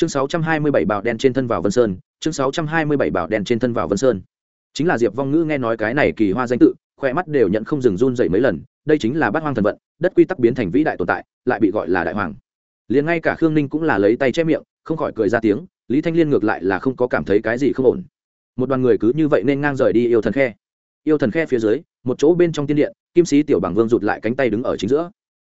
chương 627 bảo đen trên thân vào vân sơn, chương 627 bảo đen trên thân vào vân sơn. Chính là diệp vong ngữ nghe nói cái này kỳ hoa danh tự khoe mắt đều nhận không dừng run dậy mấy lần, đây chính là bát hoang thần vận, đất quy tắc biến thành vĩ đại tồn tại, lại bị gọi là đại hoàng. Liền ngay cả khương ninh cũng là lấy tay che miệng, không khỏi cười ra tiếng, lý thanh liên ngược lại là không có cảm thấy cái gì không ổn. Một đoàn người cứ như vậy nên ngang rời đi yêu thần khe. Yêu thần khe phía dưới, một chỗ bên trong tiên điện, kim sĩ tiểu bằng vương rụt lại cánh tay đứng ở chính giữa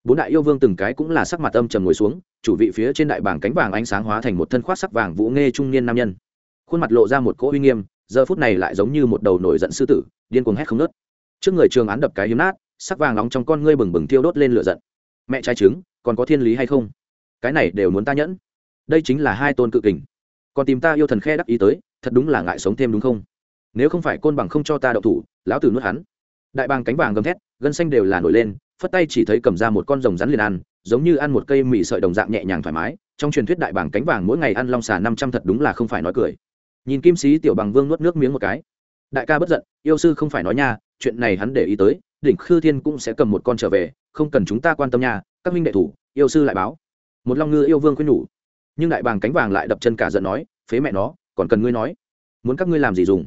bốn đại yêu vương từng cái cũng là sắc mặt âm trầm ngồi xuống, chủ vị phía trên đại bảng cánh vàng ánh sáng hóa thành một thân khoác sắc vàng vũ nghe trung niên nam nhân. Khuôn mặt lộ ra một cỗ uy nghiêm, giờ phút này lại giống như một đầu nổi giận sư tử, điên cuồng hét không nớt trước người trường án đập cái hiếm nát, sắc vàng nóng trong con ngươi bừng bừng thiêu đốt lên lửa giận. Mẹ trai trứng, còn có thiên lý hay không? Cái này đều muốn ta nhẫn. Đây chính là hai tôn cự kình. Còn tìm ta yêu thần khe đắc ý tới, thật đúng là ngại sống thêm đúng không? Nếu không phải côn bằng không cho ta đậu thủ, lão tử nuốt hắn. Đại bàng cánh vàng gầm thét, gân xanh đều là nổi lên phất tay chỉ thấy cầm ra một con rồng rắn liền ăn, giống như ăn một cây mì sợi đồng dạng nhẹ nhàng thoải mái. Trong truyền thuyết đại bàng cánh vàng mỗi ngày ăn long xà năm trăm thật đúng là không phải nói cười. Nhìn kim sĩ, tiểu bằng vương nuốt nước miếng một cái. Đại ca bất giận, yêu sư không phải nói nha, chuyện này hắn để ý tới, đỉnh khư thiên cũng sẽ cầm một con trở về, không cần chúng ta quan tâm nha, các minh đệ thủ, yêu sư lại báo. Một long ngư yêu vương khuyên nhủ. Nhưng đại bàng cánh vàng lại đập chân cả giận nói, phế mẹ nó, còn cần ngươi nói. Muốn các ngươi làm gì dùng?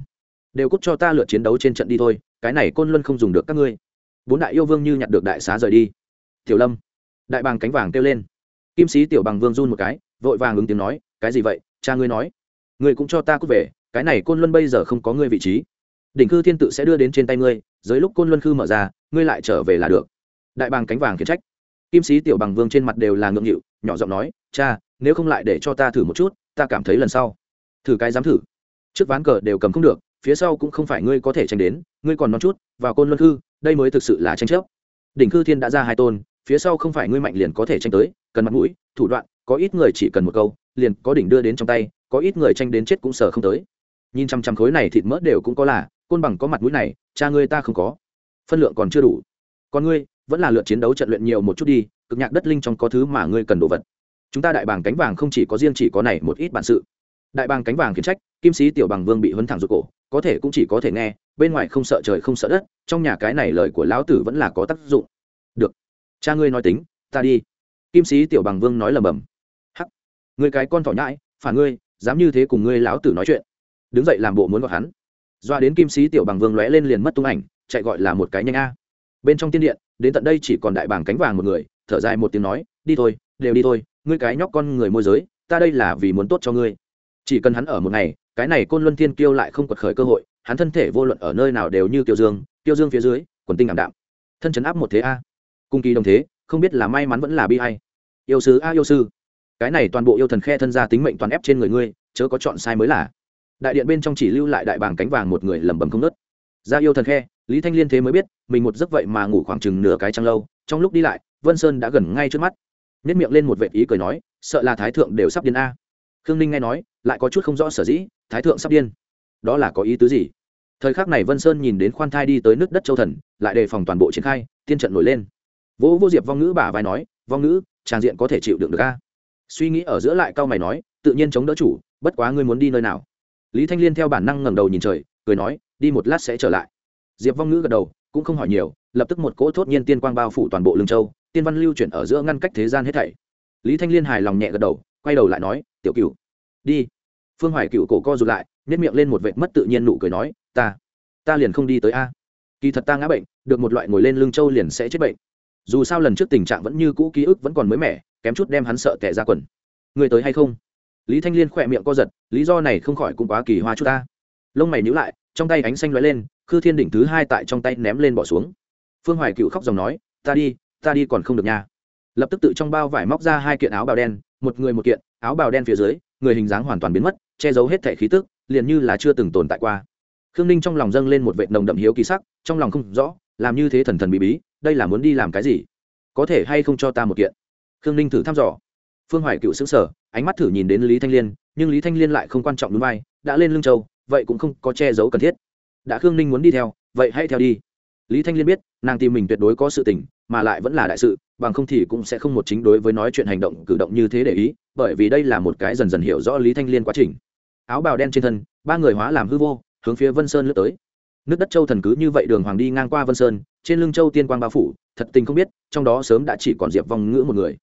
Đều cút cho ta lượt chiến đấu trên trận đi thôi, cái này côn luân không dùng được các ngươi bốn đại yêu vương như nhặt được đại xá rời đi. Tiểu lâm, đại bàng cánh vàng kêu lên. Kim sĩ tiểu bằng vương run một cái, vội vàng ứng tiếng nói, cái gì vậy? Cha ngươi nói. Ngươi cũng cho ta cút về, cái này côn luân bây giờ không có ngươi vị trí. Đỉnh cư thiên tự sẽ đưa đến trên tay ngươi, dưới lúc côn luân khư mở ra, ngươi lại trở về là được. Đại bàng cánh vàng khiển trách. Kim sĩ tiểu bằng vương trên mặt đều là ngượng nghịu, nhỏ giọng nói, cha, nếu không lại để cho ta thử một chút, ta cảm thấy lần sau, thử cái dám thử. Trước ván cờ đều cầm không được, phía sau cũng không phải ngươi có thể tranh đến, ngươi còn non chút, vào côn luân khư đây mới thực sự là tranh chấp. Đỉnh cư thiên đã ra hai tôn, phía sau không phải ngươi mạnh liền có thể tranh tới, cần mặt mũi, thủ đoạn, có ít người chỉ cần một câu, liền có đỉnh đưa đến trong tay, có ít người tranh đến chết cũng sờ không tới. Nhìn chăm chăm khối này thịt mỡ đều cũng có là, côn bằng có mặt mũi này, cha ngươi ta không có. Phân lượng còn chưa đủ. Còn ngươi, vẫn là lượt chiến đấu trận luyện nhiều một chút đi, cực nhạc đất linh trong có thứ mà ngươi cần đồ vật. Chúng ta đại bàng cánh vàng không chỉ có riêng chỉ có này một ít bản sự. Đại bàng cánh vàng khiển trách, kim sĩ tiểu bằng vương bị huấn thẳng rụt cổ, có thể cũng chỉ có thể nghe bên ngoài không sợ trời không sợ đất, trong nhà cái này lời của lão tử vẫn là có tác dụng. Được, cha ngươi nói tính, ta đi. Kim sĩ tiểu bằng vương nói lầm bầm. Hắc người cái con thỏ nhãi phản ngươi, dám như thế cùng ngươi lão tử nói chuyện. Đứng dậy làm bộ muốn gọi hắn. Doa đến kim sĩ tiểu bằng vương lóe lên liền mất tung ảnh, chạy gọi là một cái nhanh a. Bên trong tiên điện, đến tận đây chỉ còn đại bàng cánh vàng một người, thở dài một tiếng nói, đi thôi, đều đi thôi, ngươi cái nhóc con người môi giới, ta đây là vì muốn tốt cho ngươi. Chỉ cần hắn ở một ngày, cái này côn luân thiên kiêu lại không quật khởi cơ hội hắn thân thể vô luận ở nơi nào đều như tiêu dương tiêu dương phía dưới, quần tinh ảm đạm. Thân chấn áp một thế a. Cung kỳ đồng thế, không biết là may mắn vẫn là bi hay yêu sứ a, yêu sư. Cái này toàn bộ yêu thần khe thân ra tính mệnh toàn ép trên người ngươi, chớ có chọn sai mới là. Đại điện bên trong chỉ lưu lại đại bàng cánh vàng một người lẩm bẩm không nớt ra yêu thần khe, lý thanh liên thế mới biết, mình một giấc vậy mà ngủ khoảng chừng nửa cái trăng lâu, trong lúc đi lại, vân sơn đã gần ngay trước mắt. Nếp miệng lên một vệ ý cười nói, sợ là thái thượng đều sắp điên a. Khương ninh nghe nói, lại có chút không rõ sở dĩ, thái thượng sắp điên đó là có ý tứ gì? Thời khắc này vân sơn nhìn đến khoan thai đi tới nước đất châu thần, lại đề phòng toàn bộ triển khai, tiên trận nổi lên. Vỗ vô diệp vong ngữ bả vai nói, vong ngữ tràng diện có thể chịu đựng được a? Suy nghĩ ở giữa lại cao mày nói, tự nhiên chống đỡ chủ, bất quá ngươi muốn đi nơi nào? Lý thanh liên theo bản năng ngẩng đầu nhìn trời, cười nói, đi một lát sẽ trở lại. Diệp vong ngữ gật đầu, cũng không hỏi nhiều, lập tức một cỗ thốt nhiên tiên quang bao phủ toàn bộ lương châu, tiên văn lưu chuyển ở giữa ngăn cách thế gian hết thảy. Lý thanh liên hài lòng nhẹ gật đầu, quay đầu lại nói, tiểu cựu đi. Phương hoài cựu cổ co rụt lại nhét miệng lên một vệt mất tự nhiên nụ cười nói, ta ta liền không đi tới a. Kỳ thật ta ngã bệnh, được một loại ngồi lên lưng châu liền sẽ chết bệnh. Dù sao lần trước tình trạng vẫn như cũ ký ức vẫn còn mới mẻ, kém chút đem hắn sợ tẻ ra quần. Người tới hay không? Lý thanh liên khỏe miệng co giật, lý do này không khỏi cũng quá kỳ hoa chút ta. Lông mày nhữ lại, trong tay ánh xanh lóe lên, khư thiên đỉnh thứ hai tại trong tay ném lên bỏ xuống. Phương hoài cựu khóc dòng nói, ta đi ta đi còn không được nha. Lập tức tự trong bao vải móc ra hai kiện áo bào đen, một người một kiện, áo bào đen phía dưới, người hình dáng hoàn toàn biến mất, che giấu hết thẻ khí tức liền như là chưa từng tồn tại qua. Khương ninh trong lòng dâng lên một vệ nồng đậm hiếu kỳ sắc, trong lòng không rõ, làm như thế thần thần bí bí, đây là muốn đi làm cái gì? Có thể hay không cho ta một kiện? Khương ninh thử thăm dò. Phương hoài cựu xứng sở ánh mắt thử nhìn đến lý thanh liên, nhưng lý thanh liên lại không quan trọng núi vai, đã lên lưng châu, vậy cũng không có che giấu cần thiết. Đã khương ninh muốn đi theo, vậy hãy theo đi. Lý thanh liên biết, nàng tìm mình tuyệt đối có sự tình, mà lại vẫn là đại sự, bằng không thì cũng sẽ không một chính đối với nói chuyện hành động cử động như thế để ý, bởi vì đây là một cái dần dần hiểu rõ lý thanh liên quá trình áo bào đen trên thân, ba người hóa làm hư vô, hướng phía vân sơn lướt tới. Nước đất châu thần cứ như vậy đường hoàng đi ngang qua vân sơn, trên lưng châu tiên quang bao phủ, thật tình không biết, trong đó sớm đã chỉ còn diệp vong ngữ một người.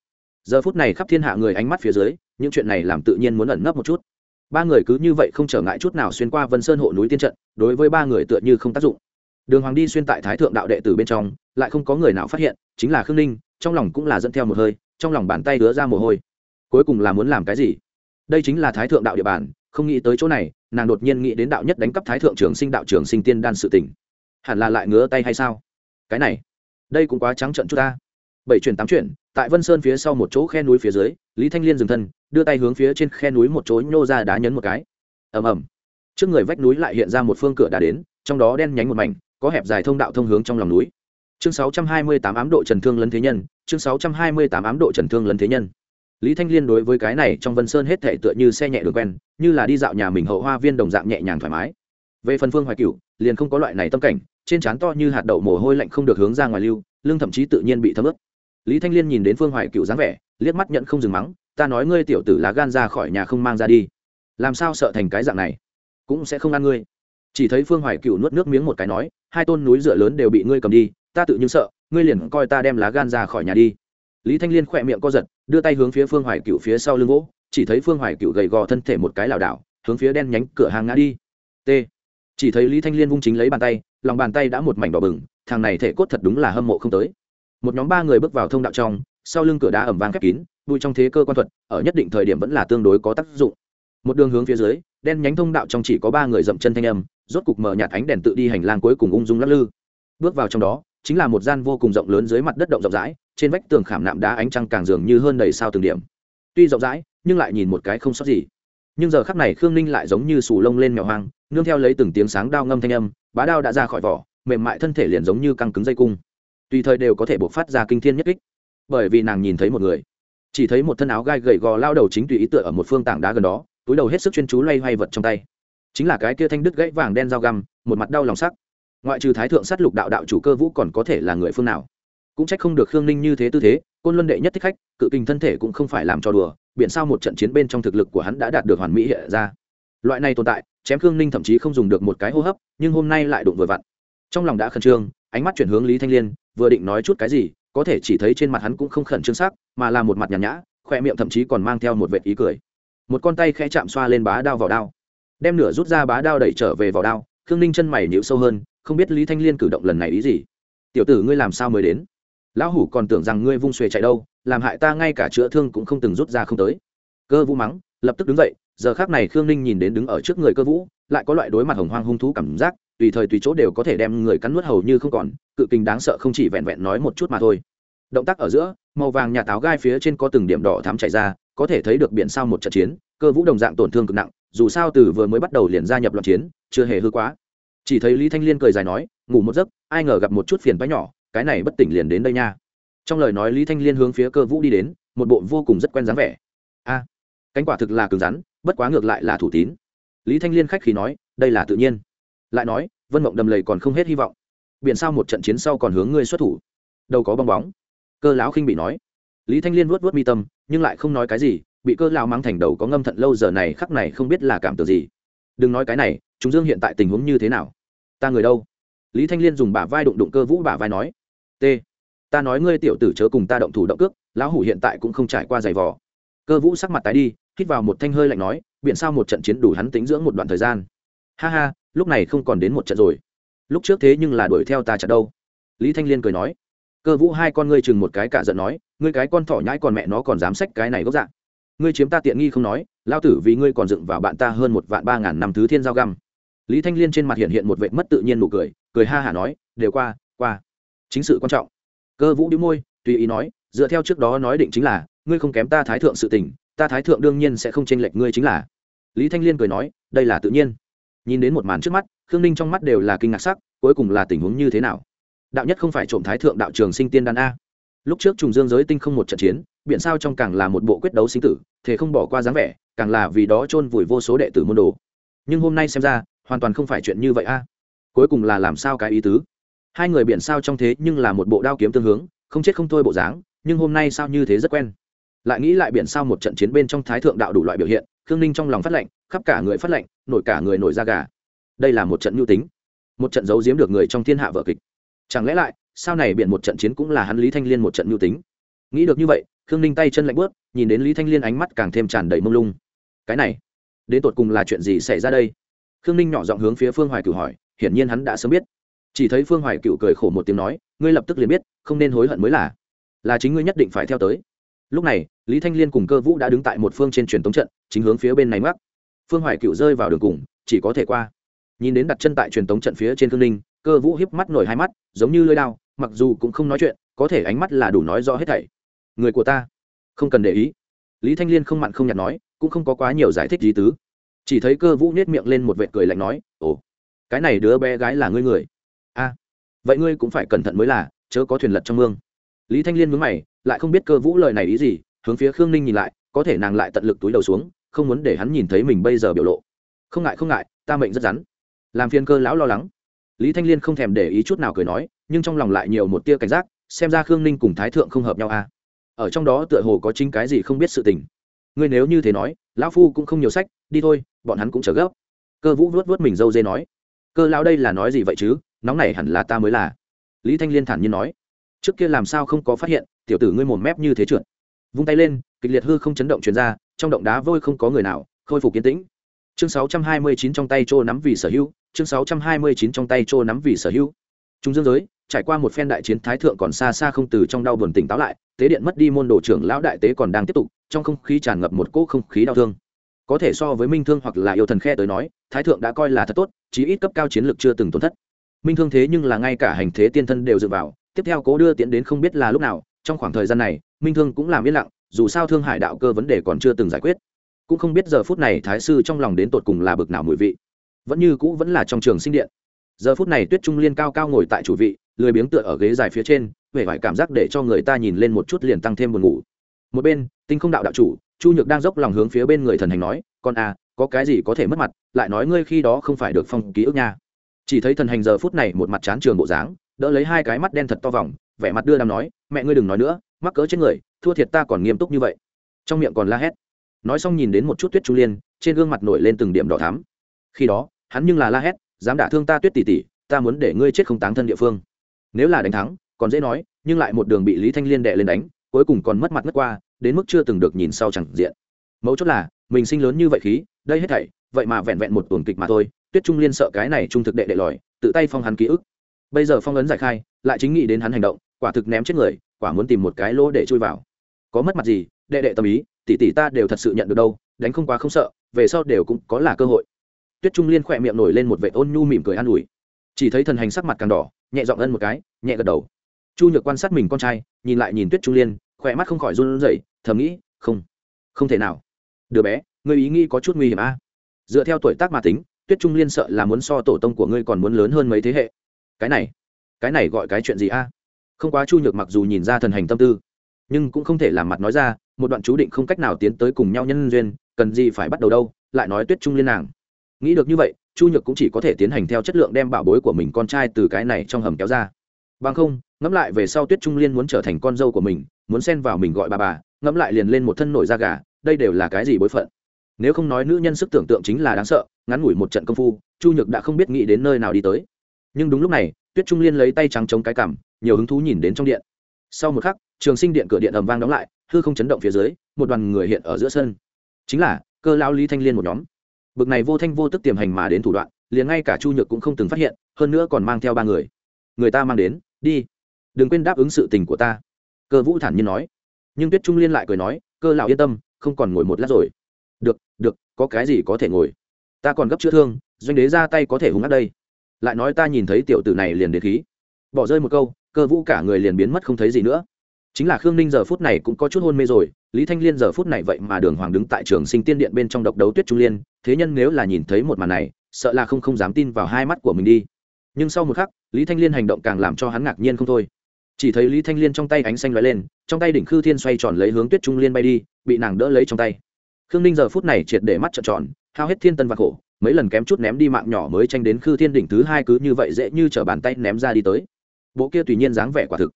Giờ phút này khắp thiên hạ người ánh mắt phía dưới, những chuyện này làm tự nhiên muốn ẩn nấp một chút. Ba người cứ như vậy không trở ngại chút nào xuyên qua vân sơn hộ núi tiên trận, đối với ba người tựa như không tác dụng. Đường hoàng đi xuyên tại thái thượng đạo đệ tử bên trong, lại không có người nào phát hiện, chính là khương ninh, trong lòng cũng là dẫn theo một hơi, trong lòng bàn tay đứa ra mồ hôi. Cuối cùng là muốn làm cái gì? Đây chính là thái thượng đạo địa bàn không nghĩ tới chỗ này, nàng đột nhiên nghĩ đến đạo nhất đánh cắp thái thượng trường sinh đạo trường sinh tiên đan sự tỉnh hẳn là lại ngứa tay hay sao? Cái này, đây cũng quá trắng trận chút ta. Bảy chuyển tám chuyển, tại vân sơn phía sau một chỗ khe núi phía dưới, lý thanh liên dừng thân, đưa tay hướng phía trên khe núi một chỗ nhô ra đá nhấn một cái. Ầm ầm. Trước người vách núi lại hiện ra một phương cửa đá đến, trong đó đen nhánh một mảnh, có hẹp dài thông đạo thông hướng trong lòng núi. Chương 628 ám độ trần thương lấn thế nhân, chương 628 ám độ trần thương lấn thế nhân lý thanh liên đối với cái này trong vân sơn hết thể tựa như xe nhẹ đường quen như là đi dạo nhà mình hậu hoa viên đồng dạng nhẹ nhàng thoải mái. Về phần phương hoài Cựu, liền không có loại này tâm cảnh trên trán to như hạt đậu mồ hôi lạnh không được hướng ra ngoài lưu lưng thậm chí tự nhiên bị thấm ướt. Lý thanh liên nhìn đến phương hoài cựu dáng vẻ liếc mắt nhận không dừng mắng ta nói ngươi tiểu tử lá gan ra khỏi nhà không mang ra đi. Làm sao sợ thành cái dạng này? Cũng sẽ không ăn ngươi. Chỉ thấy phương hoài cựu nuốt nước miếng một cái nói hai tôn núi dựa lớn đều bị ngươi cầm đi ta tự nhiên sợ ngươi liền coi ta đem lá gan ra khỏi nhà đi lý thanh liên khỏe miệng co giật, đưa tay hướng phía phương hoài cựu phía sau lưng gỗ, chỉ thấy phương hoài cựu gầy gò thân thể một cái lảo đảo, hướng phía đen nhánh cửa hàng ngã đi. T. Chỉ thấy lý thanh liên vung chính lấy bàn tay, lòng bàn tay đã một mảnh đỏ bừng, thằng này thể cốt thật đúng là hâm mộ không tới. Một nhóm ba người bước vào thông đạo trong, sau lưng cửa đá ẩm vang khép kín, bụi trong thế cơ quan thuật, ở nhất định thời điểm vẫn là tương đối có tác dụng. Một đường hướng phía dưới, đen nhánh thông đạo trong chỉ có ba người dậm chân thanh âm, rốt cục mở nhạt ánh đèn tự đi hành lang cuối cùng ung dung lắc lư. Bước vào trong đó chính là một gian vô cùng rộng lớn dưới mặt đất động rộng rãi, trên vách tường khảm nạm đá ánh trăng càng dường như hơn đầy sao từng điểm. Tuy rộng rãi, nhưng lại nhìn một cái không sót gì. Nhưng giờ khắc này khương ninh lại giống như sù lông lên mèo hoang, nương theo lấy từng tiếng sáng đao ngâm thanh âm, bá đao đã ra khỏi vỏ, mềm mại thân thể liền giống như căng cứng dây cung. Tùy thời đều có thể buộc phát ra kinh thiên nhất kích. Bởi vì nàng nhìn thấy một người, chỉ thấy một thân áo gai gầy gò lao đầu chính tùy ý tựa ở một phương tảng đá gần đó, túi đầu hết sức chuyên chú loay hoay vật trong tay. Chính là cái kia thanh đứt gãy vàng đen dao găm, một mặt đau lòng sắc ngoại trừ thái thượng sát lục đạo đạo chủ cơ vũ còn có thể là người phương nào? Cũng trách không được khương ninh như thế tư thế, côn luân đệ nhất thích khách, cự kinh thân thể cũng không phải làm cho đùa biện sao một trận chiến bên trong thực lực của hắn đã đạt được hoàn mỹ hiện ra. Loại này tồn tại, chém khương ninh thậm chí không dùng được một cái hô hấp, nhưng hôm nay lại đụng vừa vặn. Trong lòng đã khẩn trương, ánh mắt chuyển hướng lý thanh liên, vừa định nói chút cái gì, có thể chỉ thấy trên mặt hắn cũng không khẩn trương sắc, mà là một mặt nhàn nhã khoe miệng thậm chí còn mang theo một vệt ý cười. Một con tay khẽ chạm xoa lên bá đao vào đao, đem nửa rút ra bá đao đẩy trở về vào đao, khương ninh chân mày nhịu sâu hơn không biết lý thanh liên cử động lần này ý gì. Tiểu tử ngươi làm sao mới đến? Lão hủ còn tưởng rằng ngươi vung xuề chạy đâu, làm hại ta ngay cả chữa thương cũng không từng rút ra không tới. Cơ vũ mắng, lập tức đứng dậy, giờ khác này khương ninh nhìn đến đứng ở trước người cơ vũ, lại có loại đối mặt hồng hoang hung thú cảm giác, tùy thời tùy chỗ đều có thể đem người cắn nuốt hầu như không còn, cự kinh đáng sợ không chỉ vẹn vẹn nói một chút mà thôi. Động tác ở giữa, màu vàng nhà táo gai phía trên có từng điểm đỏ thắm chảy ra, có thể thấy được biển sao một trận chiến, cơ vũ đồng dạng tổn thương cực nặng, dù sao từ vừa mới bắt đầu liền gia nhập loạn chiến, chưa hề hư quá chỉ thấy lý thanh liên cười dài nói, ngủ một giấc, ai ngờ gặp một chút phiền bá nhỏ, cái này bất tỉnh liền đến đây nha. Trong lời nói lý thanh liên hướng phía cơ vũ đi đến, một bộ vô cùng rất quen dáng vẻ. A, cánh quả thực là cứng rắn, bất quá ngược lại là thủ tín. Lý thanh liên khách khí nói, đây là tự nhiên. Lại nói, vân mộng đầm lầy còn không hết hy vọng. Biển sao một trận chiến sau còn hướng ngươi xuất thủ. Đâu có bong bóng. Cơ lão khinh bị nói. Lý thanh liên vuốt vuốt mi tâm, nhưng lại không nói cái gì, bị cơ lão mắng thành đầu có ngâm thận lâu giờ này khắc này không biết là cảm tưởng gì. Đừng nói cái này chúng dương hiện tại tình huống như thế nào? Ta người đâu? Lý thanh liên dùng bả vai đụng đụng cơ vũ bả vai nói. T, ta nói ngươi tiểu tử chớ cùng ta động thủ động cước, lão hủ hiện tại cũng không trải qua giày vò. Cơ vũ sắc mặt tái đi, hít vào một thanh hơi lạnh nói biện sao một trận chiến đủ hắn tính dưỡng một đoạn thời gian. Ha ha, lúc này không còn đến một trận rồi. Lúc trước thế nhưng là đuổi theo ta chặt đâu. Lý thanh liên cười nói. Cơ vũ hai con ngươi chừng một cái cả giận nói, ngươi cái con thỏ nhãi còn mẹ nó còn dám xách cái này gốc dạng ngươi chiếm ta tiện nghi không nói lao tử vì ngươi còn dựng vào bạn ta hơn một vạn ba ngàn năm thứ thiên giao găm lý thanh liên trên mặt hiện hiện một vệ mất tự nhiên nụ cười cười ha hả nói, đều qua qua. Chính sự quan trọng. Cơ vũ đĩu môi, tùy ý nói, dựa theo trước đó nói định chính là, ngươi không kém ta thái thượng sự tình, ta thái thượng đương nhiên sẽ không chênh lệch ngươi chính là. Lý thanh liên cười nói, đây là tự nhiên. Nhìn đến một màn trước mắt, khương ninh trong mắt đều là kinh ngạc sắc, cuối cùng là tình huống như thế nào? Đạo nhất không phải trộm thái thượng đạo trường sinh tiên đan a. Lúc trước trùng dương giới tinh không một trận chiến biện sao trong càng là một bộ quyết đấu sinh tử, thế không bỏ qua dáng vẻ, càng là vì đó chôn vùi vô số đệ tử môn đồ. Nhưng hôm nay xem ra hoàn toàn không phải chuyện như vậy a. À. Cuối cùng là làm sao cái ý tứ? Hai người biển sao trong thế nhưng là một bộ đao kiếm tương hướng, không chết không thôi bộ dáng, nhưng hôm nay sao như thế rất quen. Lại nghĩ lại biển sao một trận chiến bên trong thái thượng đạo đủ loại biểu hiện, khương ninh trong lòng phát lệnh, khắp cả người phát lệnh, nổi cả người nổi da gà. Đây là một trận mưu tính, một trận giấu giếm được người trong thiên hạ vở kịch. Chẳng lẽ lại, sau này biển một trận chiến cũng là hắn lý thanh liên một trận mưu tính? Nghĩ được như vậy, khương ninh tay chân lạnh bớt nhìn đến lý thanh liên ánh mắt càng thêm tràn đầy mông lung. Cái này, đến tột cùng là chuyện gì xảy ra đây? Khương ninh nhỏ giọng hướng phía phương hoài cựu hỏi, hiển nhiên hắn đã sớm biết. Chỉ thấy phương hoài cựu cười khổ một tiếng nói, ngươi lập tức liền biết, không nên hối hận mới là. Là chính ngươi nhất định phải theo tới. Lúc này, lý thanh liên cùng cơ vũ đã đứng tại một phương trên truyền tống trận, chính hướng phía bên này mắc phương hoài cựu rơi vào đường cùng, chỉ có thể qua. Nhìn đến đặt chân tại truyền tống trận phía trên khương ninh, cơ vũ hiếp mắt nổi hai mắt, giống như lơi đao, mặc dù cũng không nói chuyện, có thể ánh mắt là đủ nói rõ hết thảy. Người của ta, không cần để ý. Lý thanh liên không mặn không nhạt nói, cũng không có quá nhiều giải thích gì tứ chỉ thấy cơ vũ nết miệng lên một vệ cười lạnh nói, ồ, cái này đứa bé gái là ngươi người. A, vậy ngươi cũng phải cẩn thận mới là, chớ có thuyền lật trong mương. Lý thanh liên mướn mày, lại không biết cơ vũ lời này ý gì, hướng phía khương ninh nhìn lại, có thể nàng lại tận lực túi đầu xuống, không muốn để hắn nhìn thấy mình bây giờ biểu lộ. Không ngại không ngại, ta mệnh rất rắn. Làm phiên cơ lão lo lắng. Lý thanh liên không thèm để ý chút nào cười nói, nhưng trong lòng lại nhiều một tia cảnh giác, xem ra khương ninh cùng thái thượng không hợp nhau à ở trong đó tựa hồ có chính cái gì không biết sự tình ngươi nếu như thế nói, lão phu cũng không nhiều sách, đi thôi, bọn hắn cũng chờ gấp. Cơ vũ vuốt vuốt mình dâu dê nói, cơ lão đây là nói gì vậy chứ, nóng này hẳn là ta mới là. Lý thanh liên thản nhiên nói, trước kia làm sao không có phát hiện, tiểu tử ngươi mồm mép như thế trượt. Vung tay lên, kịch liệt hư không chấn động chuyển ra, trong động đá vôi không có người nào, khôi phục kiến tĩnh. Chương 629 trong tay trô nắm vì sở hữu, chương 629 trong tay trô nắm vì sở hữu. Trung dương giới, trải qua một phen đại chiến thái thượng còn xa xa không từ trong đau buồn tỉnh táo lại, tế điện mất đi môn đồ trưởng lão đại tế còn đang tiếp tục trong không khí tràn ngập một cỗ không khí đau thương. Có thể so với minh thương hoặc là yêu thần khe tới nói, thái thượng đã coi là thật tốt, chí ít cấp cao chiến lược chưa từng tổn thất. Minh thương thế nhưng là ngay cả hành thế tiên thân đều dựa vào, tiếp theo cố đưa tiến đến không biết là lúc nào, trong khoảng thời gian này, minh thương cũng làm yên lặng, dù sao thương hải đạo cơ vấn đề còn chưa từng giải quyết. Cũng không biết giờ phút này thái sư trong lòng đến tột cùng là bực nào mùi vị. Vẫn như cũ vẫn là trong trường sinh điện. Giờ phút này tuyết trung liên cao cao ngồi tại chủ vị, lười biếng tựa ở ghế dài phía trên, vẻ vải cảm giác để cho người ta nhìn lên một chút liền tăng thêm buồn ngủ một bên, tinh không đạo đạo chủ, chu nhược đang dốc lòng hướng phía bên người thần hành nói, con à có cái gì có thể mất mặt, lại nói ngươi khi đó không phải được phong ký ức nha. Chỉ thấy thần hành giờ phút này một mặt chán trường bộ dáng, đỡ lấy hai cái mắt đen thật to vòng, vẻ mặt đưa đàm nói, mẹ ngươi đừng nói nữa, mắc cỡ trên người, thua thiệt ta còn nghiêm túc như vậy. Trong miệng còn la hét. Nói xong nhìn đến một chút tuyết chu liên, trên gương mặt nổi lên từng điểm đỏ thắm. Khi đó, hắn nhưng là la hét, dám đả thương ta tuyết tỷ tỷ, ta muốn để ngươi chết không táng thân địa phương. Nếu là đánh thắng, còn dễ nói, nhưng lại một đường bị lý thanh liên đệ lên đánh cuối cùng còn mất mặt ngất qua, đến mức chưa từng được nhìn sau chẳng diện. Mấu chốt là, mình sinh lớn như vậy khí, đây hết thảy, vậy mà vẹn vẹn một tuần kịch mà thôi, tuyết trung liên sợ cái này trung thực đệ đệ lòi, tự tay phong hắn ký ức. Bây giờ phong ấn giải khai, lại chính nghĩ đến hắn hành động, quả thực ném chết người, quả muốn tìm một cái lỗ để chui vào. Có mất mặt gì, đệ đệ tâm ý, tỷ tỷ ta đều thật sự nhận được đâu, đánh không quá không sợ, về sau đều cũng có là cơ hội. Tuyết trung liên khỏe miệng nổi lên một vệ ôn nhu mỉm cười an ủi. Chỉ thấy thần hành sắc mặt càng đỏ, nhẹ giọng ân một cái, nhẹ gật đầu chu nhược quan sát mình con trai, nhìn lại nhìn tuyết trung liên, khỏe mắt không khỏi run rẩy, thầm nghĩ, không không thể nào. Đứa bé người ý nghĩ có chút nguy hiểm a. Dựa theo tuổi tác mà tính, tuyết trung liên sợ là muốn so tổ tông của ngươi còn muốn lớn hơn mấy thế hệ. Cái này cái này gọi cái chuyện gì a? Không quá chu nhược mặc dù nhìn ra thần hành tâm tư, nhưng cũng không thể làm mặt nói ra, một đoạn chú định không cách nào tiến tới cùng nhau nhân duyên, cần gì phải bắt đầu đâu, lại nói tuyết trung liên nàng. Nghĩ được như vậy, chu nhược cũng chỉ có thể tiến hành theo chất lượng đem bảo bối của mình con trai từ cái này trong hầm kéo ra. Bằng không ngẫm lại về sau tuyết trung liên muốn trở thành con dâu của mình, muốn xen vào mình gọi bà bà, ngẫm lại liền lên một thân nổi da gà, đây đều là cái gì bối phận? Nếu không nói nữ nhân sức tưởng tượng chính là đáng sợ, ngắn ngủi một trận công phu, chu nhược đã không biết nghĩ đến nơi nào đi tới. Nhưng đúng lúc này, tuyết trung liên lấy tay trắng chống cái cằm, nhiều hứng thú nhìn đến trong điện. Sau một khắc, trường sinh điện cửa điện ầm vang đóng lại, hư không chấn động phía dưới, một đoàn người hiện ở giữa sân. Chính là, cơ lao lý thanh liên một nhóm. Bực này vô thanh vô tức tiềm hành mà đến thủ đoạn, liền ngay cả chu nhược cũng không từng phát hiện, hơn nữa còn mang theo ba người. Người ta mang đến, đi đừng quên đáp ứng sự tình của ta. Cơ vũ thản nhiên nói. Nhưng tuyết trung liên lại cười nói, cơ lão yên tâm, không còn ngồi một lát rồi. Được được, có cái gì có thể ngồi. Ta còn gấp chữa thương, doanh đế ra tay có thể hung ác đây. Lại nói ta nhìn thấy tiểu tử này liền đến khí. Bỏ rơi một câu, cơ vũ cả người liền biến mất không thấy gì nữa. Chính là khương ninh giờ phút này cũng có chút hôn mê rồi, lý thanh liên giờ phút này vậy mà đường hoàng đứng tại trường sinh tiên điện bên trong độc đấu tuyết trung liên, thế nhân nếu là nhìn thấy một màn này, sợ là không không dám tin vào hai mắt của mình đi. Nhưng sau một khắc, lý thanh liên hành động càng làm cho hắn ngạc nhiên không thôi chỉ thấy lý thanh liên trong tay ánh xanh lóe lên, trong tay đỉnh khư thiên xoay tròn lấy hướng tuyết trung liên bay đi, bị nàng đỡ lấy trong tay. Khương ninh giờ phút này triệt để mắt trợn tròn, hao hết thiên tân và khổ, mấy lần kém chút ném đi mạng nhỏ mới tranh đến khư thiên đỉnh thứ hai cứ như vậy dễ như t bàn tay ném ra đi tới. Bộ kia tùy nhiên dáng vẻ quả thực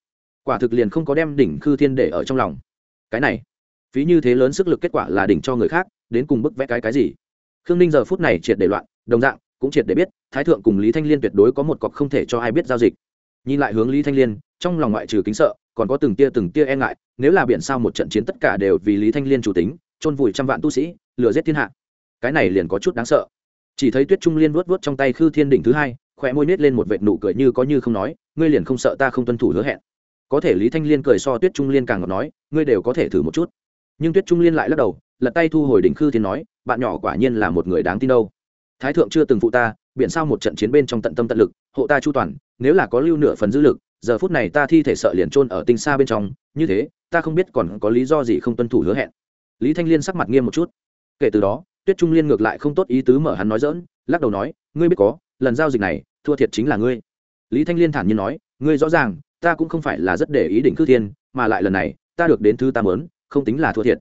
quả thực liền không có đem đỉnh khư thiên để ở trong lòng. Cái này, phí như thế lớn sức lực kết quả là đỉnh cho người khác, đến cùng bức vẽ cái cái gì? Khương ninh giờ phút này triệt để loạn, đồng dạng, cũng triệt để biết, thái thượng cùng lý thanh liên tuyệt đối có một cọc không thể cho ai biết giao dịch nhìn lại hướng lý thanh liên, trong lòng ngoại trừ kính sợ, còn có từng tia từng tia e ngại, nếu là biển sao một trận chiến tất cả đều vì lý thanh liên chủ tính, chôn vùi trăm vạn tu sĩ, lừa giết thiên hạ. Cái này liền có chút đáng sợ. Chỉ thấy tuyết trung liên vuốt vuốt trong tay khư thiên đỉnh thứ hai khỏe môi nết lên một vệt nụ cười như có như không nói, ngươi liền không sợ ta không tuân thủ hứa hẹn? Có thể lý thanh liên cười so tuyết trung liên càng ngọt nói, ngươi đều có thể thử một chút. Nhưng tuyết trung liên lại lắc đầu, lật tay thu hồi đỉnh khư thiên nói, bạn nhỏ quả nhiên là một người đáng tin đâu. Thái thượng chưa từng phụ ta biện sao một trận chiến bên trong tận tâm tận lực, hộ ta chu toàn nếu là có lưu nửa phần dư lực, giờ phút này ta thi thể sợ liền trôn ở tinh xa bên trong, như thế, ta không biết còn có lý do gì không tuân thủ hứa hẹn. Lý thanh liên sắc mặt nghiêm một chút. Kể từ đó, tuyết trung liên ngược lại không tốt ý tứ mở hắn nói dỡn lắc đầu nói, ngươi biết có, lần giao dịch này, thua thiệt chính là ngươi. Lý thanh liên thản nhiên nói, ngươi rõ ràng, ta cũng không phải là rất để ý định cư thiên, mà lại lần này, ta được đến thứ ta mớn không tính là thua thiệt.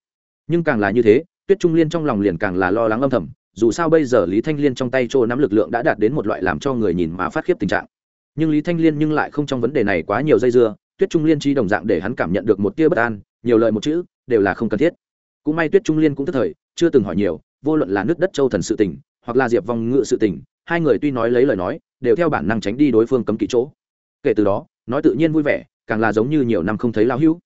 Nhưng càng là như thế, tuyết trung liên trong lòng liền càng là lo lắng âm thầm, dù sao bây giờ lý thanh liên trong tay chỗ nắm lực lượng đã đạt đến một loại làm cho người nhìn mà phát khiếp tình trạng nhưng lý thanh liên nhưng lại không trong vấn đề này quá nhiều dây dưa, tuyết trung liên chi đồng dạng để hắn cảm nhận được một tia bất an, nhiều lời một chữ, đều là không cần thiết. Cũng may tuyết trung liên cũng tức thời, chưa từng hỏi nhiều, vô luận là nước đất châu thần sự tình, hoặc là diệp vong ngự sự tình, hai người tuy nói lấy lời nói, đều theo bản năng tránh đi đối phương cấm kỵ chỗ. Kể từ đó, nói tự nhiên vui vẻ, càng là giống như nhiều năm không thấy lao hữu.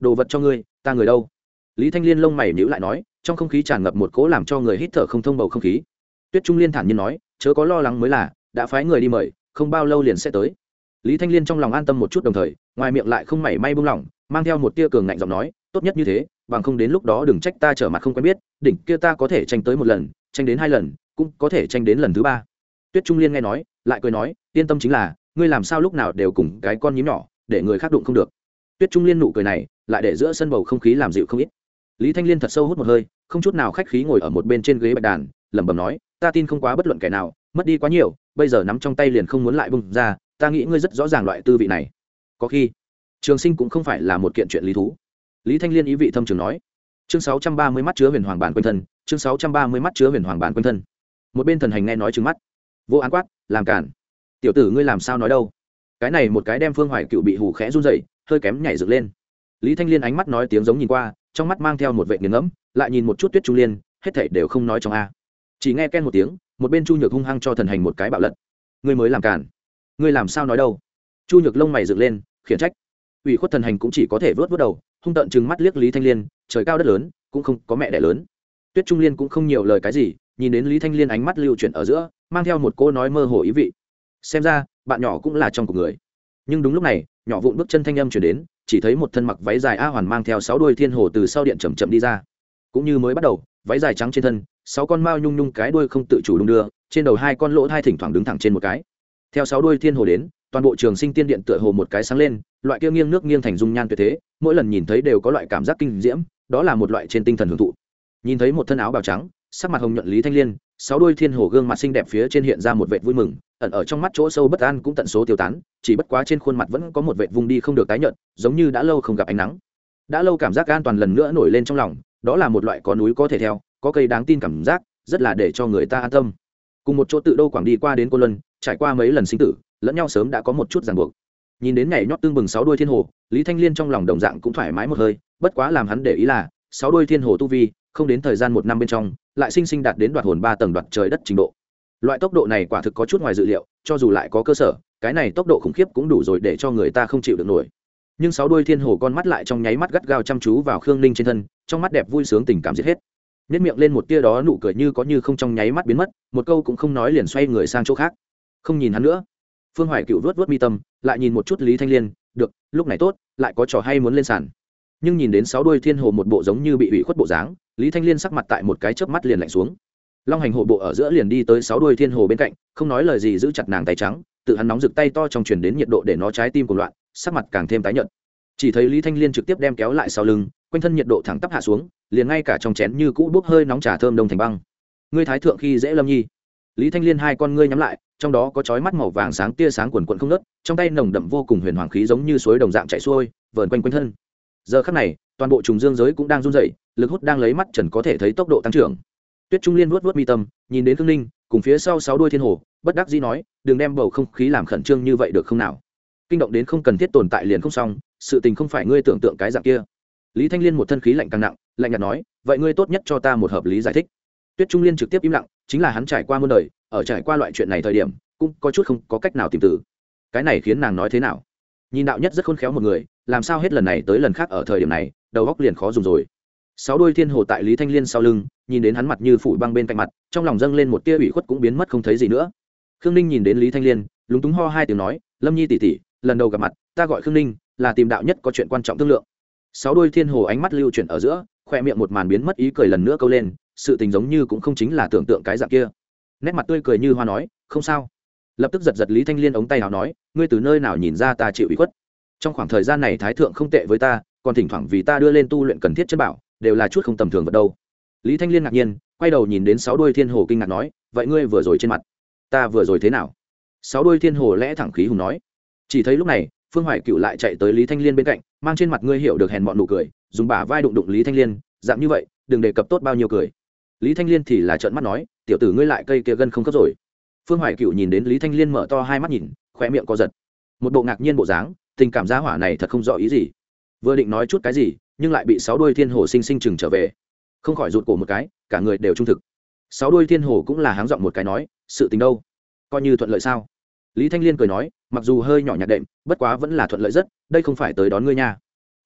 Đồ vật cho ngươi, ta người đâu? Lý thanh liên lông mày nhữ lại nói, trong không khí tràn ngập một cỗ làm cho người hít thở không thông bầu không khí. Tuyết trung liên thản nhiên nói, chớ có lo lắng mới là, đã phái người đi mời không bao lâu liền sẽ tới. Lý thanh liên trong lòng an tâm một chút đồng thời, ngoài miệng lại không mảy may buông lỏng, mang theo một tia cường ngạnh giọng nói, tốt nhất như thế, bằng không đến lúc đó đừng trách ta trở mặt không quen biết, đỉnh kia ta có thể tranh tới một lần, tranh đến hai lần, cũng có thể tranh đến lần thứ ba. Tuyết trung liên nghe nói, lại cười nói, yên tâm chính là, ngươi làm sao lúc nào đều cùng cái con nhím nhỏ, để người khác đụng không được. Tuyết trung liên nụ cười này, lại để giữa sân bầu không khí làm dịu không ít. Lý thanh liên thật sâu hút một hơi, không chút nào khách khí ngồi ở một bên trên ghế bạch đàn, lẩm bẩm nói, ta tin không quá bất luận kẻ nào mất đi quá nhiều, bây giờ nắm trong tay liền không muốn lại bung ra, ta nghĩ ngươi rất rõ ràng loại tư vị này. Có khi, trường sinh cũng không phải là một kiện chuyện lý thú. Lý thanh liên ý vị thâm trường nói, chương sáu trăm ba mươi mắt chứa huyền hoàng bản quanh thân, chương sáu trăm ba mươi mắt chứa huyền hoàng bản quanh thân. Một bên thần hành nghe nói trừng mắt, vô án quát, làm cản. Tiểu tử ngươi làm sao nói đâu? Cái này một cái đem phương hoài cựu bị hù khẽ run dậy hơi kém nhảy dựng lên. Lý thanh liên ánh mắt nói tiếng giống nhìn qua, trong mắt mang theo một vệ nghiền ngẫm, lại nhìn một chút tuyết trung liên, hết thảy đều không nói trong a. Chỉ nghe ken một tiếng một bên chu nhược hung hăng cho thần hành một cái bạo lật. Ngươi mới làm cản ngươi làm sao nói đâu? Chu nhược lông mày dựng lên, khiển trách. Ủy khuất thần hành cũng chỉ có thể vớt vớt đầu, hung tợn chừng mắt liếc lý thanh liên, trời cao đất lớn, cũng không có mẹ đẻ lớn. Tuyết trung liên cũng không nhiều lời cái gì, nhìn đến lý thanh liên ánh mắt lưu chuyển ở giữa, mang theo một cô nói mơ hồ ý vị. Xem ra, bạn nhỏ cũng là trong cuộc người. Nhưng đúng lúc này, nhỏ vụn bước chân thanh âm chuyển đến, chỉ thấy một thân mặc váy dài a hoàn mang theo sáu đuôi thiên hồ từ sau điện chầm chậm đi ra. Cũng như mới bắt đầu, váy dài trắng trên thân sáu con mao nhung nhung cái đuôi không tự chủ đung đưa, trên đầu hai con lỗ thai thỉnh thoảng đứng thẳng trên một cái. Theo sáu đuôi thiên hồ đến, toàn bộ trường sinh tiên điện tựa hồ một cái sáng lên, loại kia nghiêng nước nghiêng thành dung nhan tuyệt thế, mỗi lần nhìn thấy đều có loại cảm giác kinh diễm, đó là một loại trên tinh thần hưởng thụ. Nhìn thấy một thân áo bào trắng, sắc mặt hồng nhuận lý thanh liên, sáu đuôi thiên hồ gương mặt xinh đẹp phía trên hiện ra một vệt vui mừng, ẩn ở trong mắt chỗ sâu bất an cũng tận số tiêu tán, chỉ bất quá trên khuôn mặt vẫn có một vệt vùng đi không được tái nhợt, giống như đã lâu không gặp ánh nắng. Đã lâu cảm giác an toàn lần nữa nổi lên trong lòng, đó là một loại có núi có thể theo có cây đáng tin cảm giác, rất là để cho người ta an tâm. Cùng một chỗ tự đô quảng đi qua đến cô luân, trải qua mấy lần sinh tử, lẫn nhau sớm đã có một chút ràng buộc. Nhìn đến nhảy nhót tương bừng sáu đuôi thiên hồ, lý thanh liên trong lòng đồng dạng cũng thoải mái một hơi, bất quá làm hắn để ý là, sáu đuôi thiên hồ tu vi, không đến thời gian một năm bên trong, lại sinh sinh đạt đến đoạt hồn ba tầng đoạt trời đất trình độ. Loại tốc độ này quả thực có chút ngoài dự liệu, cho dù lại có cơ sở, cái này tốc độ khủng khiếp cũng đủ rồi để cho người ta không chịu được nổi. Nhưng sáu đuôi thiên hồ con mắt lại trong nháy mắt gắt gao chăm chú vào khương ninh trên thân, trong mắt đẹp vui sướng tình cảm giết hết nhất miệng lên một tia đó nụ cười như có như không trong nháy mắt biến mất, một câu cũng không nói liền xoay người sang chỗ khác. Không nhìn hắn nữa. Phương hoài cựu vớt vớt mi tâm, lại nhìn một chút lý thanh liên, được, lúc này tốt, lại có trò hay muốn lên sàn. Nhưng nhìn đến sáu đuôi thiên hồ một bộ giống như bị ủy khuất bộ dáng, lý thanh liên sắc mặt tại một cái chớp mắt liền lạnh xuống. Long hành hộ bộ ở giữa liền đi tới sáu đuôi thiên hồ bên cạnh, không nói lời gì giữ chặt nàng tay trắng, tự hắn nóng rực tay to trong truyền đến nhiệt độ để nó trái tim của loạn, sắc mặt càng thêm tái nhợt. Chỉ thấy lý thanh liên trực tiếp đem kéo lại sau lưng quanh thân nhiệt độ thẳng tắp hạ xuống, liền ngay cả trong chén như cũ bốc hơi nóng trà thơm đông thành băng. Ngươi thái thượng khi dễ lâm nhi. Lý thanh liên hai con ngươi nhắm lại, trong đó có chói mắt màu vàng sáng tia sáng quần quận không nớt trong tay nồng đậm vô cùng huyền hoàng khí giống như suối đồng dạng chảy xuôi, vờn quanh quanh thân. Giờ khắc này, toàn bộ trùng dương giới cũng đang run rẩy, lực hút đang lấy mắt trần có thể thấy tốc độ tăng trưởng. Tuyết trung liên vuốt vuốt mi tâm, nhìn đến khương ninh, cùng phía sau sáu đuôi thiên hồ, bất đắc dĩ nói, đừng đem bầu không khí làm khẩn trương như vậy được không nào? Kinh động đến không cần thiết tồn tại liền không xong, sự tình không phải ngươi tưởng tượng cái dạng kia lý thanh liên một thân khí lạnh càng nặng, lạnh nhạt nói, vậy ngươi tốt nhất cho ta một hợp lý giải thích. Tuyết trung liên trực tiếp im lặng, chính là hắn trải qua muôn đời, ở trải qua loại chuyện này thời điểm, cũng có chút không có cách nào tìm từ. Cái này khiến nàng nói thế nào? Nhìn đạo nhất rất khôn khéo một người, làm sao hết lần này tới lần khác ở thời điểm này, đầu góc liền khó dùng rồi. Sáu đôi thiên hồ tại lý thanh liên sau lưng, nhìn đến hắn mặt như phủ băng bên cạnh mặt, trong lòng dâng lên một tia ủy khuất cũng biến mất không thấy gì nữa. Khương ninh nhìn đến lý thanh liên, lúng túng ho hai tiếng nói, lâm nhi tỉ tỉ lần đầu gặp mặt, ta gọi khương ninh, là tìm đạo nhất có chuyện quan trọng thương lượng sáu đôi thiên hồ ánh mắt lưu chuyển ở giữa, khoe miệng một màn biến mất ý cười lần nữa câu lên, sự tình giống như cũng không chính là tưởng tượng cái dạng kia. Nét mặt tươi cười như hoa nói, không sao. Lập tức giật giật lý thanh liên ống tay nào nói, ngươi từ nơi nào nhìn ra ta chịu ủy khuất? Trong khoảng thời gian này thái thượng không tệ với ta, còn thỉnh thoảng vì ta đưa lên tu luyện cần thiết chân bảo, đều là chút không tầm thường vật đâu. Lý thanh liên ngạc nhiên, quay đầu nhìn đến sáu đôi thiên hồ kinh ngạc nói, vậy ngươi vừa rồi trên mặt, ta vừa rồi thế nào? Sáu đôi thiên hồ lẽ thẳng khí hùng nói. Chỉ thấy lúc này, phương hoài cựu lại chạy tới lý thanh liên bên cạnh mang trên mặt ngươi hiểu được hèn bọn nụ cười, dùng bả vai đụng đụng lý thanh liên, dạng như vậy, đừng đề cập tốt bao nhiêu cười. Lý thanh liên thì là trợn mắt nói, tiểu tử ngươi lại cây kia gân không khớp rồi. Phương hoài cựu nhìn đến lý thanh liên mở to hai mắt nhìn khoe miệng co giật. Một bộ ngạc nhiên bộ dáng, tình cảm giá hỏa này thật không rõ ý gì. Vừa định nói chút cái gì, nhưng lại bị sáu đuôi thiên hồ sinh sinh chừng trở về. Không khỏi rụt cổ một cái, cả người đều trung thực. Sáu đuôi thiên hồ cũng là háng giọng một cái nói, sự tình đâu? Coi như thuận lợi sao? Lý thanh liên cười nói, mặc dù hơi nhỏ nhạt đệm bất quá vẫn là thuận lợi rất, đây không phải tới đón ngươi nha.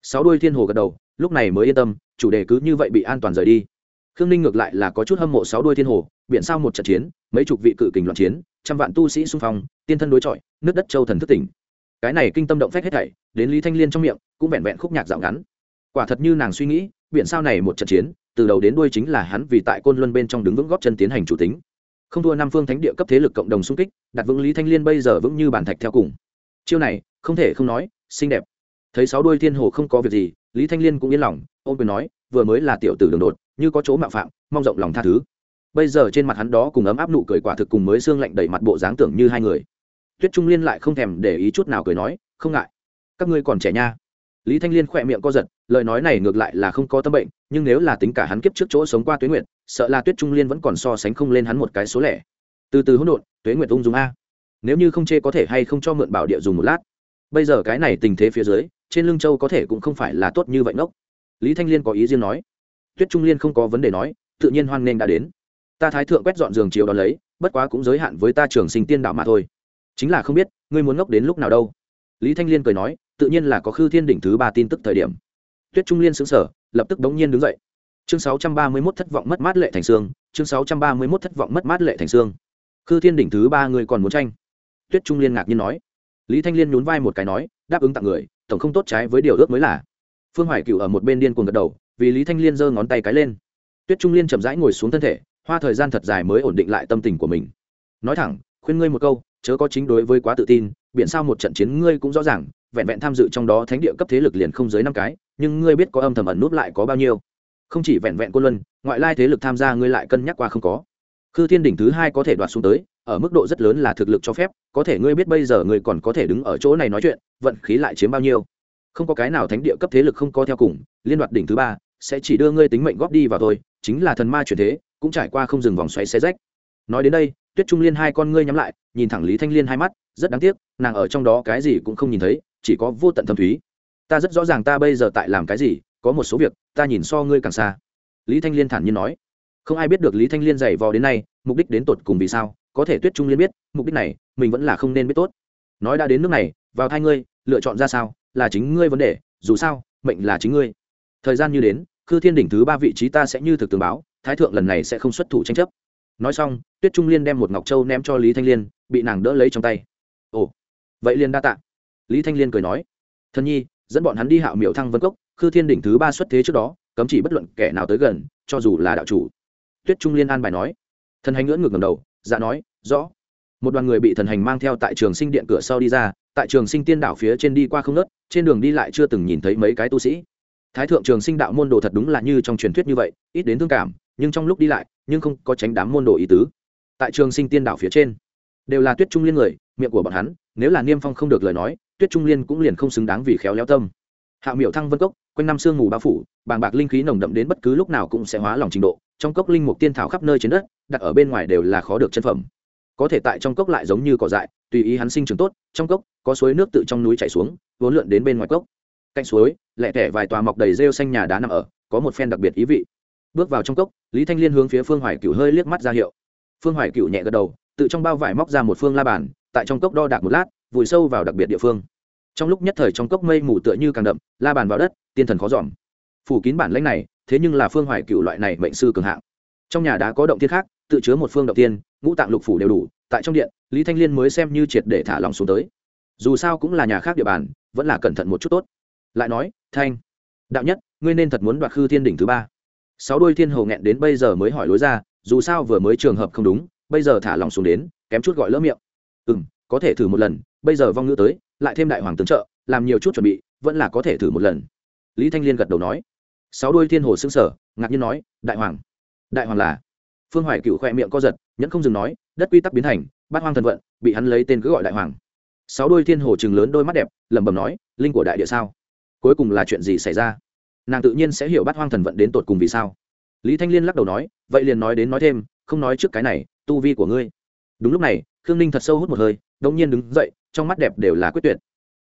Sáu đuôi thiên hồ gật đầu, lúc này mới yên tâm, chủ đề cứ như vậy bị an toàn rời đi. Khương ninh ngược lại là có chút hâm mộ sáu đuôi thiên hồ, biển sao một trận chiến, mấy chục vị cự kình loạn chiến, trăm vạn tu sĩ xung phong, tiên thân đối chọi, nước đất châu thần thức tỉnh. Cái này kinh tâm động phách hết thảy, đến lý thanh liên trong miệng, cũng vẹn vẹn khúc nhạc dạo ngắn. Quả thật như nàng suy nghĩ, biển sao này một trận chiến, từ đầu đến đuôi chính là hắn vì tại côn luân bên trong đứng vững góp chân tiến hành chủ tính. Không thua năm phương thánh địa cấp thế lực cộng đồng xung kích, đặt vững lý thanh liên bây giờ vững như bản thạch theo cùng chiêu này, không thể không nói, xinh đẹp. Thấy sáu đuôi thiên hồ không có việc gì, lý thanh liên cũng yên lòng ôm quyền nói, vừa mới là tiểu tử đường đột, như có chỗ mạo phạm, mong rộng lòng tha thứ. Bây giờ trên mặt hắn đó cùng ấm áp nụ cười quả thực cùng mới xương lạnh đầy mặt bộ dáng tưởng như hai người. Tuyết trung liên lại không thèm để ý chút nào cười nói, không ngại. Các ngươi còn trẻ nha. Lý thanh liên khỏe miệng co giật, lời nói này ngược lại là không có tâm bệnh, nhưng nếu là tính cả hắn kiếp trước chỗ sống qua tuế nguyệt, sợ là tuyết trung liên vẫn còn so sánh không lên hắn một cái số lẻ. Từ từ hỗn độn, tuế nguyệt ung dung a nếu như không chê có thể hay không cho mượn bảo địa dùng một lát. Bây giờ cái này tình thế phía dưới, trên lưng châu có thể cũng không phải là tốt như vậy ngốc. Lý thanh liên có ý riêng nói. Tuyết trung liên không có vấn đề nói, tự nhiên hoan nghênh đã đến. Ta thái thượng quét dọn giường chiều đón lấy, bất quá cũng giới hạn với ta trường sinh tiên đạo mà thôi. Chính là không biết, ngươi muốn ngốc đến lúc nào đâu. Lý thanh liên cười nói, tự nhiên là có khư thiên đỉnh thứ ba tin tức thời điểm. Tuyết trung liên xứng sở lập tức bỗng nhiên đứng dậy. Chương sáu trăm ba mươi mốt thất vọng mất mát lệ thành xương, chương sáu trăm ba mươi mốt thất vọng mất mát lệ thành xương. Khư thiên đỉnh thứ ba người còn muốn tranh? Tuyết trung liên ngạc nhiên nói. Lý thanh liên nhún vai một cái nói, đáp ứng tặng người, tổng không tốt trái với điều ước mới là. Phương hoài cựu ở một bên điên cuồng gật đầu, vì lý thanh liên giơ ngón tay cái lên. Tuyết trung liên chậm rãi ngồi xuống thân thể, hoa thời gian thật dài mới ổn định lại tâm tình của mình. Nói thẳng, khuyên ngươi một câu, chớ có chính đối với quá tự tin biện sao một trận chiến ngươi cũng rõ ràng, vẹn vẹn tham dự trong đó thánh địa cấp thế lực liền không dưới năm cái, nhưng ngươi biết có âm thầm ẩn núp lại có bao nhiêu. Không chỉ vẹn vẹn cô luân, ngoại lai thế lực tham gia ngươi lại cân nhắc qua không có. Khư thiên đỉnh thứ hai có thể đoạt xuống tới ở mức độ rất lớn là thực lực cho phép, có thể ngươi biết bây giờ ngươi còn có thể đứng ở chỗ này nói chuyện, vận khí lại chiếm bao nhiêu. Không có cái nào thánh địa cấp thế lực không có theo cùng, liên đoạt đỉnh thứ ba, sẽ chỉ đưa ngươi tính mệnh góp đi vào thôi, chính là thần ma chuyển thế, cũng trải qua không dừng vòng xoáy xé rách. Nói đến đây, tuyết trung liên hai con ngươi nhắm lại, nhìn thẳng lý thanh liên hai mắt, rất đáng tiếc, nàng ở trong đó cái gì cũng không nhìn thấy, chỉ có vô tận thâm thúy. Ta rất rõ ràng ta bây giờ tại làm cái gì, có một số việc, ta nhìn so ngươi càng xa. Lý thanh liên thản nhiên nói. Không ai biết được lý thanh liên dày vò đến nay, mục đích đến tột cùng vì sao? Có thể tuyết trung liên biết, mục đích này, mình vẫn là không nên biết tốt. Nói đã đến nước này, vào thai ngươi, lựa chọn ra sao, là chính ngươi vấn đề, dù sao, mệnh là chính ngươi. Thời gian như đến, khư thiên đỉnh thứ ba vị trí ta sẽ như thực tường báo, thái thượng lần này sẽ không xuất thủ tranh chấp. Nói xong, tuyết trung liên đem một ngọc châu ném cho lý thanh liên, bị nàng đỡ lấy trong tay. Ồ, vậy liên đa tạ. Lý thanh liên cười nói thân nhi, dẫn bọn hắn đi hạo miểu thăng vân cốc, khư thiên đỉnh thứ ba xuất thế trước đó, cấm chỉ bất luận kẻ nào tới gần, cho dù là đạo chủ. Tuyết trung liên an bài nói, thần hành ngưỡng ngược ngầm đầu dạ nói, rõ. Một đoàn người bị thần hành mang theo tại trường sinh điện cửa sau đi ra, tại trường sinh tiên đảo phía trên đi qua không nớt, trên đường đi lại chưa từng nhìn thấy mấy cái tu sĩ. Thái thượng trường sinh đạo môn đồ thật đúng là như trong truyền thuyết như vậy, ít đến thương cảm, nhưng trong lúc đi lại, nhưng không có tránh đám môn đồ ý tứ. Tại trường sinh tiên đảo phía trên, đều là tuyết trung liên người, miệng của bọn hắn, nếu là niêm phong không được lời nói, tuyết trung liên cũng liền không xứng đáng vì khéo léo tâm. Hạ miệu thăng vân cốc, quanh năm sương mù bao phủ, bàng bạc linh khí nồng đậm đến bất cứ lúc nào cũng sẽ hóa lòng trình độ trong cốc linh mục tiên thảo khắp nơi trên đất, đặt ở bên ngoài đều là khó được chân phẩm. Có thể tại trong cốc lại giống như cỏ dại, tùy ý hắn sinh trưởng tốt, trong cốc có suối nước tự trong núi chảy xuống, vốn lượn đến bên ngoài cốc. Cạnh suối lẹ tẻ vài tòa mọc đầy rêu xanh nhà đá nằm ở, có một phen đặc biệt ý vị. Bước vào trong cốc, lý thanh liên hướng phía phương hoài cựu hơi liếc mắt ra hiệu. Phương hoài cựu nhẹ gật đầu, tự trong bao vải móc ra một phương la bàn, tại trong cốc đo đạc một lát, vùi sâu vào đặc biệt địa phương. Trong lúc nhất thời trong cốc mây mù tựa như càng đậm, la bàn vào đất, tiên thần khó dòm phủ kín bản lãnh này, thế nhưng là phương hoài cựu loại này mệnh sư cường hạng. Trong nhà đã có động tiên khác, tự chứa một phương động tiên ngũ tạng lục phủ đều đủ, tại trong điện, lý thanh liên mới xem như triệt để thả lòng xuống tới. Dù sao cũng là nhà khác địa bàn, vẫn là cẩn thận một chút tốt. Lại nói, thanh, đạo nhất, ngươi nên thật muốn đoạt khư thiên đỉnh thứ ba. Sáu đôi thiên hầu nghẹn đến bây giờ mới hỏi lối ra, dù sao vừa mới trường hợp không đúng, bây giờ thả lòng xuống đến, kém chút gọi lỡ miệng. Ừ m có thể thử một lần, bây giờ vong ngữ tới, lại thêm đại hoàng tướng trợ, làm nhiều chút chuẩn bị, vẫn là có thể thử một lần. Lý thanh liên gật đầu nói sáu đôi thiên hồ xưng sở ngạc nhiên nói, đại hoàng đại hoàng là? Phương hoài cựu khoe miệng co giật, nhẫn không dừng nói, đất quy tắc biến thành, bát hoang thần vận, bị hắn lấy tên cứ gọi đại hoàng. Sáu đôi thiên hồ chừng lớn đôi mắt đẹp, lẩm bẩm nói, linh của đại địa sao? Cuối cùng là chuyện gì xảy ra? Nàng tự nhiên sẽ hiểu bát hoang thần vận đến tột cùng vì sao. Lý thanh liên lắc đầu nói, vậy liền nói đến nói thêm, không nói trước cái này, tu vi của ngươi. Đúng lúc này, khương ninh thật sâu hút một hơi đông nhiên đứng dậy, trong mắt đẹp đều là quyết tuyệt.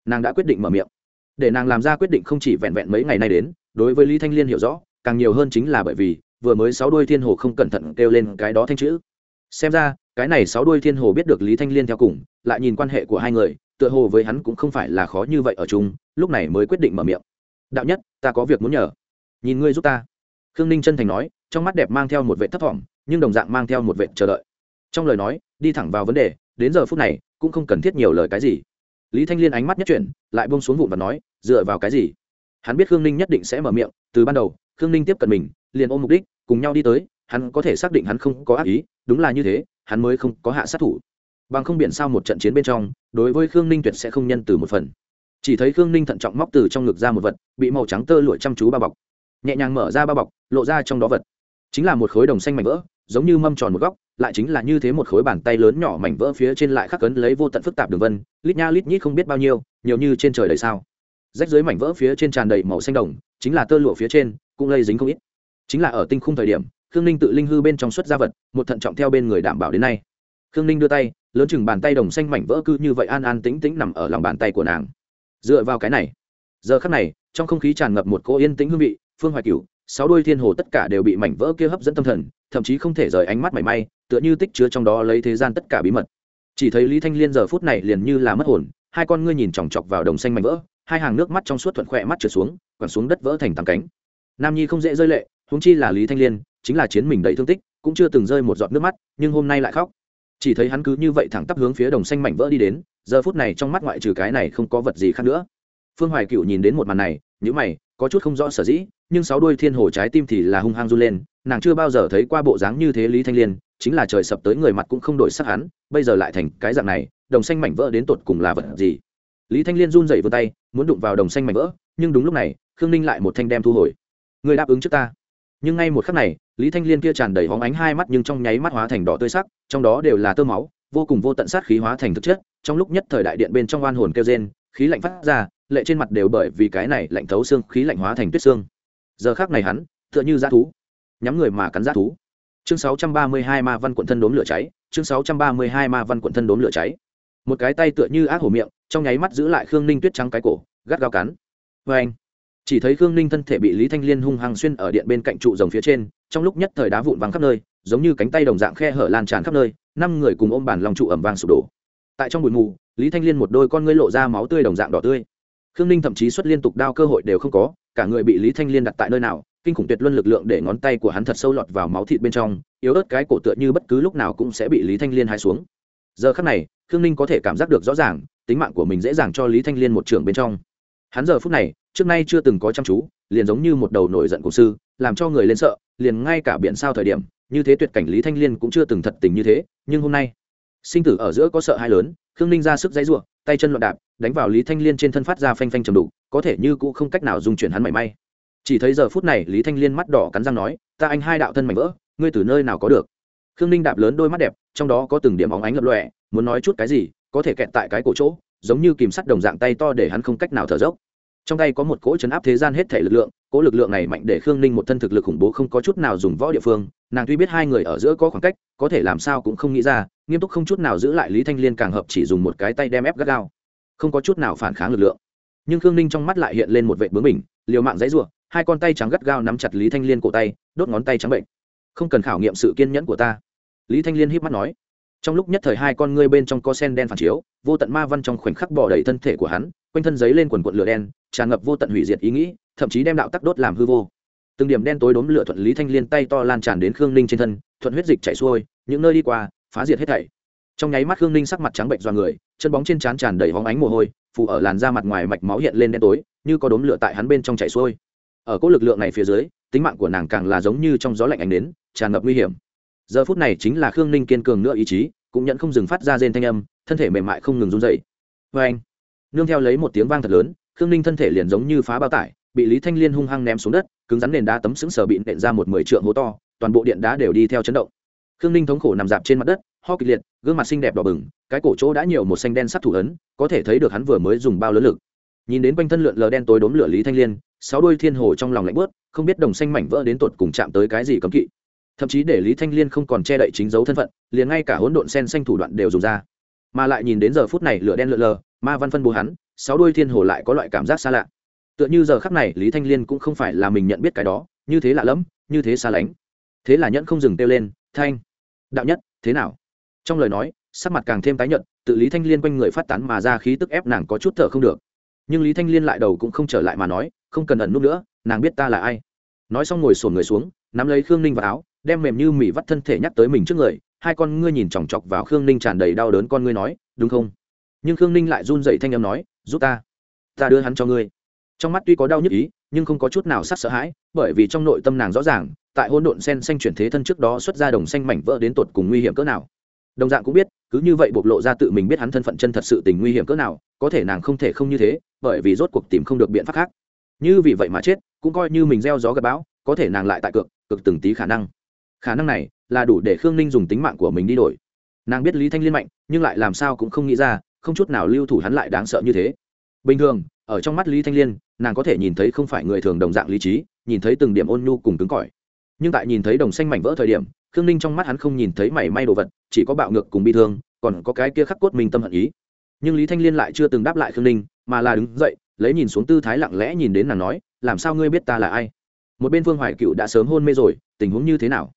Nàng đã quyết định mở miệng để nàng làm ra quyết định không chỉ vẹn vẹn mấy ngày nay đến, đối với lý thanh liên hiểu rõ, càng nhiều hơn chính là bởi vì, vừa mới sáu đuôi thiên hồ không cẩn thận kêu lên cái đó thanh chữ. Xem ra, cái này sáu đuôi thiên hồ biết được lý thanh liên theo cùng, lại nhìn quan hệ của hai người, tựa hồ với hắn cũng không phải là khó như vậy ở chung, lúc này mới quyết định mở miệng. Đạo nhất, ta có việc muốn nhờ. Nhìn ngươi giúp ta. Khương ninh chân thành nói, trong mắt đẹp mang theo một vệ thấp thỏm, nhưng đồng dạng mang theo một vệ chờ đợi. Trong lời nói, đi thẳng vào vấn đề, đến giờ phút này, cũng không cần thiết nhiều lời cái gì lý thanh liên ánh mắt nhất chuyển, lại bông xuống vụn và nói, dựa vào cái gì? Hắn biết khương ninh nhất định sẽ mở miệng, từ ban đầu, khương ninh tiếp cận mình, liền ôm mục đích, cùng nhau đi tới, hắn có thể xác định hắn không có ác ý, đúng là như thế, hắn mới không có hạ sát thủ. Bằng không biển sao một trận chiến bên trong, đối với khương ninh tuyệt sẽ không nhân từ một phần. Chỉ thấy khương ninh thận trọng móc từ trong ngực ra một vật, bị màu trắng tơ lụa chăm chú bao bọc. Nhẹ nhàng mở ra bao bọc, lộ ra trong đó vật. Chính là một khối đồng xanh mảnh vỡ, giống như mâm tròn một góc lại chính là như thế một khối bàn tay lớn nhỏ mảnh vỡ phía trên lại khắc cấn lấy vô tận phức tạp đường vân, lít nha lít nhít không biết bao nhiêu, nhiều như trên trời đầy sao. Rách dưới mảnh vỡ phía trên tràn đầy màu xanh đồng, chính là tơ lụa phía trên, cũng lây dính không ít. Chính là ở tinh khung thời điểm, khương ninh tự linh hư bên trong xuất gia vật, một thận trọng theo bên người đảm bảo đến nay. Khương ninh đưa tay, lớn chừng bàn tay đồng xanh mảnh vỡ cứ như vậy an an tĩnh tĩnh nằm ở lòng bàn tay của nàng. Dựa vào cái này, giờ khắc này, trong không khí tràn ngập một cỗ yên tĩnh hương vị, phương hoài cửu, sáu đôi thiên hồ tất cả đều bị mảnh vỡ kia hấp dẫn tâm thần thậm chí không thể rời ánh mắt mảy may, tựa như tích chứa trong đó lấy thế gian tất cả bí mật. Chỉ thấy lý thanh liên giờ phút này liền như là mất hồn, hai con ngươi nhìn chòng chọc vào đồng xanh mảnh vỡ, hai hàng nước mắt trong suốt thuận khỏe mắt trượt xuống, quẳng xuống đất vỡ thành tàng cánh. Nam nhi không dễ rơi lệ, huống chi là lý thanh liên, chính là chiến mình đầy thương tích, cũng chưa từng rơi một giọt nước mắt, nhưng hôm nay lại khóc. Chỉ thấy hắn cứ như vậy thẳng tắp hướng phía đồng xanh mảnh vỡ đi đến, giờ phút này trong mắt ngoại trừ cái này không có vật gì khác nữa. Phương hoài cựu nhìn đến một màn này nhữ mày có chút không rõ sở dĩ, nhưng sáu đuôi thiên hồ trái tim thì là hung hăng run lên, nàng chưa bao giờ thấy qua bộ dáng như thế lý thanh liên, chính là trời sập tới người mặt cũng không đổi sắc hắn, bây giờ lại thành cái dạng này, đồng xanh mảnh vỡ đến tột cùng là vật gì? Lý thanh liên run dậy vươn tay, muốn đụng vào đồng xanh mảnh vỡ, nhưng đúng lúc này, khương ninh lại một thanh đem thu hồi. Người đáp ứng trước ta. Nhưng ngay một khắc này, lý thanh liên kia tràn đầy hóng ánh hai mắt nhưng trong nháy mắt hóa thành đỏ tươi sắc, trong đó đều là tơ máu, vô cùng vô tận sát khí hóa thành thực chất, trong lúc nhất thời đại điện bên trong oan hồn kêu rên, khí lạnh phát ra lệ trên mặt đều bởi vì cái này lạnh thấu xương khí lạnh hóa thành tuyết xương. Giờ khác này hắn, tựa như dã thú, nhắm người mà cắn dã thú. Chương 632 ma văn quận thân đốm lửa cháy, chương 632 ma văn quận thân đốm lửa cháy. Một cái tay tựa như ác hổ miệng, trong nháy mắt giữ lại khương ninh tuyết trắng cái cổ, gắt gao cắn. Vê anh, chỉ thấy khương ninh thân thể bị lý thanh liên hung hăng xuyên ở điện bên cạnh trụ rồng phía trên, trong lúc nhất thời đá vụn vắng khắp nơi, giống như cánh tay đồng dạng khe hở lan tràn khắp nơi, năm người cùng ôm bàn lòng trụ ẩm vang sụp đổ. Tại trong bụi mù, lý thanh liên một đôi con ngươi lộ ra máu tươi đồng dạng đỏ tươi khương ninh thậm chí xuất liên tục đao cơ hội đều không có, cả người bị lý thanh liên đặt tại nơi nào, kinh khủng tuyệt luân lực lượng để ngón tay của hắn thật sâu lọt vào máu thịt bên trong, yếu ớt cái cổ tựa như bất cứ lúc nào cũng sẽ bị lý thanh liên hai xuống. Giờ khắc này, khương ninh có thể cảm giác được rõ ràng, tính mạng của mình dễ dàng cho lý thanh liên một trường bên trong. Hắn giờ phút này, trước nay chưa từng có chăm chú, liền giống như một đầu nổi giận cổ sư, làm cho người lên sợ, liền ngay cả biển sao thời điểm, như thế tuyệt cảnh lý thanh liên cũng chưa từng thật tình như thế, nhưng hôm nay, sinh tử ở giữa có sợ hai lớn, khương ninh ra sức dãy ruộng tay chân loạn đạp đánh vào lý thanh liên trên thân phát ra phanh phanh trầm đủ có thể như cũng không cách nào dung chuyển hắn mảy may. Chỉ thấy giờ phút này, lý thanh liên mắt đỏ cắn răng nói, ta anh hai đạo thân mảnh vỡ, ngươi từ nơi nào có được? Khương ninh đạp lớn đôi mắt đẹp, trong đó có từng điểm óng ánh lập lọe muốn nói chút cái gì, có thể kẹt tại cái cổ chỗ, giống như kìm sắt đồng dạng tay to để hắn không cách nào thở dốc. Trong tay có một cỗ chấn áp thế gian hết thể lực lượng, cỗ lực lượng này mạnh để khương ninh một thân thực lực khủng bố không có chút nào dùng võ địa phương, nàng tuy biết hai người ở giữa có khoảng cách, có thể làm sao cũng không nghĩ ra, nghiêm túc không chút nào giữ lại lý thanh liên càng hợp chỉ dùng một cái tay đem ép gắt gao không có chút nào phản kháng lực lượng. Nhưng khương ninh trong mắt lại hiện lên một vệ bướng mình liều mạng dãy ruộng hai con tay trắng gắt gao nắm chặt lý thanh liên cổ tay, đốt ngón tay trắng bệnh. Không cần khảo nghiệm sự kiên nhẫn của ta. Lý thanh liên híp mắt nói. Trong lúc nhất thời hai con ngươi bên trong có sen đen phản chiếu, vô tận ma văn trong khoảnh khắc bỏ đầy thân thể của hắn, quanh thân giấy lên quần quận lửa đen, tràn ngập vô tận hủy diệt ý nghĩ, thậm chí đem đạo tắc đốt làm hư vô. Từng điểm đen tối đốm lửa thuận lý thanh liên tay to lan tràn đến khương ninh trên thân, thuận huyết dịch chảy xuôi, những nơi đi qua, phá diệt hết thảy trong nháy mắt khương ninh sắc mặt trắng bệnh do người, chân bóng trên trán tràn đầy hóng ánh mồ hôi phủ ở làn da mặt ngoài mạch máu hiện lên đen tối, như có đốm lửa tại hắn bên trong chảy xuôi. Ở cỗ lực lượng này phía dưới, tính mạng của nàng càng là giống như trong gió lạnh ánh đến tràn ngập nguy hiểm. Giờ phút này chính là khương ninh kiên cường nữa ý chí, cũng nhận không dừng phát ra rên thanh âm, thân thể mềm mại không ngừng run dậy vê anh, nương theo lấy một tiếng vang thật lớn, khương ninh thân thể liền giống như phá bao tải, bị lý thanh liên hung hăng ném xuống đất, cứng rắn nền đá tấm xứng sờ bị nện ra một mười trượng hố to, toàn bộ điện đá đều đi theo chấn động khương ninh thống khổ nằm dạp trên mặt đất, ho kịch liệt, gương mặt xinh đẹp đỏ bừng, cái cổ chỗ đã nhiều một xanh đen sắc thủ ấn, có thể thấy được hắn vừa mới dùng bao lớn lực. Nhìn đến quanh thân lượn lờ đen tối đốm lửa lý thanh liên, sáu đôi thiên hồ trong lòng lạnh bớt không biết đồng xanh mảnh vỡ đến tột cùng chạm tới cái gì cấm kỵ. Thậm chí để lý thanh liên không còn che đậy chính dấu thân phận, liền ngay cả hỗn độn sen xanh thủ đoạn đều dùng ra. Mà lại nhìn đến giờ phút này lửa đen lượn lờ, ma văn phân bố hắn, sáu đôi thiên hồ lại có loại cảm giác xa lạ. Tựa như giờ khắc này, lý thanh liên cũng không phải là mình nhận biết cái đó, như thế lạ lẫm, như thế xa lánh. Thế là nhẫn không dừng kêu lên thanh. Đạo nhất, thế nào? Trong lời nói, sắc mặt càng thêm tái nhợt, tự lý thanh liên quanh người phát tán mà ra khí tức ép nàng có chút thở không được. Nhưng lý thanh liên lại đầu cũng không trở lại mà nói, không cần ẩn nút nữa, nàng biết ta là ai. Nói xong ngồi sổn người xuống, nắm lấy khương ninh vào áo, đem mềm như mỉ vắt thân thể nhắc tới mình trước người, hai con ngươi nhìn chòng chọc vào khương ninh tràn đầy đau đớn con ngươi nói, đúng không? Nhưng khương ninh lại run dậy thanh âm nói, giúp ta. Ta đưa hắn cho ngươi. Trong mắt tuy có đau nhức ý, nhưng không có chút nào sắc sợ hãi, bởi vì trong nội tâm nàng rõ ràng tại hôn độn sen xanh chuyển thế thân trước đó xuất ra đồng xanh mảnh vỡ đến tột cùng nguy hiểm cỡ nào. Đồng dạng cũng biết, cứ như vậy bộc lộ ra tự mình biết hắn thân phận chân thật sự tình nguy hiểm cỡ nào, có thể nàng không thể không như thế, bởi vì rốt cuộc tìm không được biện pháp khác. Như vì vậy mà chết, cũng coi như mình gieo gió gặp bão, có thể nàng lại tại cực cực từng tí khả năng. Khả năng này là đủ để khương ninh dùng tính mạng của mình đi đổi. Nàng biết lý thanh liên mạnh, nhưng lại làm sao cũng không nghĩ ra, không chút nào lưu thủ hắn lại đáng sợ như thế. Bình thường, ở trong mắt lý thanh liên, nàng có thể nhìn thấy không phải người thường đồng dạng lý trí, nhìn thấy từng điểm ôn nhu cùng cứng cỏi nhưng tại nhìn thấy đồng xanh mảnh vỡ thời điểm, khương ninh trong mắt hắn không nhìn thấy mảy may đồ vật, chỉ có bạo ngược cùng bi thương, còn có cái kia khắc cốt mình tâm hận ý. Nhưng lý thanh liên lại chưa từng đáp lại khương ninh, mà là đứng dậy, lấy nhìn xuống tư thái lặng lẽ nhìn đến nàng nói, làm sao ngươi biết ta là ai? Một bên phương hoài cựu đã sớm hôn mê rồi, tình huống như thế nào?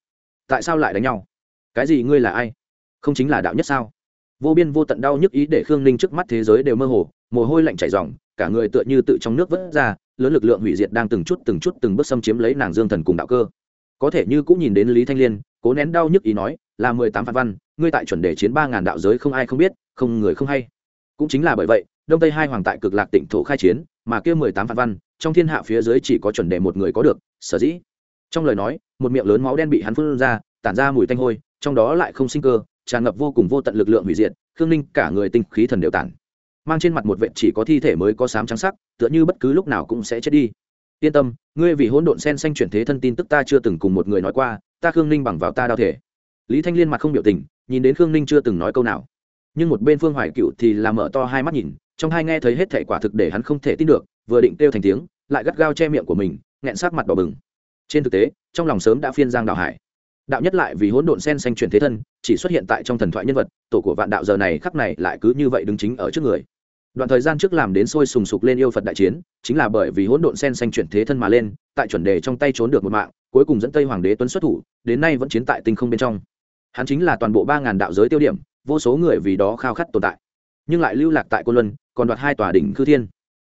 Tại sao lại đánh nhau? Cái gì ngươi là ai? Không chính là đạo nhất sao? Vô biên vô tận đau nhức ý để khương ninh trước mắt thế giới đều mơ hồ, mồ hôi lạnh chảy dòng cả người tựa như tự trong nước vớt ra, lớn lực lượng hủy diệt đang từng chút từng chút từng bước xâm chiếm lấy nàng dương thần cùng đạo cơ có thể như cũng nhìn đến lý thanh liên, cố nén đau nhức ý nói, là mười tám phạt văn, ngươi tại chuẩn đề chiến ba ngàn đạo giới không ai không biết, không người không hay. Cũng chính là bởi vậy, đông tây hai hoàng tại cực lạc tịnh thổ khai chiến, mà kia mười tám phạt văn, trong thiên hạ phía dưới chỉ có chuẩn đề một người có được, sở dĩ. Trong lời nói, một miệng lớn máu đen bị hắn phun ra, tản ra mùi tanh hôi, trong đó lại không sinh cơ, tràn ngập vô cùng vô tận lực lượng hủy diệt, khương ninh cả người tinh khí thần đều tản. Mang trên mặt một vệ chỉ có thi thể mới có sám trắng sắc, tựa như bất cứ lúc nào cũng sẽ chết đi yên tâm, ngươi vì hỗn độn sen xanh chuyển thế thân tin tức ta chưa từng cùng một người nói qua, ta khương ninh bằng vào ta đao thể. Lý thanh liên mặt không biểu tình, nhìn đến khương ninh chưa từng nói câu nào. Nhưng một bên phương hoài cựu thì làm mở to hai mắt nhìn, trong hai nghe thấy hết thể quả thực để hắn không thể tin được, vừa định kêu thành tiếng, lại gắt gao che miệng của mình, nghẹn sát mặt đỏ bừng. Trên thực tế, trong lòng sớm đã phiên giang đạo hải. Đạo nhất lại vì hỗn độn sen xanh chuyển thế thân, chỉ xuất hiện tại trong thần thoại nhân vật, tổ của vạn đạo giờ này khắc này lại cứ như vậy đứng chính ở trước người đoạn thời gian trước làm đến sôi sùng sục lên yêu phật đại chiến, chính là bởi vì hỗn độn sen xanh chuyển thế thân mà lên, tại chuẩn đề trong tay trốn được một mạng, cuối cùng dẫn tây hoàng đế tuấn xuất thủ, đến nay vẫn chiến tại tinh không bên trong. Hắn chính là toàn bộ ba ngàn đạo giới tiêu điểm, vô số người vì đó khao khát tồn tại. Nhưng lại lưu lạc tại côn luân, còn đoạt hai tòa đỉnh khư thiên.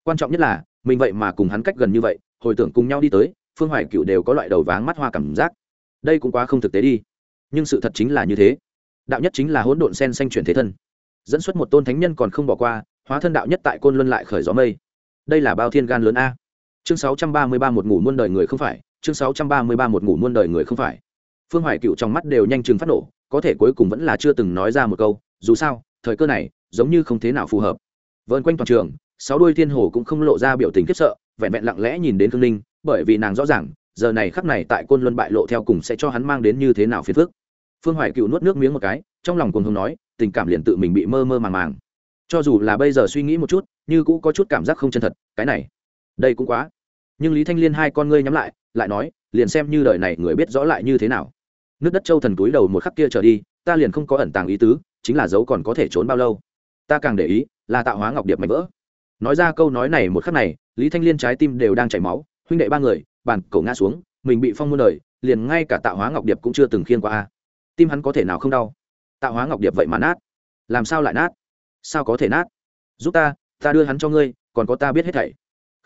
Quan trọng nhất là, mình vậy mà cùng hắn cách gần như vậy, hồi tưởng cùng nhau đi tới, phương hoài cựu đều có loại đầu váng mắt hoa cảm giác. Đây cũng quá không thực tế đi. Nhưng sự thật chính là như thế. Đạo nhất chính là hỗn độn sen xanh chuyển thế thân. Dẫn xuất một tôn thánh nhân còn không bỏ qua hóa thân đạo nhất tại côn luân lại khởi gió mây. Đây là bao thiên gan lớn a. Chương sáu trăm ba mươi ba một ngủ muôn đời người không phải, chương sáu trăm ba mươi ba một ngủ muôn đời người không phải. Phương hoài cựu trong mắt đều nhanh chừng phát nổ, có thể cuối cùng vẫn là chưa từng nói ra một câu, dù sao, thời cơ này, giống như không thế nào phù hợp. Vơn quanh toàn trường, sáu đuôi thiên hồ cũng không lộ ra biểu tình khiếp sợ, vẹn vẹn lặng lẽ nhìn đến khương ninh, bởi vì nàng rõ ràng, giờ này khắc này tại côn luân bại lộ theo cùng sẽ cho hắn mang đến như thế nào phiền phức. Phương hoài cựu nuốt nước miếng một cái, trong lòng cùng hùng nói, tình cảm liền tự mình bị mơ mơ màng màng cho dù là bây giờ suy nghĩ một chút, như cũng có chút cảm giác không chân thật, cái này, đây cũng quá. Nhưng lý thanh liên hai con ngươi nhắm lại lại nói, liền xem như đời này người biết rõ lại như thế nào. Nước đất châu thần túi đầu một khắc kia trở đi, ta liền không có ẩn tàng ý tứ, chính là dấu còn có thể trốn bao lâu. Ta càng để ý, là tạo hóa ngọc điệp mạnh vỡ. Nói ra câu nói này một khắc này, lý thanh liên trái tim đều đang chảy máu, huynh đệ ba người, bàn cầu ngã xuống, mình bị phong muôn đời, liền ngay cả tạo hóa ngọc điệp cũng chưa từng khiên qua a. Tim hắn có thể nào không đau? Tạo hóa ngọc điệp vậy mà nát, làm sao lại nát? Sao có thể nát? Giúp ta ta đưa hắn cho ngươi, còn có ta biết hết thảy.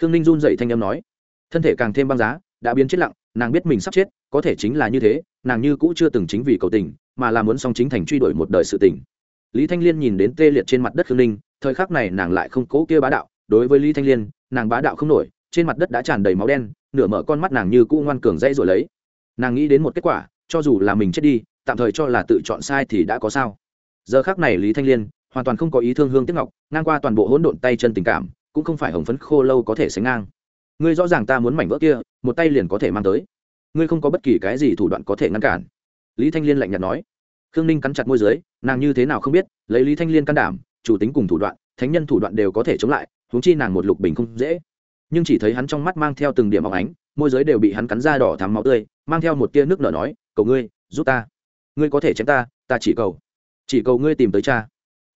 Khương ninh run dậy thanh âm nói. Thân thể càng thêm băng giá, đã biến chết lặng, nàng biết mình sắp chết, có thể chính là như thế, nàng như cũ chưa từng chính vì cầu tình, mà là muốn song chính thành truy đuổi một đời sự tình. Lý thanh liên nhìn đến tê liệt trên mặt đất khương ninh, thời khắc này nàng lại không cố kia bá đạo, đối với lý thanh liên, nàng bá đạo không nổi, trên mặt đất đã tràn đầy máu đen, nửa mở con mắt nàng như cũ ngoan cường dây rồi lấy. Nàng nghĩ đến một kết quả, cho dù là mình chết đi, tạm thời cho là tự chọn sai thì đã có sao. Giờ khác này lý thanh liên hoàn toàn không có ý thương hương tiếc ngọc, ngang qua toàn bộ hỗn độn tay chân tình cảm, cũng không phải hồng phấn khô lâu có thể sánh ngang. Ngươi rõ ràng ta muốn mảnh vỡ kia, một tay liền có thể mang tới. Ngươi không có bất kỳ cái gì thủ đoạn có thể ngăn cản. Lý thanh liên lạnh nhạt nói. Khương ninh cắn chặt môi dưới, nàng như thế nào không biết, lấy lý thanh liên can đảm, chủ tính cùng thủ đoạn, thánh nhân thủ đoạn đều có thể chống lại, huống chi nàng một lục bình không dễ. Nhưng chỉ thấy hắn trong mắt mang theo từng điểm óng ánh, môi giới đều bị hắn cắn ra đỏ thắm máu tươi, mang theo một tia nước nở nói, cầu ngươi, giúp ta. Ngươi có thể chém ta ta chỉ cầu. Chỉ cầu ngươi tìm tới cha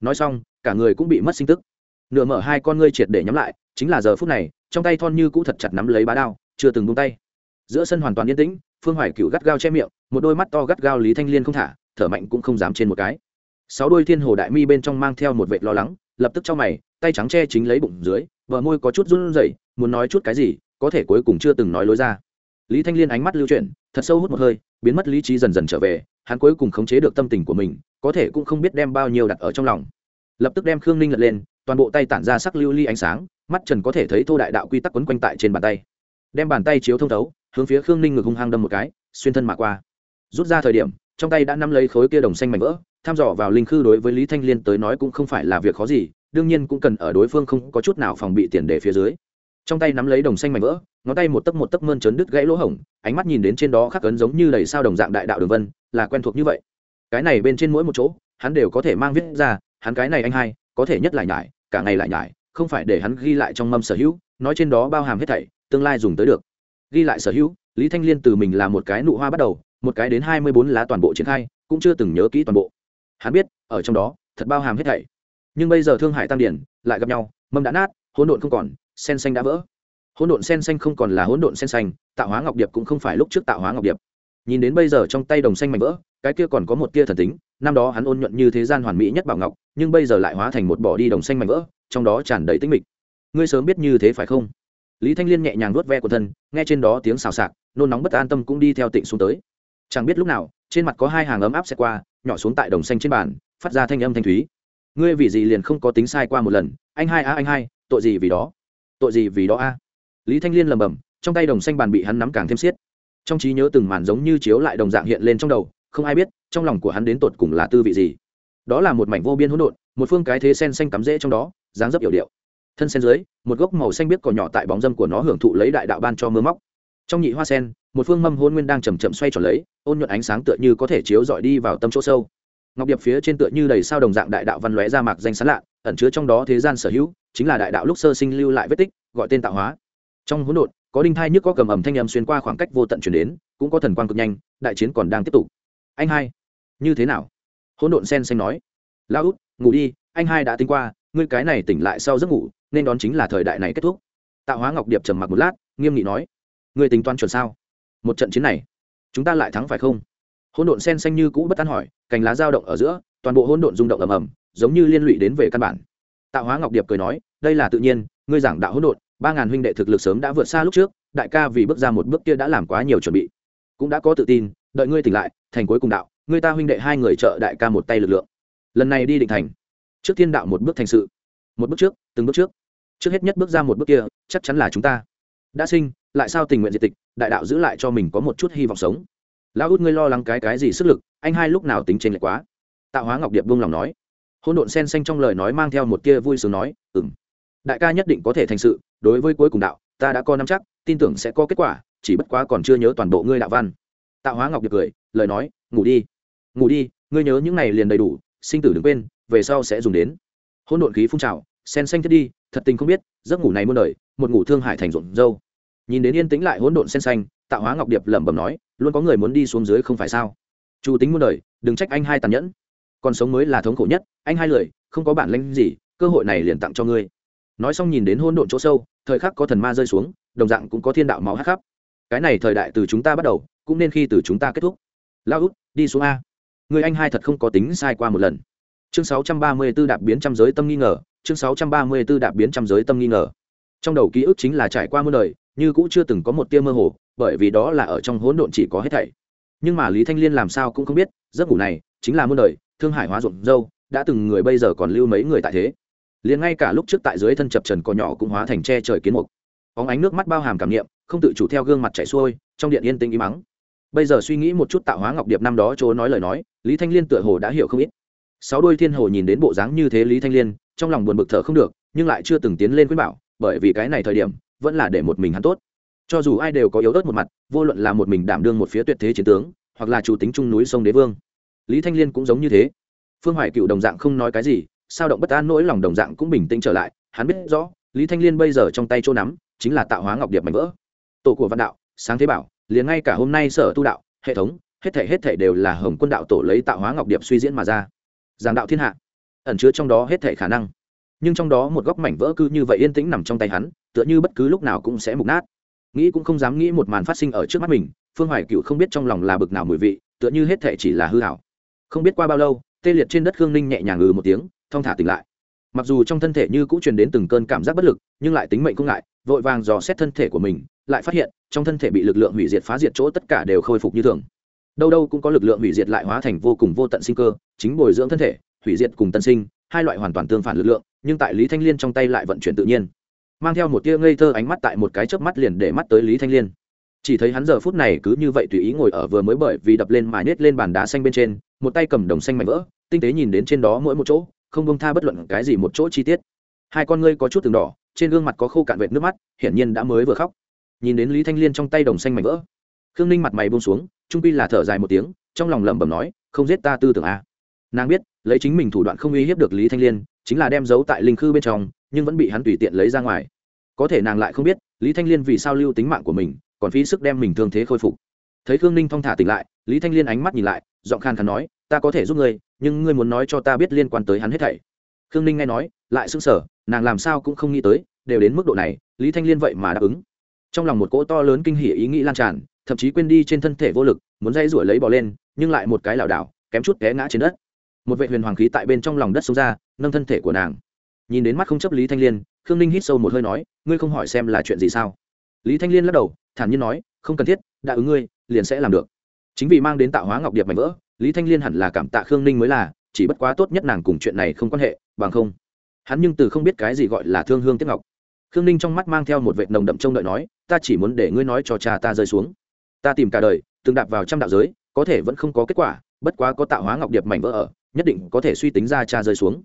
nói xong, cả người cũng bị mất sinh tức. Nửa mở hai con ngươi triệt để nhắm lại, chính là giờ phút này, trong tay thon như cũ thật chặt nắm lấy bá đao, chưa từng buông tay. Giữa sân hoàn toàn yên tĩnh, phương hoài cựu gắt gao che miệng, một đôi mắt to gắt gao lý thanh liên không thả, thở mạnh cũng không dám trên một cái. Sáu đôi thiên hồ đại mi bên trong mang theo một vệ lo lắng, lập tức cho mày, tay trắng che chính lấy bụng dưới vợ môi có chút run rẩy, muốn nói chút cái gì, có thể cuối cùng chưa từng nói lối ra. Lý thanh liên ánh mắt lưu chuyển, thật sâu hút một hơi, biến mất lý trí dần dần trở về hắn cuối cùng khống chế được tâm tình của mình, có thể cũng không biết đem bao nhiêu đặt ở trong lòng. Lập tức đem khương ninh lật lên, toàn bộ tay tản ra sắc lưu ly ánh sáng, mắt trần có thể thấy thô đại đạo quy tắc quấn quanh tại trên bàn tay. Đem bàn tay chiếu thông thấu, hướng phía khương ninh ngực hung hăng đâm một cái, xuyên thân mà qua. Rút ra thời điểm, trong tay đã nắm lấy khối kia đồng xanh mảnh vỡ, tham dò vào linh khư đối với lý thanh liên tới nói cũng không phải là việc khó gì, đương nhiên cũng cần ở đối phương không có chút nào phòng bị tiền đề phía dưới trong tay nắm lấy đồng xanh mảnh vỡ, ngón tay một tấc một tấc mơn trớn đứt gãy lỗ hổng, ánh mắt nhìn đến trên đó khắc ấn giống như đầy sao đồng dạng đại đạo đường vân, là quen thuộc như vậy. Cái này bên trên mỗi một chỗ, hắn đều có thể mang viết ra, hắn cái này anh hai, có thể nhất lại nhải, cả ngày lại nhải, không phải để hắn ghi lại trong mâm sở hữu, nói trên đó bao hàm hết thảy, tương lai dùng tới được. Ghi lại sở hữu, lý thanh liên từ mình là một cái nụ hoa bắt đầu, một cái đến hai mươi bốn lá toàn bộ triển khai, cũng chưa từng nhớ kỹ toàn bộ. Hắn biết, ở trong đó, thật bao hàm hết thảy. Nhưng bây giờ thương hải tăng điển, lại gặp nhau, mâm đã nát, hỗn độn không còn sen xanh đã vỡ. Hỗn độn sen xanh không còn là hỗn độn sen xanh, tạo hóa ngọc điệp cũng không phải lúc trước tạo hóa ngọc điệp. Nhìn đến bây giờ trong tay đồng xanh mảnh vỡ, cái kia còn có một tia thần tính, năm đó hắn ôn nhuận như thế gian hoàn mỹ nhất bảo ngọc, nhưng bây giờ lại hóa thành một bỏ đi đồng xanh mảnh vỡ, trong đó tràn đầy tinh mịch. Ngươi sớm biết như thế phải không? Lý thanh liên nhẹ nhàng nuốt ve của thân, nghe trên đó tiếng xào xạc, nôn nóng bất an tâm cũng đi theo tịnh xuống tới. Chẳng biết lúc nào, trên mặt có hai hàng ấm áp xe qua, nhỏ xuống tại đồng xanh trên bàn, phát ra thanh âm thanh thúy. Ngươi vì gì liền không có tính sai qua một lần? Anh hai a anh hai, tội gì vì đó? Tội gì vì đó a? Lý thanh liên lầm bầm trong tay đồng xanh bàn bị hắn nắm càng thêm xiết. Trong trí nhớ từng màn giống như chiếu lại đồng dạng hiện lên trong đầu, không ai biết, trong lòng của hắn đến tột cùng là tư vị gì. Đó là một mảnh vô biên hỗn độn, một phương cái thế sen xanh cắm rễ trong đó, dáng dấp yểu điệu. Thân sen dưới, một gốc màu xanh biếc cỏ nhỏ tại bóng dâm của nó hưởng thụ lấy đại đạo ban cho mưa móc. Trong nhị hoa sen, một phương mâm hôn nguyên đang chầm chậm xoay tròn lấy, ôn nhuận ánh sáng tựa như có thể chiếu dọi đi vào tâm chỗ sâu. Ngọc điệp phía trên tựa như đầy sao đồng dạng đại đạo văn lóe ra mạc danh sán lạ, ẩn chứa trong đó thế gian sở hữu chính là đại đạo lúc sơ sinh lưu lại vết tích, gọi tên tạo hóa. Trong hỗn độn, có đinh thai nhức có cầm ẩm thanh âm xuyên qua khoảng cách vô tận chuyển đến, cũng có thần quang cực nhanh, đại chiến còn đang tiếp tục. Anh hai, như thế nào? Hỗn độn sen xanh nói. La út, ngủ đi, anh hai đã tính qua, ngươi cái này tỉnh lại sau giấc ngủ, nên đón chính là thời đại này kết thúc. Tạo hóa ngọc điệp trầm mặc một lát, nghiêm nghị nói. Ngươi tính toán chuẩn sao? Một trận chiến này, chúng ta lại thắng phải không? Hỗn độn sen xanh như cũ bất tán hỏi, cành lá dao động ở giữa, toàn bộ hỗn độn rung động ầm ầm, giống như liên lụy đến về căn bản tạo hóa ngọc điệp cười nói, đây là tự nhiên, ngươi giảng đạo hỗn độn, ba ngàn huynh đệ thực lực sớm đã vượt xa lúc trước, đại ca vì bước ra một bước kia đã làm quá nhiều chuẩn bị. Cũng đã có tự tin, đợi ngươi tỉnh lại, thành cuối cùng đạo, ngươi ta huynh đệ hai người trợ đại ca một tay lực lượng. Lần này đi định thành. Trước thiên đạo một bước thành sự. Một bước trước, từng bước trước. Trước hết nhất bước ra một bước kia, chắc chắn là chúng ta. Đã sinh, lại sao tình nguyện diệt tịch, đại đạo giữ lại cho mình có một chút hy vọng sống. Lão út ngươi lo lắng cái cái gì sức lực, anh hai lúc nào tính trên lệch quá? Tạo hóa ngọc điệp buông lòng nói hôn độn sen xanh trong lời nói mang theo một tia vui sướng nói ừng đại ca nhất định có thể thành sự, đối với cuối cùng đạo, ta đã có nắm chắc, tin tưởng sẽ có kết quả, chỉ bất quá còn chưa nhớ toàn bộ ngươi đạo văn. Tạo hóa ngọc điệp cười, lời nói, ngủ đi ngủ đi, ngươi nhớ những này liền đầy đủ, sinh tử đừng quên, về sau sẽ dùng đến. Hôn độn khí phun trào, sen xanh thiết đi, thật tình không biết, giấc ngủ này muôn đời, một ngủ thương hải thành ruộng dâu. Nhìn đến yên tĩnh lại hỗn độn sen xanh, tạo hóa ngọc điệp lẩm bẩm nói, luôn có người muốn đi xuống dưới không phải sao? Chủ tính muôn đời, đừng trách anh hai tàn nhẫn còn sống mới là thống khổ nhất, anh hai lười không có bản lĩnh gì, cơ hội này liền tặng cho ngươi. Nói xong nhìn đến hỗn độn chỗ sâu, thời khắc có thần ma rơi xuống, đồng dạng cũng có thiên đạo máu hắc khắp. Cái này thời đại từ chúng ta bắt đầu, cũng nên khi từ chúng ta kết thúc. Lao út, đi xuống a. Người anh hai thật không có tính sai qua một lần. Chương 634 đạp biến trăm giới tâm nghi ngờ, chương 634 đạp biến trăm giới tâm nghi ngờ. Trong đầu ký ức chính là trải qua muôn đời, như cũng chưa từng có một tia mơ hồ, bởi vì đó là ở trong hỗn độn chỉ có hết thảy. Nhưng mà lý thanh liên làm sao cũng không biết, giấc ngủ này chính là muôn đời thương hải hóa ruộng dâu, đã từng người bây giờ còn lưu mấy người tại thế. Liền ngay cả lúc trước tại dưới thân chập trần cỏ nhỏ cũng hóa thành tre trời kiến mục. Óng ánh nước mắt bao hàm cảm niệm, không tự chủ theo gương mặt chảy xuôi, trong điện yên tĩnh im mắng bây giờ suy nghĩ một chút tạo hóa ngọc điệp năm đó chỗ nói lời nói, lý thanh liên tựa hồ đã hiểu không ít. Sáu đôi thiên hồ nhìn đến bộ dáng như thế lý thanh liên, trong lòng buồn bực thở không được, nhưng lại chưa từng tiến lên khuyên bảo, bởi vì cái này thời điểm, vẫn là để một mình hắn tốt. Cho dù ai đều có yếu ớt một mặt, vô luận là một mình đảm đương một phía tuyệt thế chiến tướng, hoặc là chủ tính trung núi sông đế vương lý thanh liên cũng giống như thế. Phương hoài cựu đồng dạng không nói cái gì, sao động bất an nỗi lòng đồng dạng cũng bình tĩnh trở lại, hắn biết rõ, lý thanh liên bây giờ trong tay chỗ nắm, chính là tạo hóa ngọc điệp mạnh vỡ. Tổ của văn đạo, sáng thế bảo, liền ngay cả hôm nay sở tu đạo, hệ thống, hết thể hết thể đều là hồng quân đạo tổ lấy tạo hóa ngọc điệp suy diễn mà ra. Giảng đạo thiên hạ, ẩn chứa trong đó hết thể khả năng. Nhưng trong đó một góc mảnh vỡ cứ như vậy yên tĩnh nằm trong tay hắn, tựa như bất cứ lúc nào cũng sẽ mục nát. Nghĩ cũng không dám nghĩ một màn phát sinh ở trước mắt mình, phương hoài cựu không biết trong lòng là bực nào mùi vị, tựa như hết thể chỉ là hư hảo không biết qua bao lâu, tê liệt trên đất khương ninh nhẹ nhàng ngừ một tiếng, thong thả tỉnh lại. Mặc dù trong thân thể như cũng truyền đến từng cơn cảm giác bất lực, nhưng lại tính mệnh không ngại, vội vàng dò xét thân thể của mình, lại phát hiện, trong thân thể bị lực lượng hủy diệt phá diệt chỗ tất cả đều khôi phục như thường. Đâu đâu cũng có lực lượng hủy diệt lại hóa thành vô cùng vô tận sinh cơ, chính bồi dưỡng thân thể, hủy diệt cùng tân sinh, hai loại hoàn toàn tương phản lực lượng, nhưng tại lý thanh liên trong tay lại vận chuyển tự nhiên. Mang theo một tia ngây thơ ánh mắt tại một cái chớp mắt liền để mắt tới lý thanh liên. Chỉ thấy hắn giờ phút này cứ như vậy tùy ý ngồi ở vừa mới bởi vì đập lên mài nết lên bàn đá xanh bên trên một tay cầm đồng xanh mảnh vỡ, tinh tế nhìn đến trên đó mỗi một chỗ, không bông tha bất luận cái gì một chỗ chi tiết. Hai con ngươi có chút từng đỏ, trên gương mặt có khô cạn vệt nước mắt, hiển nhiên đã mới vừa khóc. Nhìn đến lý thanh liên trong tay đồng xanh mảnh vỡ, khương ninh mặt mày bông xuống, trung pi là thở dài một tiếng, trong lòng lẩm bẩm nói, không giết ta tư tưởng a nàng biết, lấy chính mình thủ đoạn không uy hiếp được lý thanh liên, chính là đem giấu tại linh khư bên trong, nhưng vẫn bị hắn tùy tiện lấy ra ngoài. Có thể nàng lại không biết, lý thanh liên vì sao lưu tính mạng của mình, còn phí sức đem mình thương thế khôi phục. Thấy khương ninh thong thả tỉnh lại, lý thanh liên ánh mắt nhìn lại, giọng khan khán nói ta có thể giúp ngươi, nhưng ngươi muốn nói cho ta biết liên quan tới hắn hết thảy. Khương ninh nghe nói, lại sững sờ, nàng làm sao cũng không nghĩ tới, đều đến mức độ này, lý thanh liên vậy mà đáp ứng. Trong lòng một cỗ to lớn kinh hỉ ý nghĩ lan tràn, thậm chí quên đi trên thân thể vô lực, muốn dây rủi lấy bỏ lên, nhưng lại một cái lảo đảo, kém chút té ngã trên đất. Một vệ huyền hoàng khí tại bên trong lòng đất xông ra, nâng thân thể của nàng. Nhìn đến mắt không chấp lý thanh liên, khương ninh hít sâu một hơi nói, ngươi không hỏi xem là chuyện gì sao? Lý thanh liên lắc đầu, thản nhiên nói, không cần thiết, đã ứng ngươi, liền sẽ làm được. Chính vì mang đến tạo hóa ngọc điệp mạnh vỡ lý thanh liên hẳn là cảm tạ khương ninh mới là, chỉ bất quá tốt nhất nàng cùng chuyện này không quan hệ, bằng không. Hắn nhưng từ không biết cái gì gọi là thương hương tiếp ngọc. Khương ninh trong mắt mang theo một vệ nồng đậm trông đợi nói, ta chỉ muốn để ngươi nói cho cha ta rơi xuống. Ta tìm cả đời, từng đạp vào trăm đạo giới, có thể vẫn không có kết quả, bất quá có tạo hóa ngọc điệp mảnh vỡ ở, nhất định có thể suy tính ra cha rơi xuống.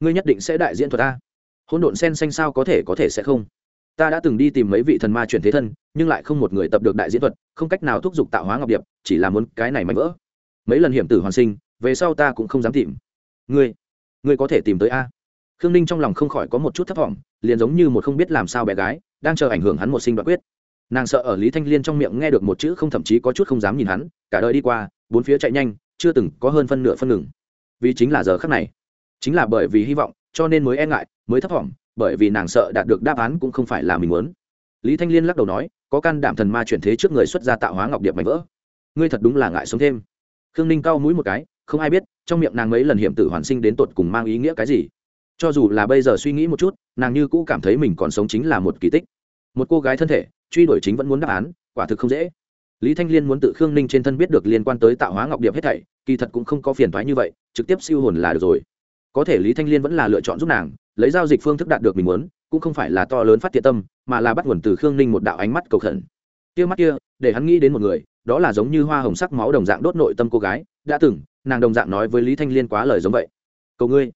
Ngươi nhất định sẽ đại diễn thuật ta. Hỗn độn sen xanh sao có thể có thể sẽ không? Ta đã từng đi tìm mấy vị thần ma chuyển thế thân, nhưng lại không một người tập được đại diễn thuật, không cách nào thúc giục tạo hóa ngọc điệp, chỉ là muốn cái này mảnh vỡ mấy lần hiểm tử hoàn sinh, về sau ta cũng không dám tìm. Ngươi ngươi có thể tìm tới a. Khương ninh trong lòng không khỏi có một chút thấp t liền giống như một không biết làm sao bé gái, đang chờ ảnh hưởng hắn một sinh đoạn quyết. Nàng sợ ở lý thanh liên trong miệng nghe được một chữ không thậm chí có chút không dám nhìn hắn, cả đời đi qua, bốn phía chạy nhanh, chưa từng có hơn phân nửa phân ngừng. Vì chính là giờ khắc này, chính là bởi vì hy vọng, cho nên mới e ngại, mới thấp t bởi vì nàng sợ đạt được đáp án cũng không phải là mình muốn. Lý thanh liên lắc đầu nói, có can đảm thần ma chuyển thế trước người xuất gia tạo hóa ngọc điệp mạnh vỡ. Ngươi thật đúng là ngại sống thêm khương ninh cau mũi một cái, không ai biết, trong miệng nàng mấy lần hiểm tử hoàn sinh đến tột cùng mang ý nghĩa cái gì. Cho dù là bây giờ suy nghĩ một chút, nàng như cũ cảm thấy mình còn sống chính là một kỳ tích. Một cô gái thân thể, truy đuổi chính vẫn muốn đáp án, quả thực không dễ. Lý thanh liên muốn tự khương ninh trên thân biết được liên quan tới tạo hóa ngọc điệp hết thảy, kỳ thật cũng không có phiền thoái như vậy, trực tiếp siêu hồn là được rồi. Có thể lý thanh liên vẫn là lựa chọn giúp nàng, lấy giao dịch phương thức đạt được mình muốn, cũng không phải là to lớn phát thiện tâm, mà là bắt nguồn từ khương ninh một đạo ánh mắt cầu khẩn. Kia mắt kia, để hắn nghĩ đến một người đó là giống như hoa hồng sắc máu đồng dạng đốt nội tâm cô gái, đã từng, nàng đồng dạng nói với lý thanh liên quá lời giống vậy. Cầu ngươi,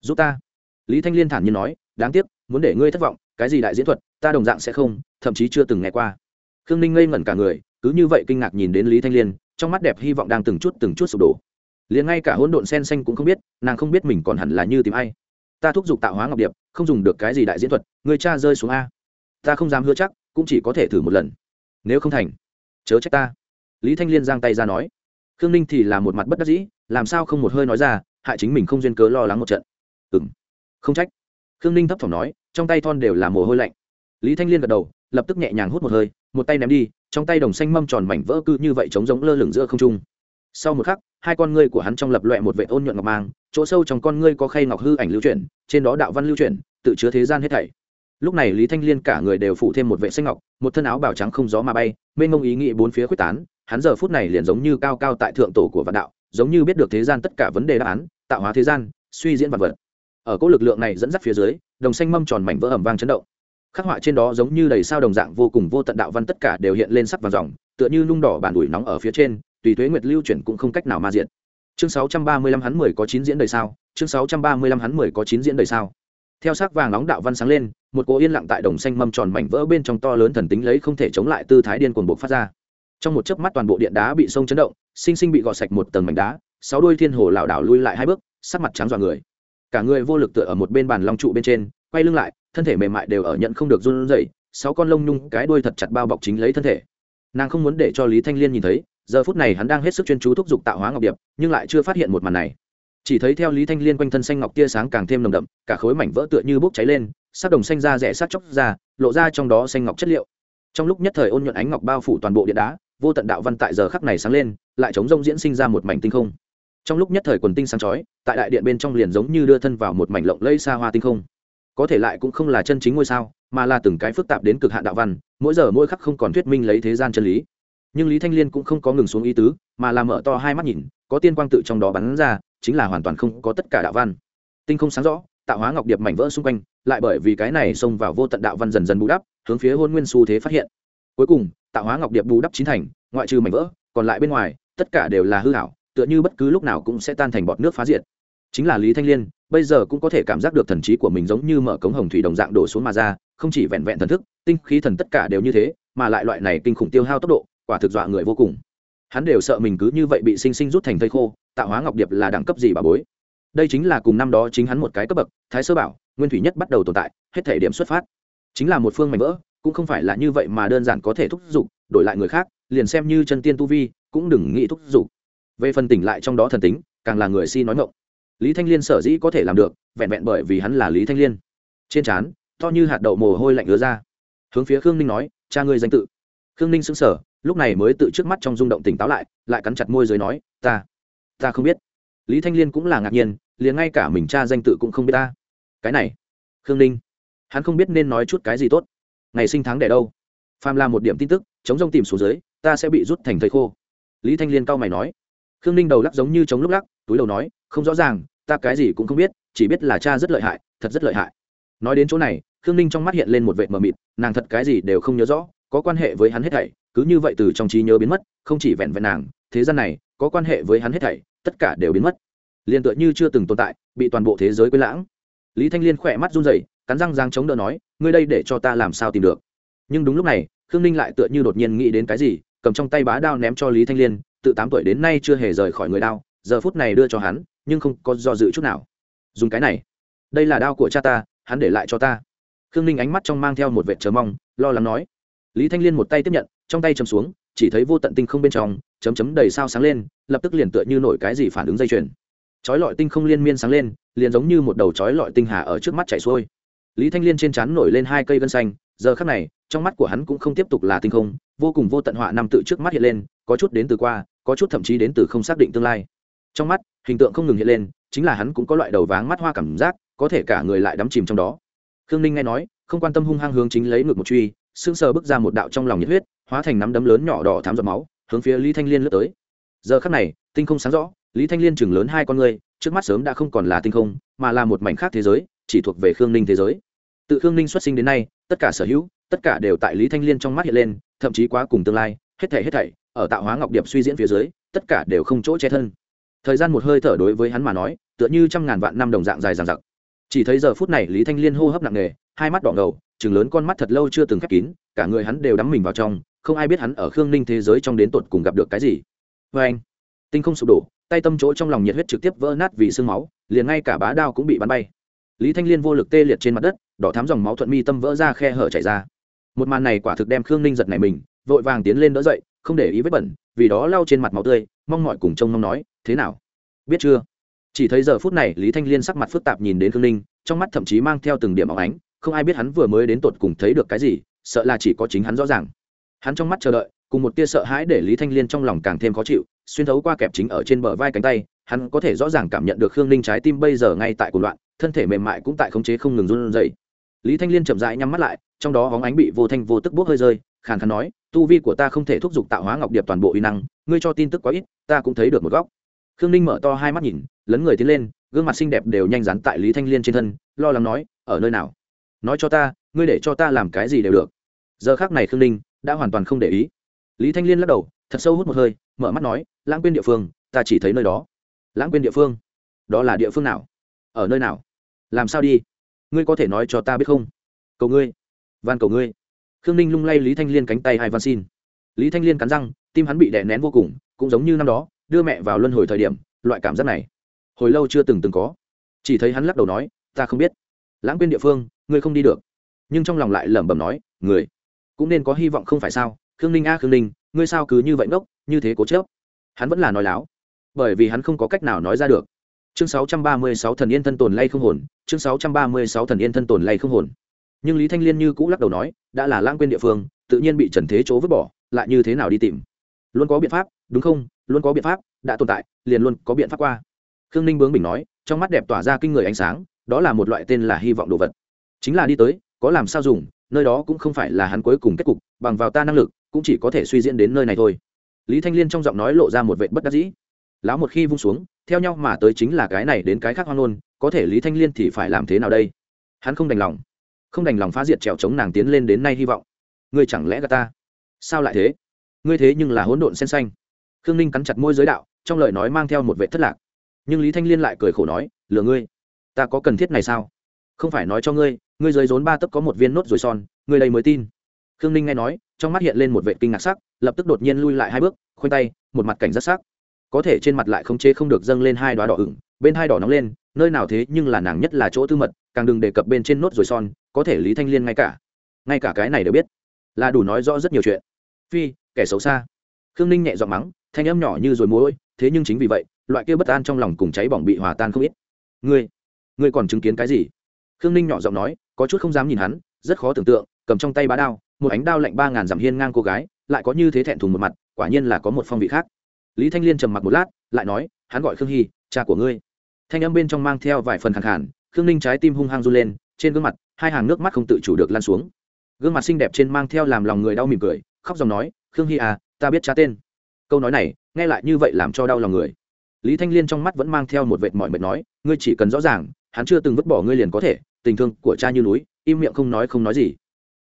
giúp ta. Lý thanh liên thản nhiên nói, đáng tiếc, muốn để ngươi thất vọng, cái gì đại diễn thuật, ta đồng dạng sẽ không, thậm chí chưa từng nghe qua. Khương ninh ngây ngẩn cả người, cứ như vậy kinh ngạc nhìn đến lý thanh liên, trong mắt đẹp hy vọng đang từng chút từng chút sụp đổ. Liền ngay cả hỗn độn sen xanh cũng không biết, nàng không biết mình còn hẳn là như tìm ai. Ta thúc giục tạo hóa ngọc điệp, không dùng được cái gì đại diễn thuật, người cha rơi xuống a. Ta không dám hứa chắc, cũng chỉ có thể thử một lần. Nếu không thành, chớ trách ta lý thanh liên giang tay ra nói, khương ninh thì là một mặt bất đắc dĩ, làm sao không một hơi nói ra, hại chính mình không duyên cớ lo lắng một trận. Ừng không trách. Khương ninh thấp thỏm nói, trong tay thon đều là mồ hôi lạnh. Lý thanh liên gật đầu, lập tức nhẹ nhàng hút một hơi, một tay ném đi, trong tay đồng xanh mâm tròn mảnh vỡ cư như vậy trống giống lơ lửng giữa không trung. Sau một khắc, hai con ngươi của hắn trong lập loẹ một vệ ôn nhuận ngọc mang, chỗ sâu trong con ngươi có khay ngọc hư ảnh lưu chuyển, trên đó đạo văn lưu chuyển, tự chứa thế gian hết thảy. Lúc này lý thanh liên cả người đều phủ thêm một vệ xanh ngọc, một thân áo bào trắng không gió mà bay, mênh mông ý nghĩ bốn phía quyết tán hắn giờ phút này liền giống như cao cao tại thượng tổ của vạn đạo, giống như biết được thế gian tất cả vấn đề đáp án, tạo hóa thế gian, suy diễn vật vật. Ở cỗ lực lượng này dẫn dắt phía dưới, đồng xanh mâm tròn mảnh vỡ ẩm vang chấn động. Khắc họa trên đó giống như đầy sao đồng dạng vô cùng vô tận đạo văn tất cả đều hiện lên sắc vàng dòng tựa như nung đỏ bản đùi nóng ở phía trên, tùy thuế nguyệt lưu chuyển cũng không cách nào ma diện chương 635 hắn mười có chín diễn đời sao, chương 635 hắn mười có chín diễn đời sao. Theo sắc vàng nóng đạo văn sáng lên, một cỗ yên lặng tại đồng xanh mâm tròn mảnh vỡ bên trong to lớn thần tính lấy không thể chống lại tư thái điên cuồng buộc phát ra trong một chớp mắt toàn bộ điện đá bị sông chấn động, sinh sinh bị gọt sạch một tầng mảnh đá, sáu đôi thiên hồ lảo đảo lui lại hai bước, sắc mặt trắng dọa người. Cả người vô lực tựa ở một bên bàn long trụ bên trên, quay lưng lại, thân thể mềm mại đều ở nhận không được run rẩy, sáu con lông nhung cái đuôi thật chặt bao bọc chính lấy thân thể. Nàng không muốn để cho lý thanh liên nhìn thấy, giờ phút này hắn đang hết sức chuyên chú thúc giục tạo hóa ngọc điệp, nhưng lại chưa phát hiện một màn này. Chỉ thấy theo lý thanh liên quanh thân xanh ngọc tia sáng càng thêm nồng đậm, cả khối mảnh vỡ tựa như bốc cháy lên, sắc đồng xanh ra rẻ sát chóc ra, lộ ra trong đó xanh ngọc chất liệu. Trong lúc nhất thời ôn nhuận ánh ngọc bao phủ toàn bộ điện đá vô tận đạo văn tại giờ khắc này sáng lên, lại chống rông diễn sinh ra một mảnh tinh không. Trong lúc nhất thời quần tinh sáng chói, tại đại điện bên trong liền giống như đưa thân vào một mảnh lộng lây xa hoa tinh không. Có thể lại cũng không là chân chính ngôi sao, mà là từng cái phức tạp đến cực hạn đạo văn, mỗi giờ mỗi khắc không còn thuyết minh lấy thế gian chân lý. Nhưng lý thanh liên cũng không có ngừng xuống ý tứ, mà là mở to hai mắt nhìn, có tiên quang tự trong đó bắn ra, chính là hoàn toàn không có tất cả đạo văn. Tinh không sáng rõ, tạo hóa ngọc điệp mảnh vỡ xung quanh, lại bởi vì cái này xông vào vô tận đạo văn dần dần bù đắp, hướng phía hôn nguyên xu thế phát hiện. Cuối cùng tạo hóa ngọc điệp bù đắp chín thành, ngoại trừ mảnh vỡ, còn lại bên ngoài, tất cả đều là hư hảo tựa như bất cứ lúc nào cũng sẽ tan thành bọt nước phá diệt. Chính là lý thanh liên, bây giờ cũng có thể cảm giác được thần trí của mình giống như mở cống hồng thủy đồng dạng đổ xuống mà ra, không chỉ vẹn vẹn thần thức, tinh khí thần tất cả đều như thế, mà lại loại này kinh khủng tiêu hao tốc độ, quả thực dọa người vô cùng. Hắn đều sợ mình cứ như vậy bị sinh sinh rút thành thây khô, tạo hóa ngọc điệp là đẳng cấp gì bà bối? Đây chính là cùng năm đó chính hắn một cái cấp bậc, thái sơ bảo, nguyên thủy nhất bắt đầu tồn tại, hết thể điểm xuất phát. Chính là một phương mảnh vỡ cũng không phải là như vậy mà đơn giản có thể thúc giục, đổi lại người khác, liền xem như chân tiên tu vi, cũng đừng nghĩ thúc giục. Về phần tỉnh lại trong đó thần tính, càng là người si nói ngộng lý thanh liên sở dĩ có thể làm được, vẹn vẹn bởi vì hắn là lý thanh liên. Trên trán, to như hạt đậu mồ hôi lạnh ứa ra. Hướng phía khương ninh nói, cha ngươi danh tự. Khương ninh xứng sở lúc này mới tự trước mắt trong rung động tỉnh táo lại lại cắn chặt môi dưới nói, ta ta không biết. Lý thanh liên cũng là ngạc nhiên, liền ngay cả mình cha danh tự cũng không biết ta. Cái này, khương ninh, hắn không biết nên nói chút cái gì tốt ngày sinh tháng đẻ đâu? Phàm là một điểm tin tức, chống rông tìm xuống dưới, ta sẽ bị rút thành thầy khô. Lý thanh liên cao mày nói. Khương ninh đầu lắc giống như chống lúc lắc, túi đầu nói, không rõ ràng, ta cái gì cũng không biết, chỉ biết là cha rất lợi hại, thật rất lợi hại. Nói đến chỗ này, khương ninh trong mắt hiện lên một vệ mờ mịt, nàng thật cái gì đều không nhớ rõ, có quan hệ với hắn hết thảy, cứ như vậy từ trong trí nhớ biến mất, không chỉ vẹn vẹn nàng, thế gian này, có quan hệ với hắn hết thảy, tất cả đều biến mất. Liền tựa như chưa từng tồn tại, bị toàn bộ thế giới quên lãng. Lý thanh liên khỏe mắt run rẩy, cắn răng giang chống đỡ nói ngươi đây để cho ta làm sao tìm được? Nhưng đúng lúc này, khương ninh lại tựa như đột nhiên nghĩ đến cái gì, cầm trong tay bá đao ném cho lý thanh liên từ tám tuổi đến nay chưa hề rời khỏi người đao, giờ phút này đưa cho hắn, nhưng không có do dự chút nào. Dùng cái này, đây là đao của cha ta, hắn để lại cho ta. Khương ninh ánh mắt trong mang theo một vệ chờ mong, lo lắng nói. Lý thanh liên một tay tiếp nhận, trong tay chấm xuống, chỉ thấy vô tận tinh không bên trong, chấm chấm đầy sao sáng lên, lập tức liền tựa như nổi cái gì phản ứng dây chuyền. Chói lọi tinh không liên miên sáng lên, liền giống như một đầu chói lọi tinh hà ở trước mắt chảy xuôi lý thanh liên trên trán nổi lên hai cây gân xanh, giờ khắc này, trong mắt của hắn cũng không tiếp tục là tinh không, vô cùng vô tận họa nằm tự trước mắt hiện lên, có chút đến từ qua, có chút thậm chí đến từ không xác định tương lai. Trong mắt, hình tượng không ngừng hiện lên, chính là hắn cũng có loại đầu váng mắt hoa cảm giác, có thể cả người lại đắm chìm trong đó. Khương ninh nghe nói, không quan tâm hung hăng hướng chính lấy ngược một truy, sững sờ bước ra một đạo trong lòng nhiệt huyết, hóa thành nắm đấm lớn nhỏ đỏ thám giọt máu, hướng phía lý thanh liên lướt tới. Giờ khắc này, tinh không sáng rõ, lý thanh liên chừng lớn hai con ngươi trước mắt sớm đã không còn là tinh không, mà là một mảnh khác thế giới, chỉ thuộc về khương ninh thế giới tự khương ninh xuất sinh đến nay, tất cả sở hữu, tất cả đều tại lý thanh liên trong mắt hiện lên, thậm chí quá cùng tương lai, hết thảy hết thảy, ở tạo hóa ngọc điệp suy diễn phía dưới, tất cả đều không chỗ che thân. Thời gian một hơi thở đối với hắn mà nói, tựa như trăm ngàn vạn năm đồng dạng dài dằng dặc. Chỉ thấy giờ phút này lý thanh liên hô hấp nặng nề, hai mắt đỏ ngầu chừng lớn con mắt thật lâu chưa từng khép kín, cả người hắn đều đắm mình vào trong, không ai biết hắn ở khương ninh thế giới trong đến tột cùng gặp được cái gì. Vê anh, tinh không sụp đổ, tay tâm chỗ trong lòng nhiệt huyết trực tiếp vỡ nát vì sương máu, liền ngay cả bá đao cũng bị bắn bay lý thanh liên vô lực tê liệt trên mặt đất, đỏ thám dòng máu thuận mi tâm vỡ ra khe hở chảy ra. Một màn này quả thực đem khương ninh giật này mình, vội vàng tiến lên đỡ dậy, không để ý vết bẩn, vì đó lau trên mặt máu tươi, mong mọi cùng trông mong nói, thế nào? Biết chưa? Chỉ thấy giờ phút này, lý thanh liên sắc mặt phức tạp nhìn đến khương ninh, trong mắt thậm chí mang theo từng điểm óng ánh, không ai biết hắn vừa mới đến tột cùng thấy được cái gì, sợ là chỉ có chính hắn rõ ràng. Hắn trong mắt chờ đợi, cùng một tia sợ hãi để lý thanh liên trong lòng càng thêm khó chịu, xuyên thấu qua kẹp chính ở trên bờ vai cánh tay hắn có thể rõ ràng cảm nhận được khương ninh trái tim bây giờ ngay tại cuộc loạn, thân thể mềm mại cũng tại khống chế không ngừng run rẩy. Lý thanh liên chậm rãi nhắm mắt lại, trong đó hóng ánh bị vô thanh vô tức bốc hơi rơi, khàn khàn nói, tu vi của ta không thể thúc giục tạo hóa ngọc điệp toàn bộ uy năng, ngươi cho tin tức quá ít, ta cũng thấy được một góc. Khương ninh mở to hai mắt nhìn, lấn người tiến lên, gương mặt xinh đẹp đều nhanh rắn tại lý thanh liên trên thân, lo lắng nói, ở nơi nào? Nói cho ta, ngươi để cho ta làm cái gì đều được. Giờ khác này khương ninh đã hoàn toàn không để ý. Lý thanh liên lắc đầu, thật sâu hút một hơi, mở mắt nói, lãng quên địa phương, ta chỉ thấy nơi đó lãng quên địa phương. Đó là địa phương nào? Ở nơi nào? Làm sao đi? Ngươi có thể nói cho ta biết không? Cầu ngươi. Van cầu ngươi. Khương ninh lung lay lý thanh liên cánh tay hai van xin. Lý thanh liên cắn răng, tim hắn bị đè nén vô cùng, cũng giống như năm đó, đưa mẹ vào luân hồi thời điểm, loại cảm giác này. Hồi lâu chưa từng từng có. Chỉ thấy hắn lắc đầu nói, ta không biết. Lãng quên địa phương, ngươi không đi được. Nhưng trong lòng lại lẩm bẩm nói, người cũng nên có hy vọng không phải sao? Khương ninh a, khương ninh, ngươi sao cứ như vậy ngốc, như thế cố chớp hắn vẫn là nói láo bởi vì hắn không có cách nào nói ra được. Chương 636 thần yên thân tồn lay không hồn, chương 636 thần yên thân tồn lay không hồn. Nhưng lý thanh liên như cũ lắc đầu nói, đã là lãng quên địa phương, tự nhiên bị trần thế chỗ vứt bỏ, lại như thế nào đi tìm? Luôn có biện pháp, đúng không? Luôn có biện pháp, đã tồn tại, liền luôn có biện pháp qua. Khương ninh bướng bình nói, trong mắt đẹp tỏa ra kinh người ánh sáng, đó là một loại tên là hy vọng đồ vật. Chính là đi tới, có làm sao dùng, nơi đó cũng không phải là hắn cuối cùng kết cục, bằng vào ta năng lực, cũng chỉ có thể suy diễn đến nơi này thôi. Lý thanh liên trong giọng nói lộ ra một vệ bất đắc dĩ lão một khi vung xuống, theo nhau mà tới chính là cái này đến cái khác hoang nôn có thể lý thanh liên thì phải làm thế nào đây? Hắn không đành lòng. Không đành lòng phá diệt trèo chống nàng tiến lên đến nay hy vọng. Ngươi chẳng lẽ gà ta? Sao lại thế? Ngươi thế nhưng là hỗn độn sen xanh. Khương ninh cắn chặt môi giới đạo, trong lời nói mang theo một vệ thất lạc. Nhưng lý thanh liên lại cười khổ nói, lừa ngươi, ta có cần thiết này sao? Không phải nói cho ngươi ngươi dưới rốn ba tấc có một viên nốt rồi son, ngươi đây mới tin. Khương ninh nghe nói, trong mắt hiện lên một vệ kinh ngạc sắc, lập tức đột nhiên lui lại hai bước, khoanh tay, một mặt cảnh rất sắc có thể trên mặt lại không chế không được dâng lên hai đoá đỏ ửng, bên hai đỏ nóng lên, nơi nào thế nhưng là nàng nhất là chỗ tư mật, càng đừng đề cập bên trên nốt rồi son, có thể lý thanh liên ngay cả ngay cả cái này đều biết. Là đủ nói rõ rất nhiều chuyện. Phi, kẻ xấu xa. Khương ninh nhẹ giọng mắng, thanh âm nhỏ như rồi mối thế nhưng chính vì vậy, loại kia bất an trong lòng cùng cháy bỏng bị hòa tan không ít. Ngươi ngươi còn chứng kiến cái gì? Khương ninh nhỏ giọng nói, có chút không dám nhìn hắn, rất khó tưởng tượng, cầm trong tay bá đao, một ánh đao lạnh ba ngàn dặm hiên ngang cô gái, lại có như thế thẹn thùng một mặt, quả nhiên là có một phong vị khác lý thanh liên trầm mặc một lát, lại nói, hắn gọi khương hy, cha của ngươi. Thanh âm bên trong mang theo vài phần khẳng khản khương ninh trái tim hung hăng run lên, trên gương mặt, hai hàng nước mắt không tự chủ được lan xuống. Gương mặt xinh đẹp trên mang theo làm lòng người đau mỉm cười, khóc dòng nói, khương hy à ta biết cha tên. Câu nói này, nghe lại như vậy làm cho đau lòng người. Lý thanh liên trong mắt vẫn mang theo một vệt mỏi mệt nói, ngươi chỉ cần rõ ràng, hắn chưa từng vứt bỏ ngươi liền có thể, tình thương của cha như núi, im miệng không nói không nói gì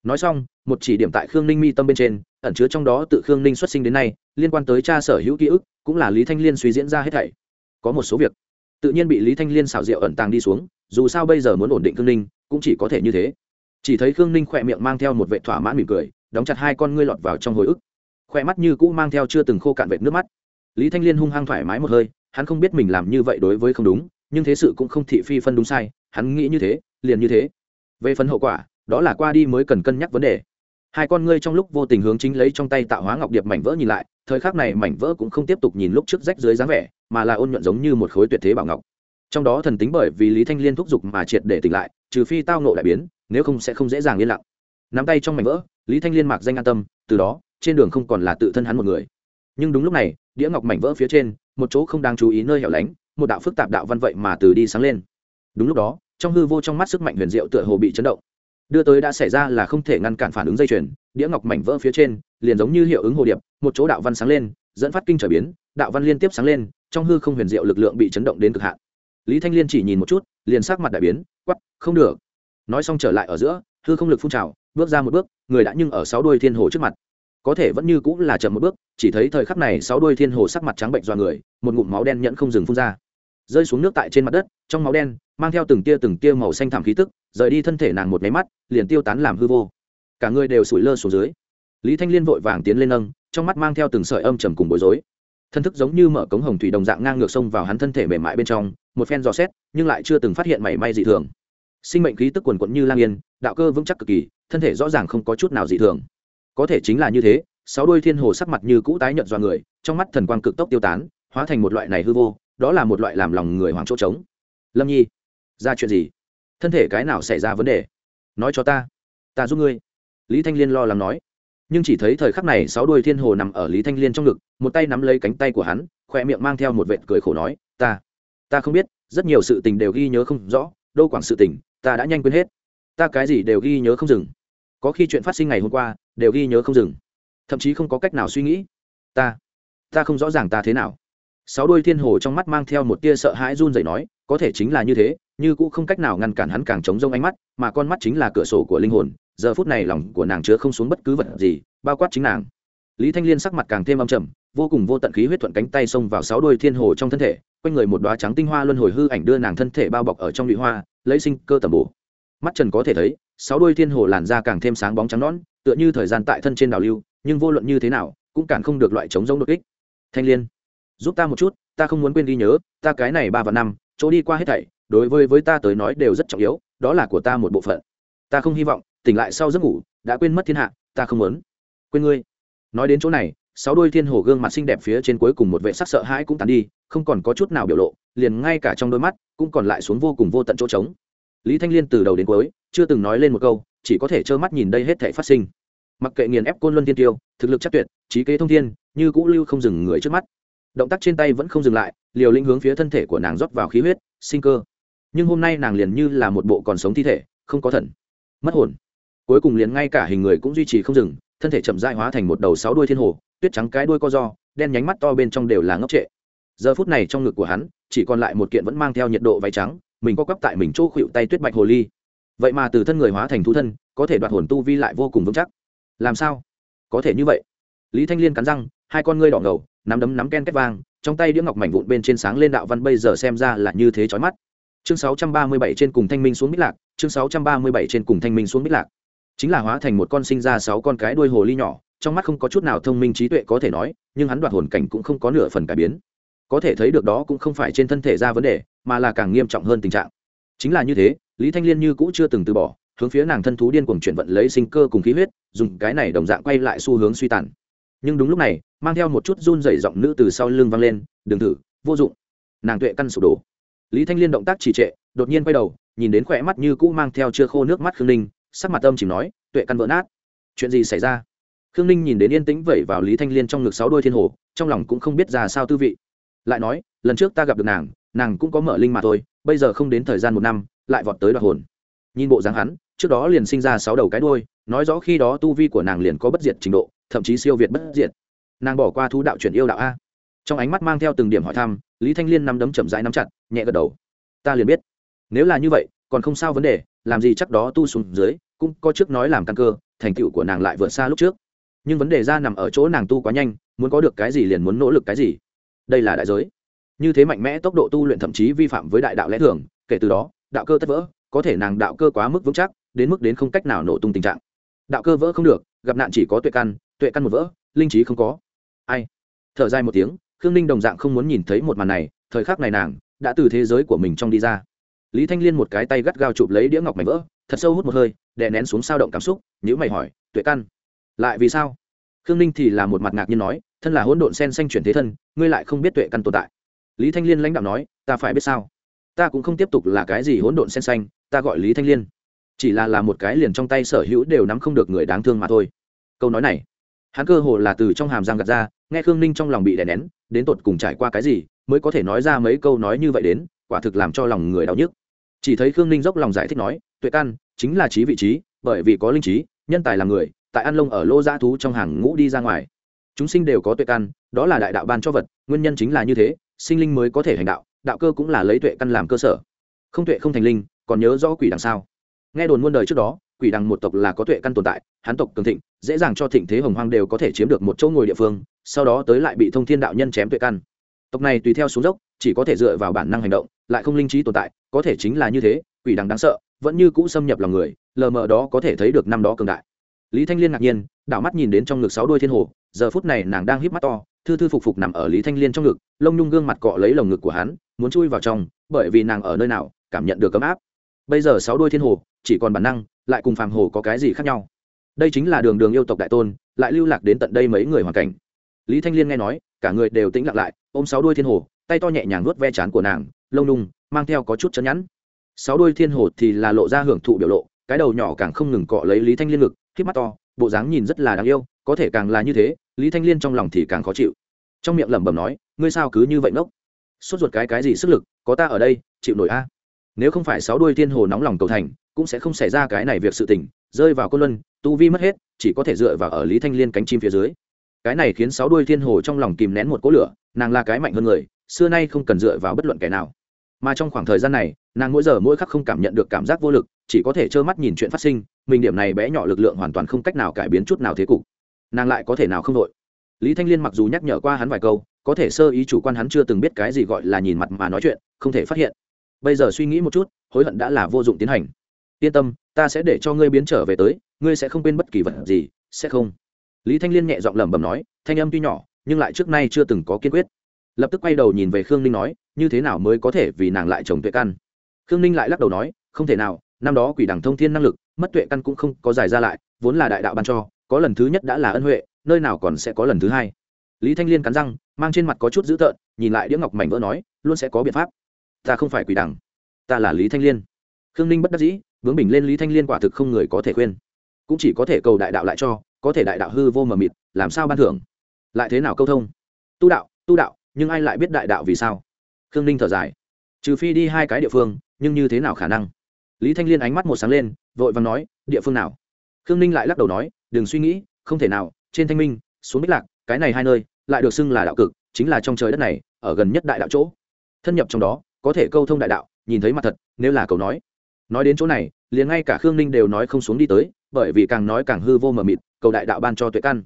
nói xong, một chỉ điểm tại khương ninh mi tâm bên trên, ẩn chứa trong đó tự khương ninh xuất sinh đến nay, liên quan tới cha sở hữu ký ức, cũng là lý thanh liên suy diễn ra hết thảy. Có một số việc, tự nhiên bị lý thanh liên xảo diệu ẩn tàng đi xuống, dù sao bây giờ muốn ổn định khương ninh, cũng chỉ có thể như thế. Chỉ thấy khương ninh khỏe miệng mang theo một vệ thỏa mãn mỉm cười, đóng chặt hai con ngươi lọt vào trong hồi ức. Khoe mắt như cũ mang theo chưa từng khô cạn vệt nước mắt. Lý thanh liên hung hăng thoải mái một hơi, hắn không biết mình làm như vậy đối với không đúng, nhưng thế sự cũng không thị phi phân đúng sai, hắn nghĩ như thế, liền như thế. Về phần hậu quả đó là qua đi mới cần cân nhắc vấn đề. Hai con ngươi trong lúc vô tình hướng chính lấy trong tay tạo hóa ngọc điệp mảnh vỡ nhìn lại, thời khắc này mảnh vỡ cũng không tiếp tục nhìn lúc trước rách dưới dáng vẻ, mà là ôn nhuận giống như một khối tuyệt thế bảo ngọc. Trong đó thần tính bởi vì lý thanh liên thúc giục mà triệt để tỉnh lại, trừ phi tao nộ đại biến, nếu không sẽ không dễ dàng yên lặng. Nắm tay trong mảnh vỡ, lý thanh liên mạc danh an tâm, từ đó, trên đường không còn là tự thân hắn một người. Nhưng đúng lúc này, đĩa ngọc mảnh vỡ phía trên, một chỗ không đáng chú ý nơi hẻo lánh, một đạo phức tạp đạo văn vậy mà từ đi sáng lên. Đúng lúc đó, trong hư vô trong mắt sức mạnh huyền diệu tựa hồ bị chấn động đưa tới đã xảy ra là không thể ngăn cản phản ứng dây chuyền, đĩa ngọc mảnh vỡ phía trên, liền giống như hiệu ứng hồ điệp, một chỗ đạo văn sáng lên, dẫn phát kinh trở biến, đạo văn liên tiếp sáng lên, trong hư không huyền diệu lực lượng bị chấn động đến cực hạn. Lý thanh liên chỉ nhìn một chút, liền sắc mặt đại biến quắp không được. Nói xong trở lại ở giữa, hư không lực phun trào, bước ra một bước, người đã nhưng ở sáu đuôi thiên hồ trước mặt. Có thể vẫn như cũng là chậm một bước, chỉ thấy thời khắc này sáu đuôi thiên hồ sắc mặt trắng bệnh do người, một ngụm máu đen nhẫn không dừng phun ra rơi xuống nước tại trên mặt đất, trong máu đen, mang theo từng tia từng tia màu xanh thảm khí tức, rời đi thân thể nàng một máy mắt, liền tiêu tán làm hư vô. Cả người đều sủi lơ xuống dưới. Lý thanh liên vội vàng tiến lên nâng, trong mắt mang theo từng sợi âm trầm cùng bối rối. Thân thức giống như mở cống hồng thủy đồng dạng ngang ngược sông vào hắn thân thể mềm mại bên trong, một phen dò xét, nhưng lại chưa từng phát hiện mảy may dị thường. Sinh mệnh khí tức quần quẫn như lang yên, đạo cơ vững chắc cực kỳ, thân thể rõ ràng không có chút nào dị thường. Có thể chính là như thế, sáu đôi thiên hồ sắc mặt như cũ tái nhợt do người, trong mắt thần quang cực tốc tiêu tán, hóa thành một loại này hư vô đó là một loại làm lòng người hoàng chỗ trống. Lâm nhi, ra chuyện gì? Thân thể cái nào xảy ra vấn đề? Nói cho ta. Ta giúp ngươi. Lý thanh liên lo lắng nói. Nhưng chỉ thấy thời khắc này sáu đuôi thiên hồ nằm ở lý thanh liên trong ngực, một tay nắm lấy cánh tay của hắn, khoe miệng mang theo một vệt cười khổ nói, ta ta không biết, rất nhiều sự tình đều ghi nhớ không rõ đô quảng sự tình, ta đã nhanh quên hết. Ta cái gì đều ghi nhớ không dừng. Có khi chuyện phát sinh ngày hôm qua, đều ghi nhớ không dừng. Thậm chí không có cách nào suy nghĩ. Ta ta không rõ ràng ta thế nào sáu đôi thiên hồ trong mắt mang theo một tia sợ hãi run rẩy nói, có thể chính là như thế, như cũng không cách nào ngăn cản hắn càng chống rông ánh mắt, mà con mắt chính là cửa sổ của linh hồn, giờ phút này lòng của nàng chứa không xuống bất cứ vật gì, bao quát chính nàng. Lý thanh liên sắc mặt càng thêm âm trầm, vô cùng vô tận khí huyết thuận cánh tay xông vào sáu đôi thiên hồ trong thân thể, quanh người một đoá trắng tinh hoa luân hồi hư ảnh đưa nàng thân thể bao bọc ở trong lụy hoa, lấy sinh cơ tầm bổ. Mắt trần có thể thấy, sáu đôi thiên hồ làn da càng thêm sáng bóng trắng nón tựa như thời gian tại thân trên đào lưu, nhưng vô luận như thế nào, cũng càng không được loại chống giống đột kích. Thanh liên giúp ta một chút, ta không muốn quên ghi nhớ, ta cái này ba và năm, chỗ đi qua hết thảy, đối với với ta tới nói đều rất trọng yếu, đó là của ta một bộ phận. Ta không hy vọng, tỉnh lại sau giấc ngủ, đã quên mất thiên hạ, ta không muốn. Quên ngươi. Nói đến chỗ này, sáu đôi thiên hồ gương mặt xinh đẹp phía trên cuối cùng một vệ sắc sợ hãi cũng tàn đi, không còn có chút nào biểu lộ, liền ngay cả trong đôi mắt, cũng còn lại xuống vô cùng vô tận chỗ trống. Lý thanh liên từ đầu đến cuối, chưa từng nói lên một câu, chỉ có thể trơ mắt nhìn đây hết thể phát sinh. Mặc kệ nghiền ép côn luân thiên tiêu, thực lực chắc tuyệt, trí kế thông thiên, như cũ lưu không dừng người trước mắt động tác trên tay vẫn không dừng lại, liều lĩnh hướng phía thân thể của nàng rót vào khí huyết, sinh cơ. Nhưng hôm nay nàng liền như là một bộ còn sống thi thể, không có thần. Mất hồn. Cuối cùng liền ngay cả hình người cũng duy trì không dừng, thân thể chậm dại hóa thành một đầu sáu đuôi thiên hồ, tuyết trắng cái đuôi co do, đen nhánh mắt to bên trong đều là ngốc trệ. Giờ phút này trong ngực của hắn, chỉ còn lại một kiện vẫn mang theo nhiệt độ váy trắng, mình có quắp tại mình chỗ khuỵu tay tuyết bạch hồ ly. Vậy mà từ thân người hóa thành thú thân, có thể đoạt hồn tu vi lại vô cùng vững chắc. Làm sao? Có thể như vậy. Lý thanh liên cắn răng, hai con ngươi đỏ ngầu nắm đấm nắm ken két vang, trong tay đĩa ngọc mảnh vụn bên trên sáng lên đạo văn bây giờ xem ra là như thế chói mắt. Chương 637 trên cùng thanh minh xuống bích lạc, chương 637 trên cùng thanh minh xuống bích lạc. Chính là hóa thành một con sinh ra sáu con cái đuôi hồ ly nhỏ, trong mắt không có chút nào thông minh trí tuệ có thể nói, nhưng hắn đoạt hồn cảnh cũng không có nửa phần cải biến. Có thể thấy được đó cũng không phải trên thân thể ra vấn đề, mà là càng nghiêm trọng hơn tình trạng. Chính là như thế, lý thanh liên như cũ chưa từng từ bỏ, hướng phía nàng thân thú điên cuồng chuyển vận lấy sinh cơ cùng khí huyết, dùng cái này đồng dạng quay lại xu hướng suy tàn nhưng đúng lúc này, mang theo một chút run dày giọng nữ từ sau lưng vang lên đừng thử, vô dụng. Nàng tuệ căn sụp đổ. Lý thanh liên động tác trì trệ, đột nhiên quay đầu, nhìn đến khỏe mắt như cũ mang theo chưa khô nước mắt khương ninh, sắc mặt âm chỉ nói, tuệ căn vỡ nát. Chuyện gì xảy ra? Khương ninh nhìn đến yên tĩnh vẩy vào lý thanh liên trong ngực sáu đôi thiên hồ, trong lòng cũng không biết ra sao tư vị. Lại nói, lần trước ta gặp được nàng nàng cũng có mở linh mà thôi, bây giờ không đến thời gian một năm, lại vọt tới đoạt hồn. Nhìn bộ dáng hắn, trước đó liền sinh ra sáu đầu cái đôi nói rõ khi đó tu vi của nàng liền có bất diệt trình độ thậm chí siêu việt bất diệt. Nàng bỏ qua thú đạo chuyển yêu đạo a. Trong ánh mắt mang theo từng điểm hỏi thăm, lý thanh liên nắm đấm chậm rãi nắm chặt, nhẹ gật đầu. Ta liền biết. Nếu là như vậy, còn không sao vấn đề, làm gì chắc đó tu xuống dưới, cũng có trước nói làm căn cơ, thành tựu của nàng lại vượt xa lúc trước. Nhưng vấn đề ra nằm ở chỗ nàng tu quá nhanh, muốn có được cái gì liền muốn nỗ lực cái gì. Đây là đại giới. Như thế mạnh mẽ tốc độ tu luyện thậm chí vi phạm với đại đạo lẽ thường, kể từ đó, đạo cơ tất vỡ, có thể nàng đạo cơ quá mức vững chắc, đến mức đến không cách nào nổ tung tình trạng. Đạo cơ vỡ không được, gặp nạn chỉ có tuệ căn tuệ căn một vỡ, linh trí không có. Ai? Thở dài một tiếng, khương ninh đồng dạng không muốn nhìn thấy một màn này, thời khắc này nàng đã từ thế giới của mình trong đi ra. Lý thanh liên một cái tay gắt gao chụp lấy đĩa ngọc mảnh vỡ, thật sâu hút một hơi, đè nén xuống sao động cảm xúc nhữ mày hỏi, tuệ căn, lại vì sao? Khương ninh thì là một mặt ngạc nhiên nói, thân là hỗn độn sen xanh chuyển thế thân, ngươi lại không biết tuệ căn tồn tại. Lý thanh liên lãnh đạo nói, ta phải biết sao? Ta cũng không tiếp tục là cái gì hỗn độn sen xanh, ta gọi lý thanh liên. Chỉ là là một cái liền trong tay sở hữu đều nắm không được người đáng thương mà thôi. Câu nói này hắn cơ hồ là từ trong hàm giang gạt ra, nghe khương ninh trong lòng bị đè nén, đến tột cùng trải qua cái gì, mới có thể nói ra mấy câu nói như vậy đến, quả thực làm cho lòng người đau nhức. Chỉ thấy khương ninh dốc lòng giải thích nói, tuệ căn chính là trí vị trí, bởi vì có linh trí, nhân tài là người, tại ăn lông ở lô dã thú trong hàng ngũ đi ra ngoài. Chúng sinh đều có tuệ căn đó là đại đạo ban cho vật, nguyên nhân chính là như thế, sinh linh mới có thể hành đạo đạo cơ cũng là lấy tuệ căn làm cơ sở. Không tuệ không thành linh, còn nhớ rõ quỷ đằng sao nghe đồn muôn đời trước đó quỷ đằng một tộc là có tuệ căn tồn tại hán tộc cường thịnh, dễ dàng cho thịnh thế hồng hoang đều có thể chiếm được một chỗ ngồi địa phương, sau đó tới lại bị thông thiên đạo nhân chém tuệ căn. Tộc này tùy theo xuống dốc, chỉ có thể dựa vào bản năng hành động, lại không linh trí tồn tại, có thể chính là như thế, quỷ đằng đáng sợ, vẫn như cũ xâm nhập lòng người, lờ mờ đó có thể thấy được năm đó cường đại. Lý thanh liên ngạc nhiên, đảo mắt nhìn đến trong ngực sáu đôi thiên hồ, giờ phút này nàng đang híp mắt to, thư thư phục phục nằm ở lý thanh liên trong ngực, lông nhung gương mặt cọ lấy lồng ngực của hắn, muốn chui vào trong, bởi vì nàng ở nơi nào, cảm nhận được ấm áp bây giờ sáu đôi thiên hồ, chỉ còn bản năng, lại cùng phàm hồ có cái gì khác nhau? Đây chính là đường đường yêu tộc đại tôn, lại lưu lạc đến tận đây mấy người hoàn cảnh. Lý thanh liên nghe nói, cả người đều tĩnh lặng lại, ôm sáu đôi thiên hồ, tay to nhẹ nhàng nuốt ve chán của nàng, lông nung mang theo có chút chân nhẵn. Sáu đôi thiên hồ thì là lộ ra hưởng thụ biểu lộ, cái đầu nhỏ càng không ngừng cọ lấy lý thanh liên ngực k mắt to, bộ dáng nhìn rất là đáng yêu, có thể càng là như thế, lý thanh liên trong lòng thì càng khó chịu. Trong miệng lẩm bẩm nói, ngươi sao cứ như vậy ngốc? Sốt ruột cái cái gì sức lực, có ta ở đây, chịu nổi a? Nếu không phải sáu đuôi thiên hồ nóng lòng cầu thành, cũng sẽ không xảy ra cái này việc sự tình, rơi vào côn luân, tu vi mất hết, chỉ có thể dựa vào ở lý thanh liên cánh chim phía dưới. Cái này khiến sáu đuôi thiên hồ trong lòng kìm nén một cỗ lửa, nàng là cái mạnh hơn người, xưa nay không cần dựa vào bất luận kẻ nào. Mà trong khoảng thời gian này, nàng mỗi giờ mỗi khắc không cảm nhận được cảm giác vô lực, chỉ có thể trơ mắt nhìn chuyện phát sinh, mình điểm này bé nhỏ lực lượng hoàn toàn không cách nào cải biến chút nào thế cục. Nàng lại có thể nào không đội lý thanh liên mặc dù nhắc nhở qua hắn vài câu, có thể sơ ý chủ quan hắn chưa từng biết cái gì gọi là nhìn mặt mà nói chuyện, không thể phát hiện bây giờ suy nghĩ một chút, hối hận đã là vô dụng tiến hành. Yên tâm, ta sẽ để cho ngươi biến trở về tới, ngươi sẽ không quên bất kỳ vật gì, sẽ không. Lý thanh liên nhẹ giọng lẩm bẩm nói, thanh âm tuy nhỏ, nhưng lại trước nay chưa từng có kiên quyết. Lập tức quay đầu nhìn về khương ninh nói, như thế nào mới có thể vì nàng lại trồng tuệ căn? Khương ninh lại lắc đầu nói, không thể nào, năm đó quỷ đẳng thông thiên năng lực, mất tuệ căn cũng không có giải ra lại, vốn là đại đạo ban cho, có lần thứ nhất đã là ân huệ, nơi nào còn sẽ có lần thứ hai? Lý thanh liên cắn răng, mang trên mặt có chút dữ tợn, nhìn lại đĩa ngọc mảnh vỡ nói, luôn sẽ có biện pháp ta không phải quỷ đẳng ta là lý thanh liên. Khương ninh bất đắc dĩ, vướng bình lên lý thanh liên quả thực không người có thể khuyên. Cũng chỉ có thể cầu đại đạo lại cho, có thể đại đạo hư vô mờ mịt, làm sao ban thưởng? Lại thế nào câu thông? Tu đạo tu đạo, nhưng ai lại biết đại đạo vì sao? Khương ninh thở dài. Trừ phi đi hai cái địa phương, nhưng như thế nào khả năng? Lý thanh liên ánh mắt một sáng lên, vội vàng nói, địa phương nào? Khương ninh lại lắc đầu nói, đừng suy nghĩ, không thể nào, trên thanh minh, xuống bích lạc, cái này hai nơi, lại được xưng là đạo cực, chính là trong trời đất này, ở gần nhất đại đạo chỗ. Thân nhập trong đó có thể câu thông đại đạo, nhìn thấy mặt thật, nếu là cầu nói. Nói đến chỗ này, liền ngay cả khương ninh đều nói không xuống đi tới, bởi vì càng nói càng hư vô mờ mịt, cầu đại đạo ban cho tuệ căn.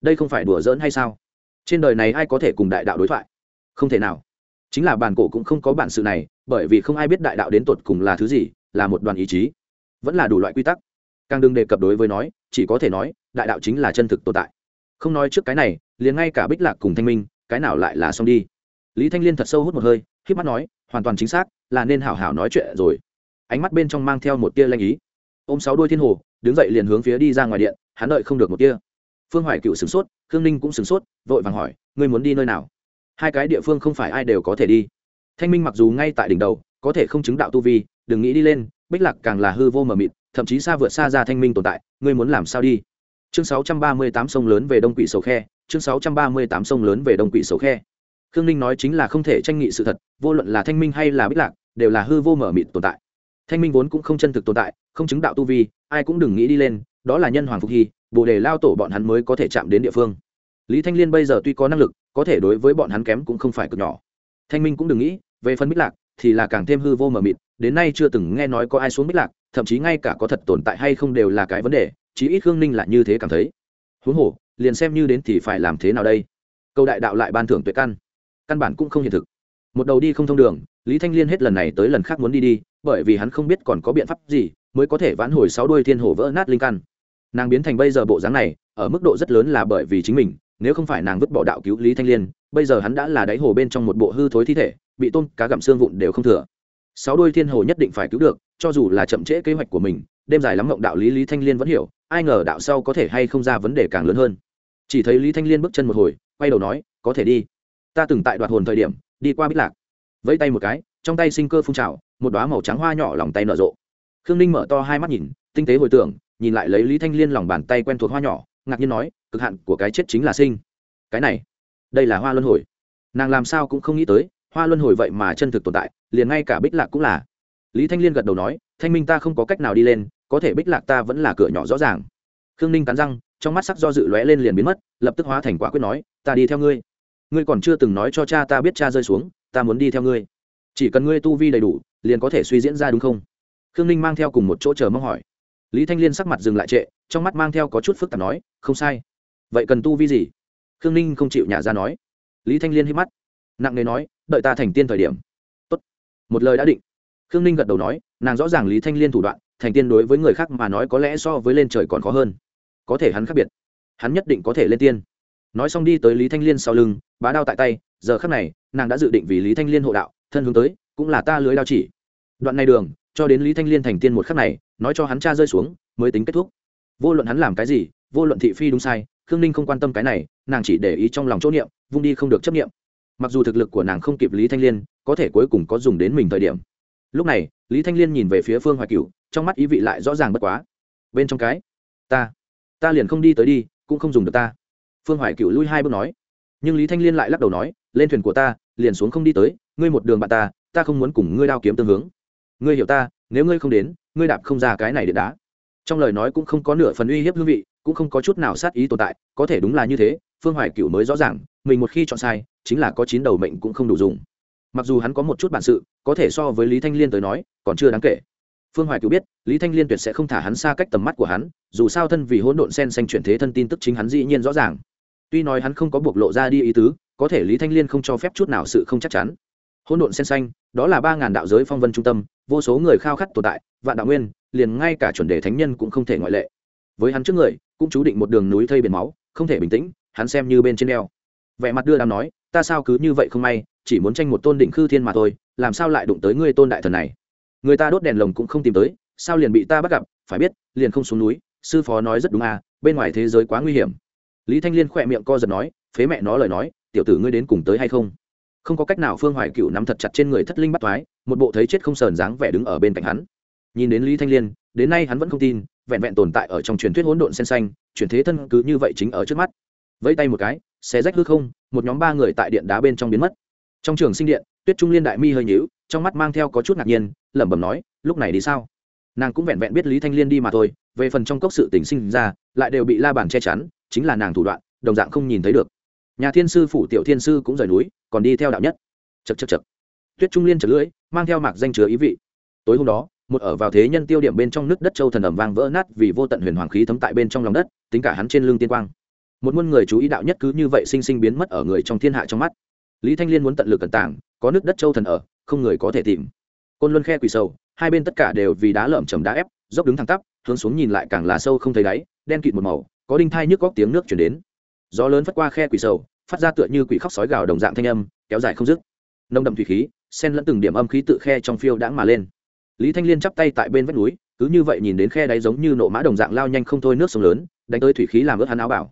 Đây không phải đùa giỡn hay sao? Trên đời này ai có thể cùng đại đạo đối thoại? Không thể nào. Chính là bản cổ cũng không có bản sự này, bởi vì không ai biết đại đạo đến tột cùng là thứ gì, là một đoàn ý chí. Vẫn là đủ loại quy tắc. Càng đừng đề cập đối với nói, chỉ có thể nói, đại đạo chính là chân thực tồn tại. Không nói trước cái này, liền ngay cả bích lạc cùng thanh minh, cái nào lại là xong đi? Lý thanh liên thật sâu hút một hơi k h mắt nói, hoàn toàn chính xác, là nên hảo hảo nói chuyện rồi. Ánh mắt bên trong mang theo một tia lanh ý. Ôm sáu đôi thiên hồ, đứng dậy liền hướng phía đi ra ngoài điện, hắn đợi không được một tia. Phương hoài cựu sửng sốt, khương ninh cũng sửng sốt, vội vàng hỏi, ngươi muốn đi nơi nào? Hai cái địa phương không phải ai đều có thể đi. Thanh minh mặc dù ngay tại đỉnh đầu, có thể không chứng đạo tu vi, đừng nghĩ đi lên, bích lạc càng là hư vô mờ mịt, thậm chí xa vượt xa ra thanh minh tồn tại, ngươi muốn làm sao đi? Chương 638 sông lớn về đông quỷ sầu khe, chương 638 sông lớn về đông quỷ sầu khe khương ninh nói chính là không thể tranh nghị sự thật, vô luận là thanh minh hay là bích lạc, đều là hư vô mở mịt tồn tại. Thanh minh vốn cũng không chân thực tồn tại, không chứng đạo tu vi, ai cũng đừng nghĩ đi lên, đó là nhân hoàng phục hy, bồ đề lao tổ bọn hắn mới có thể chạm đến địa phương. Lý thanh liên bây giờ tuy có năng lực, có thể đối với bọn hắn kém cũng không phải cực nhỏ. Thanh minh cũng đừng nghĩ, về phần bích lạc thì là càng thêm hư vô mờ mịt, đến nay chưa từng nghe nói có ai xuống bích lạc, thậm chí ngay cả có thật tồn tại hay không đều là cái vấn đề, chí ít hương ninh là như thế cảm thấy. Huống hồ, liền xem như đến thì phải làm thế nào đây? Câu đại đạo lại ban thưởng tuyệt căn căn bản cũng không hiện thực. Một đầu đi không thông đường, lý thanh liên hết lần này tới lần khác muốn đi đi, bởi vì hắn không biết còn có biện pháp gì mới có thể vãn hồi sáu đuôi thiên hồ vỡ nát linh căn. Nàng biến thành bây giờ bộ dáng này, ở mức độ rất lớn là bởi vì chính mình, nếu không phải nàng vứt bỏ đạo cứu lý thanh liên, bây giờ hắn đã là đáy hồ bên trong một bộ hư thối thi thể, bị tôn cá gặm xương vụn đều không thừa. Sáu đôi thiên hồ nhất định phải cứu được, cho dù là chậm trễ kế hoạch của mình, đêm dài lắm mộng đạo lý lý thanh liên vẫn hiểu, ai ngờ đạo sau có thể hay không ra vấn đề càng lớn hơn. Chỉ thấy lý thanh liên bước chân một hồi, quay đầu nói, có thể đi ta từng tại đoạt hồn thời điểm, đi qua bích lạc. Vẫy tay một cái, trong tay sinh cơ phun trào, một đoá màu trắng hoa nhỏ lòng tay nở rộ. Khương ninh mở to hai mắt nhìn, tinh tế hồi tưởng, nhìn lại lấy lý thanh liên lòng bàn tay quen thuộc hoa nhỏ, ngạc nhiên nói, cực hạn của cái chết chính là sinh. Cái này, đây là hoa luân hồi. Nàng làm sao cũng không nghĩ tới, hoa luân hồi vậy mà chân thực tồn tại, liền ngay cả bích lạc cũng là. Lý thanh liên gật đầu nói, thanh minh ta không có cách nào đi lên, có thể bích lạc ta vẫn là cửa nhỏ rõ ràng. Khương ninh cắn răng, trong mắt sắc do dự lóe lên liền biến mất, lập tức hóa thành quả quyết nói, ta đi theo ngươi ngươi còn chưa từng nói cho cha ta biết cha rơi xuống, ta muốn đi theo ngươi. Chỉ cần ngươi tu vi đầy đủ, liền có thể suy diễn ra đúng không? Khương ninh mang theo cùng một chỗ chờ mong hỏi. Lý thanh liên sắc mặt dừng lại trệ, trong mắt mang theo có chút phức tạp nói, không sai. Vậy cần tu vi gì? Khương ninh không chịu nhả ra nói. Lý thanh liên hít mắt, nặng nề nói, đợi ta thành tiên thời điểm. Tốt. một lời đã định. Khương ninh gật đầu nói, nàng rõ ràng lý thanh liên thủ đoạn, thành tiên đối với người khác mà nói có lẽ so với lên trời còn khó hơn. Có thể hắn khác biệt, hắn nhất định có thể lên tiên nói xong đi tới lý thanh liên sau lưng, bá đao tại tay, giờ khắc này, nàng đã dự định vì lý thanh liên hộ đạo, thân hướng tới, cũng là ta lưới đao chỉ. Đoạn này đường, cho đến lý thanh liên thành tiên một khắc này, nói cho hắn cha rơi xuống, mới tính kết thúc. Vô luận hắn làm cái gì, vô luận thị phi đúng sai, khương ninh không quan tâm cái này, nàng chỉ để ý trong lòng chỗ niệm, vung đi không được chấp niệm. Mặc dù thực lực của nàng không kịp lý thanh liên, có thể cuối cùng có dùng đến mình thời điểm. Lúc này, lý thanh liên nhìn về phía phương hoài cửu, trong mắt ý vị lại rõ ràng bất quá. Bên trong cái, ta ta liền không đi tới đi, cũng không dùng được ta phương hoài cựu lui hai bước nói. Nhưng lý thanh liên lại lắc đầu nói, lên thuyền của ta, liền xuống không đi tới, ngươi một đường bạn ta ta không muốn cùng ngươi đao kiếm tương hướng. Ngươi hiểu ta, nếu ngươi không đến, ngươi đạp không ra cái này điện đá. Trong lời nói cũng không có nửa phần uy hiếp hương vị, cũng không có chút nào sát ý tồn tại, có thể đúng là như thế, phương hoài cựu mới rõ ràng, mình một khi chọn sai, chính là có chín đầu mệnh cũng không đủ dùng. Mặc dù hắn có một chút bản sự, có thể so với lý thanh liên tới nói, còn chưa đáng kể. Phương hoài cựu biết, lý thanh liên tuyệt sẽ không thả hắn xa cách tầm mắt của hắn, dù sao thân vì hỗn độn sen xanh chuyển thế thân tin tức chính hắn dĩ nhiên rõ ràng tuy nói hắn không có buộc lộ ra đi ý tứ, có thể lý thanh liên không cho phép chút nào sự không chắc chắn. Hỗn độn sen xanh, đó là ba ngàn đạo giới phong vân trung tâm, vô số người khao khát tồn tại, vạn đạo nguyên, liền ngay cả chuẩn đề thánh nhân cũng không thể ngoại lệ. Với hắn trước người, cũng chú định một đường núi thây biển máu, không thể bình tĩnh, hắn xem như bên trên đeo vẻ mặt đưa đàm nói, ta sao cứ như vậy không may, chỉ muốn tranh một tôn định khư thiên mà thôi, làm sao lại đụng tới ngươi tôn đại thần này? Người ta đốt đèn lồng cũng không tìm tới, sao liền bị ta bắt gặp, phải biết, liền không xuống núi, sư phó nói rất đúng à bên ngoài thế giới quá nguy hiểm lý thanh liên khỏe miệng co giật nói, phế mẹ nó lời nói, tiểu tử ngươi đến cùng tới hay không? Không có cách nào, phương hoài cựu nắm thật chặt trên người thất linh bắt thoái một bộ thấy chết không sờn dáng vẻ đứng ở bên cạnh hắn. Nhìn đến lý thanh liên, đến nay hắn vẫn không tin, vẹn vẹn tồn tại ở trong truyền thuyết hỗn độn sen xanh, chuyển thế thân cứ như vậy chính ở trước mắt. Vẫy tay một cái, xé rách hư không, một nhóm ba người tại điện đá bên trong biến mất. Trong trường sinh điện, tuyết trung liên đại mi hơi nhíu, trong mắt mang theo có chút ngạc nhiên, lẩm bẩm nói, lúc này đi sao? Nàng cũng vẹn vẹn biết lý thanh liên đi mà thôi, về phần trong cốc sự tình sinh ra, lại đều bị la bàn che chắn chính là nàng thủ đoạn, đồng dạng không nhìn thấy được. Nhà thiên sư phủ tiểu thiên sư cũng rời núi, còn đi theo đạo nhất. Chật chật chật tuyết trung liên chật lưỡi, mang theo mạc danh chứa ý vị. Tối hôm đó, một ở vào thế nhân tiêu điểm bên trong nước đất châu thần ẩm vang vỡ nát vì vô tận huyền hoàng khí thấm tại bên trong lòng đất, tính cả hắn trên lưng tiên quang. Một muôn người chú ý đạo nhất cứ như vậy sinh sinh biến mất ở người trong thiên hạ trong mắt. Lý thanh liên muốn tận lực cẩn tảng có nước đất châu thần ở, không người có thể tìm. Côn luân khe quỳ sâu hai bên tất cả đều vì đá lởm chầm đá ép, dốc đứng thẳng tắp, hướng xuống nhìn lại càng là sâu không thấy đáy, đen kịt một màu có đinh thai nhức góc tiếng nước chuyển đến. Gió lớn phất qua khe quỷ sầu, phát ra tựa như quỷ khóc sói gào đồng dạng thanh âm, kéo dài không dứt. Nông đậm thủy khí sen lẫn từng điểm âm khí tự khe trong phiêu đãng mà lên. Lý thanh liên chắp tay tại bên vách núi, cứ như vậy nhìn đến khe đáy giống như nộ mã đồng dạng lao nhanh không thôi nước sông lớn, đánh tới thủy khí làm ướt hắn áo bảo.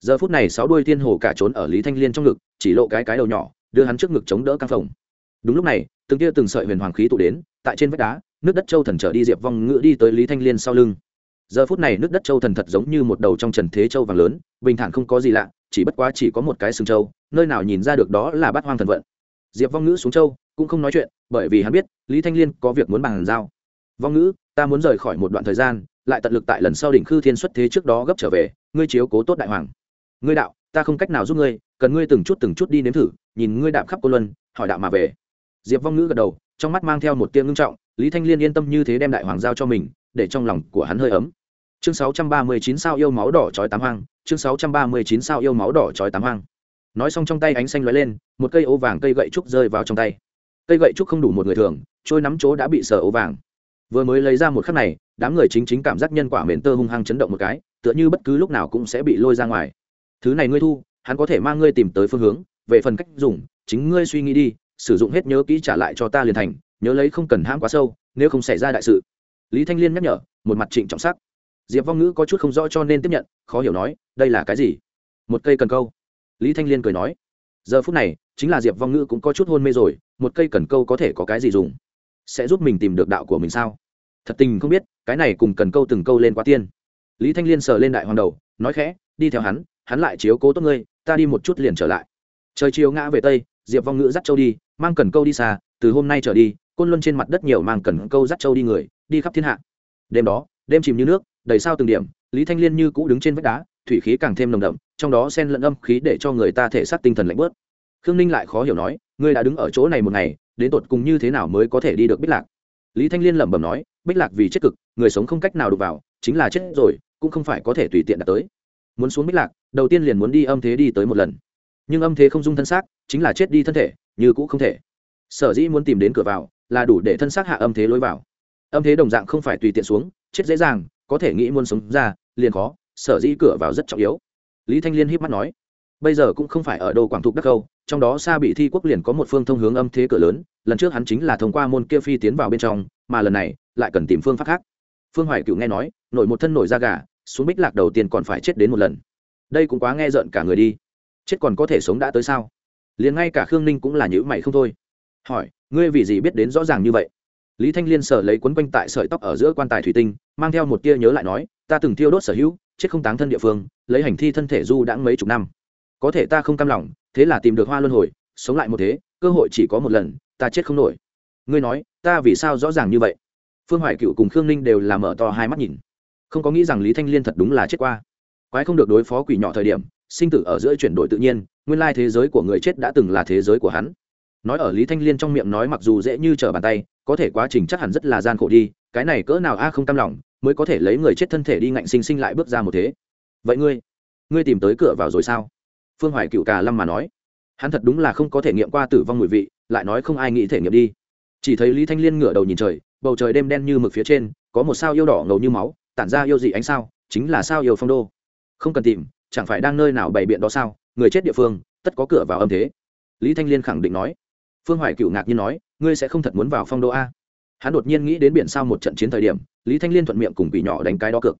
Giờ phút này sáu đuôi thiên hồ cả trốn ở lý thanh liên trong ngực, chỉ lộ cái cái đầu nhỏ, đưa hắn trước ngực chống đỡ căng phòng. Đúng lúc này, từng tia từng sợi huyền hoàng khí tụ đến, tại trên vách đá, nước đất châu thần trở đi diệp vong ngựa đi tới lý thanh liên sau lưng giờ phút này nước đất châu thần thật giống như một đầu trong trần thế châu vàng lớn, bình thản không có gì lạ, chỉ bất quá chỉ có một cái sừng châu, nơi nào nhìn ra được đó là bát hoang thần vận. Diệp vong ngữ xuống châu, cũng không nói chuyện, bởi vì hắn biết, lý thanh liên có việc muốn bàn giao. Vong ngữ, ta muốn rời khỏi một đoạn thời gian, lại tận lực tại lần sau đỉnh khư thiên xuất thế trước đó gấp trở về, ngươi chiếu cố tốt đại hoàng. Ngươi đạo, ta không cách nào giúp ngươi, cần ngươi từng chút từng chút đi nếm thử, nhìn ngươi đạp khắp cô luân, hỏi đạo mà về. Diệp vong ngữ gật đầu, trong mắt mang theo một tiếng ngưng trọng, lý thanh liên yên tâm như thế đem đại hoàng giao cho mình để trong lòng của hắn hơi ấm. Chương 639 sao yêu máu đỏ chói tám hoang, chương 639 sao yêu máu đỏ chói tám hoang. Nói xong trong tay ánh xanh lóe lên, một cây ố vàng cây gậy trúc rơi vào trong tay. Cây gậy trúc không đủ một người thường, trôi nắm chỗ đã bị sờ ố vàng. Vừa mới lấy ra một khắc này, đám người chính chính cảm giác nhân quả mền tơ hung hăng chấn động một cái, tựa như bất cứ lúc nào cũng sẽ bị lôi ra ngoài. Thứ này ngươi thu, hắn có thể mang ngươi tìm tới phương hướng, về phần cách dùng, chính ngươi suy nghĩ đi, sử dụng hết nhớ kỹ trả lại cho ta liền thành, nhớ lấy không cần hãm quá sâu, nếu không xảy ra đại sự lý thanh liên nhắc nhở, một mặt trịnh trọng sắc. Diệp vong ngữ có chút không rõ cho nên tiếp nhận, khó hiểu nói, đây là cái gì? Một cây cần câu. Lý thanh liên cười nói, giờ phút này, chính là diệp vong ngữ cũng có chút hôn mê rồi, một cây cần câu có thể có cái gì dùng? Sẽ giúp mình tìm được đạo của mình sao? Thật tình không biết, cái này cùng cần câu từng câu lên quá tiên. Lý thanh liên sờ lên đại hoàng đầu, nói khẽ, đi theo hắn hắn lại chiếu cố tốt ngươi, ta đi một chút liền trở lại. Trời chiều ngã về tây, diệp vong ngữ dắt châu đi, mang cần câu đi xa, từ hôm nay trở đi, côn luân trên mặt đất nhiều mang cần câu dắt châu đi người đi khắp thiên hạ. Đêm đó, đêm chìm như nước, đầy sao từng điểm, lý thanh liên như cũ đứng trên vách đá, thủy khí càng thêm nồng đậm, trong đó sen lẫn âm khí để cho người ta thể xác tinh thần lạnh bớt. Khương ninh lại khó hiểu nói, ngươi đã đứng ở chỗ này một ngày, đến tột cùng như thế nào mới có thể đi được bích lạc? Lý thanh liên lẩm bẩm nói, bích lạc vì chết cực, người sống không cách nào đụng vào, chính là chết rồi, cũng không phải có thể tùy tiện đạt tới. Muốn xuống bích lạc, đầu tiên liền muốn đi âm thế đi tới một lần. Nhưng âm thế không dung thân xác, chính là chết đi thân thể, như cũ không thể. Sở dĩ muốn tìm đến cửa vào, là đủ để thân xác hạ âm thế lối vào âm thế đồng dạng không phải tùy tiện xuống, chết dễ dàng, có thể nghĩ muốn sống ra, liền khó, sở dĩ cửa vào rất trọng yếu. Lý thanh liên híp mắt nói, bây giờ cũng không phải ở đô quảng thục đắc câu, trong đó xa bị thi quốc liền có một phương thông hướng âm thế cửa lớn, lần trước hắn chính là thông qua môn kia phi tiến vào bên trong, mà lần này lại cần tìm phương pháp khác. Phương hoài cựu nghe nói, nổi một thân nổi da gà, xuống bích lạc đầu tiên còn phải chết đến một lần. Đây cũng quá nghe rợn cả người đi. Chết còn có thể sống đã tới sao? Liền ngay cả khương ninh cũng là nhữ mày không thôi. Hỏi, ngươi vì gì biết đến rõ ràng như vậy? Lý thanh liên sở lấy quấn quanh tại sợi tóc ở giữa quan tài thủy tinh, mang theo một tia nhớ lại nói, ta từng thiêu đốt sở hữu, chết không táng thân địa phương, lấy hành thi thân thể du đã mấy chục năm. Có thể ta không cam lòng, thế là tìm được hoa luân hồi, sống lại một thế, cơ hội chỉ có một lần, ta chết không nổi. Ngươi nói, ta vì sao rõ ràng như vậy? Phương hoài cựu cùng khương ninh đều làm mở to hai mắt nhìn. Không có nghĩ rằng lý thanh liên thật đúng là chết qua. Quái không được đối phó quỷ nhỏ thời điểm, sinh tử ở giữa chuyển đổi tự nhiên, nguyên lai thế giới của người chết đã từng là thế giới của hắn. Nói ở lý thanh liên trong miệng nói mặc dù dễ như trở bàn tay có thể quá trình chắc hẳn rất là gian khổ đi, cái này cỡ nào a không cam lòng, mới có thể lấy người chết thân thể đi ngạnh sinh sinh lại bước ra một thế. Vậy ngươi ngươi tìm tới cửa vào rồi sao? Phương hoài cựu cà lâm mà nói. Hắn thật đúng là không có thể nghiệm qua tử vong mùi vị, lại nói không ai nghĩ thể nghiệm đi. Chỉ thấy lý thanh liên ngửa đầu nhìn trời, bầu trời đêm đen như mực phía trên, có một sao yêu đỏ ngầu như máu, tản ra yêu dị ánh sao, chính là sao yêu phong đô. Không cần tìm, chẳng phải đang nơi nào bày biện đó sao? Người chết địa phương, tất có cửa vào âm thế. Lý thanh liên khẳng định nói. Phương hoài cựu ngạc nhiên nói ngươi sẽ không thật muốn vào phong đô a. Hắn đột nhiên nghĩ đến biển sao một trận chiến thời điểm, lý thanh liên thuận miệng cùng quỷ nhỏ đánh cái đó cược.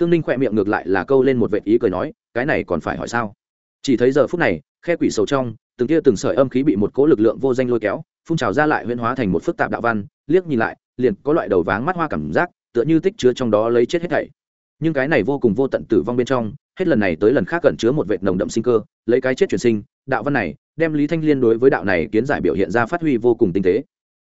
Khương ninh khỏe miệng ngược lại là câu lên một vệ ý cười nói, cái này còn phải hỏi sao? Chỉ thấy giờ phút này, khe quỷ sầu trong, từng tia từng sợi âm khí bị một cỗ lực lượng vô danh lôi kéo, phun trào ra lại huyễn hóa thành một phức tạp đạo văn, liếc nhìn lại, liền có loại đầu váng mắt hoa cảm giác, tựa như tích chứa trong đó lấy chết hết thảy. Nhưng cái này vô cùng vô tận tử vong bên trong hết lần này tới lần khác cẩn chứa một vệt nồng đậm sinh cơ, lấy cái chết chuyển sinh, đạo văn này, đem lý thanh liên đối với đạo này kiến giải biểu hiện ra phát huy vô cùng tinh tế.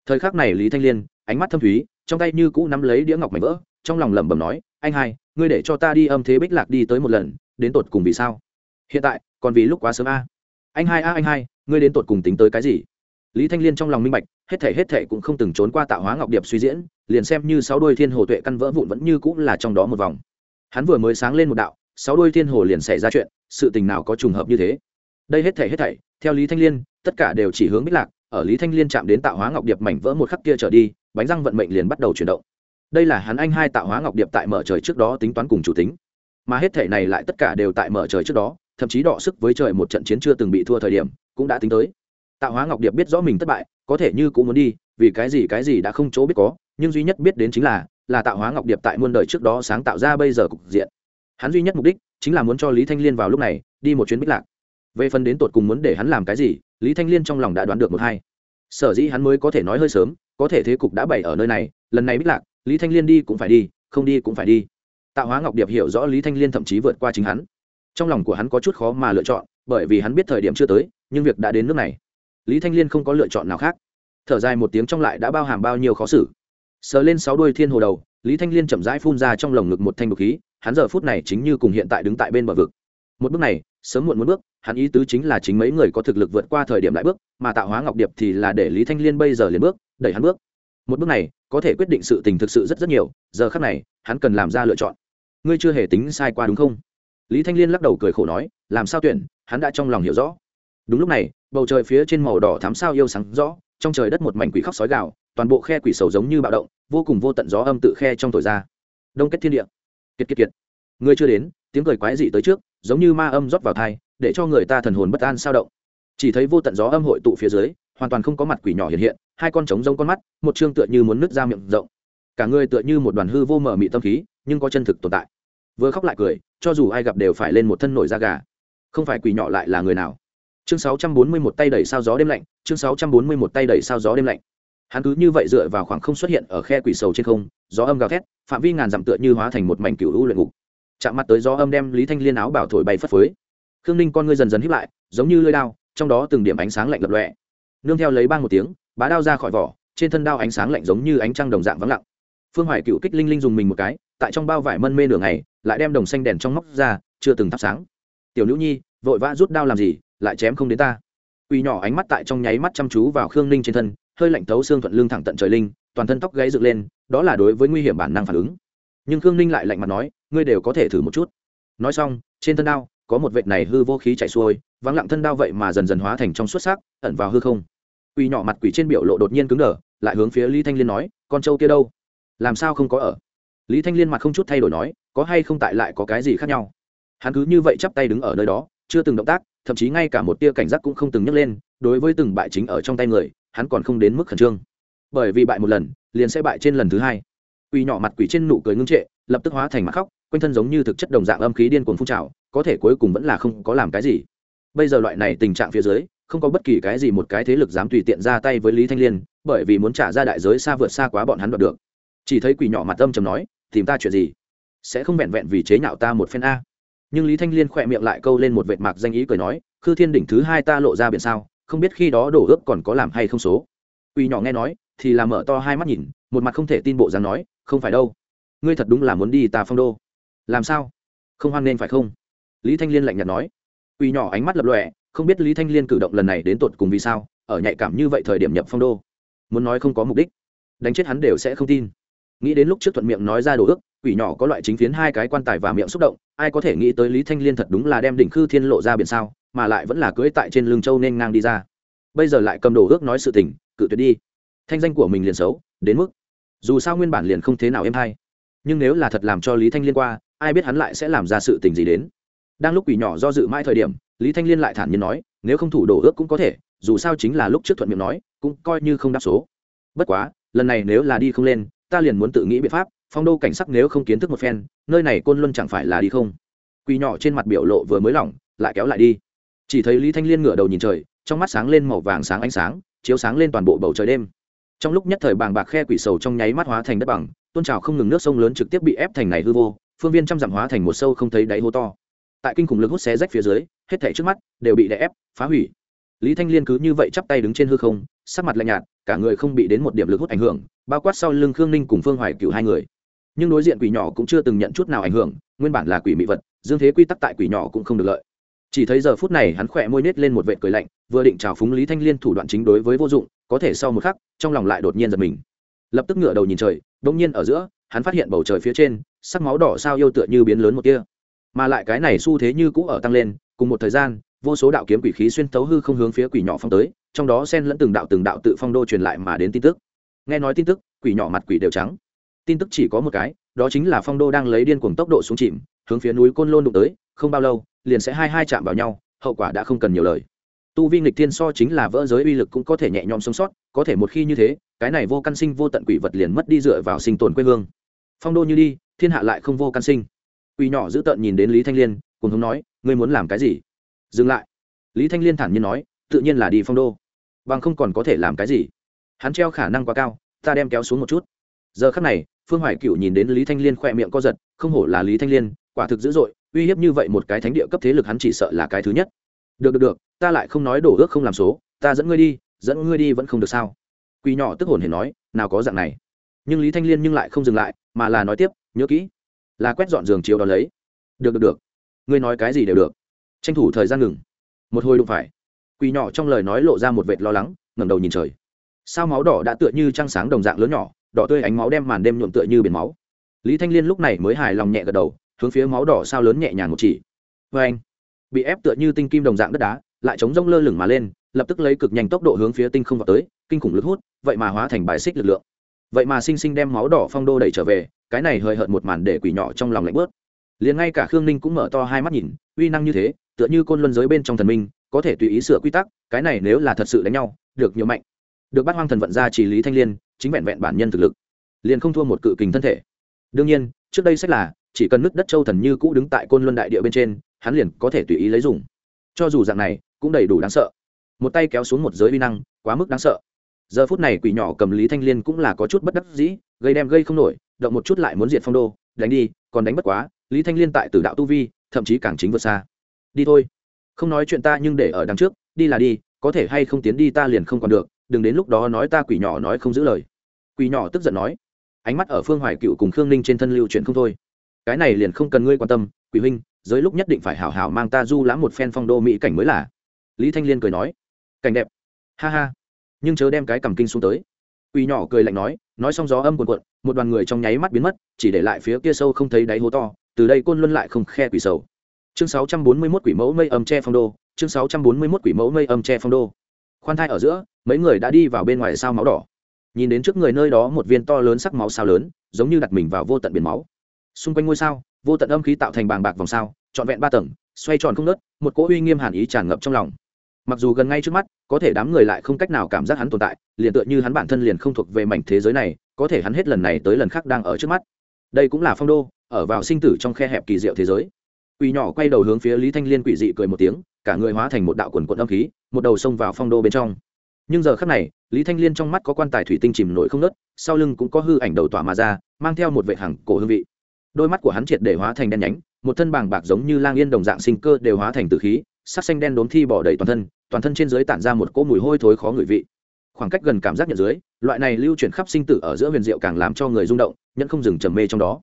Thời khắc này lý thanh liên, ánh mắt thâm thúy, trong tay như cũ nắm lấy đĩa ngọc mảnh vỡ, trong lòng lẩm bẩm nói, anh hai, ngươi để cho ta đi âm thế bích lạc đi tới một lần, đến tột cùng vì sao? Hiện tại, còn vì lúc quá sớm a. Anh hai a, anh hai, ngươi đến tột cùng tính tới cái gì? Lý thanh liên trong lòng minh bạch, hết thể hết thể cũng không từng trốn qua tạo hóa ngọc điệp suy diễn, liền xem như sáu đôi thiên hồ tuệ căn vỡ vụn vẫn như cũng là trong đó một vòng. Hắn vừa mới sáng lên một đạo sáu đôi thiên hồ liền xảy ra chuyện, sự tình nào có trùng hợp như thế? Đây hết thể hết thảy, theo lý thanh liên, tất cả đều chỉ hướng bích lạc, ở lý thanh liên chạm đến tạo hóa ngọc điệp mảnh vỡ một khắc kia trở đi, bánh răng vận mệnh liền bắt đầu chuyển động. Đây là hắn anh hai tạo hóa ngọc điệp tại mở trời trước đó tính toán cùng chủ tính. Mà hết thể này lại tất cả đều tại mở trời trước đó, thậm chí đọ sức với trời một trận chiến chưa từng bị thua thời điểm, cũng đã tính tới. Tạo hóa ngọc điệp biết rõ mình thất bại, có thể như cũng muốn đi, vì cái gì cái gì đã không chỗ biết có, nhưng duy nhất biết đến chính là là tạo hóa ngọc điệp tại muôn đời trước đó sáng tạo ra bây giờ cục diện hắn duy nhất mục đích chính là muốn cho lý thanh liên vào lúc này đi một chuyến bích lạc. Về phần đến tột cùng muốn để hắn làm cái gì, lý thanh liên trong lòng đã đoán được một hai. Sở dĩ hắn mới có thể nói hơi sớm, có thể thế cục đã bày ở nơi này, lần này bích lạc, lý thanh liên đi cũng phải đi, không đi cũng phải đi. Tạo hóa ngọc điệp hiểu rõ lý thanh liên thậm chí vượt qua chính hắn. Trong lòng của hắn có chút khó mà lựa chọn, bởi vì hắn biết thời điểm chưa tới, nhưng việc đã đến nước này. Lý thanh liên không có lựa chọn nào khác. Thở dài một tiếng trong lại đã bao hàm bao nhiêu khó xử. Sờ lên sáu đuôi thiên hồ đầu, lý thanh liên chậm rãi phun ra trong lồng ngực một thanh độc khí hắn giờ phút này chính như cùng hiện tại đứng tại bên bờ vực. Một bước này, sớm muộn một bước, hắn ý tứ chính là chính mấy người có thực lực vượt qua thời điểm lại bước, mà tạo hóa ngọc điệp thì là để lý thanh liên bây giờ liền bước, đẩy hắn bước. Một bước này, có thể quyết định sự tình thực sự rất rất nhiều, giờ khác này, hắn cần làm ra lựa chọn. Ngươi chưa hề tính sai qua đúng không? Lý thanh liên lắc đầu cười khổ nói, làm sao tuyển, hắn đã trong lòng hiểu rõ. Đúng lúc này, bầu trời phía trên màu đỏ thám sao yêu sáng rõ, trong trời đất một mảnh quỷ khóc sói gạo toàn bộ khe quỷ sầu giống như bạo động, vô cùng vô tận gió âm tự khe trong thổi ra. Đông kết thiên địa kiệt kiệt kiệt. Người chưa đến, tiếng cười quái dị tới trước, giống như ma âm rót vào thai, để cho người ta thần hồn bất an sao động. Chỉ thấy vô tận gió âm hội tụ phía dưới, hoàn toàn không có mặt quỷ nhỏ hiện hiện, hai con trống rông con mắt, một chương tựa như muốn nứt ra miệng rộng. Cả người tựa như một đoàn hư vô mở mị tâm khí, nhưng có chân thực tồn tại. Vừa khóc lại cười, cho dù ai gặp đều phải lên một thân nổi da gà. Không phải quỷ nhỏ lại là người nào? Chương 641 tay đẩy sao gió đêm lạnh, chương 641 tay đẩy sao gió đêm lạnh hắn cứ như vậy dựa vào khoảng không xuất hiện ở khe quỷ sầu trên không, gió âm gào thét, phạm vi ngàn dặm tựa như hóa thành một mảnh cựu u luyện ngục. Chạm mặt tới gió âm đem lý thanh liên áo bảo thổi bay phất phới. Khương ninh con ngươi dần dần hiếp lại, giống như lưỡi đao, trong đó từng điểm ánh sáng lạnh lập lọe nương theo lấy bang một tiếng, bá đao ra khỏi vỏ, trên thân đao ánh sáng lạnh giống như ánh trăng đồng dạng vắng lặng. Phương hoài cựu kích linh linh dùng mình một cái, tại trong bao vải mân mê nửa ngày, lại đem đồng xanh đèn trong móc ra, chưa từng thắp sáng. Tiểu nữ nhi, vội vã rút đao làm gì, lại chém không đến ta. Uy nhỏ ánh mắt tại trong nháy mắt chăm chú vào khương ninh trên thân hơi lạnh thấu xương thuận lưng thẳng tận trời linh, toàn thân tóc gáy dựng lên, đó là đối với nguy hiểm bản năng phản ứng. Nhưng khương ninh lại lạnh mặt nói, ngươi đều có thể thử một chút. Nói xong, trên thân đao, có một vệt này hư vô khí chạy xuôi, vắng lặng thân đao vậy mà dần dần hóa thành trong xuất sắc, ẩn vào hư không. Quỳ nhỏ mặt quỷ trên biểu lộ đột nhiên cứng đờ, lại hướng phía lý thanh liên nói, con trâu kia đâu? Làm sao không có ở? Lý thanh liên mặt không chút thay đổi nói, có hay không tại lại có cái gì khác nhau? Hắn cứ như vậy chắp tay đứng ở nơi đó, chưa từng động tác, thậm chí ngay cả một tia cảnh giác cũng không từng nhấc lên, đối với từng bại chính ở trong tay người hắn còn không đến mức khẩn trương. Bởi vì bại một lần, liền sẽ bại trên lần thứ hai. Quỷ nhỏ mặt quỷ trên nụ cười ngưng trệ, lập tức hóa thành mặt khóc, quanh thân giống như thực chất đồng dạng âm khí điên cuồng phun trào, có thể cuối cùng vẫn là không có làm cái gì. Bây giờ loại này tình trạng phía dưới, không có bất kỳ cái gì một cái thế lực dám tùy tiện ra tay với lý thanh liên, bởi vì muốn trả ra đại giới xa vượt xa quá bọn hắn đoạt được. Chỉ thấy quỷ nhỏ mặt âm chầm nói, tìm ta chuyện gì? Sẽ không vẹn vẹn vì chế nhạo ta một phen a. Nhưng lý thanh liên khỏe miệng lại câu lên một vệt mạc danh ý cười nói, khư thiên đỉnh thứ hai ta lộ ra biển sao? Không biết khi đó đổ ước còn có làm hay không số. Uy nhỏ nghe nói, thì làm mở to hai mắt nhìn, một mặt không thể tin bộ dáng nói, không phải đâu. Ngươi thật đúng là muốn đi ta phong đô. Làm sao? Không hoan nên phải không? Lý thanh liên lạnh nhạt nói. Uy nhỏ ánh mắt lập lọe không biết lý thanh liên cử động lần này đến tột cùng vì sao, ở nhạy cảm như vậy thời điểm nhập phong đô. Muốn nói không có mục đích, đánh chết hắn đều sẽ không tin. Nghĩ đến lúc trước thuận miệng nói ra đồ ước, quỷ nhỏ có loại chính phiến hai cái quan tài và miệng xúc động, ai có thể nghĩ tới lý thanh liên thật đúng là đem đỉnh khư thiên lộ ra biển sao? Mà lại vẫn là cưỡi tại trên lưng châu nên ngang đi ra. Bây giờ lại cầm đồ ước nói sự tình, cự tuyệt đi. Thanh danh của mình liền xấu, đến mức dù sao nguyên bản liền không thế nào em hay. Nhưng nếu là thật làm cho lý thanh liên qua, ai biết hắn lại sẽ làm ra sự tình gì đến. Đang lúc quỷ nhỏ do dự mãi thời điểm, lý thanh liên lại thản nhiên nói, nếu không thủ đồ ước cũng có thể, dù sao chính là lúc trước thuận miệng nói, cũng coi như không đáp số. Bất quá, lần này nếu là đi không lên, ta liền muốn tự nghĩ biện pháp, phong đô cảnh sắc nếu không kiến thức một phen, nơi này côn luân chẳng phải là đi không? Quỳ nhỏ trên mặt biểu lộ vừa mới lỏng, lại kéo lại đi chỉ thấy lý thanh liên ngửa đầu nhìn trời, trong mắt sáng lên màu vàng sáng ánh sáng, chiếu sáng lên toàn bộ bầu trời đêm. Trong lúc nhất thời bàng bạc khe quỷ sầu trong nháy mắt hóa thành đất bằng tôn trào không ngừng nước sông lớn trực tiếp bị ép thành này hư vô, phương viên trăm dặm hóa thành một sâu không thấy đáy hô to. Tại kinh khủng lực hút xé rách phía dưới, hết thảy trước mắt đều bị đè ép, phá hủy. Lý thanh liên cứ như vậy chắp tay đứng trên hư không, sắc mặt lạnh nhạt, cả người không bị đến một điểm lực hút ảnh hưởng, bao quát sau lưng khương ninh cùng phương hoài cựu hai người. Nhưng đối diện quỷ nhỏ cũng chưa từng nhận chút nào ảnh hưởng, nguyên bản là quỷ mị vật, dương thế quy tắc tại quỷ nhỏ cũng không được lợi chỉ thấy giờ phút này hắn khỏe môi nết lên một vệ cười lạnh, vừa định trào phúng lý thanh liên thủ đoạn chính đối với vô dụng, có thể sau một khắc, trong lòng lại đột nhiên giật mình. Lập tức ngửa đầu nhìn trời đông nhiên ở giữa, hắn phát hiện bầu trời phía trên, sắc máu đỏ sao yêu tựa như biến lớn một kia mà lại cái này xu thế như cũ ở tăng lên, cùng một thời gian, vô số đạo kiếm quỷ khí xuyên tấu hư không hướng phía quỷ nhỏ phong tới, trong đó xen lẫn từng đạo từng đạo tự phong đô truyền lại mà đến tin tức. Nghe nói tin tức, quỷ nhỏ mặt quỷ đều trắng. Tin tức chỉ có một cái, đó chính là phong đô đang lấy điên cuồng tốc độ xuống chìm, hướng phía núi côn lôn đụng tới, không bao lâu liền sẽ hai hai chạm vào nhau, hậu quả đã không cần nhiều lời. Tu vi nghịch thiên so chính là vỡ giới uy lực cũng có thể nhẹ nhõm sống sót, có thể một khi như thế, cái này vô căn sinh vô tận quỷ vật liền mất đi dựa vào sinh tồn quê hương. Phong đô như đi, thiên hạ lại không vô căn sinh. Quỷ nhỏ giữ tợn nhìn đến lý thanh liên cùng hướng nói, ngươi muốn làm cái gì? Dừng lại. Lý thanh liên thản nhiên nói, tự nhiên là đi phong đô. Bằng không còn có thể làm cái gì. Hắn treo khả năng quá cao, ta đem kéo xuống một chút. Giờ khắc này, phương hoài cựu nhìn đến lý thanh liên khỏe miệng co giật, không hổ là lý thanh liên, quả thực dữ dội uy hiếp như vậy một cái thánh địa cấp thế lực hắn chỉ sợ là cái thứ nhất. Được được được, ta lại không nói đổ ước không làm số, ta dẫn ngươi đi, dẫn ngươi đi vẫn không được sao? Quỳ nhỏ tức hồn hề nói, nào có dạng này. Nhưng lý thanh liên nhưng lại không dừng lại, mà là nói tiếp, nhớ kỹ, là quét dọn giường chiếu đó lấy. Được được được, ngươi nói cái gì đều được. Tranh thủ thời gian ngừng. Một hồi đụng phải quỳ nhỏ trong lời nói lộ ra một vệt lo lắng, ngẩng đầu nhìn trời. Sao máu đỏ đã tựa như trăng sáng đồng dạng lớn nhỏ, đỏ tươi ánh máu đem màn đêm nhuộm tựa như biển máu. Lý thanh liên lúc này mới hài lòng nhẹ gật đầu hướng phía máu đỏ sao lớn nhẹ nhàng một chỉ. Vê anh, bị ép tựa như tinh kim đồng dạng đất đá, lại chống rông lơ lửng mà lên, lập tức lấy cực nhanh tốc độ hướng phía tinh không vào tới, kinh khủng lực hút, vậy mà hóa thành bài xích lực lượng. Vậy mà sinh sinh đem máu đỏ phong đô đẩy trở về, cái này hơi hợt một màn để quỷ nhỏ trong lòng lạnh bớt. Liền ngay cả khương ninh cũng mở to hai mắt nhìn, uy năng như thế, tựa như côn luân giới bên trong thần minh, có thể tùy ý sửa quy tắc, cái này nếu là thật sự đánh nhau, được nhiều mạnh. Được bắt hoang thần vận ra chỉ lý thanh liên, chính vẹn vẹn bản nhân thực lực, liền không thua một cự kình thân thể. Đương nhiên, trước đây sách là chỉ cần nước đất châu thần như cũ đứng tại côn luân đại địa bên trên, hắn liền có thể tùy ý lấy dùng. Cho dù dạng này, cũng đầy đủ đáng sợ. Một tay kéo xuống một giới vi năng, quá mức đáng sợ. Giờ phút này quỷ nhỏ cầm lý thanh liên cũng là có chút bất đắc dĩ, gây đem gây không nổi, động một chút lại muốn diệt phong đô, đánh đi, còn đánh bất quá, lý thanh liên tại tử đạo tu vi, thậm chí càng chính vượt xa. Đi thôi. Không nói chuyện ta nhưng để ở đằng trước, đi là đi, có thể hay không tiến đi ta liền không còn được, đừng đến lúc đó nói ta quỷ nhỏ nói không giữ lời. Quỷ nhỏ tức giận nói, ánh mắt ở phương hoài cựu cùng khương ninh trên thân lưu chuyện không thôi cái này liền không cần ngươi quan tâm, quỷ huynh, giới lúc nhất định phải hảo hảo mang ta du lãm một phen phong đô mỹ cảnh mới là. Lý thanh liên cười nói. Cảnh đẹp. Ha ha. Nhưng chớ đem cái cầm kinh xuống tới. Quỷ nhỏ cười lạnh nói nói xong gió âm cuồn cuộn, một đoàn người trong nháy mắt biến mất, chỉ để lại phía kia sâu không thấy đáy hố to, từ đây côn luân lại không khe quỷ sầu. Chương 641 quỷ mẫu mây âm che phong đô, chương 641 quỷ mẫu mây âm che phong đô. Khoan thai ở giữa, mấy người đã đi vào bên ngoài sao máu đỏ. Nhìn đến trước người nơi đó một viên to lớn sắc máu sao lớn, giống như đặt mình vào vô tận biển máu xung quanh ngôi sao, vô tận âm khí tạo thành bàng bạc vòng sao, trọn vẹn ba tầng, xoay tròn không nớt, một cỗ uy nghiêm hàn ý tràn ngập trong lòng. Mặc dù gần ngay trước mắt, có thể đám người lại không cách nào cảm giác hắn tồn tại, liền tựa như hắn bản thân liền không thuộc về mảnh thế giới này, có thể hắn hết lần này tới lần khác đang ở trước mắt. Đây cũng là phong đô, ở vào sinh tử trong khe hẹp kỳ diệu thế giới. Quỷ nhỏ quay đầu hướng phía lý thanh liên quỷ dị cười một tiếng, cả người hóa thành một đạo quần quận âm khí, một đầu xông vào phong đô bên trong. Nhưng giờ khắc này, lý thanh liên trong mắt có quan tài thủy tinh chìm nổi không nớt, sau lưng cũng có hư ảnh đầu tỏa mà ra, mang theo một vệ hàng cổ hương vị đôi mắt của hắn triệt để hóa thành đen nhánh, một thân bàng bạc giống như lang yên đồng dạng sinh cơ đều hóa thành từ khí, sắc xanh đen đốn thi bỏ đầy toàn thân toàn thân trên dưới tản ra một cỗ mùi hôi thối khó ngửi vị. Khoảng cách gần cảm giác nhận dưới, loại này lưu chuyển khắp sinh tử ở giữa huyền diệu càng làm cho người rung động, nhẫn không dừng trầm mê trong đó.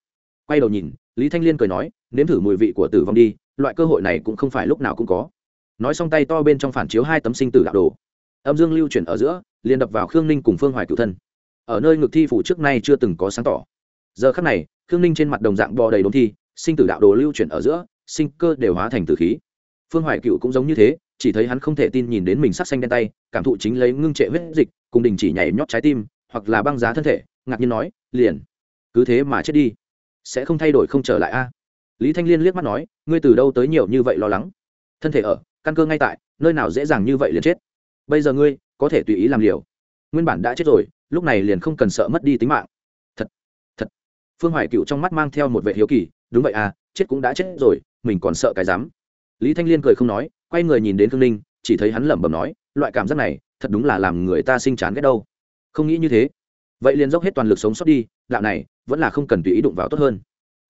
Quay đầu nhìn, lý thanh liên cười nói, nếm thử mùi vị của tử vong đi, loại cơ hội này cũng không phải lúc nào cũng có. Nói xong tay to bên trong phản chiếu hai tấm sinh tử đạo đồ. Âm dương lưu chuyển ở giữa, liền đập vào khương ninh cùng phương hoài cựu thân. Ở nơi ngực thi phủ trước nay chưa từng có sáng tỏ. Giờ khắc này khương ninh trên mặt đồng dạng bò đầy đốm thi, sinh tử đạo đồ lưu chuyển ở giữa, sinh cơ đều hóa thành tử khí. Phương hoài cựu cũng giống như thế, chỉ thấy hắn không thể tin nhìn đến mình sắc xanh đen tay, cảm thụ chính lấy ngưng trệ huyết dịch, cùng đình chỉ nhảy nhót trái tim, hoặc là băng giá thân thể, ngạc nhiên nói, liền, cứ thế mà chết đi, sẽ không thay đổi không trở lại a. Lý thanh liên liếc mắt nói, ngươi từ đâu tới nhiều như vậy lo lắng? Thân thể ở, căn cơ ngay tại, nơi nào dễ dàng như vậy liền chết? Bây giờ ngươi, có thể tùy ý làm liều. Nguyên bản đã chết rồi, lúc này liền không cần sợ mất đi tính mạng phương hoài cựu trong mắt mang theo một vệ hiếu kỳ, đúng vậy à chết cũng đã chết rồi, mình còn sợ cái dám. Lý thanh liên cười không nói, quay người nhìn đến khương ninh, chỉ thấy hắn lẩm bẩm nói, loại cảm giác này, thật đúng là làm người ta sinh chán ghét đâu. Không nghĩ như thế, vậy liền dốc hết toàn lực sống sót đi, đạo này, vẫn là không cần tùy ý đụng vào tốt hơn.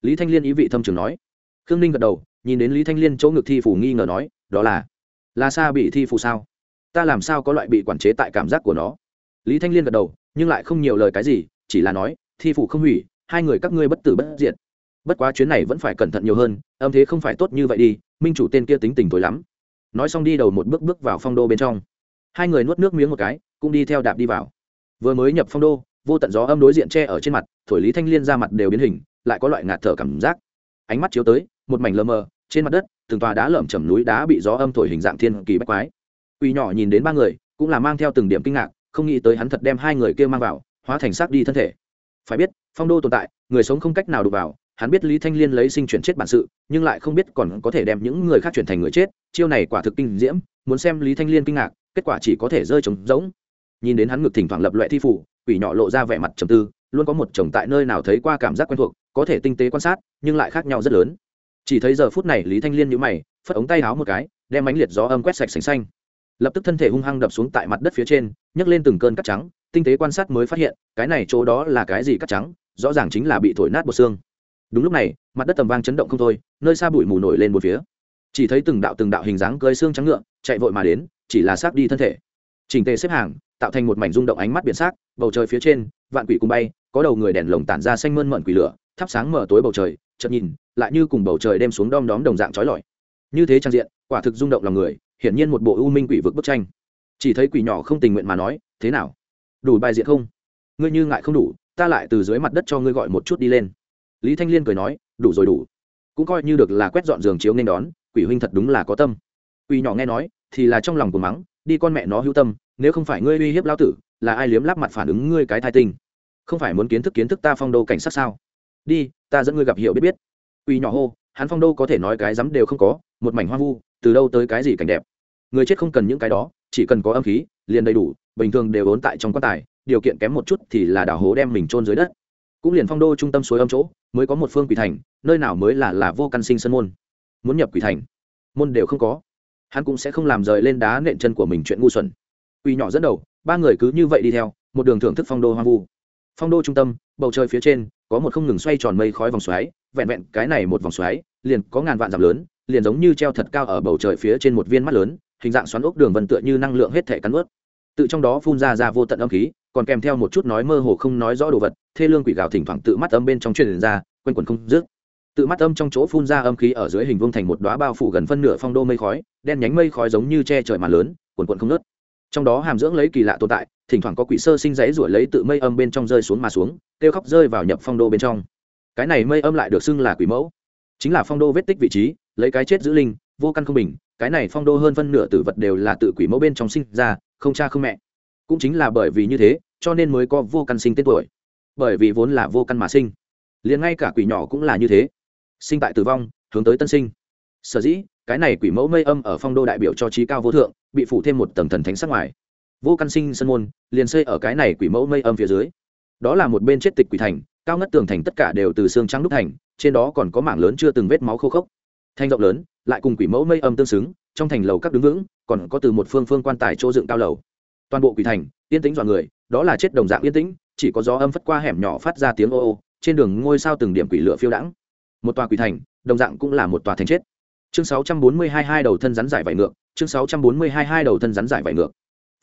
Lý thanh liên ý vị thâm trường nói. Khương ninh gật đầu, nhìn đến lý thanh liên chỗ ngực thi phủ nghi ngờ nói, đó là là xa bị thi phủ sao? Ta làm sao có loại bị quản chế tại cảm giác của nó? Lý thanh liên gật đầu, nhưng lại không nhiều lời cái gì, chỉ là nói, thi phủ không hủy hai người các ngươi bất tử bất diệt. Bất quá chuyến này vẫn phải cẩn thận nhiều hơn, âm thế không phải tốt như vậy đi, minh chủ tên kia tính tình tối lắm. Nói xong đi đầu một bước bước vào phong đô bên trong. Hai người nuốt nước miếng một cái, cũng đi theo đạp đi vào. Vừa mới nhập phong đô, vô tận gió âm đối diện che ở trên mặt, thổi lý thanh liên ra mặt đều biến hình, lại có loại ngạt thở cảm giác. Ánh mắt chiếu tới, một mảnh lờ mờ, trên mặt đất, từng tòa đá lởm chầm núi đá bị gió âm thổi hình dạng thiên kỳ bách quái. Quỳ nhỏ nhìn đến ba người, cũng là mang theo từng điểm kinh ngạc, không nghĩ tới hắn thật đem hai người kia mang vào, hóa thành xác đi thân thể. Phải biết phong đô tồn tại, người sống không cách nào đụng vào, hắn biết lý thanh liên lấy sinh chuyển chết bản sự, nhưng lại không biết còn có thể đem những người khác chuyển thành người chết, chiêu này quả thực kinh diễm, muốn xem lý thanh liên kinh ngạc, kết quả chỉ có thể rơi trống rỗng. Nhìn đến hắn ngực thỉnh thoảng lập loại thi phủ, quỷ nhỏ lộ ra vẻ mặt trầm tư, luôn có một chồng tại nơi nào thấy qua cảm giác quen thuộc, có thể tinh tế quan sát, nhưng lại khác nhau rất lớn. Chỉ thấy giờ phút này lý thanh liên nhũ mày, phất ống tay áo một cái, đem ánh liệt gió âm quét sạch sành xanh. Lập tức thân thể hung hăng đập xuống tại mặt đất phía trên, nhấc lên từng cơn cắt trắng, tinh tế quan sát mới phát hiện, cái này chỗ đó là cái gì cắt trắng rõ ràng chính là bị thổi nát bột xương. Đúng lúc này, mặt đất tầm vang chấn động không thôi, nơi xa bụi mù nổi lên một phía. Chỉ thấy từng đạo từng đạo hình dáng cơi xương trắng ngựa chạy vội mà đến, chỉ là xác đi thân thể. Chỉnh tề xếp hàng, tạo thành một mảnh rung động ánh mắt biển sắc, bầu trời phía trên, vạn quỷ cùng bay, có đầu người đèn lồng tản ra xanh mơn mận quỷ lửa, thắp sáng mở tối bầu trời, chợt nhìn, lại như cùng bầu trời đem xuống đom đóm đồng dạng trói lọi. Như thế trang diện, quả thực rung động lòng người, hiển nhiên một bộ u minh quỷ vực bức tranh. Chỉ thấy quỷ nhỏ không tình nguyện mà nói, thế nào? Đủ bài diện không? Ngươi như ngại không đủ ta lại từ dưới mặt đất cho ngươi gọi một chút đi lên. Lý thanh liên cười nói, đủ rồi đủ. Cũng coi như được là quét dọn giường chiếu nên đón, quỷ huynh thật đúng là có tâm. Quỷ nhỏ nghe nói, thì là trong lòng của mắng, đi con mẹ nó hữu tâm, nếu không phải ngươi uy hiếp lao tử, là ai liếm láp mặt phản ứng ngươi cái thai tinh không phải muốn kiến thức kiến thức ta phong đô cảnh sát sao? Đi, ta dẫn ngươi gặp hiệu biết biết. Quỷ nhỏ hô, hắn phong đô có thể nói cái dám đều không có, một mảnh hoang vu, từ đâu tới cái gì cảnh đẹp? Người chết không cần những cái đó, chỉ cần có âm khí, liền đầy đủ, bình thường đều ốn tại trong quan tài điều kiện kém một chút thì là đảo hố đem mình trôn dưới đất. Cũng liền phong đô trung tâm suối âm chỗ, mới có một phương quỷ thành, nơi nào mới là là vô căn sinh sân môn. Muốn nhập quỷ thành, môn đều không có. Hắn cũng sẽ không làm rời lên đá nện chân của mình chuyện ngu xuẩn. Quỷ nhỏ dẫn đầu, ba người cứ như vậy đi theo, một đường thưởng thức phong đô hoang vu. Phong đô trung tâm, bầu trời phía trên, có một không ngừng xoay tròn mây khói vòng xoáy, vẹn vẹn cái này một vòng xoáy, liền có ngàn vạn dặm lớn, liền giống như treo thật cao ở bầu trời phía trên một viên mắt lớn, hình dạng xoắn ốc đường vân tựa như năng lượng hết thể cắn ướt tự trong đó phun ra ra vô tận âm khí, còn kèm theo một chút nói mơ hồ không nói rõ đồ vật, thê lương quỷ gào thỉnh thoảng tự mắt âm bên trong truyền ra, quanh quần không dứt. Tự mắt âm trong chỗ phun ra âm khí ở dưới hình vuông thành một đóa bao phủ gần phân nửa phong đô mây khói, đen nhánh mây khói giống như che trời mà lớn, quần quần không nứt trong đó hàm dưỡng lấy kỳ lạ tồn tại, thỉnh thoảng có quỷ sơ sinh giấy ruổi lấy tự mây âm bên trong rơi xuống mà xuống, kêu khóc rơi vào nhập phong đô bên trong. Cái này mây âm lại được xưng là quỷ mẫu. Chính là phong đô vết tích vị trí, lấy cái chết giữ linh, vô căn không bình, cái này phong đô hơn phân nửa tử vật đều là tự quỷ mẫu bên trong sinh ra không cha không mẹ. Cũng chính là bởi vì như thế, cho nên mới có vô căn sinh tên tuổi. Bởi vì vốn là vô căn mà sinh. Liền ngay cả quỷ nhỏ cũng là như thế. Sinh tại tử vong, hướng tới tân sinh. Sở dĩ, cái này quỷ mẫu mây âm ở phong đô đại biểu cho trí cao vô thượng, bị phủ thêm một tầng thần thánh sắc ngoài. Vô căn sinh sân môn, liền xây ở cái này quỷ mẫu mây âm phía dưới. Đó là một bên chết tịch quỷ thành, cao ngất tường thành tất cả đều từ xương trắng đúc thành, trên đó còn có mảng lớn chưa từng vết máu khô khốc. Thanh rộng lớn, lại cùng quỷ mẫu mây âm tương xứng trong thành lầu các đứng vững, còn có từ một phương phương quan tài chỗ dựng cao lầu. Toàn bộ quỷ thành, yên tĩnh dọa người, đó là chết đồng dạng yên tĩnh, chỉ có gió âm phất qua hẻm nhỏ phát ra tiếng ô ô, trên đường ngôi sao từng điểm quỷ lửa phiêu đãng. Một tòa quỷ thành, đồng dạng cũng là một tòa thành chết. Chương 642 hai đầu thân rắn giải vải ngược, chương 642 hai đầu thân rắn giải vải ngược.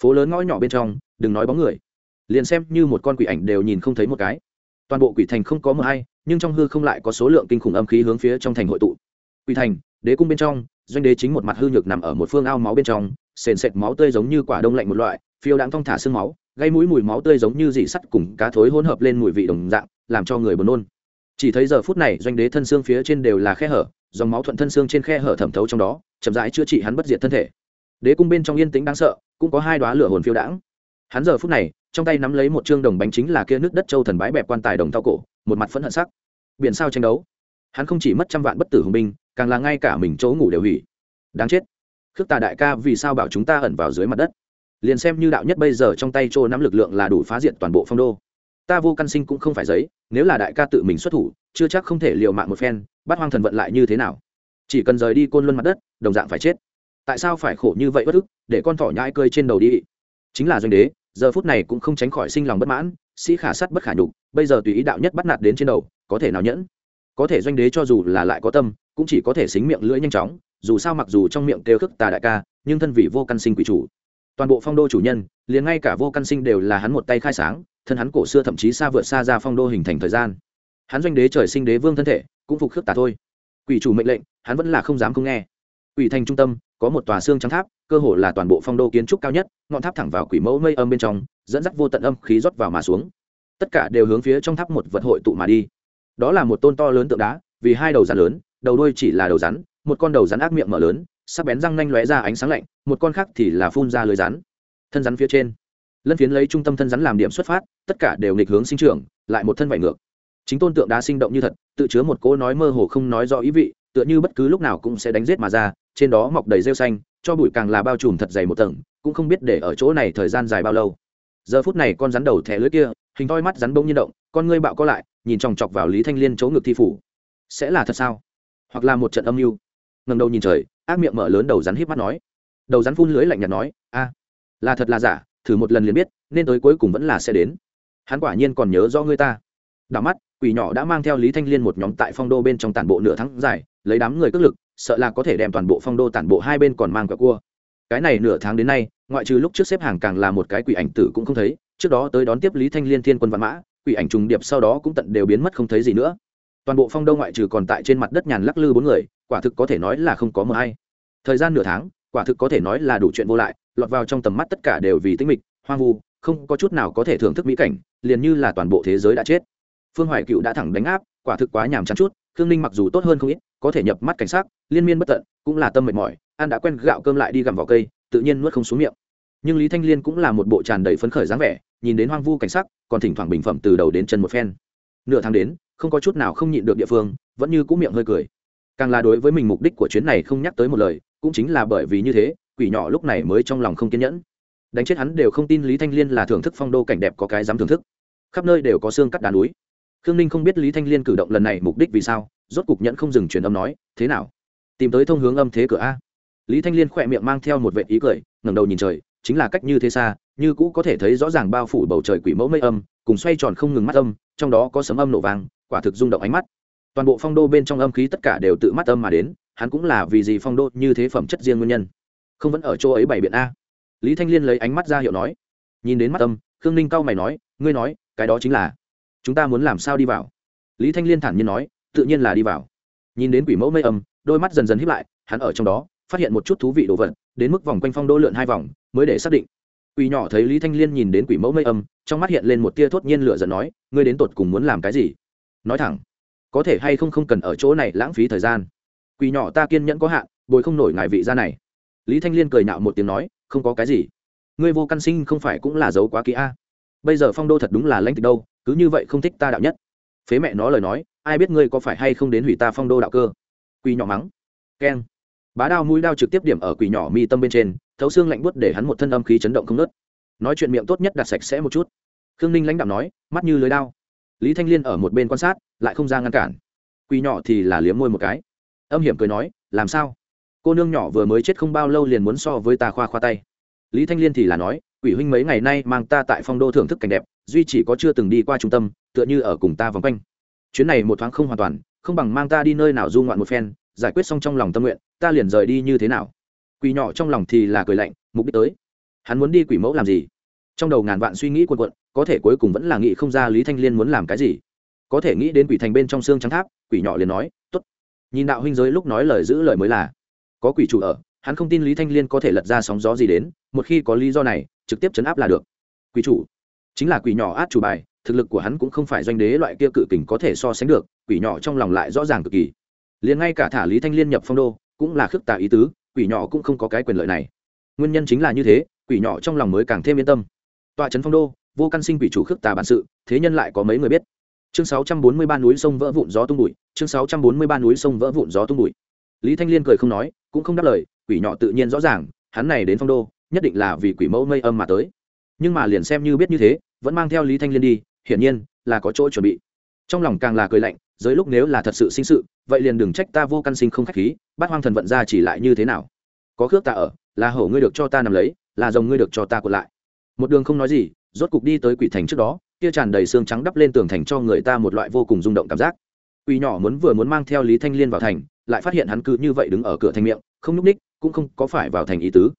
Phố lớn ngõ nhỏ bên trong, đừng nói bóng người. Liền xem như một con quỷ ảnh đều nhìn không thấy một cái. Toàn bộ quỷ thành không có mờ hay, nhưng trong hư không lại có số lượng kinh khủng âm khí hướng phía trong thành hội tụ. Quỷ thành, đế cung bên trong doanh đế chính một mặt hư nhược nằm ở một phương ao máu bên trong, sền sệt máu tươi giống như quả đông lạnh một loại, phiêu đãng thong thả xương máu, gây mũi mùi máu tươi giống như dị sắt cùng cá thối hỗn hợp lên mùi vị đồng dạng, làm cho người buồn nôn. Chỉ thấy giờ phút này, doanh đế thân xương phía trên đều là khe hở, dòng máu thuận thân xương trên khe hở thẩm thấu trong đó, chậm rãi chữa trị hắn bất diệt thân thể. Đế cung bên trong yên tĩnh đáng sợ, cũng có hai đoá lửa hồn phiêu đãng. Hắn giờ phút này, trong tay nắm lấy một chương đồng bánh chính là kia nước đất châu thần bái bẹp quan tài đồng thao cổ, một mặt phẫn hận sắc. Biển sao tranh đấu hắn không chỉ mất trăm vạn bất tử hùng binh, càng là ngay cả mình chỗ ngủ đều hủy. Đáng chết. Khước tà đại ca, vì sao bảo chúng ta ẩn vào dưới mặt đất? Liền xem như đạo nhất bây giờ trong tay chỗ nắm lực lượng là đủ phá diện toàn bộ phong đô. Ta vô căn sinh cũng không phải giấy, nếu là đại ca tự mình xuất thủ, chưa chắc không thể liều mạng một phen, bắt hoang thần vận lại như thế nào? Chỉ cần rời đi côn luân mặt đất, đồng dạng phải chết. Tại sao phải khổ như vậy bất ức, để con thỏ nhãi cơi trên đầu đi? Chính là doanh đế, giờ phút này cũng không tránh khỏi sinh lòng bất mãn, sĩ khả sắt bất khả nhục, bây giờ tùy ý đạo nhất bắt nạt đến trên đầu, có thể nào nhẫn? Có thể doanh đế cho dù là lại có tâm, cũng chỉ có thể xính miệng lưỡi nhanh chóng, dù sao mặc dù trong miệng kêu khức tà đại ca, nhưng thân vị vô căn sinh quỷ chủ. Toàn bộ phong đô chủ nhân, liền ngay cả vô căn sinh đều là hắn một tay khai sáng, thân hắn cổ xưa thậm chí xa vượt xa ra phong đô hình thành thời gian. Hắn doanh đế trời sinh đế vương thân thể, cũng phục khước tà thôi. Quỷ chủ mệnh lệnh, hắn vẫn là không dám không nghe. Quỷ thành trung tâm, có một tòa xương trắng tháp, cơ hồ là toàn bộ phong đô kiến trúc cao nhất, ngọn tháp thẳng vào quỷ mẫu mây âm bên trong, dẫn dắt vô tận âm khí rót vào mà xuống. Tất cả đều hướng phía trong tháp một vật hội tụ mà đi đó là một tôn to lớn tượng đá, vì hai đầu rắn lớn, đầu đuôi chỉ là đầu rắn, một con đầu rắn ác miệng mở lớn, sắc bén răng nanh lóe ra ánh sáng lạnh, một con khác thì là phun ra lưới rắn. Thân rắn phía trên, lân phiến lấy trung tâm thân rắn làm điểm xuất phát, tất cả đều nghịch hướng sinh trưởng, lại một thân vải ngược. Chính tôn tượng đá sinh động như thật, tự chứa một cỗ nói mơ hồ không nói rõ ý vị, tựa như bất cứ lúc nào cũng sẽ đánh rết mà ra, trên đó mọc đầy rêu xanh, cho bụi càng là bao trùm thật dày một tầng, cũng không biết để ở chỗ này thời gian dài bao lâu. Giờ phút này con rắn đầu thẻ lưới kia, hình thoi mắt rắn bông nhiên động, con ngươi bạo co lại nhìn chòng chọc vào lý thanh liên chỗ ngực thi phủ. Sẽ là thật sao? Hoặc là một trận âm mưu? Ngần đầu nhìn trời, ác miệng mở lớn đầu rắn híp mắt nói. Đầu rắn phun lưới lạnh nhạt nói, a, là thật là giả, thử một lần liền biết, nên tới cuối cùng vẫn là sẽ đến. Hắn quả nhiên còn nhớ do ngươi ta. Đảo mắt, quỷ nhỏ đã mang theo lý thanh liên một nhóm tại phong đô bên trong tản bộ nửa tháng dài, lấy đám người cất lực, sợ là có thể đem toàn bộ phong đô tản bộ hai bên còn mang cả cua. Cái này nửa tháng đến nay, ngoại trừ lúc trước xếp hàng càng là một cái quỷ ảnh tử cũng không thấy, trước đó tới đón tiếp lý thanh liên thiên quân văn mã quỷ ảnh trùng điệp sau đó cũng tận đều biến mất không thấy gì nữa. Toàn bộ phong đông ngoại trừ còn tại trên mặt đất nhàn lắc lư bốn người, quả thực có thể nói là không có mờ hay. Thời gian nửa tháng, quả thực có thể nói là đủ chuyện vô lại, lọt vào trong tầm mắt tất cả đều vì tinh mịch, hoang vu, không có chút nào có thể thưởng thức mỹ cảnh, liền như là toàn bộ thế giới đã chết. Phương hoài cựu đã thẳng đánh áp, quả thực quá nhàm chán chút, khương ninh mặc dù tốt hơn không ít, có thể nhập mắt cảnh sát liên miên bất tận, cũng là tâm mệt mỏi an đã quen gạo cơm lại đi gặm vào cây, tự nhiên nuốt không xuống miệng. Nhưng lý thanh liên cũng là một bộ tràn đầy phấn khởi dáng vẻ, nhìn đến hoang vu cảnh sắc còn thỉnh thoảng bình phẩm từ đầu đến chân một phen. Nửa tháng đến, không có chút nào không nhịn được địa phương, vẫn như cũ miệng hơi cười. Càng là đối với mình mục đích của chuyến này không nhắc tới một lời, cũng chính là bởi vì như thế, quỷ nhỏ lúc này mới trong lòng không kiên nhẫn. Đánh chết hắn đều không tin lý thanh liên là thưởng thức phong đô cảnh đẹp có cái dám thưởng thức. Khắp nơi đều có xương cắt đá núi. Khương ninh không biết lý thanh liên cử động lần này mục đích vì sao, rốt cục nhẫn không dừng truyền âm nói, thế nào? Tìm tới thông hướng âm thế cửa a. Lý thanh liên khỏe miệng mang theo một vệ ý cười, ngẩng đầu nhìn trời chính là cách như thế xa, như cũ có thể thấy rõ ràng bao phủ bầu trời quỷ mẫu mây âm, cùng xoay tròn không ngừng mắt âm, trong đó có sấm âm nổ vàng quả thực rung động ánh mắt. Toàn bộ phong đô bên trong âm khí tất cả đều tự mắt âm mà đến, hắn cũng là vì gì phong đô như thế phẩm chất riêng nguyên nhân. Không vẫn ở chỗ ấy bảy biện a. Lý thanh liên lấy ánh mắt ra hiệu nói. Nhìn đến mắt âm, khương ninh cao mày nói, ngươi nói, cái đó chính là, chúng ta muốn làm sao đi vào? Lý thanh liên thản nhiên nói, tự nhiên là đi vào. Nhìn đến quỷ mẫu mây âm, đôi mắt dần dần hiếp lại, hắn ở trong đó, phát hiện một chút thú vị đồ vật, đến mức vòng quanh phong đô lượn hai vòng mới để xác định. Quỷ nhỏ thấy lý thanh liên nhìn đến quỷ mẫu mây âm, trong mắt hiện lên một tia thốt nhiên lửa giận nói, ngươi đến tột cùng muốn làm cái gì? Nói thẳng, có thể hay không không cần ở chỗ này lãng phí thời gian. Quỷ nhỏ ta kiên nhẫn có hạn, bồi không nổi ngài vị ra này. Lý thanh liên cười nạo một tiếng nói, không có cái gì. Ngươi vô căn sinh không phải cũng là dấu quá kỹ a. Bây giờ phong đô thật đúng là lãnh tịch đâu, cứ như vậy không thích ta đạo nhất. Phế mẹ nó lời nói, ai biết ngươi có phải hay không đến hủy ta phong đô đạo cơ? Quỳ nhỏ mắng, keng bá đao mũi đao trực tiếp điểm ở quỷ nhỏ mi tâm bên trên, thấu xương lạnh buốt để hắn một thân âm khí chấn động không nớt nói chuyện miệng tốt nhất đặt sạch sẽ một chút. Khương ninh lãnh đạo nói, mắt như lưới đao. Lý thanh liên ở một bên quan sát, lại không ra ngăn cản. Quỷ nhỏ thì là liếm môi một cái. Âm hiểm cười nói, làm sao? Cô nương nhỏ vừa mới chết không bao lâu liền muốn so với ta khoa khoa tay. Lý thanh liên thì là nói, quỷ huynh mấy ngày nay mang ta tại phong đô thưởng thức cảnh đẹp, duy chỉ có chưa từng đi qua trung tâm, tựa như ở cùng ta vòng quanh. Chuyến này một thoáng không hoàn toàn, không bằng mang ta đi nơi nào du ngoạn một phen giải quyết xong trong lòng tâm nguyện, ta liền rời đi như thế nào? Quỷ nhỏ trong lòng thì là cười lạnh, mục đích tới. Hắn muốn đi quỷ mẫu làm gì? Trong đầu ngàn vạn suy nghĩ quần quận có thể cuối cùng vẫn là nghĩ không ra lý thanh liên muốn làm cái gì. Có thể nghĩ đến quỷ thành bên trong xương trắng tháp, quỷ nhỏ liền nói t ố t nhìn đạo huynh giới lúc nói lời giữ lời mới là, có quỷ chủ ở, hắn không tin lý thanh liên có thể lật ra sóng gió gì đến, một khi có lý do này, trực tiếp chấn áp là được. Quỷ chủ, chính là quỷ nhỏ át chủ bài, thực lực của hắn cũng không phải doanh đế loại kia cự kình có thể so sánh được, quỷ nhỏ trong lòng lại rõ ràng cực kỳ liền ngay cả thả lý thanh liên nhập phong đô cũng là khước tà ý tứ, quỷ nhỏ cũng không có cái quyền lợi này. Nguyên nhân chính là như thế, quỷ nhỏ trong lòng mới càng thêm yên tâm. Tọa trấn phong đô, vô căn sinh quỷ chủ khước tà bản sự, thế nhân lại có mấy người biết. Chương 643 núi sông vỡ vụn gió tung bụi, chương 643 núi sông vỡ vụn gió tung bụi. Lý thanh liên cười không nói, cũng không đáp lời, quỷ nhỏ tự nhiên rõ ràng, hắn này đến phong đô, nhất định là vì quỷ mẫu mây âm mà tới. Nhưng mà liền xem như biết như thế, vẫn mang theo lý thanh liên đi, hiển nhiên là có chỗ chuẩn bị. Trong lòng càng là cười lạnh dưới lúc nếu là thật sự sinh sự, vậy liền đừng trách ta vô căn sinh không khách khí, bát hoang thần vận ra chỉ lại như thế nào? Có khước ta ở, là hổ ngươi được cho ta nằm lấy, là rồng ngươi được cho ta còn lại. Một đường không nói gì, rốt cục đi tới quỷ thành trước đó, kia tràn đầy xương trắng đắp lên tường thành cho người ta một loại vô cùng rung động cảm giác. Quỷ nhỏ muốn vừa muốn mang theo lý thanh liên vào thành, lại phát hiện hắn cứ như vậy đứng ở cửa thành miệng, không nhúc ních cũng không có phải vào thành ý tứ.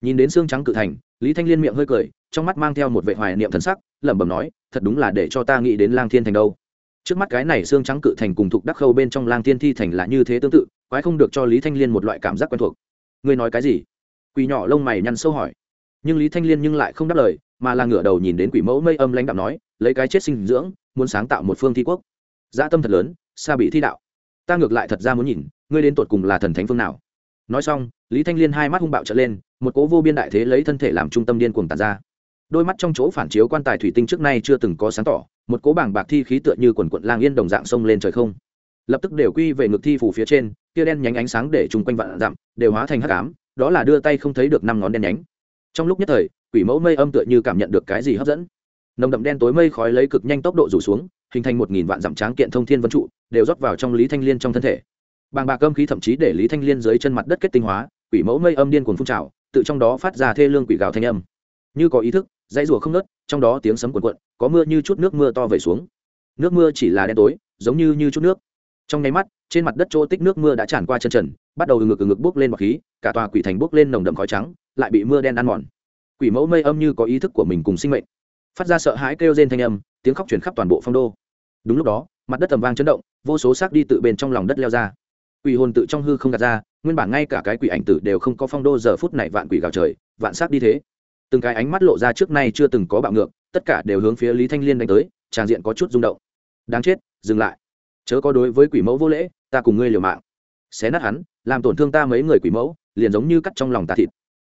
Nhìn đến xương trắng cự thành, lý thanh liên miệng hơi cười, trong mắt mang theo một vệ hoài niệm thần sắc, lẩm bẩm nói, thật đúng là để cho ta nghĩ đến lang thiên thành đâu trước mắt cái này xương trắng cự thành cùng thục đắc khâu bên trong lang thiên thi thành là như thế tương tự, quái không được cho lý thanh liên một loại cảm giác quen thuộc. Ngươi nói cái gì? Quỷ nhỏ lông mày nhăn sâu hỏi. Nhưng lý thanh liên nhưng lại không đáp lời, mà là ngửa đầu nhìn đến quỷ mẫu mây âm lãnh đạo nói, lấy cái chết sinh dưỡng, muốn sáng tạo một phương thi quốc. Dã tâm thật lớn, xa bị thi đạo. Ta ngược lại thật ra muốn nhìn, ngươi đến tột cùng là thần thánh phương nào? Nói xong, lý thanh liên hai mắt hung bạo trở lên, một cố vô biên đại thế lấy thân thể làm trung tâm điên cuồng tàn ra đôi mắt trong chỗ phản chiếu quan tài thủy tinh trước nay chưa từng có sáng tỏ, một cố bảng bạc thi khí tựa như quần quận lang yên đồng dạng sông lên trời không. Lập tức đều quy về ngực thi phủ phía trên kia đen nhánh ánh sáng để chung quanh vạn dặm, đều hóa thành hắc ám, đó là đưa tay không thấy được năm ngón đen nhánh. Trong lúc nhất thời, quỷ mẫu mây âm tựa như cảm nhận được cái gì hấp dẫn. Nồng đậm đen tối mây khói lấy cực nhanh tốc độ rủ xuống, hình thành một nghìn vạn dặm tráng kiện thông thiên vân trụ, đều rót vào trong lý thanh liên trong thân thể. Bàng bạc âm khí thậm chí để lý thanh liên dưới chân mặt đất kết tinh hóa, quỷ mẫu mây âm điên cuồng phun trào, tự trong đó phát ra thê lương quỷ gào thanh âm. Như có ý thức dãy rùa không nớt, trong đó tiếng sấm cuộn cuộn, có mưa như chút nước mưa to về xuống. Nước mưa chỉ là đen tối, giống như như chút nước. Trong nháy mắt, trên mặt đất chỗ tích nước mưa đã tràn qua chân trần, bắt đầu ngực ngực bốc lên bọc khí, cả tòa quỷ thành bốc lên nồng đậm khói trắng, lại bị mưa đen ăn mòn. Quỷ mẫu mây âm như có ý thức của mình cùng sinh mệnh. Phát ra sợ hãi kêu rên thanh âm, tiếng khóc chuyển khắp toàn bộ phong đô. Đúng lúc đó, mặt đất tầm vang chấn động, vô số xác đi tự bên trong lòng đất leo ra. Quỷ hồn tự trong hư không gạt ra, nguyên bản ngay cả cái quỷ ảnh tử đều không có phong đô giờ phút này vạn quỷ gào trời, vạn xác đi thế từng cái ánh mắt lộ ra trước nay chưa từng có bạo ngược, tất cả đều hướng phía lý thanh liên đánh tới, tràng diện có chút rung động. Đáng chết, dừng lại. Chớ có đối với quỷ mẫu vô lễ, ta cùng ngươi liều mạng. Xé nát hắn, làm tổn thương ta mấy người quỷ mẫu, liền giống như cắt trong lòng ta thịt.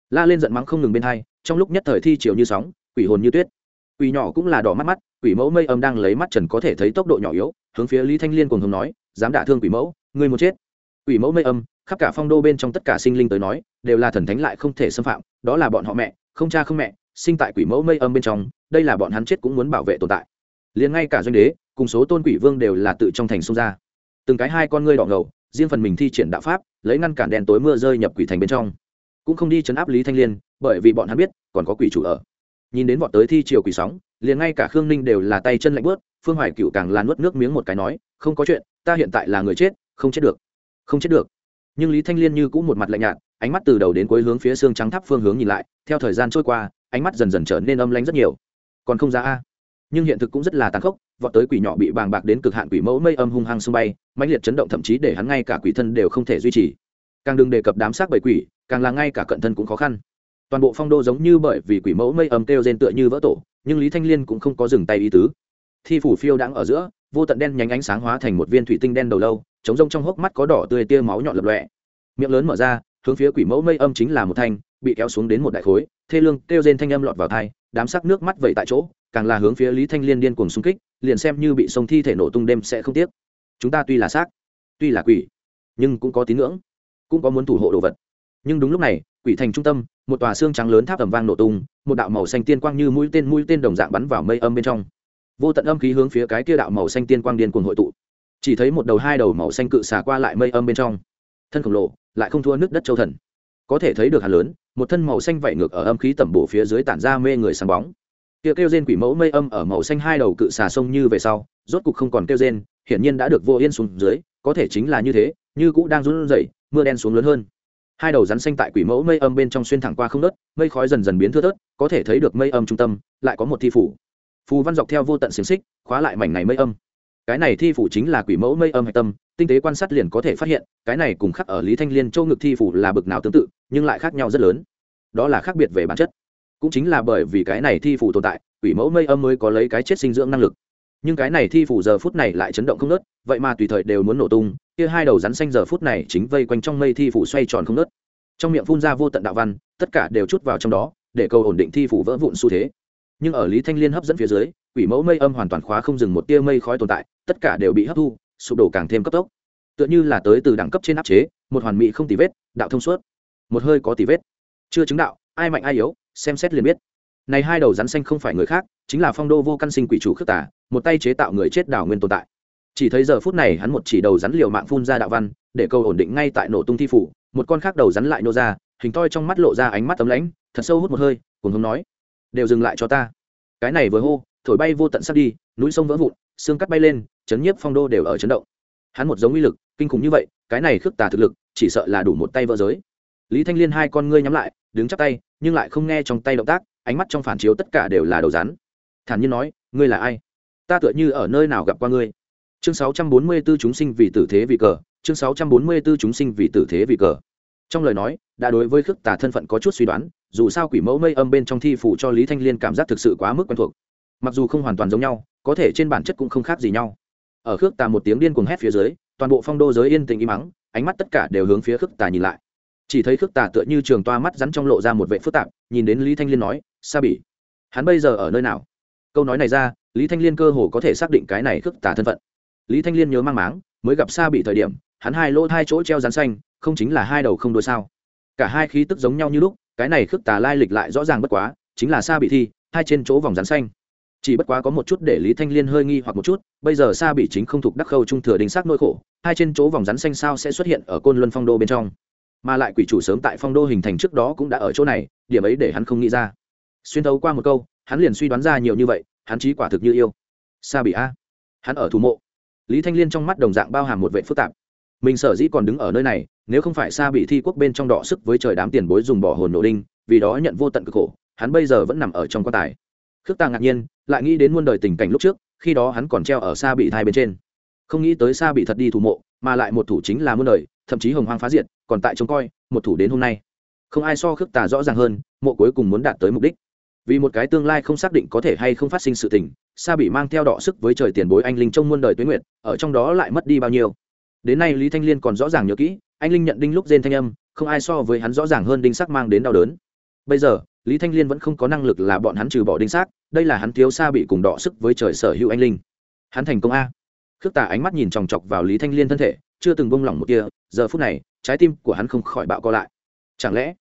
La lên giận mắng không ngừng bên hai, trong lúc nhất thời thi chiều như sóng, quỷ hồn như tuyết. Quỷ nhỏ cũng là đỏ mắt mắt, quỷ mẫu mây âm đang lấy mắt trần có thể thấy tốc độ nhỏ yếu, hướng phía lý thanh liên cùng hùng nói, dám đả thương quỷ mẫu, ngươi muốn chết. Quỷ mẫu mây âm, khắp cả phong đô bên trong tất cả sinh linh tới nói, đều là thần thánh lại không thể xâm phạm, đó là bọn họ mẹ không cha không mẹ, sinh tại quỷ mẫu mây âm bên trong, đây là bọn hắn chết cũng muốn bảo vệ tồn tại. Liền ngay cả doanh đế, cùng số tôn quỷ vương đều là tự trong thành sông ra. Từng cái hai con ngươi đỏ ngầu, riêng phần mình thi triển đạo pháp, lấy ngăn cản đèn tối mưa rơi nhập quỷ thành bên trong. Cũng không đi chấn áp lý thanh liên, bởi vì bọn hắn biết, còn có quỷ chủ ở. Nhìn đến bọn tới thi chiều quỷ sóng, liền ngay cả khương ninh đều là tay chân lạnh bớt phương hoài cựu càng là nuốt nước miếng một cái nói, không có chuyện, ta hiện tại là người chết, không chết được, không chết được. Nhưng lý thanh liên như cũng một mặt lạnh nhạt ánh mắt từ đầu đến cuối hướng phía xương trắng tháp phương hướng nhìn lại, theo thời gian trôi qua, ánh mắt dần dần trở nên âm lanh rất nhiều. Còn không ra a. Nhưng hiện thực cũng rất là tàn khốc, vọt tới quỷ nhỏ bị bàng bạc đến cực hạn quỷ mẫu mây âm hung hăng sông bay, mãnh liệt chấn động thậm chí để hắn ngay cả quỷ thân đều không thể duy trì. Càng đừng đề cập đám xác bảy quỷ, càng là ngay cả cận thân cũng khó khăn. Toàn bộ phong đô giống như bởi vì quỷ mẫu mây âm kêu rên tựa như vỡ tổ, nhưng lý thanh liên cũng không có dừng tay ý tứ. Thi phủ phiêu đang ở giữa, vô tận đen nhánh ánh sáng hóa thành một viên thủy tinh đen đầu lâu, chống rông trong hốc mắt có đỏ tươi tia máu nhọn lập lọe miệng lớn mở ra hướng phía quỷ mẫu mây âm chính là một thanh, bị kéo xuống đến một đại khối, thê lương kêu rên thanh âm lọt vào thai đám sắc nước mắt vẩy tại chỗ, càng là hướng phía lý thanh liên điên cuồng xung kích, liền xem như bị sông thi thể nổ tung đêm sẽ không tiếc. Chúng ta tuy là xác, tuy là quỷ, nhưng cũng có tín ngưỡng, cũng có muốn thủ hộ đồ vật. Nhưng đúng lúc này, quỷ thành trung tâm, một tòa xương trắng lớn tháp tầm vang nổ tung, một đạo màu xanh tiên quang như mũi tên mũi tên đồng dạng bắn vào mây âm bên trong. Vô tận âm khí hướng phía cái kia đạo màu xanh tiên quang điên cuồng hội tụ. Chỉ thấy một đầu hai đầu màu xanh cự xả qua lại mây âm bên trong thân khổng lồ, lại không thua nước đất châu thần. Có thể thấy được hạt lớn, một thân màu xanh vảy ngược ở âm khí tẩm bổ phía dưới tản ra mê người sáng bóng. Kia kêu rên quỷ mẫu mây âm ở màu xanh hai đầu cự xà sông như về sau, rốt cục không còn kêu rên, hiển nhiên đã được vô yên xuống dưới, có thể chính là như thế, như cũ đang run rẩy, mưa đen xuống lớn hơn. Hai đầu rắn xanh tại quỷ mẫu mây âm bên trong xuyên thẳng qua không đất mây khói dần dần biến thưa thớt, có thể thấy được mây âm trung tâm, lại có một thi phủ. Phù văn dọc theo vô tận xiềng xích, khóa lại mảnh này mây âm. Cái này thi phủ chính là quỷ mẫu mây âm hạch tâm tinh tế quan sát liền có thể phát hiện, cái này cùng khắc ở lý thanh liên châu ngực thi phủ là bực nào tương tự, nhưng lại khác nhau rất lớn. Đó là khác biệt về bản chất. Cũng chính là bởi vì cái này thi phủ tồn tại, quỷ mẫu mây âm mới có lấy cái chết sinh dưỡng năng lực. Nhưng cái này thi phủ giờ phút này lại chấn động không nớt, vậy mà tùy thời đều muốn nổ tung, kia hai đầu rắn xanh giờ phút này chính vây quanh trong mây thi phủ xoay tròn không nớt. Trong miệng phun ra vô tận đạo văn, tất cả đều chút vào trong đó, để cầu ổn định thi phủ vỡ vụn xu thế. Nhưng ở lý thanh liên hấp dẫn phía dưới, quỷ mẫu mây âm hoàn toàn khóa không dừng một tia mây khói tồn tại, tất cả đều bị hấp thu sụp đổ càng thêm cấp tốc. Tựa như là tới từ đẳng cấp trên áp chế, một hoàn mỹ không tì vết, đạo thông suốt. Một hơi có tì vết. Chưa chứng đạo, ai mạnh ai yếu, xem xét liền biết. Này hai đầu rắn xanh không phải người khác, chính là phong đô vô căn sinh quỷ chủ khước tả một tay chế tạo người chết đảo nguyên tồn tại. Chỉ thấy giờ phút này hắn một chỉ đầu rắn liều mạng phun ra đạo văn, để câu ổn định ngay tại nổ tung thi phủ, một con khác đầu rắn lại nô ra, hình toi trong mắt lộ ra ánh mắt tấm lãnh, thật sâu hút một hơi cùng hướng nói, đều dừng lại cho ta. Cái này vừa hô thổi bay vô tận sắp đi, núi sông vỡ vụn, xương cắt bay lên, chấn nhiếp phong đô đều ở chấn động. Hắn một giống uy lực, kinh khủng như vậy, cái này khước tà thực lực, chỉ sợ là đủ một tay vỡ giới. Lý thanh liên hai con ngươi nhắm lại, đứng chắp tay, nhưng lại không nghe trong tay động tác, ánh mắt trong phản chiếu tất cả đều là đầu rắn. Thản nhiên nói, ngươi là ai? Ta tựa như ở nơi nào gặp qua ngươi? Chương 644 chúng sinh vì tử thế vì cờ, chương 644 chúng sinh vì tử thế vì cờ. Trong lời nói, đã đối với khước tà thân phận có chút suy đoán, dù sao quỷ mẫu mây âm bên trong thi phủ cho lý thanh liên cảm giác thực sự quá mức quen thuộc mặc dù không hoàn toàn giống nhau, có thể trên bản chất cũng không khác gì nhau. Ở khước tà một tiếng điên cuồng hét phía dưới, toàn bộ phong đô giới yên tĩnh im mắng ánh mắt tất cả đều hướng phía khước tà nhìn lại. Chỉ thấy khước tà tựa như trường toa mắt rắn trong lộ ra một vệ phức tạp, nhìn đến lý thanh liên nói, sa bỉ, hắn bây giờ ở nơi nào? Câu nói này ra, lý thanh liên cơ hồ có thể xác định cái này khước tà thân phận. Lý thanh liên nhớ mang máng, mới gặp sa bị thời điểm, hắn hai lỗ hai chỗ treo rắn xanh, không chính là hai đầu không đôi sao. Cả hai khí tức giống nhau như lúc, cái này khước tà lai lịch lại rõ ràng bất quá, chính là sa bị thi, hai trên chỗ vòng rắn xanh chỉ bất quá có một chút để lý thanh liên hơi nghi hoặc một chút, bây giờ sa bị chính không thuộc đắc khâu trung thừa đình xác nỗi khổ, hai trên chỗ vòng rắn xanh sao sẽ xuất hiện ở côn luân phong đô bên trong. Mà lại quỷ chủ sớm tại phong đô hình thành trước đó cũng đã ở chỗ này, điểm ấy để hắn không nghĩ ra. Xuyên thấu qua một câu, hắn liền suy đoán ra nhiều như vậy, hắn trí quả thực như yêu. Sa bị a, hắn ở thủ mộ. Lý thanh liên trong mắt đồng dạng bao hàm một vệ phức tạp. Mình sở dĩ còn đứng ở nơi này, nếu không phải sa bị thi quốc bên trong đọ sức với trời đám tiền bối dùng bỏ hồn nổ đinh, vì đó nhận vô tận cực khổ, hắn bây giờ vẫn nằm ở trong quan tài khước ta ngạc nhiên, lại nghĩ đến muôn đời tình cảnh lúc trước, khi đó hắn còn treo ở xa bị thai bên trên. Không nghĩ tới xa bị thật đi thủ mộ, mà lại một thủ chính là muôn đời, thậm chí hồng hoang phá diệt, còn tại trông coi, một thủ đến hôm nay. Không ai so khước tà rõ ràng hơn, mộ cuối cùng muốn đạt tới mục đích. Vì một cái tương lai không xác định có thể hay không phát sinh sự tình, sa bị mang theo đọ sức với trời tiền bối anh linh trong muôn đời tuế nguyện ở trong đó lại mất đi bao nhiêu. Đến nay lý thanh liên còn rõ ràng nhớ kỹ, anh linh nhận đinh lúc rên thanh âm, không ai so với hắn rõ ràng hơn đinh sắc mang đến đau đớn. Bây giờ lý thanh liên vẫn không có năng lực là bọn hắn trừ bỏ đinh xác, đây là hắn thiếu xa bị cùng đọ sức với trời sở hữu anh linh. Hắn thành công a. Khước tà ánh mắt nhìn chòng chọc vào lý thanh liên thân thể, chưa từng bông lỏng một kia giờ phút này, trái tim của hắn không khỏi bạo co lại. Chẳng lẽ,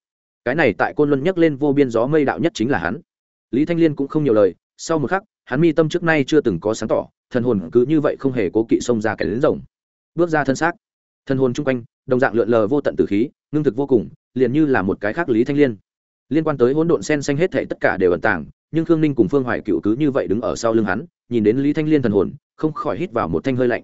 cái này tại côn luân nhấc lên vô biên gió mây đạo nhất chính là hắn? Lý thanh liên cũng không nhiều lời, sau một khắc, hắn mi tâm trước nay chưa từng có sáng tỏ, thần hồn cứ như vậy không hề cố kỵ xông ra cái lớn rồng. Bước ra thân xác. Thần hồn chung quanh, đồng dạng lượn lờ vô tận từ khí, ngưng thực vô cùng, liền như là một cái khác lý thanh liên liên quan tới hỗn độn sen xanh hết thảy tất cả đều ẩn tàng, nhưng khương ninh cùng phương hoài cựu cứ như vậy đứng ở sau lưng hắn, nhìn đến lý thanh liên thần hồn, không khỏi hít vào một thanh hơi lạnh.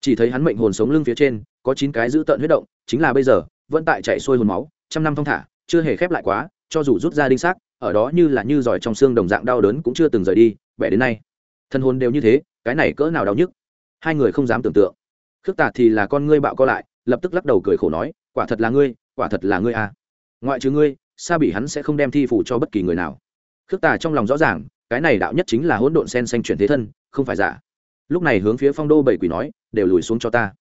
Chỉ thấy hắn mệnh hồn sống lưng phía trên, có chín cái giữ tợn huyết động, chính là bây giờ, vẫn tại chạy xuôi hồn máu, trăm năm thong thả, chưa hề khép lại quá, cho dù rút ra đinh xác, ở đó như là như giỏi trong xương đồng dạng đau đớn cũng chưa từng rời đi, bẻ đến nay. Thân hồn đều như thế, cái này cỡ nào đau nhức? Hai người không dám tưởng tượng. Khước tạt thì là con ngươi bạo co lại, lập tức lắc đầu cười khổ nói, quả thật là ngươi, quả thật là ngươi à. Ngoại trừ ngươi xa bị hắn sẽ không đem thi phủ cho bất kỳ người nào. Khước tà trong lòng rõ ràng, cái này đạo nhất chính là hỗn độn sen xanh chuyển thế thân, không phải giả. Lúc này hướng phía phong đô bảy quỷ nói, đều lùi xuống cho ta.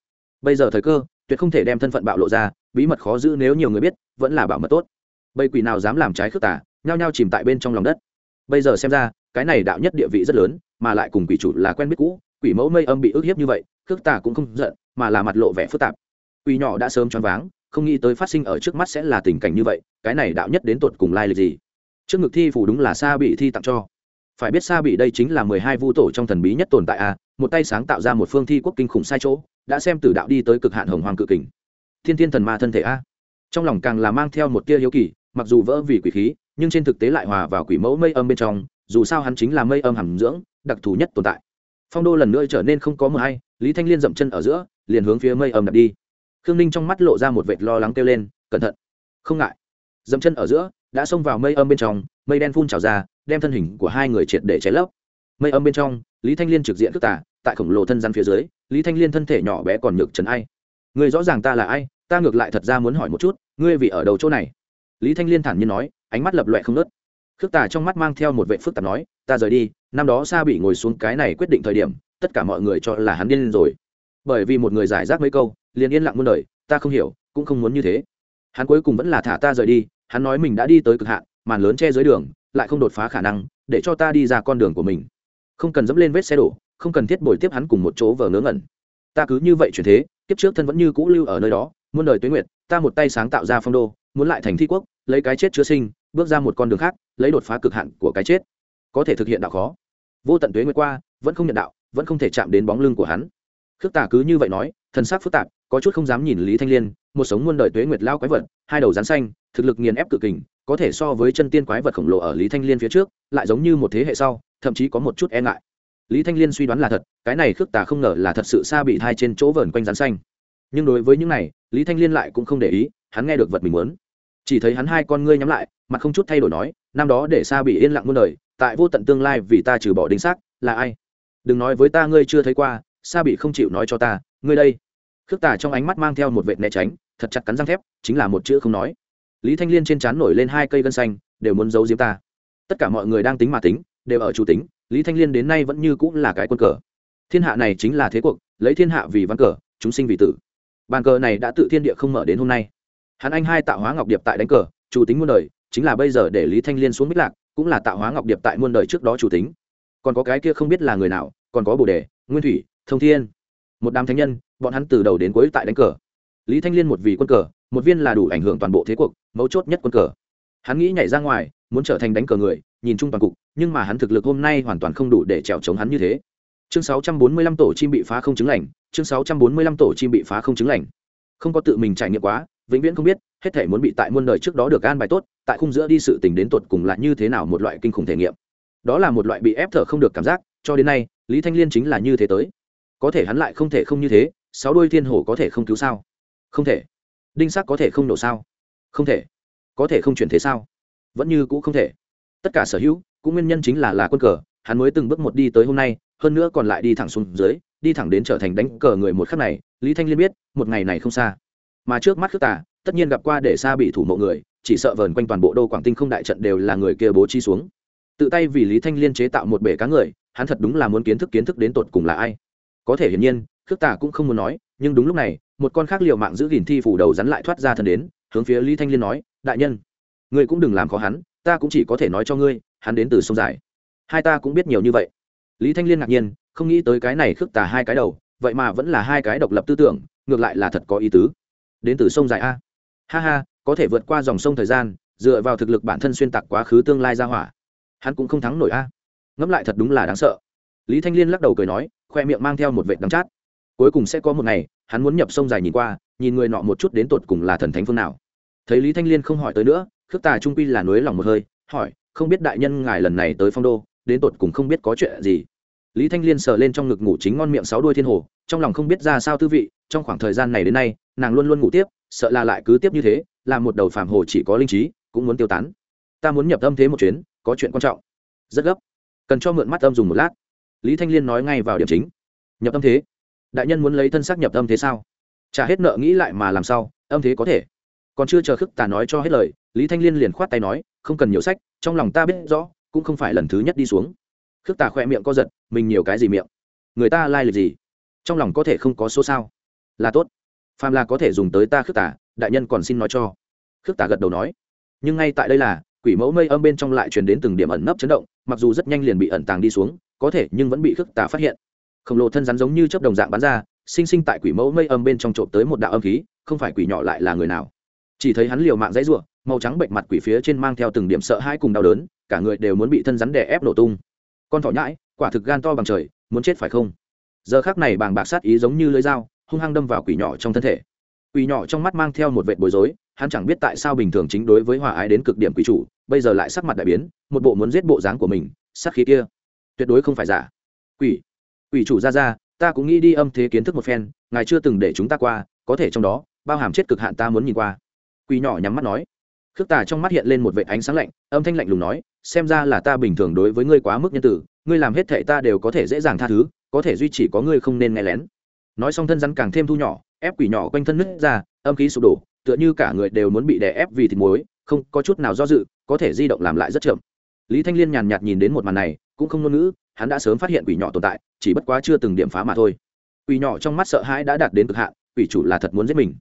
Bây giờ thời cơ, tuyệt không thể đem thân phận bạo lộ ra, bí mật khó giữ nếu nhiều người biết, vẫn là bảo mật tốt. Bảy quỷ nào dám làm trái khước tà, nhao nhao chìm tại bên trong lòng đất. Bây giờ xem ra, cái này đạo nhất địa vị rất lớn, mà lại cùng quỷ chủ là quen biết cũ, quỷ mẫu mây âm bị ức hiếp như vậy, khước tà cũng không giận, mà là mặt lộ vẻ phức tạp. Quỷ nhỏ đã sớm choáng váng không nghĩ tới phát sinh ở trước mắt sẽ là tình cảnh như vậy, cái này đạo nhất đến tột cùng lai lịch gì? Trước ngực thi phủ đúng là sa bị thi tặng cho. Phải biết sa bị đây chính là mười hai vu tổ trong thần bí nhất tồn tại a, một tay sáng tạo ra một phương thi quốc kinh khủng sai chỗ, đã xem từ đạo đi tới cực hạn hồng hoàng cự kình. Thiên thiên thần ma thân thể a. Trong lòng càng là mang theo một tia hiếu kỳ, mặc dù vỡ vì quỷ khí, nhưng trên thực tế lại hòa vào quỷ mẫu mây âm bên trong, dù sao hắn chính là mây âm hàm dưỡng, đặc thù nhất tồn tại. Phong đô lần nữa trở nên không có mờ hay, lý thanh liên dậm chân ở giữa, liền hướng phía mây âm đặt đi khương ninh trong mắt lộ ra một vệt lo lắng kêu lên, cẩn thận, không ngại. Dẫm chân ở giữa, đã xông vào mây âm bên trong, mây đen phun trào ra, đem thân hình của hai người triệt để cháy lấp. Mây âm bên trong, lý thanh liên trực diện thức tả tại khổng lồ thân gian phía dưới, lý thanh liên thân thể nhỏ bé còn nhược trấn ai. Người rõ ràng ta là ai, ta ngược lại thật ra muốn hỏi một chút, ngươi vì ở đầu chỗ này? Lý thanh liên thản nhiên nói, ánh mắt lập loẹ không nớt khước tà trong mắt mang theo một vệ phức tạp nói, ta rời đi, năm đó sa bị ngồi xuống cái này quyết định thời điểm, tất cả mọi người cho là hắn điên rồi bởi vì một người giải rác mấy câu, liền yên lặng muôn đời, ta không hiểu, cũng không muốn như thế. Hắn cuối cùng vẫn là thả ta rời đi, hắn nói mình đã đi tới cực hạn, màn lớn che dưới đường, lại không đột phá khả năng, để cho ta đi ra con đường của mình. Không cần dẫm lên vết xe đổ, không cần thiết bồi tiếp hắn cùng một chỗ vờ ngớ ngẩn. Ta cứ như vậy chuyển thế, kiếp trước thân vẫn như cũ lưu ở nơi đó, muôn đời tuế nguyệt, ta một tay sáng tạo ra phong đô, muốn lại thành thi quốc, lấy cái chết chữa sinh, bước ra một con đường khác, lấy đột phá cực hạn của cái chết. Có thể thực hiện đạo khó. Vô tận tuế nguyệt qua, vẫn không nhận đạo, vẫn không thể chạm đến bóng lưng của hắn khước tả cứ như vậy nói, thần sắc phức tạp, có chút không dám nhìn lý thanh liên, một sống muôn đời tuế nguyệt lao quái vật, hai đầu rắn xanh, thực lực nghiền ép cự kình, có thể so với chân tiên quái vật khổng lồ ở lý thanh liên phía trước, lại giống như một thế hệ sau, thậm chí có một chút e ngại. Lý thanh liên suy đoán là thật, cái này khước tà không ngờ là thật sự xa bị thai trên chỗ vờn quanh rắn xanh. Nhưng đối với những này, lý thanh liên lại cũng không để ý, hắn nghe được vật mình muốn. Chỉ thấy hắn hai con ngươi nhắm lại, mặt không chút thay đổi nói, năm đó để xa bị yên lặng muôn đời, tại vô tận tương lai vì ta trừ bỏ đinh xác, là ai? Đừng nói với ta ngươi chưa thấy qua xa bị không chịu nói cho ta, ngươi đây. Khước tà trong ánh mắt mang theo một vệt né tránh, thật chặt cắn răng thép, chính là một chữ không nói. Lý thanh liên trên trán nổi lên hai cây gân xanh, đều muốn giấu diếm ta. Tất cả mọi người đang tính mà tính, đều ở chủ tính, lý thanh liên đến nay vẫn như cũng là cái quân cờ. Thiên hạ này chính là thế cuộc, lấy thiên hạ vì văn cờ, chúng sinh vì tử. Bàn cờ này đã tự thiên địa không mở đến hôm nay. Hắn anh hai tạo hóa ngọc điệp tại đánh cờ, chủ tính muôn đời, chính là bây giờ để lý thanh liên xuống bích lạc, cũng là tạo hóa ngọc điệp tại muôn đời trước đó chủ tính. Còn có cái kia không biết là người nào, còn có bồ đề, nguyên thủy thông thiên. Một đám thánh nhân, bọn hắn từ đầu đến cuối tại đánh cờ. Lý thanh liên một vị quân cờ, một viên là đủ ảnh hưởng toàn bộ thế cuộc, mấu chốt nhất quân cờ. Hắn nghĩ nhảy ra ngoài, muốn trở thành đánh cờ người, nhìn chung toàn cục, nhưng mà hắn thực lực hôm nay hoàn toàn không đủ để trèo chống hắn như thế. Chương 645 tổ chim bị phá không chứng lành, chương 645 tổ chim bị phá không chứng lành. Không có tự mình trải nghiệm quá, vĩnh viễn không biết, hết thể muốn bị tại muôn đời trước đó được an bài tốt, tại khung giữa đi sự tình đến tột cùng là như thế nào một loại kinh khủng thể nghiệm. Đó là một loại bị ép thở không được cảm giác, cho đến nay, lý thanh liên chính là như thế tới có thể hắn lại không thể không như thế, sáu đôi thiên hồ có thể không cứu sao? Không thể. Đinh sắc có thể không nổ sao? Không thể. Có thể không chuyển thế sao? Vẫn như cũ không thể. Tất cả sở hữu, cũng nguyên nhân chính là là quân cờ, hắn mới từng bước một đi tới hôm nay, hơn nữa còn lại đi thẳng xuống dưới, đi thẳng đến trở thành đánh cờ người một khắc này, lý thanh liên biết, một ngày này không xa. Mà trước mắt khước tà, tất nhiên gặp qua để xa bị thủ mộ người, chỉ sợ vờn quanh toàn bộ đô quảng tinh không đại trận đều là người kia bố trí xuống. Tự tay vì lý thanh liên chế tạo một bể cá người, hắn thật đúng là muốn kiến thức kiến thức đến tột cùng là ai có thể hiển nhiên, khước tà cũng không muốn nói, nhưng đúng lúc này, một con khác liều mạng giữ gìn thi phủ đầu rắn lại thoát ra thân đến, hướng phía lý thanh liên nói, đại nhân, ngươi cũng đừng làm khó hắn, ta cũng chỉ có thể nói cho ngươi, hắn đến từ sông dài. Hai ta cũng biết nhiều như vậy. Lý thanh liên ngạc nhiên, không nghĩ tới cái này khước tà hai cái đầu, vậy mà vẫn là hai cái độc lập tư tưởng, ngược lại là thật có ý tứ. Đến từ sông dài a. Ha ha, có thể vượt qua dòng sông thời gian, dựa vào thực lực bản thân xuyên tạc quá khứ tương lai ra hỏa, hắn cũng không thắng nổi a. Ngẫm lại thật đúng là đáng sợ. Lý thanh liên lắc đầu cười nói khoe miệng mang theo một vệt đắng chát. Cuối cùng sẽ có một ngày, hắn muốn nhập sông dài nhìn qua, nhìn người nọ một chút đến tột cùng là thần thánh phương nào. Thấy lý thanh liên không hỏi tới nữa, khước tà trung quy là nối lòng một hơi, hỏi, không biết đại nhân ngài lần này tới phong đô, đến tột cùng không biết có chuyện gì? Lý thanh liên sờ lên trong ngực ngủ chính ngon miệng sáu đuôi thiên hồ, trong lòng không biết ra sao tư vị, trong khoảng thời gian này đến nay, nàng luôn luôn ngủ tiếp, sợ là lại cứ tiếp như thế làm một đầu phàm hồ chỉ có linh trí, cũng muốn tiêu tán. Ta muốn nhập âm thế một chuyến, có chuyện quan trọng. Rất gấp. Cần cho mượn mắt âm dùng một lát lý thanh liên nói ngay vào điểm chính. Nhập âm thế. Đại nhân muốn lấy thân xác nhập âm thế sao? Trả hết nợ nghĩ lại mà làm sao, âm thế có thể. Còn chưa chờ khức tà nói cho hết lời, lý thanh liên liền khoát tay nói, không cần nhiều sách, trong lòng ta biết rõ, cũng không phải lần thứ nhất đi xuống. Khước tà khoe miệng co giật, mình nhiều cái gì miệng? Người ta lai、like、lịch gì? Trong lòng có thể không có số sao? Là tốt. Phàm là có thể dùng tới ta khước tà, đại nhân còn xin nói cho. Khước tà gật đầu nói. Nhưng ngay tại đây là, quỷ mẫu mây âm bên trong lại truyền đến từng điểm ẩn nấp chấn động, mặc dù rất nhanh liền bị ẩn tàng đi xuống có thể nhưng vẫn bị khước tà phát hiện. Khổng lồ thân rắn giống như chớp đồng dạng bắn ra, sinh sinh tại quỷ mẫu mây âm bên trong trộm tới một đạo âm khí, không phải quỷ nhỏ lại là người nào. Chỉ thấy hắn liều mạng dãy ruộng màu trắng bệnh mặt quỷ phía trên mang theo từng điểm sợ hãi cùng đau đớn, cả người đều muốn bị thân rắn đè ép nổ tung. Con thỏ nhãi, quả thực gan to bằng trời, muốn chết phải không? Giờ khác này bàng bạc sát ý giống như lưỡi dao, hung hăng đâm vào quỷ nhỏ trong thân thể. Quỷ nhỏ trong mắt mang theo một vệt bối rối, hắn chẳng biết tại sao bình thường chính đối với hòa ái đến cực điểm quỷ chủ, bây giờ lại sắc mặt đại biến, một bộ muốn giết bộ dáng của mình, sát khí kia tuyệt đối không phải giả. Quỷ quỷ chủ ra ra ta cũng nghĩ đi âm thế kiến thức một phen, ngài chưa từng để chúng ta qua, có thể trong đó, bao hàm chết cực hạn ta muốn nhìn qua. Quỷ nhỏ nhắm mắt nói. Khước tà trong mắt hiện lên một vệ ánh sáng lạnh, âm thanh lạnh lùng nói, xem ra là ta bình thường đối với ngươi quá mức nhân tử ngươi làm hết thệ ta đều có thể dễ dàng tha thứ, có thể duy chỉ có ngươi không nên nghe lén. Nói xong thân rắn càng thêm thu nhỏ, ép quỷ nhỏ quanh thân nứt ra, âm khí sụp đổ, tựa như cả người đều muốn bị đè ép vì thịt muối, không có chút nào do dự, có thể di động làm lại rất chậm. Lý thanh liên nhàn nhạt nhìn đến một màn này cũng không ngôn ngữ, hắn đã sớm phát hiện quỷ nhỏ tồn tại, chỉ bất quá chưa từng điểm phá mà thôi. Quỷ nhỏ trong mắt sợ hãi đã đạt đến cực hạn, quỷ chủ là thật muốn giết mình.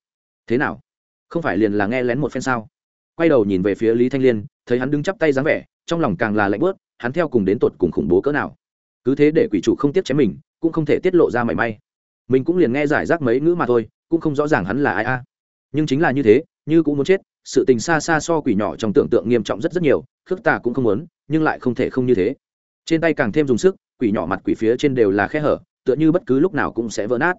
Thế nào? Không phải liền là nghe lén một phen sao? Quay đầu nhìn về phía lý thanh liên, thấy hắn đứng chắp tay dáng vẻ, trong lòng càng là lạnh bớt, hắn theo cùng đến tột cùng khủng bố cỡ nào? Cứ thế để quỷ chủ không tiếp chém mình, cũng không thể tiết lộ ra mảy may. Mình cũng liền nghe giải rác mấy ngữ mà thôi, cũng không rõ ràng hắn là ai a. Nhưng chính là như thế, như cũng muốn chết, sự tình xa xa so quỷ nhỏ trong tưởng tượng nghiêm trọng rất rất nhiều, khước tà cũng không muốn, nhưng lại không thể không như thế trên tay càng thêm dùng sức, quỷ nhỏ mặt quỷ phía trên đều là khe hở, tựa như bất cứ lúc nào cũng sẽ vỡ nát.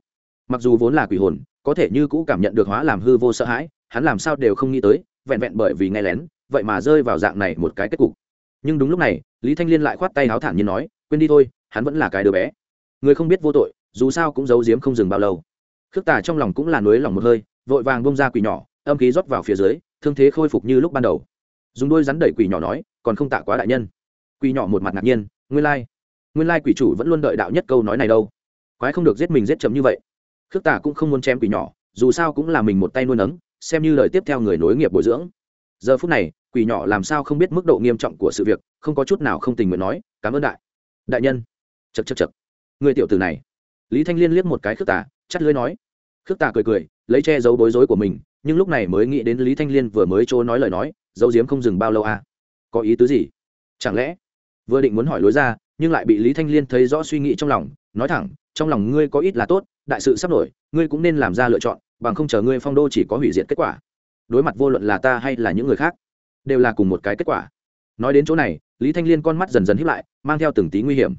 Mặc dù vốn là quỷ hồn, có thể như cũ cảm nhận được hóa làm hư vô sợ hãi, hắn làm sao đều không nghĩ tới, vẹn vẹn bởi vì nghe lén, vậy mà rơi vào dạng này một cái kết cục. Nhưng đúng lúc này, lý thanh liên lại khoát tay áo thản như nói, quên đi thôi, hắn vẫn là cái đứa bé. Người không biết vô tội, dù sao cũng giấu giếm không dừng bao lâu. Khước tà trong lòng cũng là nối lòng một hơi, vội vàng bông ra quỷ nhỏ, âm khí rót vào phía dưới, thương thế khôi phục như lúc ban đầu. Dùng đôi rắn đẩy quỷ nhỏ nói, còn không tạ quá đại nhân. Quỷ nhỏ một mặt ngạc nhiên nguyên lai nguyên lai quỷ chủ vẫn luôn đợi đạo nhất câu nói này đâu. Quái không được giết mình giết chấm như vậy. Khước Tả cũng không muốn chém quỷ nhỏ dù sao cũng là mình một tay nuôi nấng xem như lời tiếp theo người nối nghiệp bồi dưỡng. Giờ phút này quỷ nhỏ làm sao không biết mức độ nghiêm trọng của sự việc không có chút nào không tình nguyện nói cảm ơn đại đại nhân. Chật chật chật người tiểu tử này. Lý thanh liên liếc một cái khước Tả, chắt lưới nói. Khước Tả cười cười lấy che giấu bối rối của mình nhưng lúc này mới nghĩ đến lý thanh liên vừa mới chỗ nói lời nói dấu diếm không dừng bao lâu à? Có ý tứ gì? Chẳng lẽ vừa định muốn hỏi lối ra, nhưng lại bị lý thanh liên thấy rõ suy nghĩ trong lòng, nói thẳng, trong lòng ngươi có ít là tốt, đại sự sắp nổi, ngươi cũng nên làm ra lựa chọn, bằng không chờ ngươi phong đô chỉ có hủy diệt kết quả. Đối mặt vô luận là ta hay là những người khác, đều là cùng một cái kết quả. Nói đến chỗ này, lý thanh liên con mắt dần dần hiếp lại, mang theo từng tí nguy hiểm.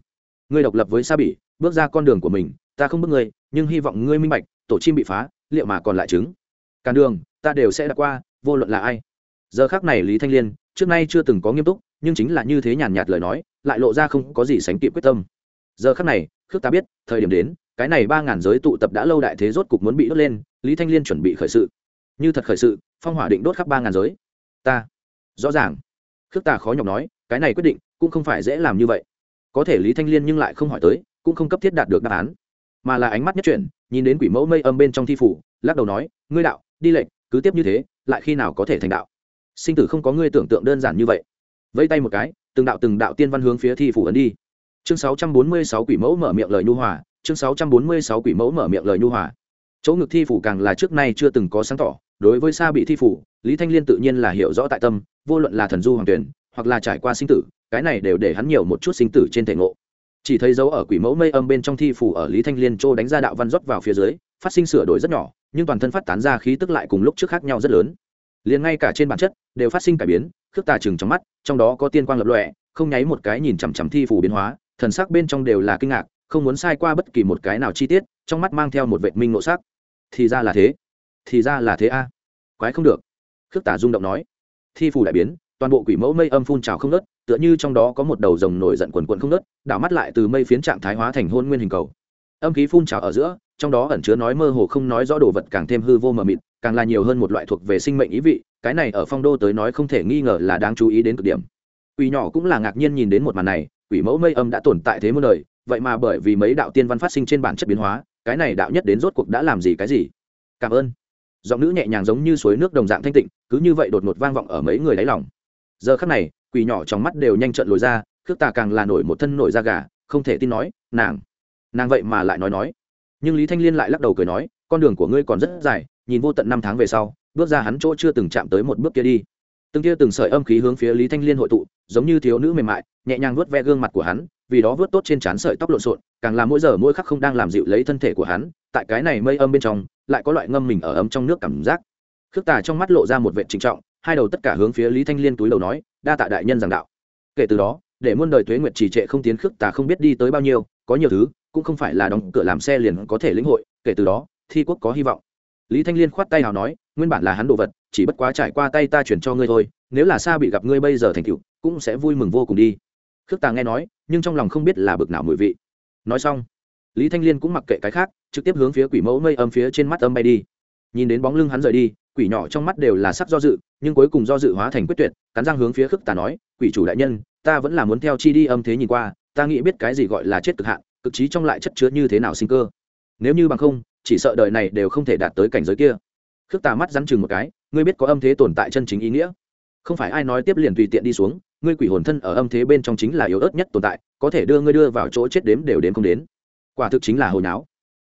Ngươi độc lập với sa bỉ, bước ra con đường của mình, ta không bước ngươi, nhưng hy vọng ngươi minh bạch, tổ chim bị phá, liệu mà còn lại trứng? Cản đường, ta đều sẽ đã qua, vô luận là ai. Giờ khác này lý thanh liên, trước nay chưa từng có nghiêm túc nhưng chính là như thế nhàn nhạt lời nói, lại lộ ra không có gì sánh kịp quyết tâm. Giờ khắc này, khước ta biết, thời điểm đến, cái này ba ngàn giới tụ tập đã lâu đại thế rốt cục muốn bị đốt lên, lý thanh liên chuẩn bị khởi sự. Như thật khởi sự, phong hỏa định đốt khắp ba ngàn giới. Ta, rõ ràng. Khước ta khó nhọc nói, cái này quyết định cũng không phải dễ làm như vậy. Có thể lý thanh liên nhưng lại không hỏi tới, cũng không cấp thiết đạt được đáp án. Mà là ánh mắt nhất chuyển, nhìn đến quỷ mẫu mây âm bên trong thi phủ, lắc đầu nói, ngươi đạo, đi lệnh, cứ tiếp như thế, lại khi nào có thể thành đạo? Sinh tử không có ngươi tưởng tượng đơn giản như vậy vẫy tay một cái, từng đạo từng đạo tiên văn hướng phía thi phủ ấn đi. Chương 646 quỷ mẫu mở miệng lời nhu hòa, chương 646 quỷ mẫu mở miệng lời nhu hòa. Chỗ ngực thi phủ càng là trước nay chưa từng có sáng tỏ, đối với xa bị thi phủ, lý thanh liên tự nhiên là hiểu rõ tại tâm, vô luận là thần du hoàng tuyển, hoặc là trải qua sinh tử, cái này đều để hắn nhiều một chút sinh tử trên thể ngộ. Chỉ thấy dấu ở quỷ mẫu mây âm bên trong thi phủ ở lý thanh liên châu đánh ra đạo văn rót vào phía dưới, phát sinh sửa đổi rất nhỏ, nhưng toàn thân phát tán ra khí tức lại cùng lúc trước khác nhau rất lớn liền ngay cả trên bản chất đều phát sinh cải biến, khước tà chừng trong mắt, trong đó có tiên quang lập lọe không nháy một cái nhìn chằm chằm thi phủ biến hóa, thần sắc bên trong đều là kinh ngạc, không muốn sai qua bất kỳ một cái nào chi tiết, trong mắt mang theo một vệ minh nộ sắc. Thì ra là thế, thì ra là thế a. Quái không được. Khước tà rung động nói. Thi phủ đại biến, toàn bộ quỷ mẫu mây âm phun trào không nớt tựa như trong đó có một đầu rồng nổi giận quần quần không nớt đảo mắt lại từ mây phiến trạng thái hóa thành hôn nguyên hình cầu. Âm khí phun trào ở giữa, trong đó ẩn chứa nói mơ hồ không nói rõ đồ vật càng thêm hư vô mờ mịt càng là nhiều hơn một loại thuộc về sinh mệnh ý vị, cái này ở phong đô tới nói không thể nghi ngờ là đáng chú ý đến cực điểm. Quỷ nhỏ cũng là ngạc nhiên nhìn đến một màn này, quỷ mẫu mây âm đã tồn tại thế muôn đời, vậy mà bởi vì mấy đạo tiên văn phát sinh trên bản chất biến hóa, cái này đạo nhất đến rốt cuộc đã làm gì cái gì? Cảm ơn. Giọng nữ nhẹ nhàng giống như suối nước đồng dạng thanh tịnh, cứ như vậy đột ngột vang vọng ở mấy người đáy lòng. Giờ khắc này, quỷ nhỏ trong mắt đều nhanh trận lồi ra, khước tà càng là nổi một thân nổi da gà, không thể tin nói, nàng nàng vậy mà lại nói nói. Nhưng lý thanh liên lại lắc đầu cười nói, con đường của ngươi còn rất dài nhìn vô tận năm tháng về sau, bước ra hắn chỗ chưa từng chạm tới một bước kia đi. Từng kia từng sợi âm khí hướng phía lý thanh liên hội tụ, giống như thiếu nữ mềm mại, nhẹ nhàng vuốt ve gương mặt của hắn, vì đó vớt tốt trên trán sợi tóc lộn xộn, càng làm mỗi giờ mỗi khắc không đang làm dịu lấy thân thể của hắn, tại cái này mây âm bên trong, lại có loại ngâm mình ở ấm trong nước cảm giác. Khước tà trong mắt lộ ra một vệ trịnh trọng, hai đầu tất cả hướng phía lý thanh liên túi đầu nói, đa tạ đại nhân giảng đạo. Kể từ đó, để muôn đời tuế nguyệt trì trệ không tiến khước tà không biết đi tới bao nhiêu, có nhiều thứ, cũng không phải là đóng cửa làm xe liền có thể lĩnh hội, kể từ đó, thi quốc có hy vọng lý thanh liên khoát tay nào nói, nguyên bản là hắn đồ vật, chỉ bất quá trải qua tay ta chuyển cho ngươi thôi, nếu là xa bị gặp ngươi bây giờ thành cựu cũng sẽ vui mừng vô cùng đi. Khước tà nghe nói, nhưng trong lòng không biết là bực nào mùi vị. Nói xong, lý thanh liên cũng mặc kệ cái khác, trực tiếp hướng phía quỷ mẫu mây âm phía trên mắt âm bay đi. Nhìn đến bóng lưng hắn rời đi, quỷ nhỏ trong mắt đều là sắc do dự, nhưng cuối cùng do dự hóa thành quyết tuyệt, cắn răng hướng phía khước tà nói, quỷ chủ đại nhân, ta vẫn là muốn theo chi đi âm thế nhìn qua, ta nghĩ biết cái gì gọi là chết cực hạn, cực trí trong lại chất chứa như thế nào sinh cơ. Nếu như bằng không chỉ sợ đời này đều không thể đạt tới cảnh giới kia. Khước tà mắt rắn chừng một cái, ngươi biết có âm thế tồn tại chân chính ý nghĩa. Không phải ai nói tiếp liền tùy tiện đi xuống, ngươi quỷ hồn thân ở âm thế bên trong chính là yếu ớt nhất tồn tại, có thể đưa ngươi đưa vào chỗ chết đếm đều đến không đến. Quả thực chính là hồi náo.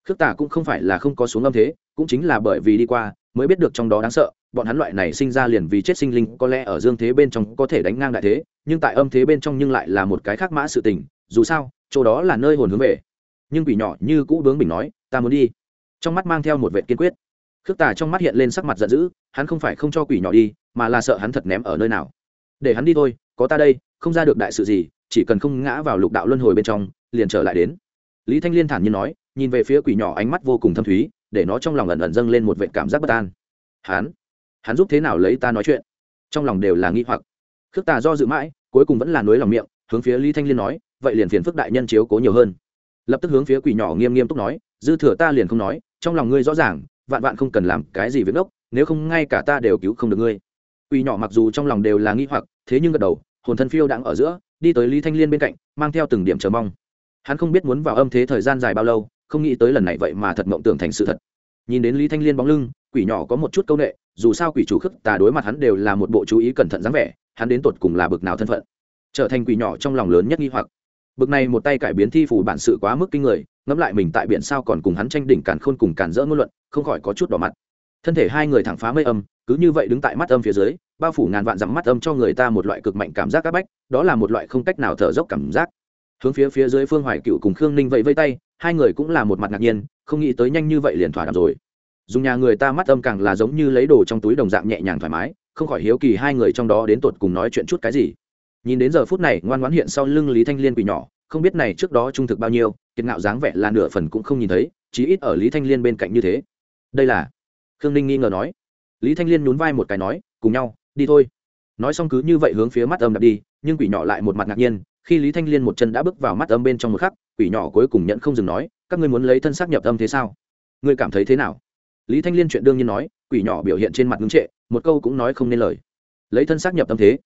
Khước tà cũng không phải là không có xuống âm thế, cũng chính là bởi vì đi qua, mới biết được trong đó đáng sợ, bọn hắn loại này sinh ra liền vì chết sinh linh, có lẽ ở dương thế bên trong có thể đánh ngang đại thế, nhưng tại âm thế bên trong nhưng lại là một cái khác mã sự tình, dù sao, chỗ đó là nơi hồn hướng về. Nhưng quỷ nhỏ như cũ bướng bình nói, ta muốn đi trong mắt mang theo một vệ kiên quyết. Khước tà trong mắt hiện lên sắc mặt giận dữ, hắn không phải không cho quỷ nhỏ đi, mà là sợ hắn thật ném ở nơi nào. Để hắn đi thôi, có ta đây, không ra được đại sự gì, chỉ cần không ngã vào lục đạo luân hồi bên trong, liền trở lại đến. Lý thanh liên thản nhiên nói, nhìn về phía quỷ nhỏ ánh mắt vô cùng thâm thúy, để nó trong lòng ẩn ẩn dâng lên một vệ cảm giác bất an. Hắn hắn giúp thế nào lấy ta nói chuyện? Trong lòng đều là nghi hoặc. Khước tà do dự mãi, cuối cùng vẫn là nối lòng miệng, hướng phía lý thanh liên nói, vậy liền phiền phức đại nhân chiếu cố nhiều hơn. Lập tức hướng phía quỷ nhỏ nghiêm nghiêm túc nói, dư thừa ta liền không nói trong lòng ngươi rõ ràng, vạn vạn không cần làm cái gì việc ốc nếu không ngay cả ta đều cứu không được ngươi. Quỷ nhỏ mặc dù trong lòng đều là nghi hoặc, thế nhưng gật đầu, hồn thân phiêu đang ở giữa, đi tới lý thanh liên bên cạnh, mang theo từng điểm chờ mong. Hắn không biết muốn vào âm thế thời gian dài bao lâu, không nghĩ tới lần này vậy mà thật mộng tưởng thành sự thật. Nhìn đến lý thanh liên bóng lưng, quỷ nhỏ có một chút c â u n ệ dù sao quỷ chủ khức tà đối mặt hắn đều là một bộ chú ý cẩn thận dáng vẻ, hắn đến tột cùng là bực nào thân phận. Trở thành quỷ nhỏ trong lòng lớn nhất nghi hoặc bực này một tay cải biến thi phủ bản sự quá mức kinh người, ngẫm lại mình tại biển sao còn cùng hắn tranh đỉnh càn khôn cùng càn dỡ ngôn luận, không khỏi có chút đỏ mặt. Thân thể hai người thẳng phá mây âm, cứ như vậy đứng tại mắt âm phía dưới, bao phủ ngàn vạn dặm mắt âm cho người ta một loại cực mạnh cảm giác áp bách, đó là một loại không cách nào thở dốc cảm giác. Hướng phía phía dưới phương hoài cựu cùng khương ninh vẫy vây tay, hai người cũng là một mặt ngạc nhiên, không nghĩ tới nhanh như vậy liền thỏa đàm rồi. Dùng nhà người ta mắt âm càng là giống như lấy đồ trong túi đồng dạng nhẹ nhàng thoải mái, không khỏi hiếu kỳ hai người trong đó đến tột cùng nói chuyện chút cái gì nhìn đến giờ phút này, ngoan ngoãn hiện sau lưng lý thanh liên quỷ nhỏ, không biết này trước đó trung thực bao nhiêu, kiệt ngạo dáng vẻ là nửa phần cũng không nhìn thấy, chí ít ở lý thanh liên bên cạnh như thế. Đây là? Khương ninh nghi ngờ nói. Lý thanh liên nhún vai một cái nói, cùng nhau, đi thôi. Nói xong cứ như vậy hướng phía mắt âm đập đi, nhưng quỷ nhỏ lại một mặt ngạc nhiên, khi lý thanh liên một chân đã bước vào mắt âm bên trong một khắc, quỷ nhỏ cuối cùng nhận không dừng nói, các ngươi muốn lấy thân xác nhập âm thế sao? Ngươi cảm thấy thế nào? Lý thanh liên chuyện đương nhiên nói, quỷ nhỏ biểu hiện trên mặt ngưng trệ, một câu cũng nói không nên lời. Lấy thân xác nhập âm thế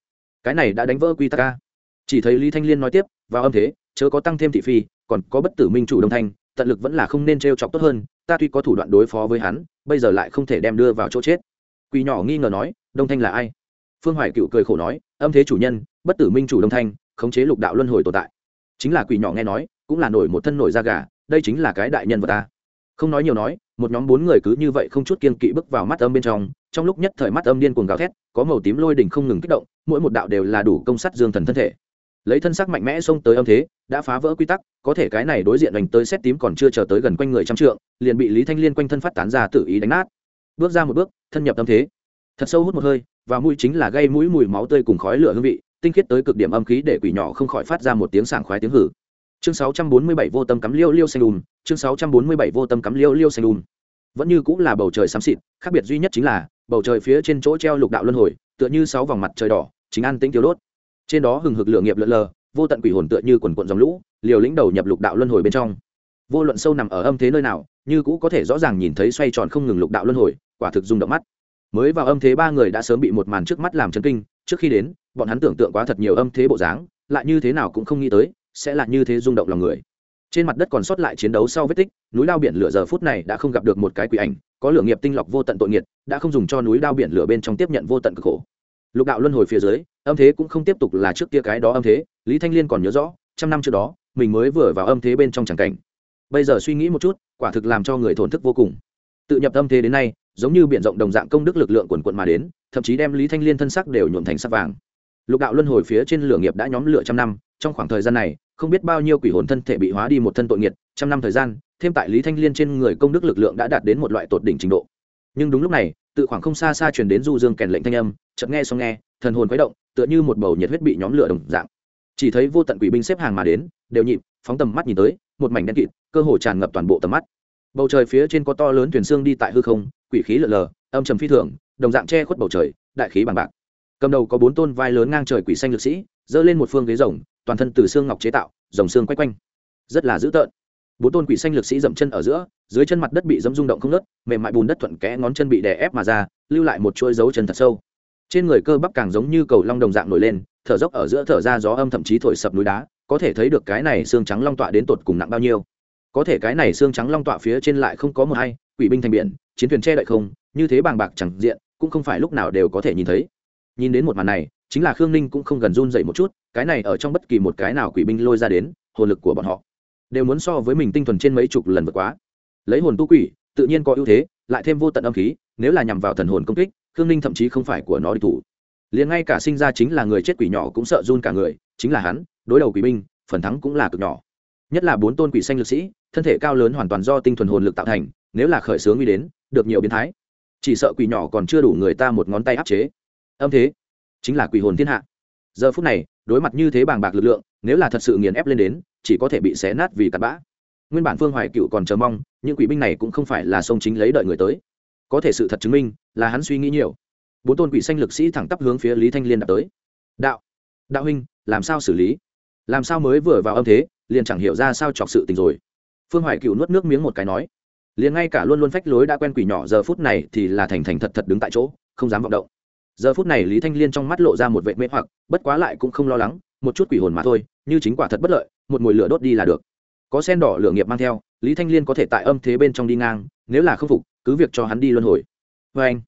cái này đã đánh vỡ quy tắc ca chỉ thấy lý thanh liên nói tiếp, vào âm thế, chớ có tăng thêm thị phi, còn có bất tử minh chủ đông thanh, tận lực vẫn là không nên t chọc tốt hơn, ta tuy có thủ đoạn đối phó với hắn, bây giờ lại không thể đem đưa vào chỗ chết. Quỷ nhỏ nghi ngờ nói đông thanh là ai? Phương hoài cựu cười khổ nói, âm thế chủ nhân, bất tử minh chủ đông thanh, khống chế lục đạo luân hồi tồn tại. Chính là quỷ nhỏ nghe nói, cũng là nổi một thân nổi da gà, đây chính là cái đại nhân vật ta không nói nhiều nói, một nhóm bốn người cứ như vậy không chút kiên kỵ bước vào mắt âm bên trong trong lúc nhất thời mắt âm điên cuồng gào thét, có màu tím lôi đỉnh không ngừng kích động, mỗi một đạo đều là đủ công sắt dương thần thân thể. Lấy thân sắc mạnh mẽ xông tới âm thế, đã phá vỡ quy tắc, có thể cái này đối diện đánh tới xét tím còn chưa chờ tới gần quanh người trăm trượng, liền bị lý thanh liên quanh thân phát tán ra tự ý đánh nát. Bước ra một bước, thân nhập âm thế. Thật sâu hút một hơi, và mũi chính là gây mũi mùi máu tươi cùng khói lửa hương vị, tinh khiết tới cực điểm âm khí để quỷ nhỏ không khỏi phát ra một tiếng sảng khoái tiếng hử chương 647 vô tâm cắm liêu liêu xanh đùm, chương 647 vô tâm cắm liêu liêu xanh đùm. Vẫn như cũng là bầu trời xám xịt, khác biệt duy nhất chính là, bầu trời phía trên chỗ treo lục đạo luân hồi, tựa như sáu vòng mặt trời đỏ, chính an tĩnh thiếu đốt. Trên đó hừng hực lửa nghiệp lượn lờ, vô tận quỷ hồn tựa như quần quận dòng lũ, liều lĩnh đầu nhập lục đạo luân hồi bên trong. Vô luận sâu nằm ở âm thế nơi nào, như cũ có thể rõ ràng nhìn thấy xoay tròn không ngừng lục đạo luân hồi, quả thực rung động mắt. Mới vào âm thế ba người đã sớm bị một màn trước mắt làm chấn kinh, trước khi đến, bọn hắn tưởng tượng quá thật nhiều âm thế bộ dáng, lại như thế nào cũng không nghĩ tới sẽ là như thế rung động lòng người. Trên mặt đất còn sót lại chiến đấu sau vết tích, núi lao biển lửa giờ phút này đã không gặp được một cái quỷ ảnh, có lửa nghiệp tinh lọc vô tận tội nghiệt, đã không dùng cho núi đao biển lửa bên trong tiếp nhận vô tận cực khổ. Lục đạo luân hồi phía dưới, âm thế cũng không tiếp tục là trước kia cái đó âm thế, lý thanh liên còn nhớ rõ, trăm năm trước đó, mình mới vừa vào âm thế bên trong tràng cảnh. Bây giờ suy nghĩ một chút, quả thực làm cho người thổn thức vô cùng. Tự nhập âm thế đến nay, giống như b rộng đồng dạng công đức lực lượng quần quận mà đến, thậm chí đem lý thanh liên thân sắc đều nhuộm thành sắc vàng lục đạo luân hồi phía trên lửa nghiệp đã nhóm lửa trăm năm, trong khoảng thời gian này, không biết bao nhiêu quỷ hồn thân thể bị hóa đi một thân tội nghiệt, trăm năm thời gian, thêm tại lý thanh liên trên người công đức lực lượng đã đạt đến một loại tột đỉnh trình độ. Nhưng đúng lúc này tự khoảng không xa xa truyền đến du dương kèn lệnh thanh âm, chợt nghe xong nghe, thần hồn khuấy động, tựa như một bầu nhiệt huyết bị nhóm lửa đồng dạng. Chỉ thấy vô tận quỷ binh xếp hàng mà đến, đều nhịp, phóng tầm mắt nhìn tới, một mảnh đen kịt, cơ hồ tràn ngập toàn bộ tầm mắt. Bầu trời phía trên có to lớn thuyền xương đi tại hư không, quỷ khí lờ lờ, âm trầm phi thường, đồng dạng che khuất bầu trời, đại khí bằng bạc cầm đầu có bốn tôn vai lớn ngang trời quỷ xanh lực sĩ, giơ lên một phương ghế rồng, toàn thân từ xương ngọc chế tạo, rồng xương quay quanh. Rất là dữ tợn. Bốn tôn quỷ xanh lực sĩ dậm chân ở giữa, dưới chân mặt đất bị dẫm rung động không nớt mềm mại bùn đất thuận kẽ ngón chân bị đè ép mà ra, lưu lại một chuỗi dấu chân thật sâu. Trên người cơ bắp càng giống như cầu long đồng dạng nổi lên, thở dốc ở giữa thở ra gió âm thậm chí thổi sập núi đá, có thể thấy được cái này xương trắng long tọa đến tột cùng nặng bao nhiêu. Có thể cái này xương trắng long tọa phía trên lại không có một hay, quỷ binh thành biển, chiến thuyền che đậy không, như thế bàng bạc chẳng diện, cũng không phải lúc nào đều có thể nhìn thấy nhìn đến một màn này, chính là khương ninh cũng không gần run dậy một chút, cái này ở trong bất kỳ một cái nào quỷ binh lôi ra đến, hồn lực của bọn họ đều muốn so với mình tinh thuần trên mấy chục lần vượt quá. Lấy hồn tu quỷ, tự nhiên có ưu thế, lại thêm vô tận âm khí, nếu là nhằm vào thần hồn công kích, khương ninh thậm chí không phải của nó đi thủ. Liền ngay cả sinh ra chính là người chết quỷ nhỏ cũng sợ run cả người, chính là hắn, đối đầu quỷ binh, phần thắng cũng là cực nhỏ. Nhất là bốn tôn quỷ xanh lực sĩ, thân thể cao lớn hoàn toàn do tinh thuần hồn lực tạo thành, nếu là khởi sướng uy đến, được nhiều biến thái. Chỉ sợ quỷ nhỏ còn chưa đủ người ta một ngón tay áp chế âm thế. Chính là quỷ hồn thiên hạ. Giờ phút này, đối mặt như thế bàng bạc lực lượng, nếu là thật sự nghiền ép lên đến, chỉ có thể bị xé nát vì tạt bã. Nguyên bản phương hoài cựu còn chờ mong, những quỷ binh này cũng không phải là sông chính lấy đợi người tới. Có thể sự thật chứng minh, là hắn suy nghĩ nhiều. Bốn tôn quỷ xanh lực sĩ thẳng tắp hướng phía lý thanh liên đã tới. Đạo đạo huynh, làm sao xử lý? Làm sao mới vừa vào âm thế, liền chẳng hiểu ra sao chọc sự tình rồi? Phương hoài cựu nuốt nước miếng một cái nói. Liền ngay cả luôn luôn phách lối đã quen quỷ nhỏ, giờ phút này thì là thành thành thật thật đứng tại chỗ, không dám vọng động giờ phút này lý thanh liên trong mắt lộ ra một vệ mê hoặc, bất quá lại cũng không lo lắng, một chút quỷ hồn mà thôi, như chính quả thật bất lợi, một mùi lửa đốt đi là được. Có sen đỏ lửa nghiệp mang theo, lý thanh liên có thể tại âm thế bên trong đi ngang, nếu là không phục, cứ việc cho hắn đi luân hồi. Vê anh,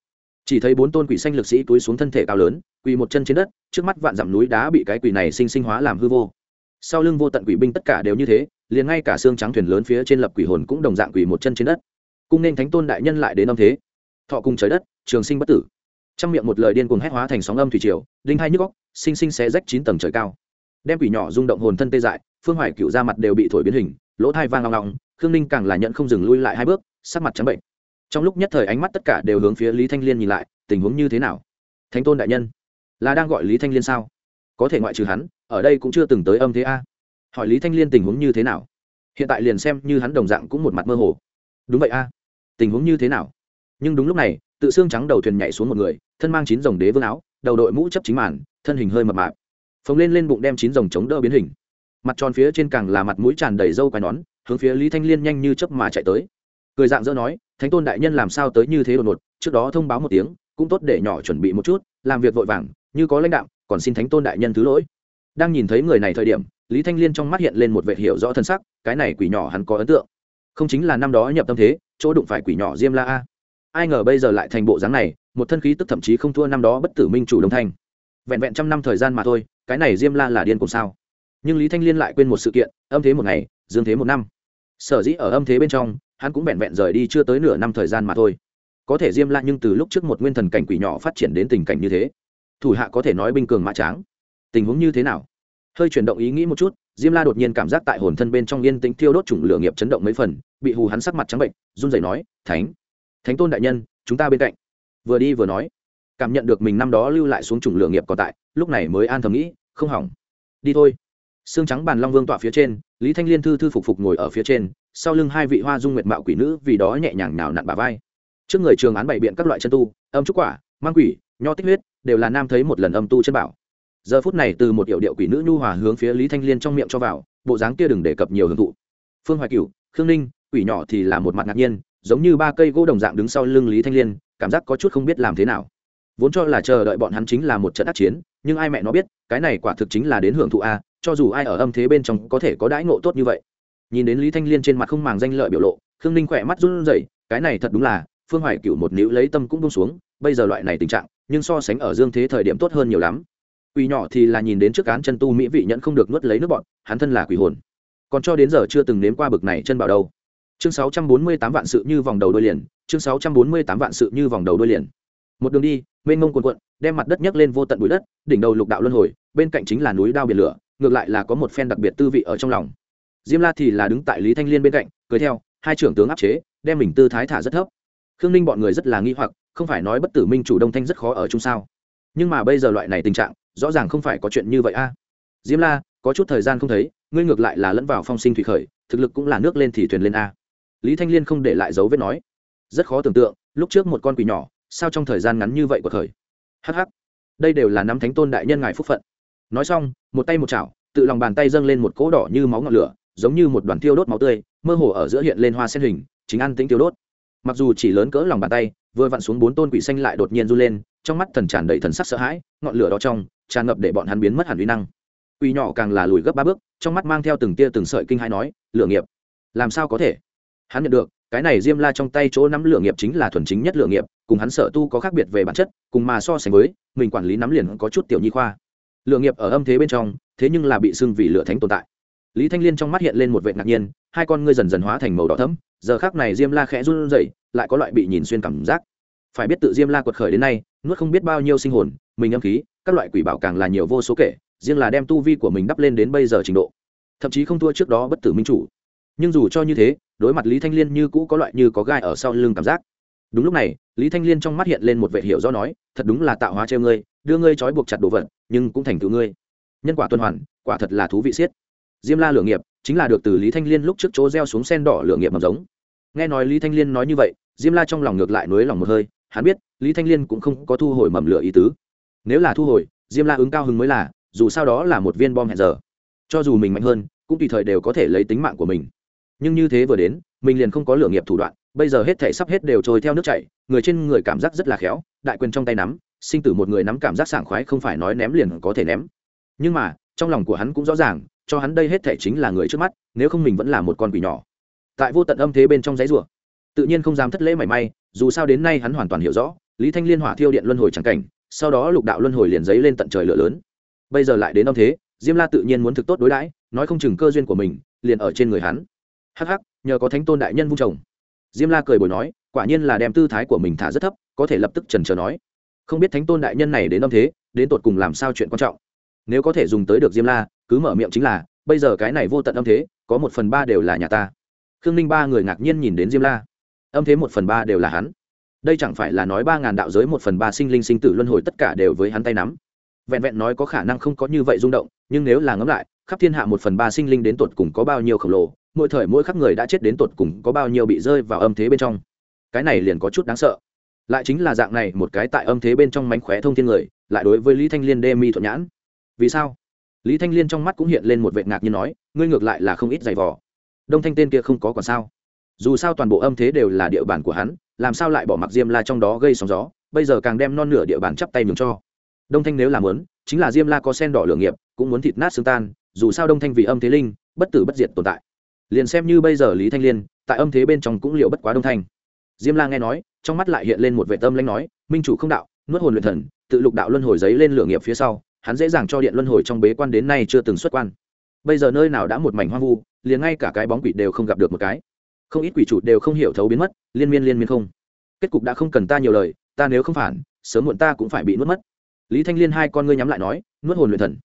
chỉ thấy bốn tôn quỷ xanh lực sĩ túi xuống thân thể cao lớn, quỳ một chân trên đất, trước mắt vạn dặm núi đá bị cái quỷ này sinh sinh hóa làm hư vô. Sau lưng vô tận quỷ binh tất cả đều như thế, liền ngay cả xương trắng thuyền lớn phía trên lập quỷ hồn cũng đồng dạng quỷ một chân trên đất. Cung nên thánh tôn đại nhân lại đến âm thế. Thọ cùng trời đất, trường sinh bất tử trong miệng một lời điên cuồng hét hóa thành sóng âm thủy triều, đinh hai nhức góc sinh sinh xé rách chín tầng trời cao. Đem quỷ nhỏ rung động hồn thân tê dại, phương hoài cựu ra mặt đều bị thổi biến hình, lỗ thai vang long long, khương ninh càng là nhận không dừng lui lại hai bước, sắc mặt trắng bệnh. Trong lúc nhất thời ánh mắt tất cả đều hướng phía lý thanh liên nhìn lại, tình huống như thế nào? Thánh tôn đại nhân, là đang gọi lý thanh liên sao? Có thể ngoại trừ hắn, ở đây cũng chưa từng tới âm thế a. Hỏi lý thanh liên tình huống như thế nào? Hiện tại liền xem như hắn đồng dạng cũng một mặt mơ hồ. Đúng vậy a. Tình huống như thế nào? Nhưng đúng lúc này, tự xương trắng đầu thuyền nhảy xuống một người, thân mang chín dòng đế vương áo, đầu đội mũ chấp chính màn, thân hình hơi mập mạp. Phồng lên lên bụng đem chín dòng chống đỡ biến hình. Mặt tròn phía trên càng là mặt mũi tràn đầy râu quai nón, hướng phía lý thanh liên nhanh như chớp mà chạy tới. Cười dạng dỡ nói, thánh tôn đại nhân làm sao tới như thế đột ngột, trước đó thông báo một tiếng, cũng tốt để nhỏ chuẩn bị một chút, làm việc vội vàng, như có lãnh đạo, còn xin thánh tôn đại nhân thứ lỗi. Đang nhìn thấy người này thời điểm, lý thanh liên trong mắt hiện lên một vệ hiểu rõ thân sắc, cái này quỷ nhỏ hắn có ấn tượng. Không chính là năm đó nhập tâm thế, chỗ đụng phải quỷ nhỏ diêm la a ai ngờ bây giờ lại thành bộ dáng này, một thân khí tức thậm chí không thua năm đó bất tử minh chủ đông thanh. Vẹn vẹn trăm năm thời gian mà thôi, cái này diêm la là điên cùng sao? Nhưng lý thanh liên lại quên một sự kiện, âm thế một ngày, dương thế một năm. Sở dĩ ở âm thế bên trong, hắn cũng vẹn vẹn rời đi chưa tới nửa năm thời gian mà thôi. Có thể diêm la nhưng từ lúc trước một nguyên thần cảnh quỷ nhỏ phát triển đến tình cảnh như thế, thủ hạ có thể nói binh cường mã tráng. Tình huống như thế nào? Hơi chuyển động ý nghĩ một chút, diêm la đột nhiên cảm giác tại hồn thân bên trong yên tĩnh thiêu đốt chủng lửa nghiệp chấn động mấy phần, bị hù hắn sắc mặt trắng bệnh, run rẩy nói, thánh thánh tôn đại nhân, chúng ta bên cạnh. Vừa đi vừa nói. Cảm nhận được mình năm đó lưu lại xuống chủng lửa nghiệp còn tại, lúc này mới an thầm nghĩ, không hỏng. Đi thôi. Xương trắng bàn long vương tọa phía trên, lý thanh liên thư thư phục phục ngồi ở phía trên, sau lưng hai vị hoa dung nguyệt mạo quỷ nữ vì đó nhẹ nhàng nào nặn bà vai. Trước người trường án bày biện các loại chân tu, âm trúc quả, mang quỷ, nho tích huyết, đều là nam thấy một lần âm tu chân bảo. Giờ phút này từ một hiệu điệu quỷ nữ nhu hòa hướng phía lý thanh liên trong miệng cho vào, bộ dáng kia đừng đề cập nhiều hưởng thụ. Phương hoài cửu, khương ninh, quỷ nhỏ thì là một mặt ngạc nhiên giống như ba cây gỗ đồng dạng đứng sau lưng lý thanh liên, cảm giác có chút không biết làm thế nào. Vốn cho là chờ đợi bọn hắn chính là một trận ác chiến, nhưng ai mẹ nó biết, cái này quả thực chính là đến hưởng thụ a, cho dù ai ở âm thế bên trong có thể có đãi ngộ tốt như vậy. Nhìn đến lý thanh liên trên mặt không màng danh lợi biểu lộ, khương ninh khỏe mắt run rẩy, cái này thật đúng là, phương hoài cựu một níu lấy tâm cũng bông xuống, bây giờ loại này tình trạng, nhưng so sánh ở dương thế thời điểm tốt hơn nhiều lắm. Quỷ nhỏ thì là nhìn đến trước cán chân tu mỹ vị nhận không được nuốt lấy nước bọn, hắn thân là quỷ hồn. Còn cho đến giờ chưa từng nếm qua bực này chân bảo đâu chương sáu trăm bốn mươi tám vạn sự như vòng đầu đôi liền, chương sáu trăm bốn mươi tám vạn sự như vòng đầu đôi liền. Một đường đi, mênh mông quần quận đem mặt đất nhấc lên vô tận bụi đất, đỉnh đầu lục đạo luân hồi, bên cạnh chính là núi đao biển lửa, ngược lại là có một phen đặc biệt tư vị ở trong lòng. Diêm la thì là đứng tại lý thanh liên bên cạnh, cười theo, hai trưởng tướng áp chế, đem mình tư thái thả rất thấp. Khương ninh bọn người rất là nghi hoặc, không phải nói bất tử minh chủ đông thanh rất khó ở chung sao. Nhưng mà bây giờ loại này tình trạng, rõ ràng không phải có chuyện như vậy a. Diêm la, có chút thời gian không thấy, ngươi ngược lại là lẫn vào phong sinh thủy khởi, thực lực cũng là nước lên thì thuyền lên a lý thanh liên không để lại dấu vết nói. Rất khó tưởng tượng, lúc trước một con quỷ nhỏ, sao trong thời gian ngắn như vậy của thời hh đây đều là năm thánh tôn đại nhân ngài phúc phận. Nói xong, một tay một chảo, tự lòng bàn tay dâng lên một cỗ đỏ như máu ngọn lửa, giống như một đoàn thiêu đốt máu tươi, mơ hồ ở giữa hiện lên hoa sen hình, chính ăn tính tiêu đốt. Mặc dù chỉ lớn cỡ lòng bàn tay, vừa vặn xuống bốn tôn quỷ xanh lại đột nhiên run lên, trong mắt thần tràn đầy thần sắc sợ hãi, ngọn lửa đó trong, tràn ngập để bọn hắn biến mất hẳn uy năng. Quỷ nhỏ càng là lùi gấp ba bước, trong mắt mang theo từng tia từng sợi kinh hai nói, lửa nghiệp, làm sao có thể? Hắn nhận được, cái này diêm la trong tay chỗ nắm lựa nghiệp chính là thuần chính nhất lựa nghiệp, cùng hắn sở tu có khác biệt về bản chất, cùng mà so sánh với, mình quản lý nắm liền có chút tiểu nhi khoa. Lựa nghiệp ở âm thế bên trong, thế nhưng là bị xưng vì lửa thánh tồn tại. Lý thanh liên trong mắt hiện lên một vệ ngạc nhiên, hai con ngươi dần dần hóa thành màu đỏ thấm giờ khác này diêm la khẽ run rẩy, lại có loại bị nhìn xuyên cảm giác. Phải biết tự diêm la quật khởi đến nay, nuốt không biết bao nhiêu sinh hồn, mình âm khí, các loại quỷ bảo càng là nhiều vô số kể, riêng là đem tu vi của mình đắp lên đến bây giờ trình độ. Thậm chí không thua trước đó bất tử minh chủ. Nhưng dù cho như thế đối mặt lý thanh liên như cũ có loại như có gai ở sau lưng cảm giác. Đúng lúc này, lý thanh liên trong mắt hiện lên một vệ hiệu do nói, thật đúng là tạo hóa treo ngươi, đưa ngươi trói buộc chặt đồ vật, nhưng cũng thành tựu ngươi. Nhân quả tuần hoàn, quả thật là thú vị siết diêm la lửa nghiệp, chính là được từ lý thanh liên lúc trước chỗ gieo xuống sen đỏ lửa nghiệp mầm giống. Nghe nói lý thanh liên nói như vậy, diêm la trong lòng ngược lại nối lòng một hơi, hắn biết, lý thanh liên cũng không có thu hồi mầm lửa ý tứ. Nếu là thu hồi, diêm la ứng cao hứng mới là, dù sao đó là một viên bom hẹn giờ. Cho dù mình mạnh hơn, cũng tùy thời đều có thể lấy tính mạng của mình nhưng như thế vừa đến, mình liền không có lửa nghiệp thủ đoạn, bây giờ hết thể sắp hết đều trôi theo nước chảy, người trên người cảm giác rất là khéo, đại quyền trong tay nắm, sinh tử một người nắm cảm giác sảng khoái không phải nói ném liền có thể ném. Nhưng mà, trong lòng của hắn cũng rõ ràng, cho hắn đây hết thể chính là người trước mắt, nếu không mình vẫn là một con quỷ nhỏ. Tại vô tận âm thế bên trong giấy rùa tự nhiên không dám thất lễ mảy may, dù sao đến nay hắn hoàn toàn hiểu rõ, lý thanh liên hỏa thiêu điện luân hồi trắng cảnh, sau đó lục đạo luân hồi liền giấy lên tận trời lửa lớn. Bây giờ lại đến âm thế, diêm la tự nhiên muốn thực tốt đối đãi, nói không chừng cơ duyên của mình liền ở trên người hắn hắc hắc, nhờ có thánh tôn đại nhân vung chồng. Diêm la cười bồi nói, quả nhiên là đem tư thái của mình thả rất thấp, có thể lập tức trần trờ nói. Không biết thánh tôn đại nhân này đến âm thế, đến tột cùng làm sao chuyện quan trọng. Nếu có thể dùng tới được diêm la, cứ mở miệng chính là, bây giờ cái này vô tận âm thế, có một phần ba đều là nhà ta. Khương ninh ba người ngạc nhiên nhìn đến diêm la. Âm thế một phần ba đều là hắn. Đây chẳng phải là nói ba ngàn đạo giới một phần ba sinh linh sinh tử luân hồi tất cả đều với hắn tay nắm. Vẹn vẹn nói có khả năng không có như vậy rung động, nhưng nếu là ngẫm lại, khắp thiên hạ một phần ba sinh linh đến tột cùng có bao nhiêu khổng lồ mỗi thời mỗi khắc người đã chết đến tột cùng có bao nhiêu bị rơi vào âm thế bên trong. Cái này liền có chút đáng sợ. Lại chính là dạng này, một cái tại âm thế bên trong mánh khóe thông thiên người, lại đối với lý thanh liên đê mi thuận nhãn. Vì sao? Lý thanh liên trong mắt cũng hiện lên một vệ ngạc như nói, ngươi ngược lại là không ít giày vò. Đông thanh tên kia không có còn sao. Dù sao toàn bộ âm thế đều là địa bàn của hắn, làm sao lại bỏ mặc diêm la trong đó gây sóng gió, bây giờ càng đem non nửa địa bàn chắp tay nhường cho. Đông thanh nếu làm muốn, chính là diêm la có sen đỏ lửa nghiệp, cũng muốn thịt nát xương tan, dù sao đông thanh vì âm thế linh, bất tử bất diệt tồn tại liền xem như bây giờ lý thanh liên, tại âm thế bên trong cũng liệu bất quá đông thanh. Diêm la nghe nói, trong mắt lại hiện lên một vệ tâm lãnh nói, minh chủ không đạo, nuốt hồn luyện thần, tự lục đạo luân hồi giấy lên lửa nghiệp phía sau, hắn dễ dàng cho điện luân hồi trong bế quan đến nay chưa từng xuất quan. Bây giờ nơi nào đã một mảnh hoang vu, liền ngay cả cái bóng quỷ đều không gặp được một cái. Không ít quỷ chủ đều không hiểu thấu biến mất, liên miên liên miên không. Kết cục đã không cần ta nhiều lời, ta nếu không phản, sớm muộn ta cũng phải bị nuốt mất. Lý thanh liên hai con ngươi nhắm lại nói, nuốt hồn luyện thần.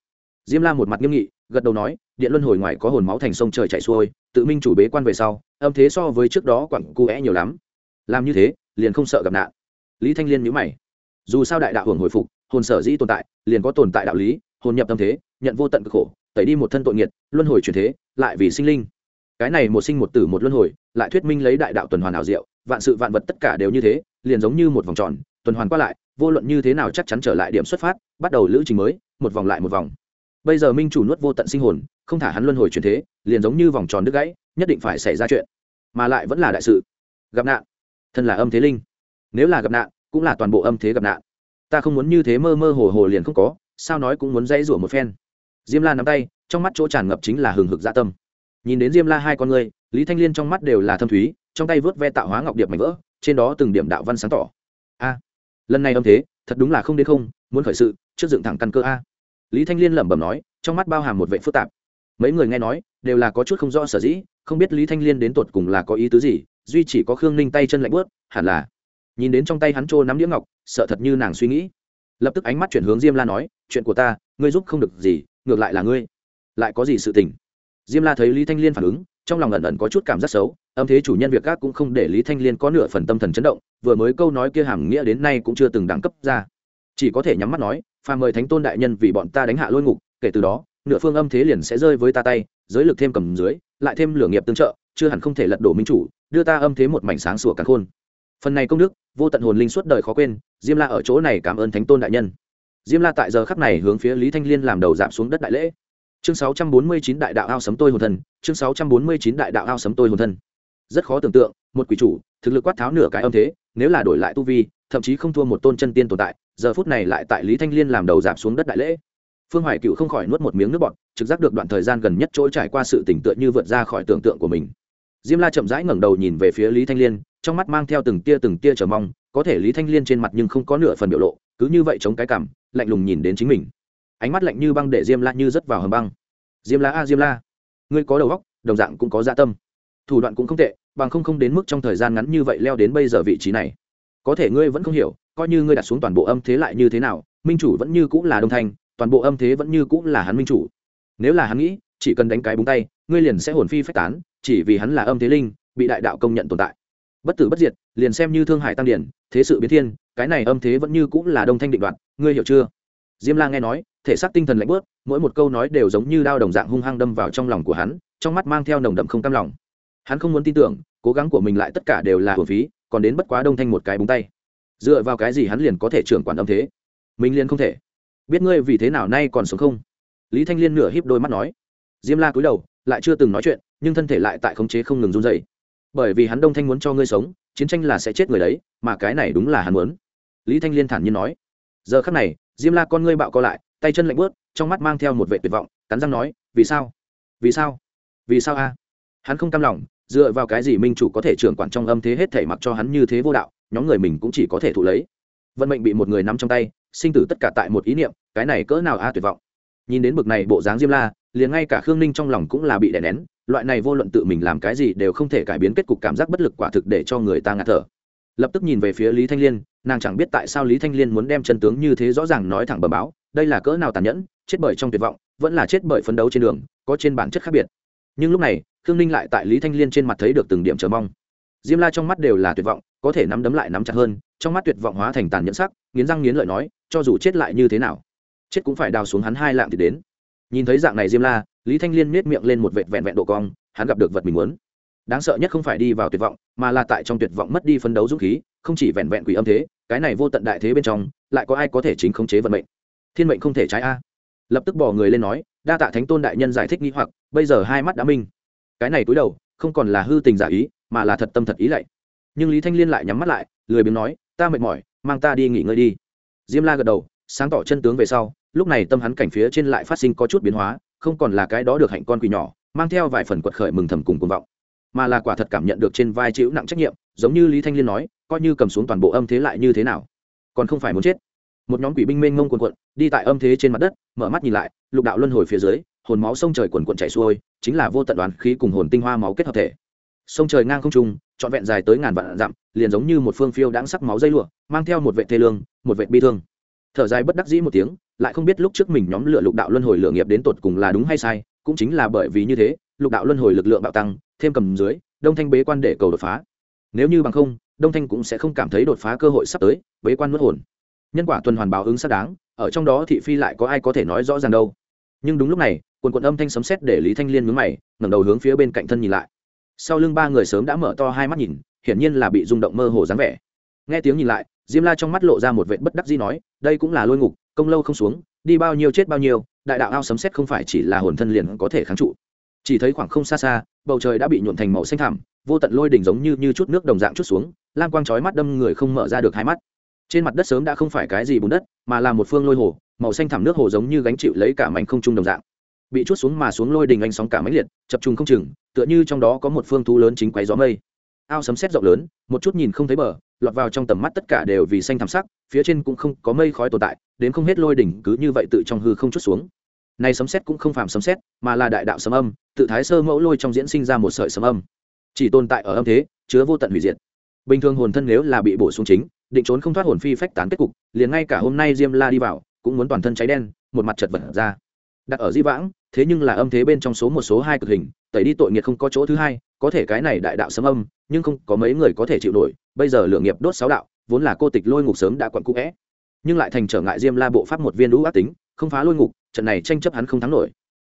Diêm la một mặt nghiêm nghị gật đầu nói, điện luân hồi ngoài có hồn máu thành sông trời chảy xuôi, tự minh chủ bế quan về sau, âm thế so với trước đó quặng cu é nhiều lắm. Làm như thế, liền không sợ gặp nạn. Lý thanh liên nhữ mày. Dù sao đại đạo hưởng hồi phục, hồn sở dĩ tồn tại, liền có tồn tại đạo lý, hồn nhập tâm thế, nhận vô tận cực khổ, tẩy đi một thân tội nghiệt, luân hồi chuyển thế, lại vì sinh linh. Cái này một sinh một tử một luân hồi, lại thuyết minh lấy đại đạo tuần hoàn ảo diệu, vạn sự vạn vật tất cả đều như thế, liền giống như một vòng tròn, tuần hoàn qua lại, vô luận như thế nào chắc chắn trở lại điểm xuất phát, bắt đầu lữ trình mới, một vòng lại một vòng bây giờ minh chủ nuốt vô tận sinh hồn, không thả hắn luân hồi truyền thế, liền giống như vòng tròn đứt gãy, nhất định phải xảy ra chuyện. Mà lại vẫn là đại sự. Gặp nạn. Thân là âm thế linh. Nếu là gặp nạn, cũng là toàn bộ âm thế gặp nạn. Ta không muốn như thế mơ mơ hồ hồ liền không có, sao nói cũng muốn dãy rủa một phen. Diêm la nắm tay, trong mắt chỗ tràn ngập chính là hừng hực dạ tâm. Nhìn đến diêm la hai con người, lý thanh liên trong mắt đều là thâm thúy, trong tay vớt ve tạo hóa ngọc điệp mảnh vỡ, trên đó từng điểm đạo văn sáng tỏ. A, lần này âm thế, thật đúng là không đến không, muốn khởi sự, trước dựng thẳng căn cơ a lý thanh liên lẩm bẩm nói, trong mắt bao hàm một vệ phức tạp. Mấy người nghe nói, đều là có chút không rõ sở dĩ, không biết lý thanh liên đến tột cùng là có ý tứ gì, duy chỉ có khương ninh tay chân lạnh bớt hẳn là nhìn đến trong tay hắn trô nắm đĩa ngọc, sợ thật như nàng suy nghĩ. Lập tức ánh mắt chuyển hướng diêm la nói, chuyện của ta, ngươi giúp không được gì, ngược lại là ngươi. Lại có gì sự tình? Diêm la thấy lý thanh liên phản ứng, trong lòng ẩn ẩn có chút cảm giác xấu, âm thế chủ nhân việc các cũng không để lý thanh liên có nửa phần tâm thần chấn động, vừa mới câu nói kia hàm nghĩa đến nay cũng chưa từng đẳng cấp ra. Chỉ có thể nhắm mắt nói Phàm mời thánh tôn đại nhân vì bọn ta đánh hạ lôi ngục, kể từ đó, nửa phương âm thế liền sẽ rơi với ta tay, giới lực thêm cầm dưới, lại thêm lửa nghiệp tương trợ, chưa hẳn không thể lật đổ minh chủ, đưa ta âm thế một mảnh sáng sủa cả khôn. Phần này công đức, vô tận hồn linh suốt đời khó quên, diêm la ở chỗ này cảm ơn thánh tôn đại nhân. Diêm la tại giờ khắc này hướng phía lý thanh liên làm đầu giảm xuống đất đại lễ. Chương 649 đại đạo ao sấm tôi hồn thân chương 649 đại đạo ao sấm tôi hồn thân rất khó tưởng tượng, một quỷ chủ, thực lực quát tháo nửa cái âm thế, nếu là đổi lại tu vi, thậm chí không thua một tôn chân tiên tồn tại giờ phút này lại tại lý thanh liên làm đầu giảm xuống đất đại lễ. Phương hoài cựu không khỏi nuốt một miếng nước bọt, trực giác được đoạn thời gian gần nhất trôi trải qua sự tỉnh tựa như vượt ra khỏi tưởng tượng của mình. Diêm la chậm rãi ngẩng đầu nhìn về phía lý thanh liên, trong mắt mang theo từng tia từng tia chờ mong, có thể lý thanh liên trên mặt nhưng không có nửa phần biểu lộ, cứ như vậy chống cái cảm, lạnh lùng nhìn đến chính mình. Ánh mắt lạnh như băng để diêm la như rớt vào hầm băng. Diêm la a, diêm la, ngươi có đầu óc, đồng dạng cũng có dạ tâm. Thủ đoạn cũng không tệ, bằng không không đến mức trong thời gian ngắn như vậy leo đến bây giờ vị trí này có thể ngươi vẫn không hiểu, coi như ngươi đặt xuống toàn bộ âm thế lại như thế nào, minh chủ vẫn như cũng là đông thanh, toàn bộ âm thế vẫn như cũng là hắn minh chủ. Nếu là hắn nghĩ, chỉ cần đánh cái búng tay, ngươi liền sẽ hồn phi phách tán, chỉ vì hắn là âm thế linh, bị đại đạo công nhận tồn tại. Bất tử bất diệt, liền xem như thương hải tăng điển, thế sự biến thiên, cái này âm thế vẫn như cũng là đông thanh định đoạt, ngươi hiểu chưa? Diêm la nghe nói, thể xác tinh thần lạnh bớt mỗi một câu nói đều giống như đao đồng dạng hung hăng đâm vào trong lòng của hắn, trong mắt mang theo nồng đậm không cam lòng. Hắn không muốn tin tưởng, cố gắng của mình lại tất cả đều là hồn phí còn đến bất quá đông thanh một cái búng tay. Dựa vào cái gì hắn liền có thể trưởng quản âm thế? Mình liền không thể. Biết ngươi vì thế nào nay còn sống không? Lý thanh liên nửa híp đôi mắt nói. Diêm la cúi đầu, lại chưa từng nói chuyện, nhưng thân thể lại tại khống chế không ngừng run dày bởi vì hắn đông thanh muốn cho ngươi sống, chiến tranh là sẽ chết người đấy, mà cái này đúng là hắn muốn. Lý thanh liên thản nhiên nói. Giờ khắc này, diêm la con ngươi bạo co lại, tay chân lạnh bớt trong mắt mang theo một vệ tuyệt vọng, cắn răng nói, vì sao? Vì sao? Vì sao a? Hắn không cam lòng dựa vào cái gì minh chủ có thể trưởng quản trong âm thế hết thể mặc cho hắn như thế vô đạo, nhóm người mình cũng chỉ có thể thụ lấy. Vận mệnh bị một người nắm trong tay, sinh tử tất cả tại một ý niệm, cái này cỡ nào a à, tuyệt vọng. Nhìn đến bực này bộ dáng diêm la, liền ngay cả khương ninh trong lòng cũng là bị đè nén, loại này vô luận tự mình làm cái gì đều không thể cải biến kết cục cảm giác bất lực quả thực để cho người ta ngạt thở. Lập tức nhìn về phía lý thanh liên, nàng chẳng biết tại sao lý thanh liên muốn đem chân tướng như thế rõ ràng nói thẳng bờ báo, đây là cỡ nào tàn nhẫn, chết bởi trong tuyệt vọng, vẫn là chết bởi phấn đấu trên đường, có trên bản chất khác biệt. Nhưng lúc này khương ninh lại tại lý thanh liên trên mặt thấy được từng điểm chờ mong. Diêm la trong mắt đều là tuyệt vọng, có thể nắm đấm lại nắm chặt hơn, trong mắt tuyệt vọng hóa thành tàn nhẫn sắc, nghiến răng nghiến lợi nói, cho dù chết lại như thế nào, chết cũng phải đào xuống hắn hai lạng thì đến. Nhìn thấy dạng này diêm la, lý thanh liên miết miệng lên một vệt vẹn vẹn độ cong, hắn gặp được vật mình muốn. Đáng sợ nhất không phải đi vào tuyệt vọng, mà là tại trong tuyệt vọng mất đi phấn đấu dũng khí, không chỉ vẹn vẹn quỷ âm thế, cái này vô tận đại thế bên trong, lại có ai có thể chính khống chế vận mệnh? Thiên mệnh không thể trái a. Lập tức bỏ người lên nói, đa tạ thánh tôn đại nhân giải thích nghĩ hoặc, bây giờ hai mắt đã minh cái này túi đầu không còn là hư tình giả ý, mà là thật tâm thật ý lạy. Nhưng lý thanh liên lại nhắm mắt lại, lười biếng nói, ta mệt mỏi, mang ta đi nghỉ ngơi đi. Diêm la gật đầu, sáng tỏ chân tướng về sau, lúc này tâm hắn cảnh phía trên lại phát sinh có chút biến hóa, không còn là cái đó được hạnh con quỷ nhỏ, mang theo vài phần quật khởi mừng thầm cùng cuồng vọng, mà là quả thật cảm nhận được trên vai chịu nặng trách nhiệm, giống như lý thanh liên nói, coi như cầm xuống toàn bộ âm thế lại như thế nào, còn không phải muốn chết. Một nhóm quỷ binh mênh mông quần quận đi tại âm thế trên mặt đất, mở mắt nhìn lại, lục đạo luân hồi phía dưới hồn máu sông trời quần quần chảy xuôi, chính là vô tận đoán khí cùng hồn tinh hoa máu kết hợp thể. Sông trời ngang không trung, trọn vẹn dài tới ngàn vạn dặm, liền giống như một phương phiêu đãng sắc máu dây lụa, mang theo một vệ thê lương, một vệ bi thương. Thở dài bất đắc dĩ một tiếng, lại không biết lúc trước mình nhóm lựa lục đạo luân hồi lượng nghiệp đến tột cùng là đúng hay sai, cũng chính là bởi vì như thế, lục đạo luân hồi lực lượng bạo tăng, thêm cầm dưới, đông thanh bế quan để cầu đột phá. Nếu như bằng không, đông thanh cũng sẽ không cảm thấy đột phá cơ hội sắp tới, bế quan nuốt hồn. Nhân quả tuần hoàn báo ứng xác đáng, ở trong đó thị phi lại có ai có thể nói rõ ràng đâu. Nhưng đúng lúc này quần quần âm thanh sấm sét để lý thanh liên mướn mày, ngẩng đầu hướng phía bên cạnh thân nhìn lại. Sau lưng ba người sớm đã mở to hai mắt nhìn, hiển nhiên là bị rung động mơ hồ dáng vẻ. Nghe tiếng nhìn lại, diêm la trong mắt lộ ra một vệ bất đắc dĩ nói, đây cũng là lôi ngục, công lâu không xuống, đi bao nhiêu chết bao nhiêu, đại đạo ao sấm sét không phải chỉ là hồn thân liền có thể kháng trụ. Chỉ thấy khoảng không xa xa, bầu trời đã bị nhuộn thành màu xanh thẳm, vô tận lôi đỉnh giống như như chút nước đồng dạng chút xuống, lam quang chói mắt đâm người không mở ra được hai mắt. Trên mặt đất sớm đã không phải cái gì bùn đất, mà là một phương lôi hồ, màu xanh thẳm nước hồ giống như gánh chịu lấy cả mảnh không trung đồng dạng bị chút xuống mà xuống lôi đình anh sóng cả máy liệt, chập trùng không chừng, tựa như trong đó có một phương thú lớn chính quấy gió mây. Ao sấm sét rộng lớn, một chút nhìn không thấy bờ, lọt vào trong tầm mắt tất cả đều vì xanh thảm sắc, phía trên cũng không có mây khói tồn tại, đến không hết lôi đỉnh cứ như vậy tự trong hư không chút xuống. Này sấm sét cũng không phàm sấm sét, mà là đại đạo sấm âm, tự thái sơ mẫu lôi trong diễn sinh ra một sợi sấm âm. Chỉ tồn tại ở âm thế, chứa vô tận hủy diệt. Bình thường hồn thân nếu là bị bổ xuống chính, định trốn không thoát hồn phi phách tán kết cục, liền ngay cả hôm nay diêm la đi vào, cũng muốn toàn thân cháy đen, một mặt chật vật ra đặt ở di vãng, thế nhưng là âm thế bên trong số một số hai cực hình, tẩy đi tội nghiệt không có chỗ thứ hai, có thể cái này đại đạo sấm âm, nhưng không có mấy người có thể chịu nổi, bây giờ lượng nghiệp đốt sáu đạo, vốn là cô tịch lôi ngục sớm đã quặn cũ vẽ nhưng lại thành trở ngại diêm la bộ pháp một viên lũ ác tính, không phá lôi ngục, trận này tranh chấp hắn không thắng nổi.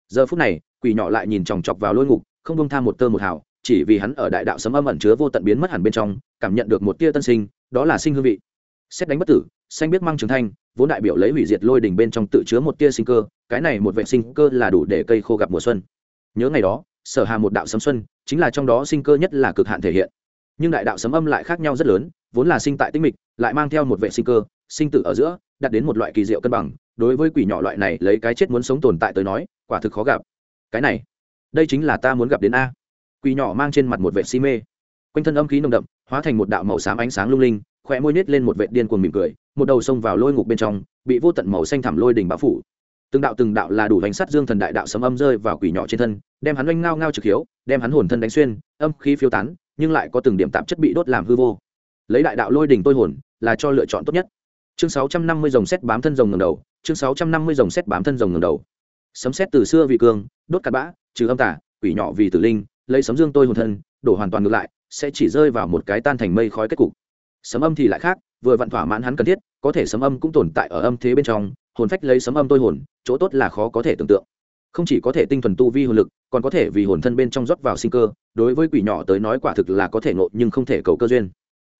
Giờ phút này, quỷ nhỏ lại nhìn chòng chọc vào lôi ngục, không bông tham một tơ một hào, chỉ vì hắn ở đại đạo sấm âm ẩn chứa vô tận biến mất hẳn bên trong, cảm nhận được một tia tân sinh, đó là sinh hương vị xét đánh bất tử, xanh biết mang trường thanh, vốn đại biểu lấy hủy diệt lôi đỉnh bên trong tự chứa một tia sinh cơ, cái này một vệ sinh cơ là đủ để cây khô gặp mùa xuân. Nhớ ngày đó, sở hà một đạo sấm xuân, chính là trong đó sinh cơ nhất là cực hạn thể hiện. Nhưng đại đạo sấm âm lại khác nhau rất lớn, vốn là sinh tại tinh mịch, lại mang theo một vệ sinh cơ, sinh tử ở giữa, đặt đến một loại kỳ diệu cân bằng, đối với quỷ nhỏ loại này lấy cái chết muốn sống tồn tại tới nói, quả thực khó gặp. Cái này, đây chính là ta muốn gặp đến a. Quỷ nhỏ mang trên mặt một vệ si mê. Quanh thân âm khí nồng đậm, hóa thành một đạo màu xám ánh sáng lung linh khóe môi nhếch lên một vệt điên cuồng mỉm cười một đầu xông vào lôi ngục bên trong bị vô tận màu xanh thẳm lôi đỉnh bao phủ. Từng đạo từng đạo là đủ đánh sắt dương thần đại đạo sấm âm rơi vào quỷ nhỏ trên thân đem hắn oanh ngao ngao trực hiếu đem hắn hồn thân đánh xuyên âm khí phiêu tán nhưng lại có từng điểm tạp chất bị đốt làm hư vô. Lấy đại đạo lôi đỉnh tôi hồn là cho lựa chọn tốt nhất. Chương sáu trăm năm mươi dòng xét bám thân rồng ngầm đầu chương sáu trăm năm mươi dòng xét bám thân rồng ngầm đầu. Sấm xét từ xưa vì cương đốt cát bã trừ âm tà, quỷ nhỏ vì tử linh lấy sấm dương tôi hồn thân đổ hoàn toàn ngược lại sẽ chỉ rơi vào một cái tan thành mây khói kết cục sấm âm thì lại khác, vừa vặn thỏa mãn hắn cần thiết, có thể sấm âm cũng tồn tại ở âm thế bên trong, hồn phách lấy sấm âm tôi hồn, chỗ tốt là khó có thể tưởng tượng. Không chỉ có thể tinh thuần tu vi hồn lực, còn có thể vì hồn thân bên trong rót vào sinh cơ, đối với quỷ nhỏ tới nói quả thực là có thể ngộ nhưng không thể cầu cơ duyên.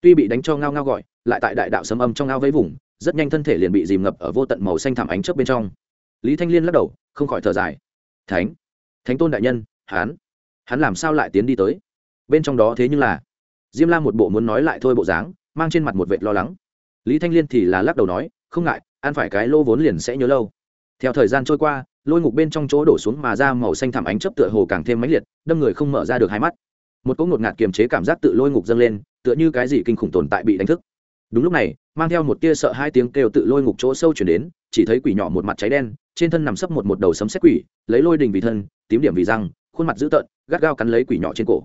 Tuy bị đánh cho ngao ngao gọi, lại tại đại đạo sấm âm trong ngao vấy vùng, rất nhanh thân thể liền bị dìm ngập ở vô tận màu xanh thảm ánh trước bên trong. Lý thanh liên lắc đầu, không khỏi thở dài. Thánh thánh tôn đại nhân hán hắn làm sao lại tiến đi tới? Bên trong đó thế nhưng là diêm la một bộ muốn nói lại thôi bộ dáng mang trên mặt một vệt lo lắng. Lý thanh liên thì là lắc đầu nói, không ngại, ăn phải cái lô vốn liền sẽ nhớ lâu. Theo thời gian trôi qua, lôi ngục bên trong chỗ đổ xuống mà ra màu xanh thảm ánh chấp tựa hồ càng thêm mãnh liệt, đâm người không mở ra được hai mắt. Một cỗ ngột ngạt kiềm chế cảm giác tự lôi ngục dâng lên, tựa như cái gì kinh khủng tồn tại bị đánh thức. Đúng lúc này, mang theo một tia sợ hai tiếng kêu tự lôi ngục chỗ sâu chuyển đến, chỉ thấy quỷ nhỏ một mặt cháy đen, trên thân nằm sấp một một đầu sấm xét quỷ, lấy lôi đình vì thân, tím điểm vì răng, khuôn mặt dữ tợn, gắt gao cắn lấy quỷ nhỏ trên cổ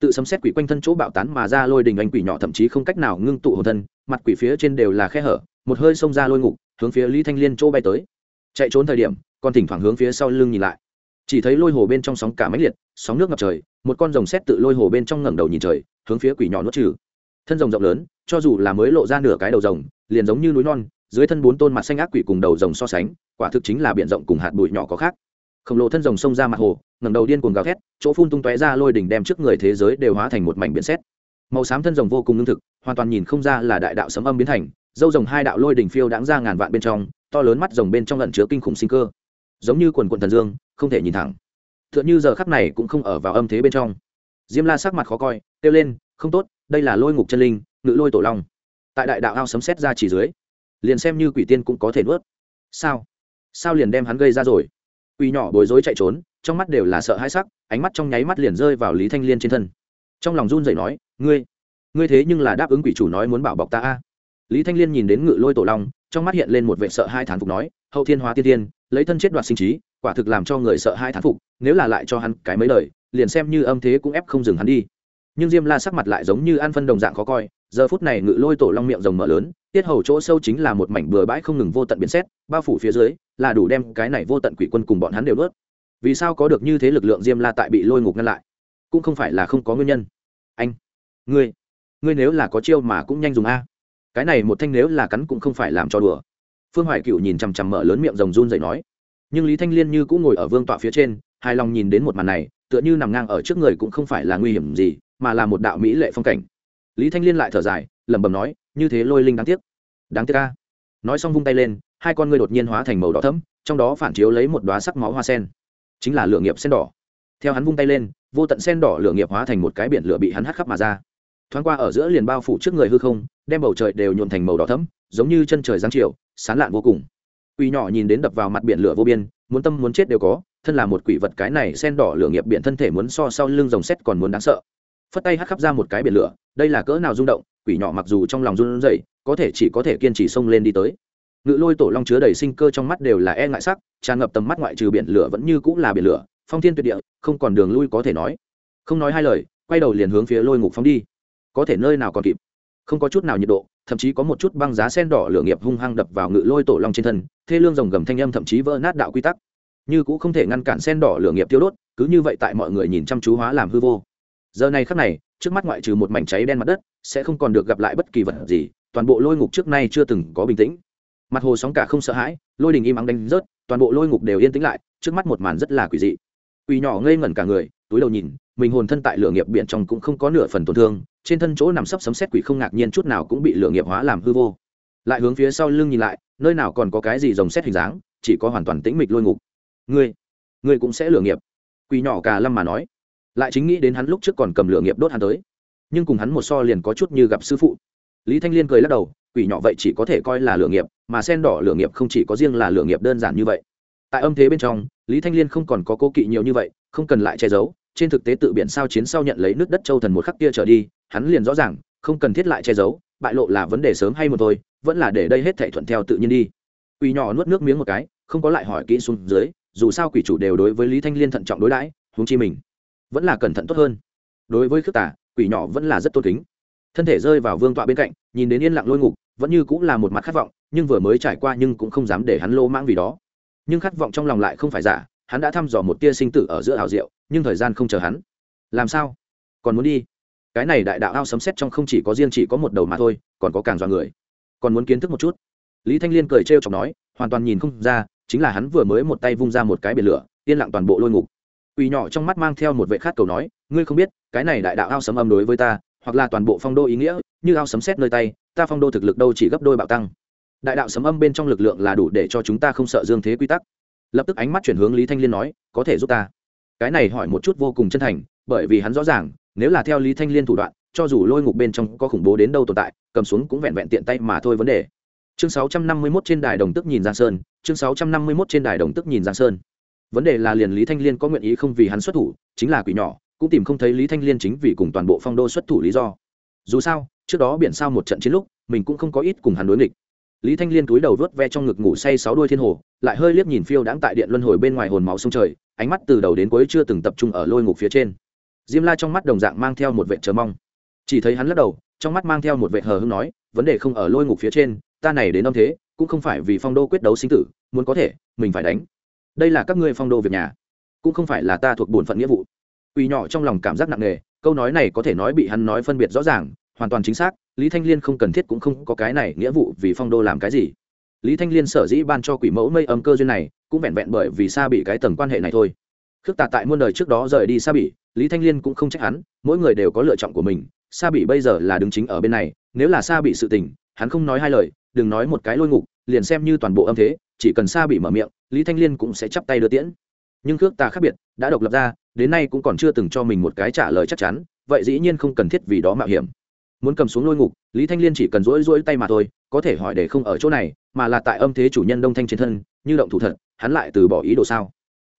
tự sấm xét quỷ quanh thân chỗ bạo tán mà ra lôi đình anh quỷ nhỏ thậm chí không cách nào ngưng tụ hồn thân, mặt quỷ phía trên đều là khe hở, một hơi xông ra lôi ngục, hướng phía lý thanh liên chỗ bay tới. Chạy trốn thời điểm, còn thỉnh thoảng hướng phía sau lưng nhìn lại. Chỉ thấy lôi hồ bên trong sóng cả máy liệt, sóng nước ngập trời, một con rồng xét tự lôi hồ bên trong ngẩng đầu nhìn trời, hướng phía quỷ nhỏ nuốt trừ. Thân rồng rộng lớn, cho dù là mới lộ ra nửa cái đầu rồng, liền giống như núi non, dưới thân bốn tôn mặt xanh ác quỷ cùng đầu rồng so sánh, quả thực chính là biển rộng cùng hạt bụi nhỏ có khác khổng lồ thân rồng xông ra mặt hồ, ngẩng đầu điên cuồng gào thét, chỗ phun tung tóe ra lôi đỉnh đem trước người thế giới đều hóa thành một mảnh biển xét màu xám thân rồng vô cùng lương thực, hoàn toàn nhìn không ra là đại đạo sấm âm biến thành, dâu rồng hai đạo lôi đỉnh phiêu đáng ra ngàn vạn bên trong, to lớn mắt rồng bên trong lẩn chứa kinh khủng sinh cơ. Giống như quần quần thần dương, không thể nhìn thẳng. T h ư ợ n giờ khắc này cũng không ở vào âm thế bên trong. Diêm la sắc mặt khó coi, kêu lên, không tốt, đây là lôi ngục chân linh, ngự lôi tổ long. Tại đại đạo ao sấm xét ra chỉ dưới, liền xem như quỷ tiên cũng có thể nuốt. Sao? Sao liền đem hắn gây ra rồi? Quỷ nhỏ bối rối chạy trốn, trong mắt đều là sợ hãi sắc, ánh mắt trong nháy mắt liền rơi vào lý thanh liên trên thân. Trong lòng run dậy nói, ngươi ngươi thế nhưng là đáp ứng quỷ chủ nói muốn bảo bọc ta a? Lý thanh liên nhìn đến ngự lôi tổ long, trong mắt hiện lên một vệ sợ hai thán phục nói, hậu thiên hóa tiên tiên, lấy thân chết đoạt sinh trí, quả thực làm cho người sợ hai thán phục, nếu là lại cho hắn cái mấy lời, liền xem như âm thế cũng ép không dừng hắn đi. Nhưng diêm la sắc mặt lại giống như ăn phân đồng dạng khó coi, giờ phút này ngự lôi tổ long miệng rồng mở lớn, tiết hầu chỗ sâu chính là một mảnh bừa bãi không ngừng vô tận biến xét bao phủ phía dưới là đủ đem cái này vô tận quỷ quân cùng bọn hắn đều nuốt. Vì sao có được như thế lực lượng diêm la tại bị lôi ngục ngăn lại? Cũng không phải là không có nguyên nhân. Anh, ngươi ngươi nếu là có chiêu mà cũng nhanh dùng a. Cái này một thanh nếu là cắn cũng không phải làm cho đùa. Phương hoài cựu nhìn chằm chằm mở lớn miệng rồng run dậy nói. Nhưng lý thanh liên như cũng ngồi ở vương tọa phía trên, hài lòng nhìn đến một màn này, tựa như nằm ngang ở trước người cũng không phải là nguy hiểm gì, mà là một đạo mỹ lệ phong cảnh. Lý thanh liên lại thở dài, lẩm bẩm nói, như thế lôi linh đáng tiếc. Đáng tiếc ca nói xong vung tay lên hai con ngươi đột nhiên hóa thành màu đỏ thẫm, trong đó phản chiếu lấy một đoá sắc máu hoa sen. Chính là lựa nghiệp sen đỏ. Theo hắn vung tay lên vô tận sen đỏ lựa nghiệp hóa thành một cái biển lửa bị hắn hắt khắp mà ra. Thoáng qua ở giữa liền bao phủ trước người hư không đem bầu trời đều nhuộn thành màu đỏ thẫm giống như chân trời giáng chiều sán lạn vô cùng. Quỷ nhỏ nhìn đến đập vào mặt biển lửa vô biên muốn tâm muốn chết đều có thân là một quỷ vật cái này sen đỏ lửa nghiệp biển thân thể muốn so sau lưng rồng xét còn muốn đáng sợ. Phất tay hắt khắp ra một cái biển lửa đây là cỡ nào rung động quỷ nhỏ mặc dù trong lòng run rẩy có thể chỉ có thể kiên trì xông lên đi tới ngự lôi tổ long chứa đầy sinh cơ trong mắt đều là e ngại sắc, tràn ngập tầm mắt ngoại trừ biển lửa vẫn như cũng là biển lửa, phong thiên tuyệt địa, không còn đường lui có thể nói. Không nói hai lời, quay đầu liền hướng phía lôi ngục phóng đi. Có thể nơi nào còn kịp. Không có chút nào nhiệt độ, thậm chí có một chút băng giá sen đỏ lửa nghiệp hung hăng đập vào ngự lôi tổ long trên thân, thê lương rồng gầm thanh âm thậm chí vỡ nát đạo quy tắc. Như cũng không thể ngăn cản sen đỏ lửa nghiệp tiêu đốt, cứ như vậy tại mọi người nhìn chăm chú hóa làm hư vô. Giờ này khắc này, trước mắt ngoại trừ một mảnh cháy đen mặt đất, sẽ không còn được gặp lại bất kỳ vật gì, toàn bộ lôi ngục trước nay chưa từng có bình tĩnh mặt hồ sóng cả không sợ hãi, lôi đình im ắng đánh rớt, toàn bộ lôi ngục đều yên tĩnh lại, trước mắt một màn rất là quỷ dị. Quỷ nhỏ ngây ngẩn cả người, túi đầu nhìn, mình hồn thân tại lửa nghiệp biển trong cũng không có nửa phần tổn thương, trên thân chỗ nằm sấp sấm xét quỷ không ngạc nhiên chút nào cũng bị lửa nghiệp hóa làm hư vô. Lại hướng phía sau lưng nhìn lại, nơi nào còn có cái gì rồng xét hình dáng, chỉ có hoàn toàn tĩnh mịch lôi ngục. Ngươi ngươi cũng sẽ lửa nghiệp. Quỷ nhỏ cà lâm mà nói. Lại chính nghĩ đến hắn lúc trước còn cầm lửa nghiệp đốt hắn tới. Nhưng cùng hắn một so liền có chút như gặp sư phụ. Lý thanh liên cười lắc đầu quỷ nhỏ vậy chỉ có thể coi là lựa nghiệp, mà sen đỏ lựa nghiệp không chỉ có riêng là lựa nghiệp đơn giản như vậy. Tại âm thế bên trong, lý thanh liên không còn có cố kỵ nhiều như vậy, không cần lại che giấu, trên thực tế tự biển sao chiến sau nhận lấy nước đất châu thần một khắc kia trở đi, hắn liền rõ ràng, không cần thiết lại che giấu, bại lộ là vấn đề sớm hay một thôi, vẫn là để đây hết thảy thuận theo tự nhiên đi. Quỷ nhỏ nuốt nước miếng một cái, không có lại hỏi kỹ xuống dưới, dù sao quỷ chủ đều đối với lý thanh liên thận trọng đối đãi, huống chi mình vẫn là cẩn thận tốt hơn. Đối với khước tả quỷ nhỏ vẫn là rất tôn kính. Thân thể rơi vào vương tọa bên cạnh, nhìn đến yên lặng lôi ngục vẫn như cũng là một mặt khát vọng, nhưng vừa mới trải qua nhưng cũng không dám để hắn lô mãng vì đó. Nhưng khát vọng trong lòng lại không phải giả, hắn đã thăm dò một tia sinh tử ở giữa hào diệu, nhưng thời gian không chờ hắn. Làm sao? Còn muốn đi? Cái này đại đạo ao sấm xét trong không chỉ có riêng chỉ có một đầu mà thôi, còn có càng dọa người. Còn muốn kiến thức một chút? Lý thanh liên cười trêu chọc nói, hoàn toàn nhìn không ra, chính là hắn vừa mới một tay vung ra một cái biển lửa, yên lặng toàn bộ lôi ngục. Quỳ nhỏ trong mắt mang theo một vệ khát cầu nói, ngươi không biết, cái này đại đạo ao sấm âm đối với ta, hoặc là toàn bộ phong đô ý nghĩa, như ao sấm xét nơi tay ta phong đô thực lực đâu chỉ gấp đôi bạo tăng. Đại đạo sấm âm bên trong lực lượng là đủ để cho chúng ta không sợ dương thế quy tắc. Lập tức ánh mắt chuyển hướng lý thanh liên nói, có thể giúp ta. Cái này hỏi một chút vô cùng chân thành, bởi vì hắn rõ ràng, nếu là theo lý thanh liên thủ đoạn, cho dù lôi ngục bên trong có khủng bố đến đâu tồn tại, cầm xuống cũng vẹn vẹn tiện tay mà thôi vấn đề. Chương 651 trên đài đồng tức nhìn giang sơn, chương 651 trên đài đồng tức nhìn giang sơn. Vấn đề là liền lý thanh liên có nguyện ý không vì hắn xuất thủ, chính là quỷ nhỏ, cũng tìm không thấy lý thanh liên chính vì cùng toàn bộ phong đô xuất thủ lý do. Dù sao trước đó biển sao một trận chiến lúc, mình cũng không có ít cùng hắn đối nghịch. Lý thanh liên túi đầu vớt ve trong ngực ngủ say sáu đuôi thiên hồ, lại hơi liếc nhìn phiêu đãng tại điện luân hồi bên ngoài hồn máu sông trời, ánh mắt từ đầu đến cuối chưa từng tập trung ở lôi ngục phía trên. Diêm la trong mắt đồng dạng mang theo một vệ chờ mong. Chỉ thấy hắn lắc đầu, trong mắt mang theo một vệ hờ hưng nói, vấn đề không ở lôi ngục phía trên, ta này đến âm thế, cũng không phải vì phong đô quyết đấu sinh tử, muốn có thể, mình phải đánh. Đây là các ngươi phong đô việc nhà, cũng không phải là ta thuộc bổn phận nghĩa vụ. Quỳ nhỏ trong lòng cảm giác nặng nề, câu nói này có thể nói bị hắn nói phân biệt rõ ràng hoàn toàn chính xác, lý thanh liên không cần thiết cũng không có cái này nghĩa vụ vì phong đô làm cái gì. Lý thanh liên sở dĩ ban cho quỷ mẫu mây âm cơ duyên này, cũng vẹn vẹn bởi vì xa bị cái tầng quan hệ này thôi. Khước Tạ tại muôn đời trước đó rời đi xa bị lý thanh liên cũng không trách hắn, mỗi người đều có lựa chọn của mình. Xa bị bây giờ là đứng chính ở bên này, nếu là xa bị sự tình, hắn không nói hai lời, đừng nói một cái lôi ngục, liền xem như toàn bộ âm thế, chỉ cần xa bị mở miệng, lý thanh liên cũng sẽ chắp tay đưa tiễn. Nhưng khước tà khác biệt, đã độc lập ra, đến nay cũng còn chưa từng cho mình một cái trả lời chắc chắn, vậy dĩ nhiên không cần thiết vì đó mạo hiểm muốn cầm xuống lôi ngục lý thanh liên chỉ cần rỗi rỗi tay mà thôi có thể hỏi để không ở chỗ này mà là tại âm thế chủ nhân đông thanh trên thân như động thủ thật hắn lại từ bỏ ý đồ sao?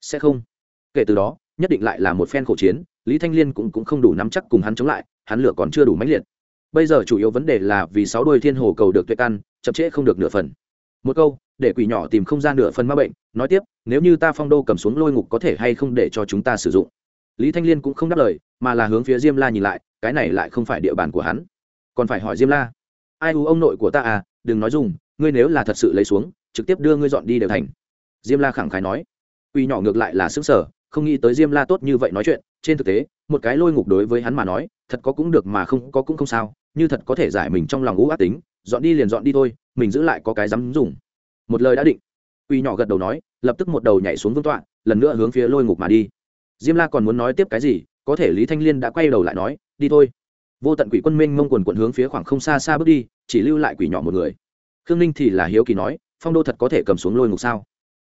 Sẽ không. Kể từ đó nhất định lại là một phen khổ chiến lý thanh liên cũng, cũng không đủ nắm chắc cùng hắn chống lại hắn lửa còn chưa đủ mãnh liệt. Bây giờ chủ yếu vấn đề là vì sáu đôi thiên hồ cầu được tuệ căn chậm trễ không được nửa phần. Một câu để quỷ nhỏ tìm không gian nửa phần ma bệnh nói tiếp nếu như ta phong đô cầm xuống lôi ngục có thể hay không để cho chúng ta sử dụng? Lý thanh liên cũng không đáp lời, mà là hướng phía diêm la nhìn lại, cái này lại không phải địa bàn của hắn. Còn phải hỏi diêm la, ai u ông nội của ta à đừng nói dùng, ngươi nếu là thật sự lấy xuống, trực tiếp đưa ngươi dọn đi đều thành. Diêm la khẳng khái nói. Uy nhỏ ngược lại là xứng sở không nghĩ tới diêm la tốt như vậy nói chuyện. Trên thực tế, một cái lôi ngục đối với hắn mà nói, thật có cũng được mà không có cũng không sao, như thật có thể giải mình trong lòng ngũ ác tính, dọn đi liền dọn đi thôi, mình giữ lại có cái dám dùng. Một lời đã định. Uy nhỏ gật đầu nói, lập tức một đầu nhảy xuống vương tọa, lần nữa hướng phía lôi ngục mà đi diêm la còn muốn nói tiếp cái gì, có thể lý thanh liên đã quay đầu lại nói, đi thôi. Vô tận quỷ quân minh mông quần quận hướng phía khoảng không xa xa bước đi, chỉ lưu lại quỷ nhỏ một người. Khương ninh thì là hiếu kỳ nói, phong đô thật có thể cầm xuống lôi ngục sao?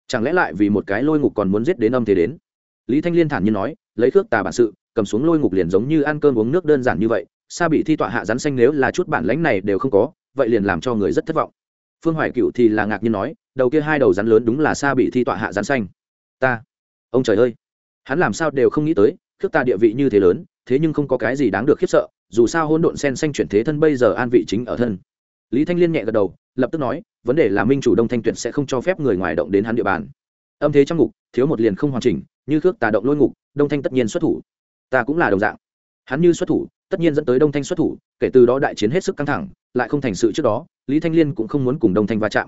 Chẳng lẽ lại vì một cái lôi ngục còn muốn giết đến âm thế đến? Lý thanh liên thản nhiên nói, lấy thước tà bản sự, cầm xuống lôi ngục liền giống như ăn cơm uống nước đơn giản như vậy, xa bị thi tọa hạ rắn xanh nếu là chút bản lãnh này đều không có, vậy liền làm cho người rất thất vọng. Phương hoài cựu thì là ngạc nhiên nói, đầu kia hai đầu rắn lớn đúng là xa bị thi tọa hạ rắn xanh. Ta, ông trời ơi! Hắn làm sao đều không nghĩ tới, khước ta địa vị như thế lớn, thế nhưng không có cái gì đáng được khiếp sợ, dù sao hôn độn sen xanh chuyển thế thân bây giờ an vị chính ở thân. Lý thanh liên nhẹ gật đầu, lập tức nói, vấn đề là minh chủ đông thanh tuyệt sẽ không cho phép người ngoài động đến hắn địa bàn. Âm thế trong ngục, thiếu một liền không hoàn chỉnh, như khước tà động lôi ngục, đông thanh tất nhiên xuất thủ. Ta cũng là đồng dạng. Hắn như xuất thủ, tất nhiên dẫn tới đông thanh xuất thủ, kể từ đó đại chiến hết sức căng thẳng, lại không thành sự trước đó, lý thanh liên cũng không muốn cùng đông thanh va chạm.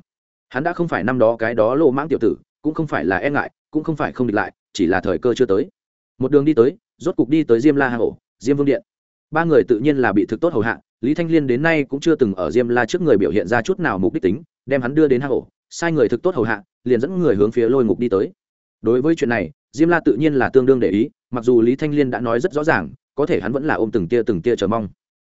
Hắn đã không phải năm đó cái đó lộ mãng tiểu tử, cũng không phải là e ngại, cũng không phải không địch lại chỉ là thời cơ chưa tới. Một đường đi tới, rốt cục đi tới diêm la hà hổ diêm vương điện. Ba người tự nhiên là bị thực tốt hầu hạ, lý thanh liên đến nay cũng chưa từng ở diêm la trước người biểu hiện ra chút nào mục đích tính, đem hắn đưa đến hà hổ sai người thực tốt hầu hạ, liền dẫn người hướng phía lôi ngục đi tới. Đối với chuyện này, diêm la tự nhiên là tương đương để ý, mặc dù lý thanh liên đã nói rất rõ ràng, có thể hắn vẫn là ôm từng tia từng tia chờ mong.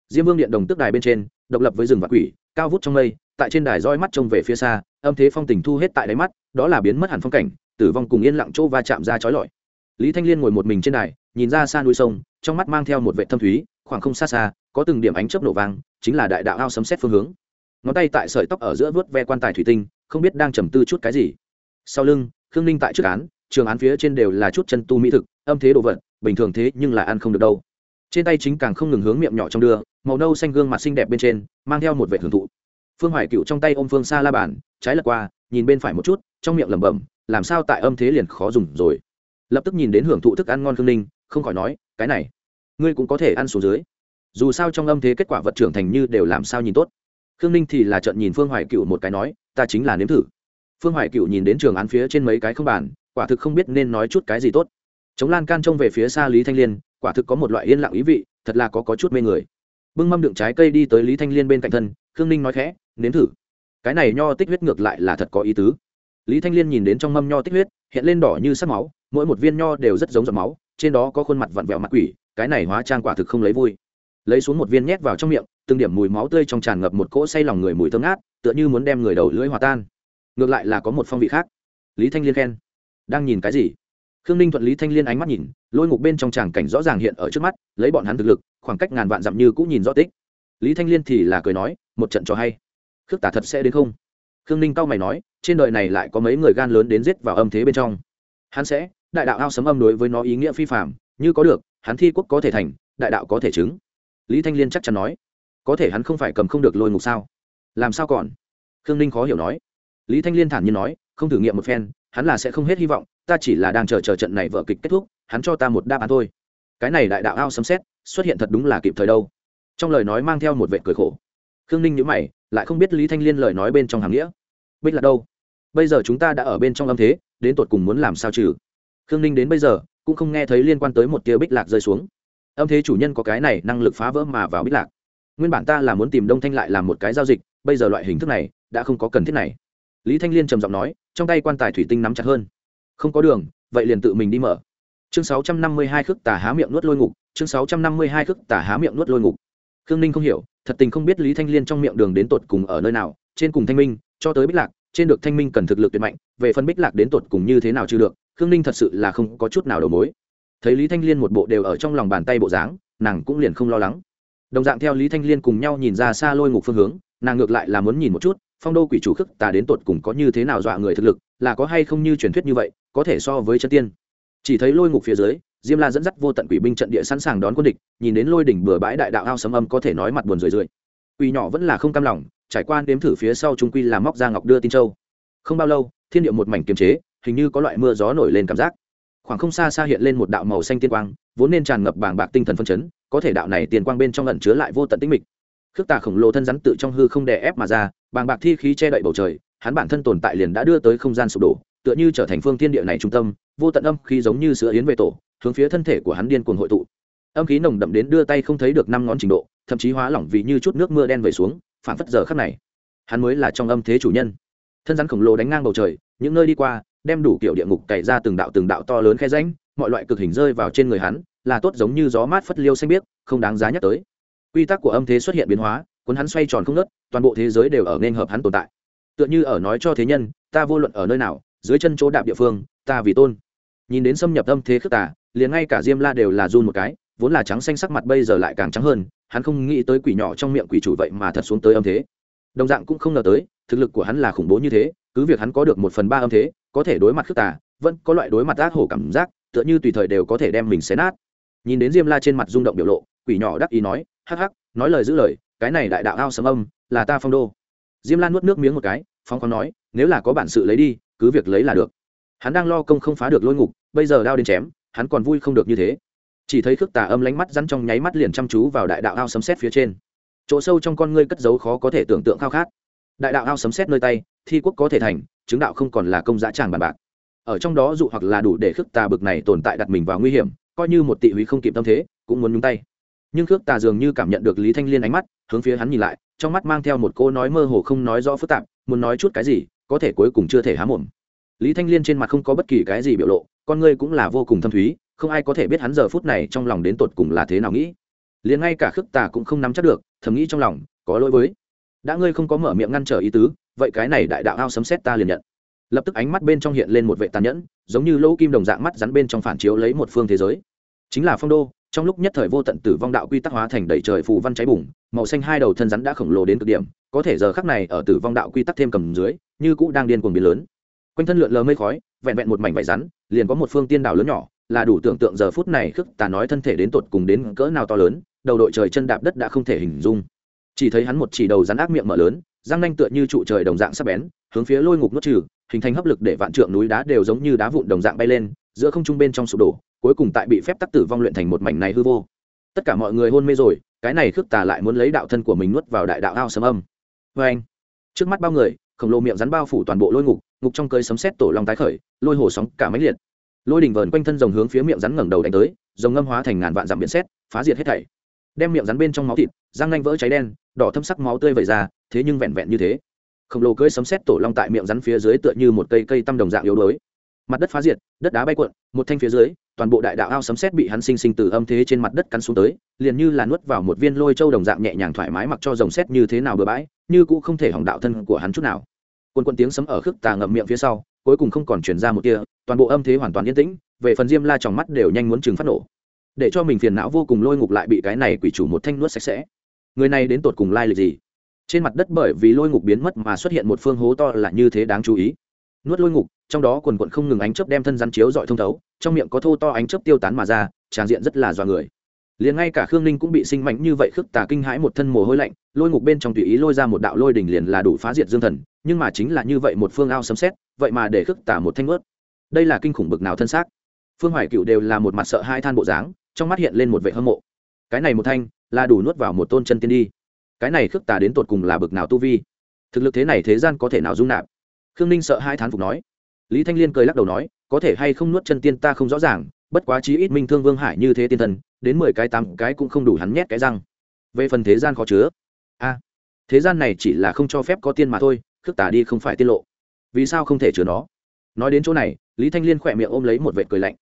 Diêm vương điện đồng tức đài bên trên, độc lập với rừng và quỷ, cao vút trong mây, tại trên đài roi mắt trông về phía xa, âm thế phong tình thu hết tại đáy mắt, đó là biến mất hẳn phong cảnh tử vong cùng yên lặng chỗ va chạm ra chói lọi. Lý thanh liên ngồi một mình trên đài, nhìn ra xa núi sông, trong mắt mang theo một vệ thâm thúy, khoảng không xa xa, có từng điểm ánh chớp nổ vang, chính là đại đạo ao sấm xét phương hướng. Ngón tay tại sợi tóc ở giữa vớt ve quan tài thủy tinh, không biết đang trầm tư chút cái gì. Sau lưng, khương ninh tại trước án, trường án phía trên đều là chút chân tu mỹ thực, âm thế đồ vật, bình thường thế nhưng là ăn không được đâu. Trên tay chính càng không ngừng hướng miệng nhỏ trong đưa, màu nâu xanh gương mặt xinh đẹp bên trên, mang theo một vệ hưởng thụ. Phương hoài cựu trong tay ôm phương xa la bàn, trái lật qua nhìn bên phải một chút trong miệng lẩm bẩm làm sao tại âm thế liền khó dùng rồi. Lập tức nhìn đến hưởng thụ thức ăn ngon khương ninh không khỏi nói cái này ngươi cũng có thể ăn xuống dưới. Dù sao trong âm thế kết quả vật trưởng thành như đều làm sao nhìn tốt. Khương ninh thì là trận nhìn phương hoài cựu một cái nói ta chính là nếm thử. Phương hoài cựu nhìn đến trường án phía trên mấy cái không bàn quả thực không biết nên nói chút cái gì tốt. Chống lan can trông về phía xa lý thanh liên quả thực có một loại yên lặng ý vị thật là có, có chút mê người. Bưng mâm đựng trái cây đi tới lý thanh liên bên cạnh thân khương ninh nói khẽ nếm thử cái này nho tích huyết ngược lại là thật có ý tứ. Lý thanh liên nhìn đến trong mâm nho tích huyết, hiện lên đỏ như sắc máu, mỗi một viên nho đều rất giống giọt máu, trên đó có khuôn mặt vặn vẹo mặt quỷ, cái này hóa trang quả thực không lấy vui. Lấy xuống một viên nhét vào trong miệng, từng điểm mùi máu tươi trong tràn ngập một cỗ say lòng người mùi thơm ngát, tựa như muốn đem người đầu lưỡi hòa tan. Ngược lại là có một phong vị khác. Lý thanh liên khen. Đang nhìn cái gì? Khương ninh thuận lý thanh liên ánh mắt nhìn, lôi ngục bên trong tràng cảnh rõ ràng hiện ở trước mắt, lấy bọn hắn thực lực, khoảng cách ngàn vạn dặm như cũng nhìn rõ tích. Lý thanh liên thì là cười nói, một trận cho hay khước tả thật sẽ đến không? Khương ninh cao mày nói, trên đời này lại có mấy người gan lớn đến giết vào âm thế bên trong. Hắn sẽ, đại đạo ao sấm âm đối với nó ý nghĩa phi phạm như có được, hắn thi quốc có thể thành, đại đạo có thể chứng. Lý thanh liên chắc chắn nói, có thể hắn không phải cầm không được lôi ngục sao? Làm sao còn? Khương ninh khó hiểu nói. Lý thanh liên thản nhiên nói, không thử nghiệm một phen, hắn là sẽ không hết hy vọng, ta chỉ là đang chờ chờ trận này vợ kịch kết thúc, hắn cho ta một đáp án thôi. Cái này đại đạo ao sấm xét xuất hiện thật đúng là kịp thời đâu. Trong lời nói mang theo một vệ cười khổ. Khương ninh nhữ mày lại không biết lý thanh liên lời nói bên trong hàng nghĩa. Bích là đâu? Bây giờ chúng ta đã ở bên trong âm thế, đến tột cùng muốn làm sao trừ? Khương ninh đến bây giờ, cũng không nghe thấy liên quan tới một tia bích lạc rơi xuống. Âm thế chủ nhân có cái này năng lực phá vỡ mà vào bích lạc. Nguyên bản ta là muốn tìm đông thanh lại làm một cái giao dịch, bây giờ loại hình thức này, đã không có cần thiết này. Lý thanh liên trầm giọng nói, trong tay quan tài thủy tinh nắm chặt hơn. Không có đường, vậy liền tự mình đi mở. Chương sáu trăm năm mươi hai khước tà há miệng nuốt lôi ngục, chương sáu trăm năm mươi hai khước tà há miệng nuốt lôi ngục. Khương ninh không hiểu thật tình không biết lý thanh liên trong miệng đường đến tột cùng ở nơi nào, trên cùng thanh minh, cho tới bích lạc, trên được thanh minh cần thực lực tuyệt mạnh, về phân bích lạc đến tột cùng như thế nào chưa được, khương ninh thật sự là không có chút nào đầu mối. Thấy lý thanh liên một bộ đều ở trong lòng bàn tay bộ dáng, nàng cũng liền không lo lắng. Đồng dạng theo lý thanh liên cùng nhau nhìn ra xa lôi ngục phương hướng, nàng ngược lại là muốn nhìn một chút, phong đô quỷ chủ khức tà đến tột cùng có như thế nào dọa người thực lực, là có hay không như truyền thuyết như vậy, có thể so với chân tiên. Chỉ thấy lôi ngục phía dưới diêm la dẫn dắt vô tận quỷ binh trận địa sẵn sàng đón quân địch, nhìn đến lôi đỉnh bừa bãi đại đạo ao sấm âm có thể nói mặt buồn rười rượi. Quỷ nhỏ vẫn là không cam lòng, trải qua đếm thử phía sau trung quy là móc ra ngọc đưa tin châu. Không bao lâu, thiên địa một mảnh kiềm chế, hình như có loại mưa gió nổi lên cảm giác. Khoảng không xa xa hiện lên một đạo màu xanh tiên quang, vốn nên tràn ngập bàng bạc tinh thần phân chấn, có thể đạo này tiền quang bên trong ẩn chứa lại vô tận tĩnh mịch. Khước tà khổng lồ thân rắn tự trong hư không đè ép mà ra, bàng bạc thi khí che đậy bầu trời, hắn bản thân tồn tại liền đã đưa tới không gian sụp đổ, tựa như trở thành phương thiên địa này trung tâm, vô tận âm khí giống như sữa yến về tổ hướng phía thân thể của hắn điên cuồng hội tụ. Âm khí nồng đậm đến đưa tay không thấy được năm ngón trình độ, thậm chí hóa lỏng vì như chút nước mưa đen về xuống, phản phất giờ khắc này, hắn mới là trong âm thế chủ nhân. Thân rắn khổng lồ đánh ngang bầu trời, những nơi đi qua, đem đủ kiểu địa ngục cày ra từng đạo từng đạo to lớn khe ránh mọi loại cực hình rơi vào trên người hắn, là tốt giống như gió mát phất liêu xanh biếc, không đáng giá nhắc tới. Quy tắc của âm thế xuất hiện biến hóa, cuốn hắn xoay tròn không nớt toàn bộ thế giới đều ở nên hợp hắn tồn tại. Tựa như ở nói cho thế nhân, ta vô luận ở nơi nào, dưới chân chỗ đạp địa phương, ta vì tôn. Nhìn đến xâm nhập âm thế khước tà liền ngay cả diêm la đều là run một cái, vốn là trắng xanh sắc mặt bây giờ lại càng trắng hơn, hắn không nghĩ tới quỷ nhỏ trong miệng quỷ chủ vậy mà thật xuống tới âm thế. Đồng dạng cũng không ngờ tới, thực lực của hắn là khủng bố như thế, cứ việc hắn có được một phần ba âm thế, có thể đối mặt khước tà, vẫn có loại đối mặt ác hổ cảm giác, tựa như tùy thời đều có thể đem mình xé nát. Nhìn đến diêm la trên mặt rung động biểu lộ, quỷ nhỏ đắc ý nói, hắc hắc, nói lời giữ lời, cái này đại đạo ao sấm âm, là ta phong đô. Diêm lan nuốt nước miếng một cái phong khoáng nói, nếu là có bản sự lấy đi, cứ việc lấy là được. Hắn đang lo công không phá được lôi ngục, bây giờ đao đến chém hắn còn vui không được như thế. Chỉ thấy khước tà âm lánh mắt rắn trong nháy mắt liền chăm chú vào đại đạo ao sấm xét phía trên. Chỗ sâu trong con ngươi cất giấu khó có thể tưởng tượng khao khát. Đại đạo ao sấm xét nơi tay, thi quốc có thể thành, chứng đạo không còn là công giá tràng bàn bạc. Ở trong đó dụ hoặc là đủ để khước tà bực này tồn tại đặt mình vào nguy hiểm, coi như một tị húy không kịp tâm thế, cũng muốn nhúng tay. Nhưng khước tà dường như cảm nhận được lý thanh liên ánh mắt, hướng phía hắn nhìn lại, trong mắt mang theo một cô nói mơ hồ không nói rõ phức tạp, muốn nói chút cái gì, có thể cuối cùng chưa thể há mồm. Lý thanh liên trên mặt không có bất kỳ cái gì biểu lộ con ngươi cũng là vô cùng thâm thúy, không ai có thể biết hắn giờ phút này trong lòng đến tột cùng là thế nào nghĩ. Liền ngay cả khước tà cũng không nắm chắc được, thầm nghĩ trong lòng, có lỗi với. Đã ngươi không có mở miệng ngăn trở ý tứ, vậy cái này đại đạo ao sấm xét ta liền nhận. Lập tức ánh mắt bên trong hiện lên một vệ tàn nhẫn, giống như lỗ kim đồng dạng mắt rắn bên trong phản chiếu lấy một phương thế giới. Chính là phong đô, trong lúc nhất thời vô tận tử vong đạo quy tắc hóa thành đầy trời phù văn cháy bùng, màu xanh hai đầu thân rắn đã khổng lồ đến cực điểm, có thể giờ khắc này ở tử vong đạo quy tắc thêm cầm dưới, như cũ đang điên cuồng biến lớn quanh thân lượn lờ mây khói, vẹn vẹn một mảnh vải rắn, liền có một phương tiên đảo lớn nhỏ, là đủ tưởng tượng giờ phút này khước tà nói thân thể đến tột cùng đến cỡ nào to lớn, đầu đội trời chân đạp đất đã không thể hình dung. Chỉ thấy hắn một chỉ đầu rắn ác miệng mở lớn, răng nanh tựa như trụ trời đồng dạng sắp bén, hướng phía lôi ngục nuốt trừ, hình thành hấp lực để vạn trượng núi đá đều giống như đá vụn đồng dạng bay lên, giữa không trung bên trong sụp đổ, cuối cùng tại bị phép tắc tử vong luyện thành một mảnh này hư vô. Tất cả mọi người hôn mê rồi, cái này khước tà lại muốn lấy đạo thân của mình nuốt vào đại đạo ao sấm âm. Vê anh trước mắt bao người, khổng lồ miệng rắn bao phủ toàn bộ lôi ngục ngục trong cơi sấm xét tổ long tái khởi, lôi hồ sóng cả máy liệt. Lôi đỉnh vờn quanh thân rồng hướng phía miệng rắn ngẩng đầu đánh tới, rồng ngâm hóa thành ngàn vạn dặm biển xét phá diệt hết thảy. Đem miệng rắn bên trong máu thịt, răng nanh vỡ cháy đen, đỏ thâm sắc máu tươi vẩy ra, thế nhưng vẹn vẹn như thế. Khổng lồ cưỡi sấm xét tổ long tại miệng rắn phía dưới tựa như một cây cây tăm đồng dạng yếu đuối. Mặt đất phá diệt, đất đá bay cuộn, một thanh phía dưới, toàn bộ đại đạo ao sấm xét bị hắn sinh sinh từ âm thế trên mặt đất cắn xuống tới, liền như là nuốt vào một viên lôi châu đồng dạng nhẹ nhàng thoải mái mặc cho dòng xét như thế nào bừa bãi, như cũng không thể hỏng đạo thân của hắn chút nào. Quần quần tiếng sấm ở khước tà ngậm miệng phía sau, cuối cùng không còn chuyển ra một tia, toàn bộ âm thế hoàn toàn yên tĩnh, về phần diêm la trong mắt đều nhanh muốn chừng phát nổ. Để cho mình phiền não vô cùng lôi ngục lại bị cái này quỷ chủ một thanh nuốt sạch sẽ. Người này đến tột cùng lai lịch gì? Trên mặt đất bởi vì lôi ngục biến mất mà xuất hiện một phương hố to là như thế đáng chú ý. Nuốt lôi ngục, trong đó quần quận không ngừng ánh chớp đem thân rắn chiếu dọi thông thấu, trong miệng có thô to ánh chớp tiêu tán mà ra, tràn diện rất là dọa người. Liền ngay cả khương ninh cũng bị sinh mạnh như vậy khước tà kinh hãi một thân mồ hôi lạnh, lôi ngục bên trong tùy ý lôi ra một đạo lôi đỉnh liền là đủ phá diệt dương thần nhưng mà chính là như vậy một phương ao sấm xét vậy mà để khước tả một thanh ướt. Đây là kinh khủng bực nào thân xác. Phương hoài cựu đều là một mặt sợ hai than bộ dáng, trong mắt hiện lên một vệ hâm mộ. Cái này một thanh, là đủ nuốt vào một tôn chân tiên đi. Cái này khước tà đến tột cùng là bực nào tu vi. Thực lực thế này thế gian có thể nào dung nạp? Khương ninh sợ hai thán phục nói. Lý thanh liên cười lắc đầu nói, có thể hay không nuốt chân tiên ta không rõ ràng, bất quá chí ít minh thương vương hải như thế tiên thần, đến mười cái tám cái cũng không đủ hắn nhét cái răng. Về phần thế gian khó chứa. A thế gian này chỉ là không cho phép có tiên mà thôi khước tả đi không phải tiết lộ. Vì sao không thể chứa nó? Nói đến chỗ này, lý thanh liên khỏe miệng ôm lấy một vệ cười lạnh.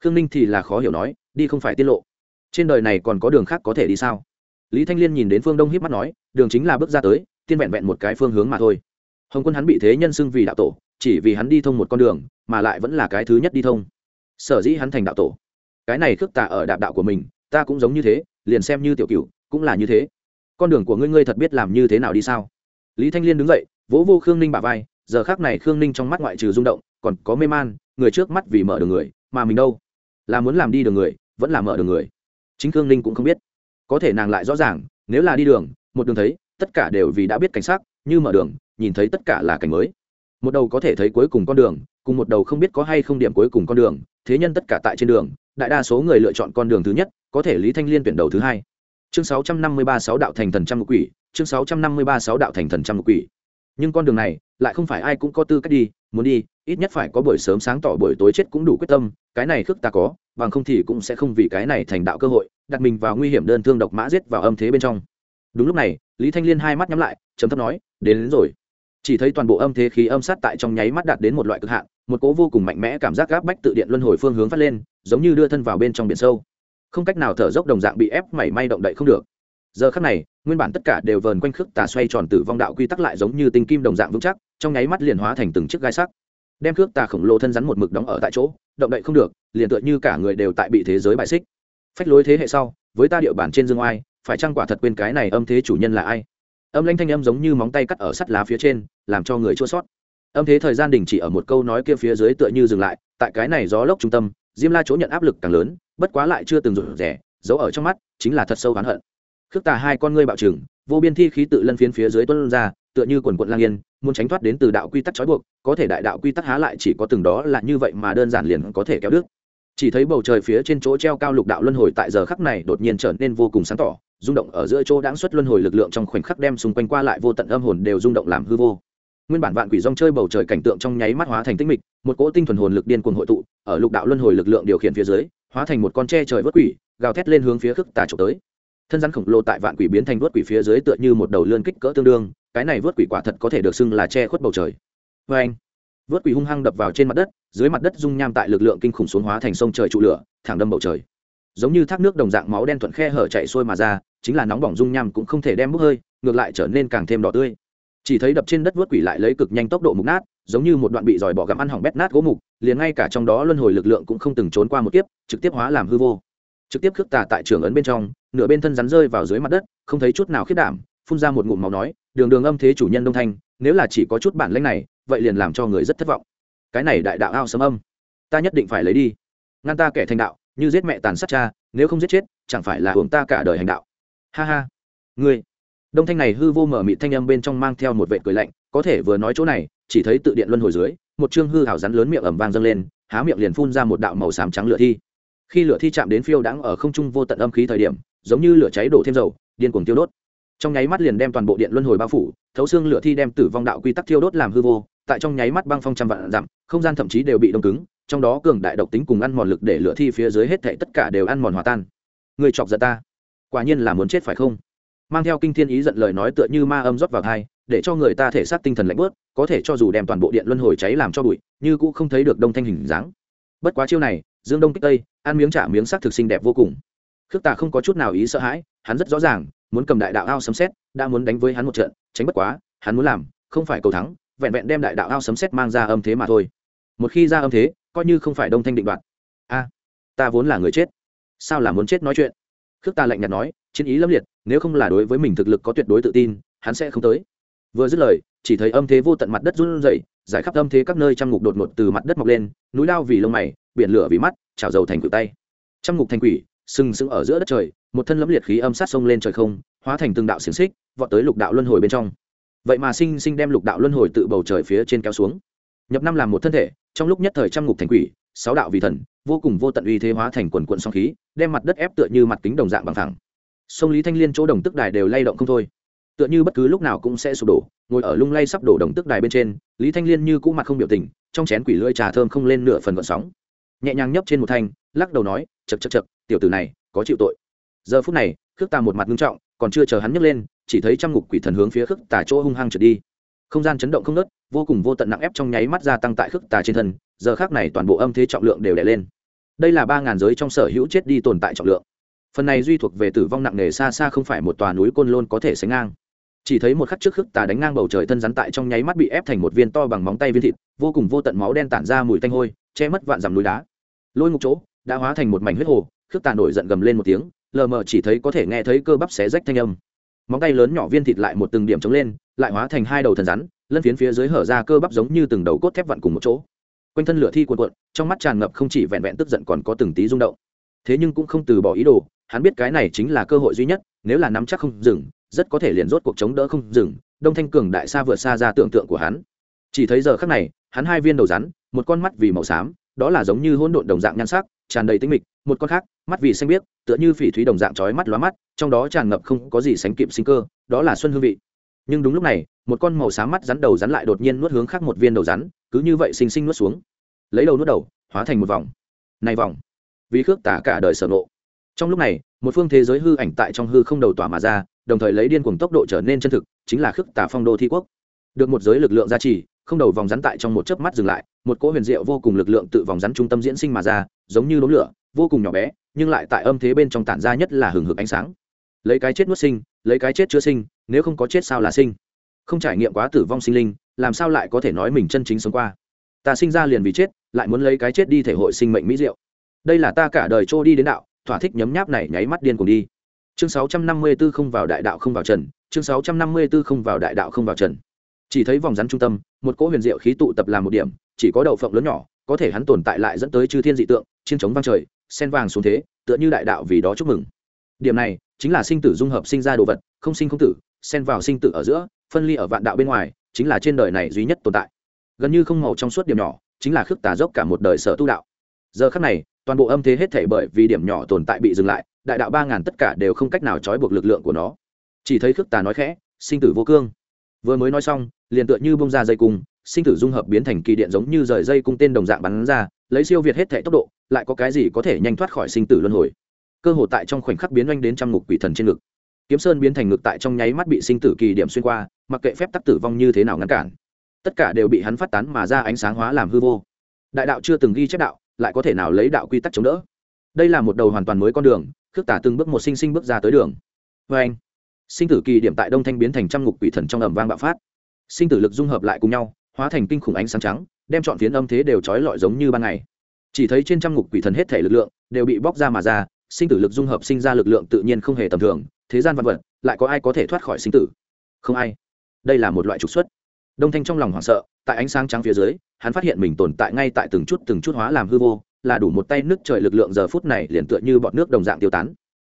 Khương ninh thì là khó hiểu nói, đi không phải tiết lộ. Trên đời này còn có đường khác có thể đi sao? Lý thanh liên nhìn đến phương đông hiếp mắt nói, đường chính là bước ra tới, tiên vẹn vẹn một cái phương hướng mà thôi. Hồng quân hắn bị thế nhân xưng vì đạo tổ, chỉ vì hắn đi thông một con đường, mà lại vẫn là cái thứ nhất đi thông. Sở dĩ hắn thành đạo tổ. Cái này khước tà ở đạp đạo của mình, ta cũng giống như thế, liền xem như tiểu cựu cũng là như thế. Con đường của ngươi ngươi thật biết làm như thế nào đi sao? Lý thanh liên đứng dậy vỗ vô khương ninh bà vai, giờ khác này khương ninh trong mắt ngoại trừ rung động, còn có mê man, người trước mắt vì mở đường người, mà mình đâu? Là muốn làm đi đường người, vẫn là mở đường người? Chính khương ninh cũng không biết. Có thể nàng lại rõ ràng, nếu là đi đường, một đường thấy, tất cả đều vì đã biết cảnh sát như mở đường, nhìn thấy tất cả là cảnh mới. Một đầu có thể thấy cuối cùng con đường, cùng một đầu không biết có hay không điểm cuối cùng con đường, thế nhân tất cả tại trên đường, đại đa số người lựa chọn con đường thứ nhất, có thể lý thanh liên tuyển đầu thứ hai. Chương sáu trăm năm mươi ba sáu đạo thành thần trăm ngục quỷ, chương sáu trăm năm mươi ba sáu đạo thành thần trăm ngục quỷ nhưng con đường này lại không phải ai cũng có tư cách đi muốn đi ít nhất phải có buổi sớm sáng tỏ buổi tối chết cũng đủ quyết tâm cái này khước ta có bằng không thì cũng sẽ không vì cái này thành đạo cơ hội đặt mình vào nguy hiểm đơn thương độc mã giết vào âm thế bên trong. Đúng lúc này lý thanh liên hai mắt nhắm lại chấm thấp nói đến, đến rồi. Chỉ thấy toàn bộ âm thế khí âm sát tại trong nháy mắt đạt đến một loại cực hạn một cố vô cùng mạnh mẽ cảm giác gáp bách tự điện luân hồi phương hướng phát lên giống như đưa thân vào bên trong biển sâu. Không cách nào thở dốc đồng dạng bị ép mảy may động đậy không được. Giờ khắc này nguyên bản tất cả đều vờn quanh khước tà xoay tròn tử vong đạo quy tắc lại giống như tinh kim đồng dạng vững chắc, trong nháy mắt liền hóa thành từng chiếc gai sắc. Đem khước tà khổng lồ thân rắn một mực đóng ở tại chỗ, động đậy không được, liền tựa như cả người đều tại bị thế giới bại xích. Phách lối thế hệ sau, với ta địa bản trên dương oai, phải chăng quả thật quên cái này âm thế chủ nhân là ai? Âm lanh thanh âm giống như móng tay cắt ở sắt lá phía trên, làm cho người chua sót. Âm thế thời gian đình chỉ ở một câu nói kia phía dưới tựa như dừng lại, tại cái này gió lốc trung tâm, diêm la chỗ nhận áp lực càng lớn, bất quá lại chưa từng rụt rẻ giấu ở trong mắt, chính là thật sâu oán hận khước tà hai con ngươi bạo trừng, vô biên thi khí tự lân phiến phía dưới tuân ra, tựa như quần quận lang yên, muốn tránh thoát đến từ đạo quy tắc trói buộc, có thể đại đạo quy tắc há lại chỉ có từng đó là như vậy mà đơn giản liền có thể kéo đứt. Chỉ thấy bầu trời phía trên chỗ treo cao lục đạo luân hồi tại giờ khắc này đột nhiên trở nên vô cùng sáng tỏ, rung động ở giữa chỗ đáng xuất luân hồi lực lượng trong khoảnh khắc đem xung quanh qua lại vô tận âm hồn đều rung động làm hư vô. Nguyên bản vạn quỷ rong chơi bầu trời cảnh tượng trong nháy mắt hóa thành tinh mịch, một cỗ tinh thuần hồn lực điên cuồng hội tụ, ở lục đạo luân hồi lực lượng điều khiển phía dưới, hóa thành một con tre trời vớt quỷ, gào thét lên hướng phía khước tà trộm tới thân rắn khổng lồ tại vạn quỷ biến thành vớt quỷ phía dưới tựa như một đầu lươn kích cỡ tương đương, cái này vớt quỷ quả thật có thể được xưng là che khuất bầu trời. Vê anh, vớt quỷ hung hăng đập vào trên mặt đất, dưới mặt đất dung nham tại lực lượng kinh khủng xuống hóa thành sông trời trụ lửa, thẳng đâm bầu trời. Giống như thác nước đồng dạng máu đen thuận khe hở chạy xuôi mà ra, chính là nóng bỏng dung nham cũng không thể đem bốc hơi, ngược lại trở nên càng thêm đỏ tươi. Chỉ thấy đập trên đất vớt quỷ lại lấy cực nhanh tốc độ mục nát, giống như một đoạn bị giỏi bỏ gặm ăn hỏng bét nát gỗ mục, liền ngay cả trong đó luân hồi lực lượng cũng không từng trốn qua một kiếp, trực tiếp hóa làm hư vô. Trực tiếp khước tà tại trường ấn bên trong nửa bên thân rắn rơi vào dưới mặt đất, không thấy chút nào khiết đảm, phun ra một ngụm máu nói, đường đường âm thế chủ nhân đông thanh, nếu là chỉ có chút bản lĩnh này, vậy liền làm cho người rất thất vọng. Cái này đại đạo ao sấm âm, ta nhất định phải lấy đi. Ngăn ta kẻ thành đạo, như giết mẹ tàn sát cha, nếu không giết chết, chẳng phải là hưởng ta cả đời hành đạo. Ha ha, ngươi. Đông thanh này hư vô mở mịt thanh âm bên trong mang theo một vệ cười lạnh, có thể vừa nói chỗ này, chỉ thấy tự điện luân hồi dưới, một chương hư hảo rắn lớn miệng ẩm vang dâng lên, há miệng liền phun ra một đạo màu xám trắng lửa thi. Khi lửa thi chạm đến phiêu đãng ở không trung vô tận âm khí thời điểm giống như lửa cháy đổ thêm dầu, điên cuồng tiêu đốt. Trong nháy mắt liền đem toàn bộ điện luân hồi bao phủ, thấu xương lửa thi đem tử vong đạo quy tắc thiêu đốt làm hư vô, tại trong nháy mắt băng phong trăm vạn dặm, không gian thậm chí đều bị đông cứng, trong đó cường đại độc tính cùng ăn mòn lực để lửa thi phía dưới hết thảy tất cả đều ăn mòn hòa tan. Người chọc giận ta, quả nhiên là muốn chết phải không? Mang theo kinh thiên ý giận lời nói tựa như ma âm rót vào thai, để cho người ta thể xác tinh thần lạnh bớt, có thể cho dù đem toàn bộ điện luân hồi cháy làm cho bụi, như cũng không thấy được đông thanh hình dáng. Bất quá chiêu này, dương đông kích tây, ăn miếng trả miếng sắc thực sinh đẹp vô cùng khước tà không có chút nào ý sợ hãi, hắn rất rõ ràng, muốn cầm đại đạo ao sấm xét đã muốn đánh với hắn một trận, tránh bất quá, hắn muốn làm, không phải cầu thắng, vẹn vẹn đem đại đạo ao sấm xét mang ra âm thế mà thôi. Một khi ra âm thế, coi như không phải đông thanh định đoạt. A, ta vốn là người chết. Sao là muốn chết nói chuyện? Khước ta lạnh nhạt nói, chiến ý lâm liệt, nếu không là đối với mình thực lực có tuyệt đối tự tin, hắn sẽ không tới. Vừa dứt lời, chỉ thấy âm thế vô tận mặt đất run rẩy, giải khắp âm thế các nơi trăm ngục đột ngột từ mặt đất mọc lên, núi lao vì lông mày, biển lửa vì mắt trào dầu thành cự tay. Trăm ngục thành quỷ sừng sững ở giữa đất trời, một thân lẫm liệt khí âm sát sông lên trời không, hóa thành từng đạo xiềng xích, vọt tới lục đạo luân hồi bên trong. Vậy mà sinh sinh đem lục đạo luân hồi tự bầu trời phía trên kéo xuống. Nhập năm làm một thân thể, trong lúc nhất thời trăm ngục thành quỷ, sáu đạo vì thần, vô cùng vô tận uy thế hóa thành quần quận song khí, đem mặt đất ép tựa như mặt kính đồng dạng bằng thẳng. Sông lý thanh liên chỗ đồng tức đài đều lay động không thôi. Tựa như bất cứ lúc nào cũng sẽ sụp đổ, ngồi ở lung lay sắp đổ đồng tức đài bên trên, lý thanh liên như cũ mặt không biểu tình, trong chén quỷ lưỡi trà thơm không lên nửa phần gọn sóng. Nhẹ nhàng nhấp trên một thanh, lắc đầu nói chật chật chật tiểu tử này có chịu tội. Giờ phút này, khước tà một mặt ngưng trọng, còn chưa chờ hắn nhấc lên, chỉ thấy trăm ngục quỷ thần hướng phía khước tà chỗ hung hăng trượt đi. Không gian chấn động không nớt vô cùng vô tận nặng ép trong nháy mắt gia tăng tại khước tà trên thân, giờ khác này toàn bộ âm thế trọng lượng đều đè lên. Đây là ba ngàn giới trong sở hữu chết đi tồn tại trọng lượng. Phần này duy thuộc về tử vong nặng nề xa xa không phải một tòa núi côn lôn có thể sánh ngang. Chỉ thấy một khắc trước khước tà đánh ngang bầu trời thân rắn tại trong nháy mắt bị ép thành một viên to bằng móng tay viên thịt, vô cùng vô tận máu đen tản ra mùi tanh hôi, che mất vạn dằm núi đá. Lôi ngục chỗ, đã hóa thành một mảnh huyết hồ khước tà nổi giận gầm lên một tiếng, lờ mờ chỉ thấy có thể nghe thấy cơ bắp xé rách thanh âm. Móng tay lớn nhỏ viên thịt lại một từng điểm chống lên, lại hóa thành hai đầu thần rắn, lân phiến phía dưới hở ra cơ bắp giống như từng đầu cốt thép vặn cùng một chỗ. Quanh thân lửa thi cuộn cuộn, trong mắt tràn ngập không chỉ vẹn vẹn tức giận còn có từng tí rung động. Thế nhưng cũng không từ bỏ ý đồ, hắn biết cái này chính là cơ hội duy nhất, nếu là nắm chắc không dừng, rất có thể liền rốt cuộc chống đỡ không dừng, đông thanh cường đại xa vượt xa ra tưởng tượng của hắn. Chỉ thấy giờ khắc này, hắn hai viên đầu rắn, một con mắt vì màu xám, đó là giống như hỗn độn đồng dạng nhan sắc, tràn đầy tinh mịch một con khác, mắt vì xanh biếc, tựa như phỉ thúy đồng dạng chói mắt lóa mắt, trong đó tràn ngập không có gì sánh kịp sinh cơ, đó là xuân hương vị. Nhưng đúng lúc này, một con màu xám mắt rắn đầu rắn lại đột nhiên nuốt hướng khác một viên đầu rắn, cứ như vậy xinh xinh nuốt xuống. Lấy đầu nuốt đầu, hóa thành một vòng. Này vòng. Vì khước tả cả đời sở nộ trong lúc này, một phương thế giới hư ảnh tại trong hư không đầu tỏa mà ra, đồng thời lấy điên cuồng tốc độ trở nên chân thực, chính là khước tả phong đô thi quốc. Được một giới lực lượng gia trì, không đầu vòng rắn tại trong một chớp mắt dừng lại, một cỗ huyền diệu vô cùng lực lượng tự vòng rắn trung tâm diễn sinh mà ra, giống như đốm lửa vô cùng nhỏ bé, nhưng lại tại âm thế bên trong tản ra nhất là hừng hực ánh sáng. Lấy cái chết nuốt sinh, lấy cái chết chữa sinh, nếu không có chết sao là sinh. Không trải nghiệm quá tử vong sinh linh, làm sao lại có thể nói mình chân chính sống qua? Ta sinh ra liền vì chết, lại muốn lấy cái chết đi thể hội sinh mệnh mỹ diệu. Đây là ta cả đời trôi đi đến đạo, thỏa thích nhấm nháp này nháy mắt điên cùng đi. Chương 654 không vào đại đạo không vào trần, chương 654 không vào đại đạo không vào trần. Chỉ thấy vòng rắn trung tâm, một cỗ huyền diệu khí tụ tập làm một điểm, chỉ có đậu phộng lớn nhỏ, có thể hắn tồn tại lại dẫn tới chư thiên dị tượng, chiến chống vang trời sen vàng xuống thế, tựa như đại đạo vì đó chúc mừng. Điểm này chính là sinh tử dung hợp sinh ra đồ vật, không sinh không tử, sen vào sinh tử ở giữa, phân ly ở vạn đạo bên ngoài, chính là trên đời này duy nhất tồn tại. Gần như không màu trong suốt điểm nhỏ, chính là khước tà dốc cả một đời sở tu đạo. Giờ khắc này, toàn bộ âm thế hết thể bởi vì điểm nhỏ tồn tại bị dừng lại, đại đạo ba ngàn tất cả đều không cách nào trói buộc lực lượng của nó. Chỉ thấy khước tà nói khẽ, sinh tử vô cương. Vừa mới nói xong, liền tựa như bông ra dây cung, sinh tử dung hợp biến thành kỳ điện giống như rời dây cung tên đồng dạng bắn ra lấy siêu việt hết thể tốc độ, lại có cái gì có thể nhanh thoát khỏi sinh tử luân hồi. Cơ hội tại trong khoảnh khắc biến oanh đến trăm ngục quỷ thần trên ngực. Kiếm sơn biến thành ngực tại trong nháy mắt bị sinh tử kỳ điểm xuyên qua, mặc kệ phép tắc tử vong như thế nào ngăn cản. Tất cả đều bị hắn phát tán mà ra ánh sáng hóa làm hư vô. Đại đạo chưa từng ghi chép đạo, lại có thể nào lấy đạo quy tắc chống đỡ? Đây là một đầu hoàn toàn mới con đường, khước tả từng bước một sinh sinh bước ra tới đường. Vê anh, sinh tử kỳ điểm tại đông thanh biến thành trăm ngục quỷ thần trong ẩm vang bạo phát. Sinh tử lực dung hợp lại cùng nhau, hóa thành kinh khủng ánh sáng trắng đem chọn phiến âm thế đều trói lọi giống như ban ngày. Chỉ thấy trên trăm ngục quỷ thần hết thể lực lượng đều bị bóc ra mà ra, sinh tử lực dung hợp sinh ra lực lượng tự nhiên không hề tầm thường, thế gian vật vật, lại có ai có thể thoát khỏi sinh tử? Không ai. Đây là một loại trục xuất. Đông thanh trong lòng hoảng sợ, tại ánh sáng trắng phía dưới, hắn phát hiện mình tồn tại ngay tại từng chút từng chút hóa làm hư vô, là đủ một tay nước trời lực lượng giờ phút này liền tựa như bọn nước đồng dạng tiêu tán.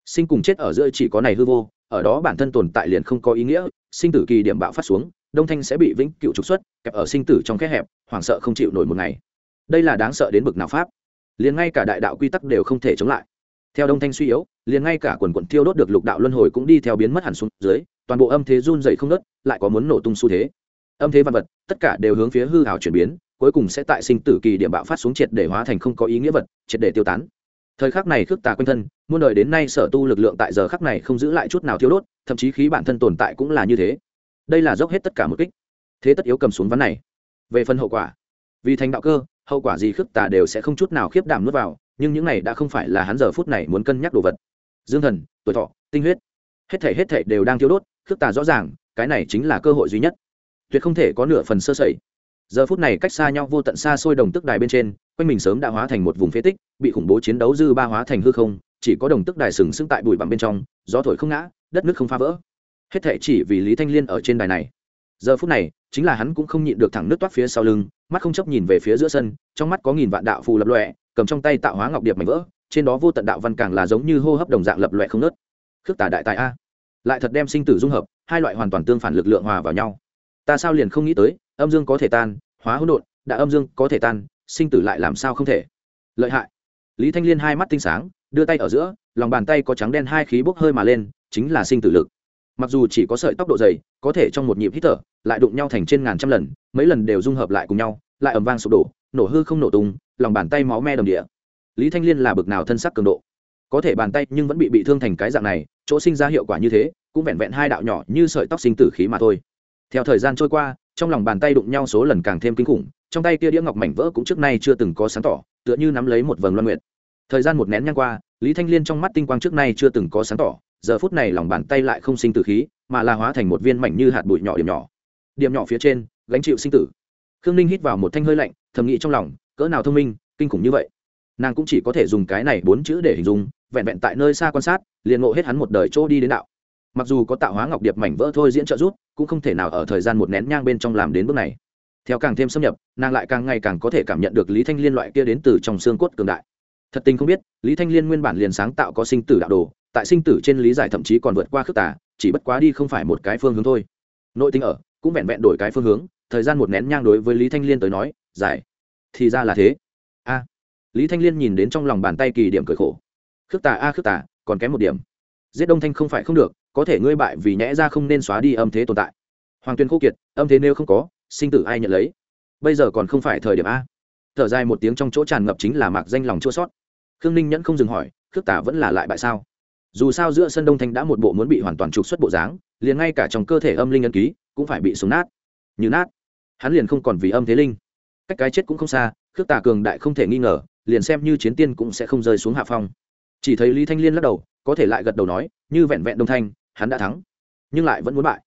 Sinh cùng chết ở giữa chỉ có này hư vô, ở đó bản thân tồn tại liền không có ý nghĩa, sinh tử kỳ điểm bạo phát xuống đông thanh sẽ bị vĩnh cựu trục xuất, kẹp ở sinh tử trong khe hẹp, hoảng sợ không chịu nổi một ngày. Đây là đáng sợ đến bực nào pháp? Liền ngay cả đại đạo quy tắc đều không thể chống lại. Theo đông thanh suy yếu, liền ngay cả quần quận tiêu đốt được lục đạo luân hồi cũng đi theo biến mất hẳn xuống dưới, toàn bộ âm thế run dày không nớt lại có muốn nổ tung xu thế. Âm thế văn vật, tất cả đều hướng phía hư hào chuyển biến, cuối cùng sẽ tại sinh tử kỳ điểm bạo phát xuống triệt để hóa thành không có ý nghĩa vật, triệt để tiêu tán. Thời khắc này khước tà quanh thân, muôn đời đến nay sở tu lực lượng tại giờ khắc này không giữ lại chút nào thiếu đốt, thậm chí khí bản thân tồn tại cũng là như thế đây là dốc hết tất cả một kích. Thế tất yếu cầm xuống ván này. Về phần hậu quả, vì thành đạo cơ, hậu quả gì khước tà đều sẽ không chút nào khiếp đảm nuốt vào, nhưng những này đã không phải là hắn giờ phút này muốn cân nhắc đồ vật. Dương thần, tuổi thọ, tinh huyết, hết thể hết thể đều đang thiếu đốt, khước tà rõ ràng, cái này chính là cơ hội duy nhất. Tuyệt không thể có nửa phần sơ sẩy. Giờ phút này cách xa nhau vô tận xa xôi đồng tức đài bên trên, quanh mình sớm đã hóa thành một vùng phế tích, bị khủng bố chiến đấu dư ba hóa thành hư không, chỉ có đồng tức đài sừng sững tại bụi bặm bên trong, gió thổi không ngã, đất nước không phá vỡ hết thệ chỉ vì lý thanh liên ở trên đài này. Giờ phút này, chính là hắn cũng không nhịn được thẳng nước toát phía sau lưng, mắt không chấp nhìn về phía giữa sân, trong mắt có nghìn vạn đạo phù lập lọe cầm trong tay tạo hóa ngọc điệp mảnh vỡ, trên đó vô tận đạo văn càng là giống như hô hấp đồng dạng lập lọe không nớt khước tả đại tài a. Lại thật đem sinh tử dung hợp, hai loại hoàn toàn tương phản lực lượng hòa vào nhau. Ta sao liền không nghĩ tới, âm dương có thể tan, hóa hỗn độn, đã âm dương có thể tan, sinh tử lại làm sao không thể? Lợi hại. Lý thanh liên hai mắt tinh sáng, đưa tay ở giữa, lòng bàn tay có trắng đen hai khí bốc hơi mà lên, chính là sinh tử lực mặc dù chỉ có sợi tóc độ dày, có thể trong một nhịp hít thở, lại đụng nhau thành trên ngàn trăm lần, mấy lần đều dung hợp lại cùng nhau, lại ầm vang sụp đổ, nổ hư không nổ tung, lòng bàn tay máu me đầm địa. Lý thanh liên là bực nào thân sắc cường độ? Có thể bàn tay nhưng vẫn bị bị thương thành cái dạng này, chỗ sinh ra hiệu quả như thế, cũng vẹn vẹn hai đạo nhỏ như sợi tóc sinh tử khí mà thôi. Theo thời gian trôi qua, trong lòng bàn tay đụng nhau số lần càng thêm kinh khủng, trong tay kia đĩa ngọc mảnh vỡ cũng trước nay chưa từng có sáng tỏ, tựa như nắm lấy một vầng loan nguyện thời gian một nén nhang qua, lý thanh liên trong mắt tinh quang trước nay chưa từng có sáng tỏ giờ phút này lòng bàn tay lại không sinh tử khí, mà là hóa thành một viên mảnh như hạt bụi nhỏ điểm nhỏ. Điểm nhỏ phía trên, gánh chịu sinh tử. Khương ninh hít vào một thanh hơi lạnh, thầm nghĩ trong lòng, cỡ nào thông minh, kinh khủng như vậy. Nàng cũng chỉ có thể dùng cái này bốn chữ để hình dung, vẹn vẹn tại nơi xa quan sát, liền ngộ hết hắn một đời chỗ đi đến đạo. Mặc dù có tạo hóa ngọc điệp mảnh vỡ thôi diễn trợ rút cũng không thể nào ở thời gian một nén nhang bên trong làm đến bước này. Theo càng thêm xâm nhập, nàng lại càng ngày càng có thể cảm nhận được lý thanh liên loại kia đến từ trong xương cốt cường đại. Thật tình không biết, lý thanh liên nguyên bản liền sáng tạo có sinh tử đạo đồ tại sinh tử trên lý giải thậm chí còn vượt qua khước tả chỉ bất quá đi không phải một cái phương hướng thôi. Nội tinh ở, cũng vẹn vẹn đổi cái phương hướng, thời gian một nén nhang đối với lý thanh liên tới nói, giải, thì ra là thế. A, lý thanh liên nhìn đến trong lòng bàn tay kỳ điểm cởi khổ. Khước tà a khước tà, còn kém một điểm. Giết đông thanh không phải không được, có thể ngươi bại vì nhẽ ra không nên xóa đi âm thế tồn tại. Hoàng tuyên khô kiệt, âm thế nếu không có, sinh tử ai nhận lấy? Bây giờ còn không phải thời điểm a. Thở dài một tiếng trong chỗ tràn ngập chính là mạc danh lòng chua sót. Khương ninh nhẫn không dừng hỏi, khước tả vẫn là lại bại sao? Dù sao giữa sân đông thanh đã một bộ muốn bị hoàn toàn trục xuất bộ dáng, liền ngay cả trong cơ thể âm linh ân ký cũng phải bị súng nát. Như nát. Hắn liền không còn vì âm thế linh. Cách cái chết cũng không xa, khước tà cường đại không thể nghi ngờ, liền xem như chiến tiên cũng sẽ không rơi xuống hạ phong. Chỉ thấy lý thanh liên lắc đầu, có thể lại gật đầu nói, như vẹn vẹn đông thanh, hắn đã thắng. Nhưng lại vẫn muốn bại.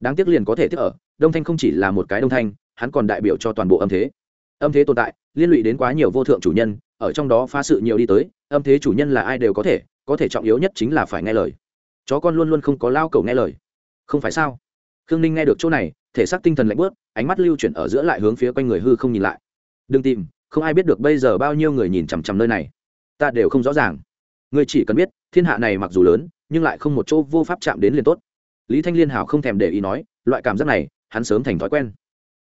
Đáng tiếc liền có thể tiếp ở, đông thanh không chỉ là một cái đông thanh, hắn còn đại biểu cho toàn bộ âm thế. Âm thế tồn tại, liên lụy đến quá nhiều vô thượng chủ nhân, ở trong đó phá sự nhiều đi tới, âm thế chủ nhân là ai đều có thể có thể trọng yếu nhất chính là phải nghe lời. Chó con luôn luôn không có lao cầu nghe lời. Không phải sao? Khương ninh nghe được chỗ này, thể xác tinh thần lạnh bớt ánh mắt lưu chuyển ở giữa lại hướng phía quanh người hư không nhìn lại. Đừng tìm, không ai biết được bây giờ bao nhiêu người nhìn chằm chằm nơi này. Ta đều không rõ ràng. Ngươi chỉ cần biết, thiên hạ này mặc dù lớn, nhưng lại không một chỗ vô pháp chạm đến liền tốt. Lý thanh liên hào không thèm để ý nói, loại cảm giác này, hắn sớm thành thói quen.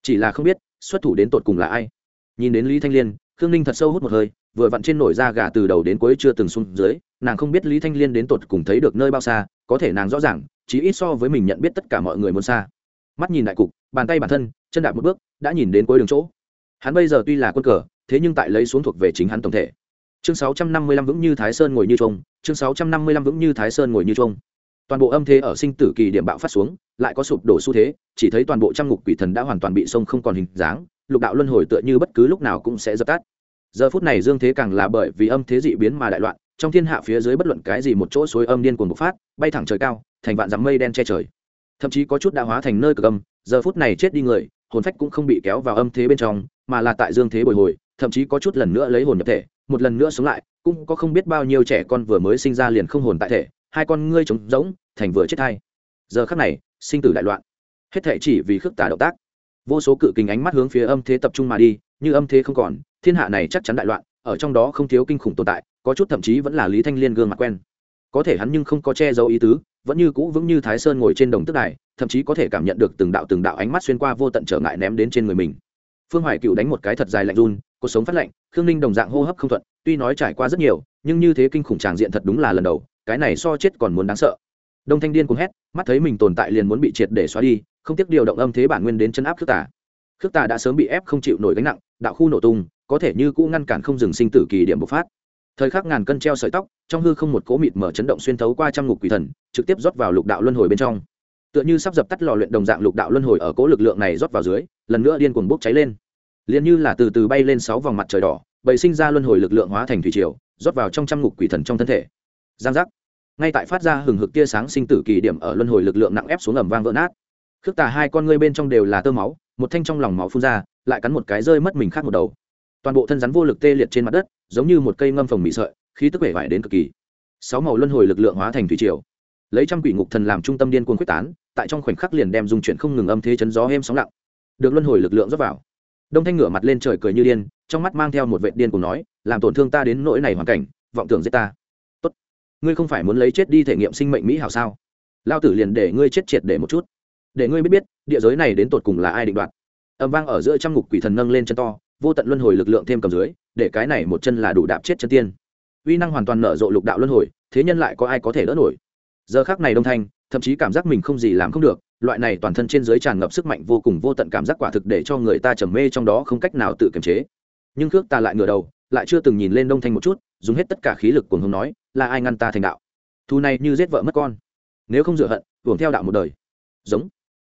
Chỉ là không biết, xuất thủ đến tột cùng là ai. Nhìn đến lý thanh liên, khương ninh thật sâu hút một hơi vừa vặn trên nổi da gà từ đầu đến cuối chưa từng xuống dưới, nàng không biết lý thanh liên đến tột cùng thấy được nơi bao xa, có thể nàng rõ ràng chỉ ít so với mình nhận biết tất cả mọi người muốn xa. Mắt nhìn đại cục, bàn tay bản thân, chân đạp một bước, đã nhìn đến cuối đường chỗ. Hắn bây giờ tuy là quân cờ, thế nhưng tại lấy xuống thuộc về chính hắn tổng thể. Chương 655 vững như thái sơn ngồi như trông chương 655 vững như thái sơn ngồi như trông toàn bộ âm thế ở sinh tử kỳ điểm bạo phát xuống, lại có sụp đổ xu thế, chỉ thấy toàn bộ trăm ngục quỷ thần đã hoàn toàn bị sông không còn hình dáng, lục đạo luân hồi tựa như bất cứ lúc nào cũng sẽ dập tắt giờ phút này dương thế càng là bởi vì âm thế dị biến mà đại loạn, trong thiên hạ phía dưới bất luận cái gì một chỗ suối âm điên cuồng bộc phát, bay thẳng trời cao, thành vạn dặm mây đen che trời. Thậm chí có chút đã hóa thành nơi cực âm, giờ phút này chết đi người, hồn phách cũng không bị kéo vào âm thế bên trong, mà là tại dương thế bồi hồi, thậm chí có chút lần nữa lấy hồn nhập thể, một lần nữa sống lại, cũng có không biết bao nhiêu trẻ con vừa mới sinh ra liền không hồn tại thể, hai con ngươi trống rỗng, thành vừa chết hai giờ khắc này, sinh tử đại loạn. Hết thể chỉ vì khước tả động tác. Vô số cự kình ánh mắt hướng phía âm thế tập trung mà đi, như âm thế không còn thiên hạ này chắc chắn đại loạn, ở trong đó không thiếu kinh khủng tồn tại, có chút thậm chí vẫn là lý thanh liên gương mặt quen. Có thể hắn nhưng không có che giấu ý tứ, vẫn như cũ vững như thái sơn ngồi trên đồng tức đài, thậm chí có thể cảm nhận được từng đạo từng đạo ánh mắt xuyên qua vô tận trở ngại ném đến trên người mình. Phương hoài cựu đánh một cái thật dài lạnh run, cuộc sống phát lạnh, khương ninh đồng dạng hô hấp không thuận, tuy nói trải qua rất nhiều, nhưng như thế kinh khủng tràng diện thật đúng là lần đầu, cái này so chết còn muốn đáng sợ. Đông thanh điên cũng hét, mắt thấy mình tồn tại liền muốn bị triệt để xóa đi, không tiếc điều động âm thế bản nguyên đến chân áp khước tà. Khước tà đã sớm bị ép không chịu nổi gánh nặng, đạo khu nổ tung có thể như cũ ngăn cản không dừng sinh tử kỳ điểm bộc phát. Thời khắc ngàn cân treo sợi tóc, trong hư không một cố mịt mở chấn động xuyên thấu qua trăm ngục quỷ thần, trực tiếp rót vào lục đạo luân hồi bên trong. Tựa như sắp dập tắt lò luyện đồng dạng lục đạo luân hồi ở cố lực lượng này rót vào dưới, lần nữa điên cuồng bốc cháy lên. Liền như là từ từ bay lên sáu vòng mặt trời đỏ bầy sinh ra luân hồi lực lượng hóa thành thủy triều, rót vào trong trăm ngục quỷ thần trong thân thể. Giang giác. Ngay tại phát ra hừng hực tia sáng sinh tử kỳ điểm ở luân hồi lực lượng nặng ép xuống ẩm vang vỡ nát. Khước tà hai con ngươi bên trong đều là tơ máu, một thanh trong lòng máu phun ra, lại cắn một cái rơi mất mình khác một đầu toàn bộ thân rắn vô lực tê liệt trên mặt đất, giống như một cây ngâm phồng mị sợi, khí tức vẻ vải đến cực kỳ. Sáu màu luân hồi lực lượng hóa thành thủy triều. Lấy trăm quỷ ngục thần làm trung tâm điên cuồng quyết tán, tại trong khoảnh khắc liền đem dùng chuyện không ngừng âm thế chấn gió êm sóng lặng. Được luân hồi lực lượng rót vào. Đông thanh ngửa mặt lên trời cười như điên, trong mắt mang theo một vệ điên cùng nói, làm tổn thương ta đến nỗi này hoàn cảnh, vọng tưởng giết ta. Tốt. Ngươi không phải muốn lấy chết đi thể nghiệm sinh mệnh mỹ hảo sao? Lao tử liền để ngươi chết triệt để một chút. Để ngươi biết biết, địa giới này đến tột cùng là ai định đoạt. Âm vang ở giữa trăm ngục quỷ thần nâng lên chân to vô tận luân hồi lực lượng thêm cầm dưới, để cái này một chân là đủ đạp chết chân tiên. Uy năng hoàn toàn nở rộ lục đạo luân hồi, thế nhân lại có ai có thể đỡ nổi? Giờ khác này đông thanh, thậm chí cảm giác mình không gì làm không được, loại này toàn thân trên dưới tràn ngập sức mạnh vô cùng vô tận cảm giác quả thực để cho người ta trầm mê trong đó không cách nào tự kiềm chế. Nhưng khước ta lại ngửa đầu, lại chưa từng nhìn lên đông thanh một chút, dùng hết tất cả khí lực cuồng hùng nói, là ai ngăn ta thành đạo? Thu này như giết vợ mất con. Nếu không dựa hận hưởng theo đạo một đời. Giống.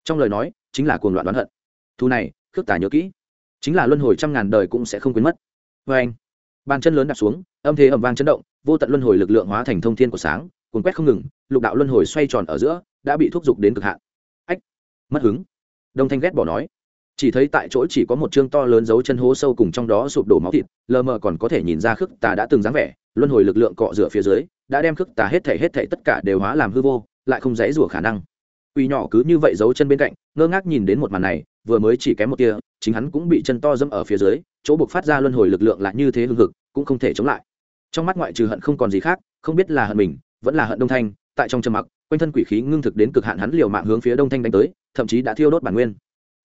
Trong lời nói, chính là cuồng loạn đoán hận. Thu này, khước tà nhớ kỹ chính là luân hồi trăm ngàn đời cũng sẽ không quên mất. Vê anh bàn chân lớn đạp xuống âm thế ẩm vang chấn động vô tận luân hồi lực lượng hóa thành thông thiên của sáng cuốn quét không ngừng lục đạo luân hồi xoay tròn ở giữa đã bị thúc giục đến cực hạn. Ách mất hứng. Đông thanh ghét bỏ nói. Chỉ thấy tại chỗ chỉ có một chương to lớn dấu chân hố sâu cùng trong đó sụp đổ máu thịt lờ mờ còn có thể nhìn ra khước tà đã từng dáng vẻ luân hồi lực lượng cọ rửa phía dưới đã đem khước tà hết thể hết thể tất cả đều hóa làm hư vô lại không dãy rủa khả năng. Quỷ nhỏ cứ như vậy giấu chân bên cạnh, ngơ ngác nhìn đến một màn này, vừa mới chỉ kém một tia, chính hắn cũng bị chân to dẫm ở phía dưới, chỗ buộc phát ra luân hồi lực lượng lại như thế hưng hực, cũng không thể chống lại. Trong mắt ngoại trừ hận không còn gì khác, không biết là hận mình, vẫn là hận Đông Thanh, tại trong trầm mặc, quanh thân quỷ khí ngưng thực đến cực hạn hắn liều mạng hướng phía Đông Thanh đánh tới, thậm chí đã thiêu đốt bản nguyên.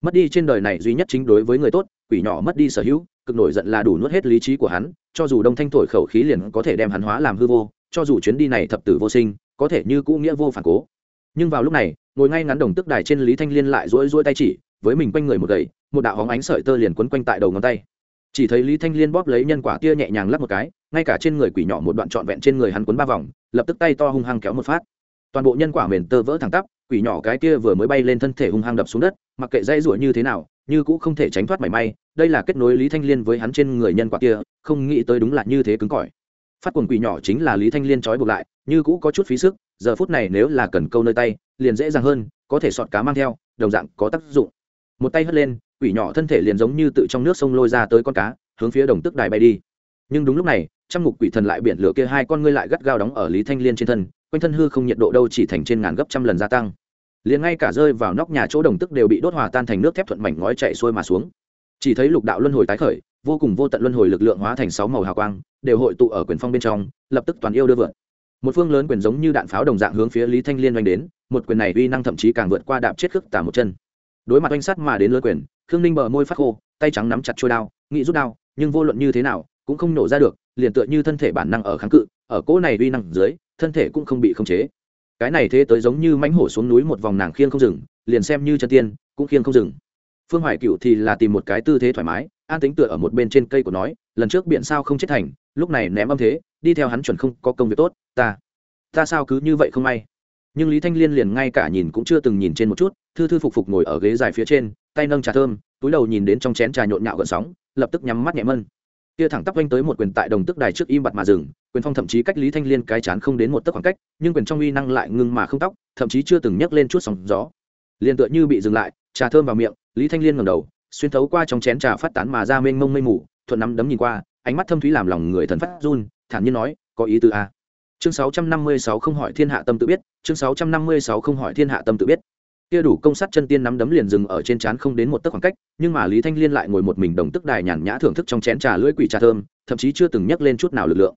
Mất đi trên đời này duy nhất chính đối với người tốt, quỷ nhỏ mất đi sở hữu, cực nổi giận là đủ nuốt hết lý trí của hắn, cho dù Đông Thanh thổi khẩu khí liền có thể đem hắn hóa làm hư vô, cho dù chuyến đi này thập tử vô sinh, có thể như cũ nghĩa vô phản cố. Nhưng vào lúc này, ngồi ngay ngắn đồng tức đài trên lý thanh liên lại rỗi rỗi tay chỉ với mình quanh người một gậy, một đạo hóng ánh sợi tơ liền quấn quanh tại đầu ngón tay. Chỉ thấy lý thanh liên bóp lấy nhân quả tia nhẹ nhàng lắp một cái, ngay cả trên người quỷ nhỏ một đoạn trọn vẹn trên người hắn quấn ba vòng, lập tức tay to hung hăng kéo một phát. Toàn bộ nhân quả mền tơ vỡ thẳng tắp, quỷ nhỏ cái tia vừa mới bay lên thân thể hung hăng đập xuống đất, mặc kệ dây rủa như thế nào, như cũng không thể tránh thoát mảy may, đây là kết nối lý thanh liên với hắn trên người nhân quả kia, không nghĩ tới đúng là như thế cứng cỏi. Phát quần quỷ nhỏ chính là lý thanh liên trói buộc lại, như cũ có chút phí sức, giờ phút này nếu là cần câu nơi tay, liền dễ dàng hơn, có thể sọt cá mang theo, đồng dạng có tác dụng một tay hất lên, quỷ nhỏ thân thể liền giống như tự trong nước sông lôi ra tới con cá, hướng phía đồng tức đài bay đi. Nhưng đúng lúc này, trăm ngục quỷ thần lại biển lửa kia hai con ngươi lại gắt gao đóng ở lý thanh liên trên thân, quanh thân hư không nhiệt độ đâu chỉ thành trên ngàn gấp trăm lần gia tăng. Liền ngay cả rơi vào nóc nhà chỗ đồng tức đều bị đốt hòa tan thành nước thép thuận mảnh ngói chạy xuôi mà xuống. Chỉ thấy lục đạo luân hồi tái khởi, vô cùng vô tận luân hồi lực lượng hóa thành sáu màu hào quang, đều hội tụ ở quyền phong bên trong, lập tức toàn yêu đưa vượt. Một phương lớn quyền giống như đạn pháo đồng dạng hướng phía lý thanh liên oanh đến, một quyền này uy năng thậm chí càng vượt qua đạp chết khước tả một chân đối mặt oanh sắt mà đến lưới quyền, khương ninh bờ môi phát khô, tay trắng nắm chặt trôi đao, nghĩ rút đao, nhưng vô luận như thế nào, cũng không nổ ra được, liền tựa như thân thể bản năng ở kháng cự, ở cỗ này uy năng dưới, thân thể cũng không bị khống chế. Cái này thế tới giống như mãnh hổ xuống núi một vòng nàng khiêng không dừng, liền xem như chân tiên, cũng khiêng không dừng. Phương hoài cựu thì là tìm một cái tư thế thoải mái, an tính tựa ở một bên trên cây của nói, lần trước biện sao không chết thành, lúc này ném âm thế, đi theo hắn chuẩn không có công việc tốt, ta ta sao cứ như vậy không may? Nhưng lý thanh liên liền ngay cả nhìn cũng chưa từng nhìn trên một chút, thư thư phục phục ngồi ở ghế dài phía trên, tay nâng trà thơm, túi đầu nhìn đến trong chén trà nhộn nhạo gợn sóng, lập tức nhắm mắt nhẹ mân kia thẳng tắp oanh tới một quyền tại đồng tức đài trước im bặt mà dừng, quyền phong thậm chí cách lý thanh liên cái chán không đến một tấc khoảng cách, nhưng quyền trong uy năng lại ngưng mà không tóc, thậm chí chưa từng nhấc lên chút sóng gió liền tựa như bị dừng lại, trà thơm vào miệng, lý thanh liên ngẩng đầu, xuyên thấu qua trong chén trà phát tán mà ra mênh mông mây mù, thuận nắm đấm nhìn qua, ánh mắt thâm thúy làm lòng người thần phát run, thản nhiên nói, có ý tư a à chương 656 không hỏi thiên hạ tâm tự biết, chương 656 không hỏi thiên hạ tâm tự biết. Kia đủ công sát chân tiên nắm đấm liền dừng ở trên trán không đến một tấc khoảng cách, nhưng mà lý thanh liên lại ngồi một mình đồng tức đài nhàn nhã thưởng thức trong chén trà lưỡi quỷ trà thơm, thậm chí chưa từng nhắc lên chút nào lực lượng.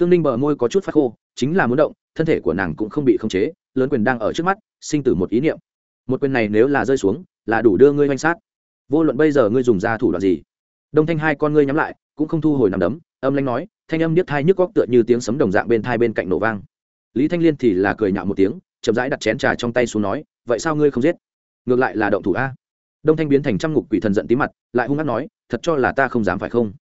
Khương ninh bờ môi có chút phát khô, chính là muốn động, thân thể của nàng cũng không bị khống chế, lớn quyền đang ở trước mắt, sinh tử một ý niệm. Một quyền này nếu là rơi xuống, là đủ đưa ngươi oanh sát. Vô luận bây giờ ngươi dùng ra thủ đoạn gì? Đông thanh hai con ngươi nhắm lại cũng không thu hồi nằm đấm, âm lanh nói, thanh âm điếc thai nhức góc tựa như tiếng sấm đồng dạng bên thai bên cạnh nổ vang. Lý thanh liên thì là cười nhạo một tiếng, chậm rãi đặt chén trà trong tay xuống nói, vậy sao ngươi không giết? Ngược lại là động thủ a. Đông thanh biến thành trăm ngục quỷ thần giận tí mặt, lại hung hát nói, thật cho là ta không dám phải không?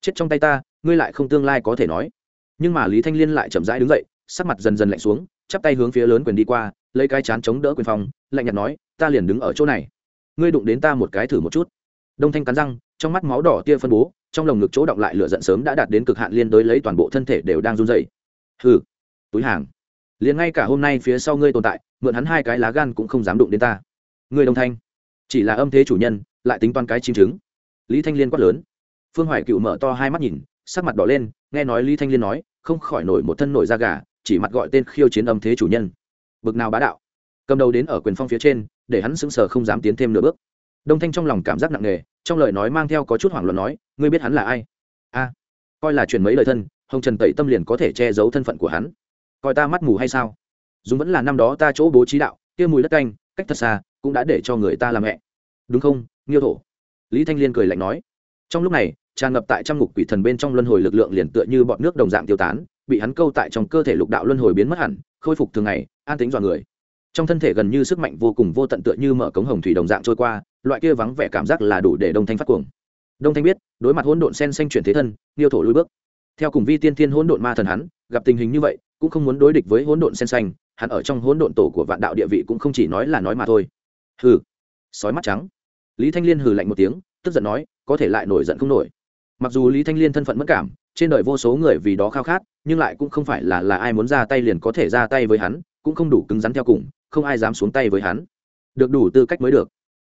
Chết trong tay ta, ngươi lại không tương lai có thể nói. Nhưng mà lý thanh liên lại chậm rãi đứng dậy, sắc mặt dần dần lạnh xuống, chắp tay hướng phía lớn quyền đi qua, lấy cái chán chống đỡ quyền phòng lạnh nhạt nói, ta liền đứng ở chỗ này. Ngươi đụng đến ta một cái thử một chút. Đông thanh cắn răng, trong mắt máu đỏ tia phân bố trong lồng ngực chỗ động lại lửa giận sớm đã đạt đến cực hạn liên đối lấy toàn bộ thân thể đều đang run rẩy. Hừ, túi hàng. Liền ngay cả hôm nay phía sau ngươi tồn tại, mượn hắn hai cái lá gan cũng không dám đụng đến ta. Ngươi đồng thanh. Chỉ là âm thế chủ nhân, lại tính toán cái chim trứng. Lý thanh liên quát lớn. Phương hoài cựu mở to hai mắt nhìn, sắc mặt đỏ lên, nghe nói lý thanh liên nói, không khỏi nổi một thân nổi da gà, chỉ mặt gọi tên khiêu chiến âm thế chủ nhân. Bực nào bá đạo. Cầm đầu đến ở quyền phong phía trên, để hắn sững sờ không dám tiến thêm nửa bước. Đông thanh trong lòng cảm giác nặng nề trong lời nói mang theo có chút hoảng loạn nói, ngươi biết hắn là ai? A, coi là truyền mấy lời thân, hồng trần tẩy tâm liền có thể che giấu thân phận của hắn. Coi ta mắt mù hay sao? Dùng vẫn là năm đó ta chỗ bố trí đạo, kia mùi đất canh, cách thật xa, cũng đã để cho người ta làm mẹ. Đúng không, nghiêu thổ? Lý thanh liên cười lạnh nói. Trong lúc này, tràn ngập tại trăm ngục quỷ thần bên trong luân hồi lực lượng liền tựa như bọn nước đồng dạng tiêu tán, bị hắn câu tại trong cơ thể lục đạo luân hồi biến mất hẳn, khôi phục thường ngày, an tính dọn người. Trong thân thể gần như sức mạnh vô cùng vô tận tựa như mở cống hồng thủy đồng dạng trôi qua loại kia vắng vẻ cảm giác là đủ để đông thanh phát cuồng. Đông thanh biết, đối mặt hỗn độn sen xanh chuyển thế thân niêu thổ lùi bước. Theo cùng vi tiên thiên hỗn độn ma thần hắn, gặp tình hình như vậy, cũng không muốn đối địch với hỗn độn sen xanh, hắn ở trong hỗn độn tổ của vạn đạo địa vị cũng không chỉ nói là nói mà thôi. Hừ, sói mắt trắng. Lý thanh liên hừ lạnh một tiếng, tức giận nói, có thể lại nổi giận không nổi. Mặc dù lý thanh liên thân phận mất cảm, trên đời vô số người vì đó khao khát, nhưng lại cũng không phải là là ai muốn ra tay liền có thể ra tay với hắn, cũng không đủ cứng rắn theo cùng, không ai dám xuống tay với hắn. Được đủ tư cách mới được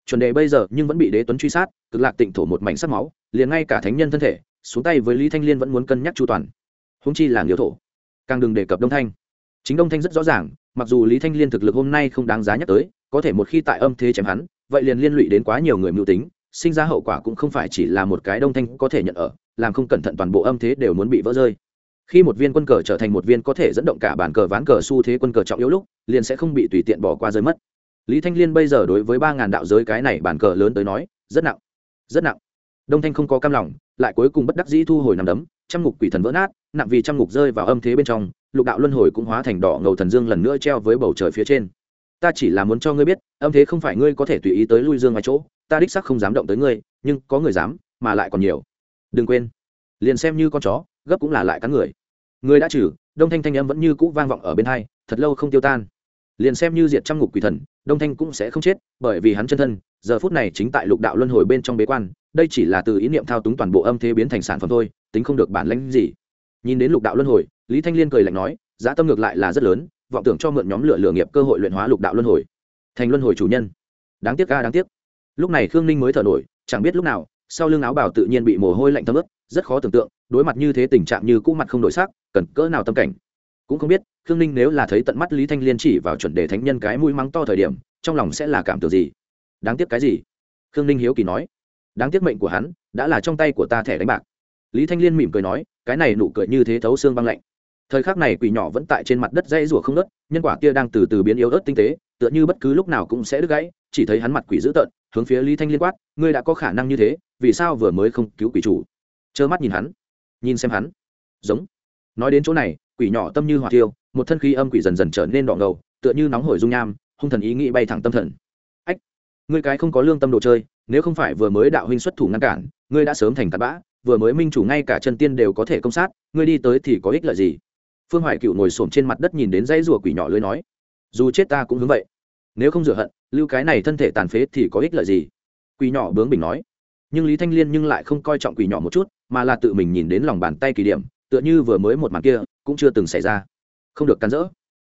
chuẩn đề bây giờ nhưng vẫn bị đế tuấn truy sát, cực lạc tịnh thổ một mảnh sắc máu, liền ngay cả thánh nhân thân thể, xuống tay với lý thanh liên vẫn muốn cân nhắc chu toàn. Húng chi là nghiêu thổ. Càng đừng đề cập đông thanh. Chính đông thanh rất rõ ràng, mặc dù lý thanh liên thực lực hôm nay không đáng giá nhắc tới, có thể một khi tại âm thế chém hắn, vậy liền liên lụy đến quá nhiều người mưu tính, sinh ra hậu quả cũng không phải chỉ là một cái đông thanh có thể nhận ở, làm không cẩn thận toàn bộ âm thế đều muốn bị vỡ rơi. Khi một viên quân cờ trở thành một viên có thể dẫn động cả bản cờ ván cờ xu thế quân cờ trọng yếu lúc, liền sẽ không bị tùy tiện bỏ qua rơi mất lý thanh liên bây giờ đối với ba ngàn đạo giới cái này bản cờ lớn tới nói, rất nặng rất nặng. Đông thanh không có cam lòng, lại cuối cùng bất đắc dĩ thu hồi nằm đấm, trăm ngục quỷ thần vỡ nát, nặng vì trăm ngục rơi vào âm thế bên trong, lục đạo luân hồi cũng hóa thành đỏ ngầu thần dương lần nữa treo với bầu trời phía trên. Ta chỉ là muốn cho ngươi biết, âm thế không phải ngươi có thể tùy ý tới lui dương ngoài chỗ, ta đích sắc không dám động tới ngươi, nhưng có người dám, mà lại còn nhiều. Đừng quên, liền xem như con chó, gấp cũng là lại cắn người. Người đã trừ, đông thanh thanh âm vẫn như cũ vang vọng ở bên hai, thật lâu không tiêu tan liền xem như diệt trăm ngục quỷ thần, đông thanh cũng sẽ không chết, bởi vì hắn chân thân, giờ phút này chính tại lục đạo luân hồi bên trong bế quan, đây chỉ là từ ý niệm thao túng toàn bộ âm thế biến thành sản phẩm thôi, tính không được bản lãnh gì. Nhìn đến lục đạo luân hồi, lý thanh liên cười lạnh nói, giá tâm ngược lại là rất lớn, vọng tưởng cho mượn nhóm lửa lửa nghiệp cơ hội luyện hóa lục đạo luân hồi. Thành luân hồi chủ nhân. Đáng tiếc ca đáng tiếc. Lúc này khương ninh mới thở nổi, chẳng biết lúc nào, sau lưng áo bảo tự nhiên bị mồ hôi lạnh thấm ướt, rất khó tưởng tượng, đối mặt như thế tình trạng như cũ mặt không đổi sắc, cần cỡ nào tâm cảnh cũng không biết, khương ninh nếu là thấy tận mắt lý thanh liên chỉ vào chuẩn đề thánh nhân cái mũi mắng to thời điểm, trong lòng sẽ là cảm tưởng gì? Đáng tiếc cái gì? Khương ninh hiếu kỳ nói. Đáng tiếc mệnh của hắn đã là trong tay của ta thẻ đánh bạc. Lý thanh liên mỉm cười nói, cái này nụ cười như thế thấu xương băng lạnh. Thời khắc này quỷ nhỏ vẫn tại trên mặt đất dây rủa không nớt nhân quả kia đang từ từ biến yếu ớt tinh tế, tựa như bất cứ lúc nào cũng sẽ đứt gãy, chỉ thấy hắn mặt quỷ dữ tợn, hướng phía lý thanh liên quát, ngươi đã có khả năng như thế, vì sao vừa mới không cứu quỷ chủ? Trơ mắt nhìn hắn, nhìn xem hắn. Giống. Nói đến chỗ này quỷ nhỏ tâm như hỏa thiêu, một thân khí âm quỷ dần dần trở nên đỏ ngầu tựa như nóng hổi dung nham hung thần ý nghĩ bay thẳng tâm thần. Ách ngươi cái không có lương tâm đồ chơi nếu không phải vừa mới đạo huynh xuất thủ ngăn cản ngươi đã sớm thành cát bã vừa mới minh chủ ngay cả chân tiên đều có thể công sát ngươi đi tới thì có ích lợi gì? Phương hoài cựu ngồi xổm trên mặt đất nhìn đến dãy rùa quỷ nhỏ lưới nói dù chết ta cũng hướng vậy nếu không rửa hận lưu cái này thân thể tàn phế thì có ích lợi gì? Quỷ nhỏ bướng bình nói nhưng lý thanh liên nhưng lại không coi trọng quỷ nhỏ một chút mà là tự mình nhìn đến lòng bàn tay kỳ điểm tựa như vừa mới một màn kia, cũng chưa từng xảy ra. Không được cắn rỡ.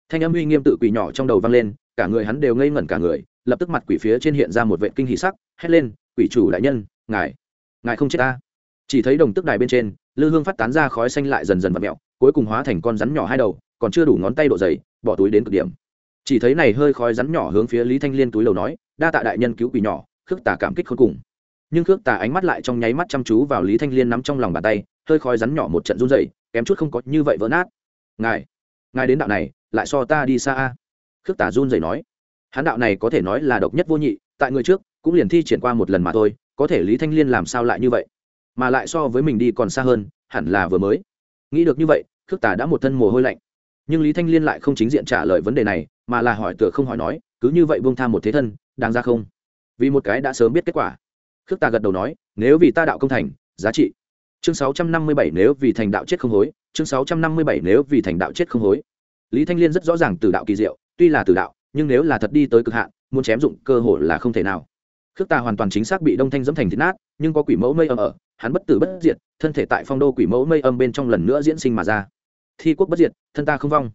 Thanh âm uy nghiêm tự quỷ nhỏ trong đầu vang lên, cả người hắn đều ngây ngẩn cả người, lập tức mặt quỷ phía trên hiện ra một vệ kinh hỷ sắc, hét lên, quỷ chủ đại nhân, ngài ngài không chết ta. Chỉ thấy đồng tức đài bên trên, lư hương phát tán ra khói xanh lại dần dần vặt mẹo, cuối cùng hóa thành con rắn nhỏ hai đầu, còn chưa đủ ngón tay độ dày, bỏ túi đến cực điểm. Chỉ thấy này hơi khói rắn nhỏ hướng phía lý thanh liên túi lầu nói, đa tạ đại nhân cứu quỷ nhỏ, khước tà cảm kích khôn cùng. Nhưng khước tà ánh mắt lại trong nháy mắt chăm chú vào lý thanh liên nắm trong lòng bàn tay hơi khói rắn nhỏ một trận run dày kém chút không có như vậy vỡ nát. Ngài ngài đến đạo này, lại so ta đi xa a. Khước tà run dày nói. Hắn đạo này có thể nói là độc nhất vô nhị, tại người trước, cũng liền thi triển qua một lần mà thôi, có thể lý thanh liên làm sao lại như vậy? Mà lại so với mình đi còn xa hơn, hẳn là vừa mới. Nghĩ được như vậy, khước tà đã một thân mồ hôi lạnh. Nhưng lý thanh liên lại không chính diện trả lời vấn đề này, mà là hỏi tựa không hỏi nói, cứ như vậy buông tham một thế thân, đáng ra không? Vì một cái đã sớm biết kết quả. Khước tà gật đầu nói, nếu vì ta đạo công thành, giá trị chương sáu trăm năm mươi bảy nếu vì thành đạo chết không hối, chương sáu trăm năm mươi bảy nếu vì thành đạo chết không hối. Lý thanh liên rất rõ ràng từ đạo kỳ diệu, tuy là từ đạo, nhưng nếu là thật đi tới cực hạn, muốn chém dụng cơ hội là không thể nào. Khước tà hoàn toàn chính xác bị đông thanh dẫm thành thịt nát, nhưng có quỷ mẫu mây âm ở hắn bất tử bất diệt, thân thể tại phong đô quỷ mẫu mây âm bên trong lần nữa diễn sinh mà ra. Thi quốc bất diệt, thân ta không vong.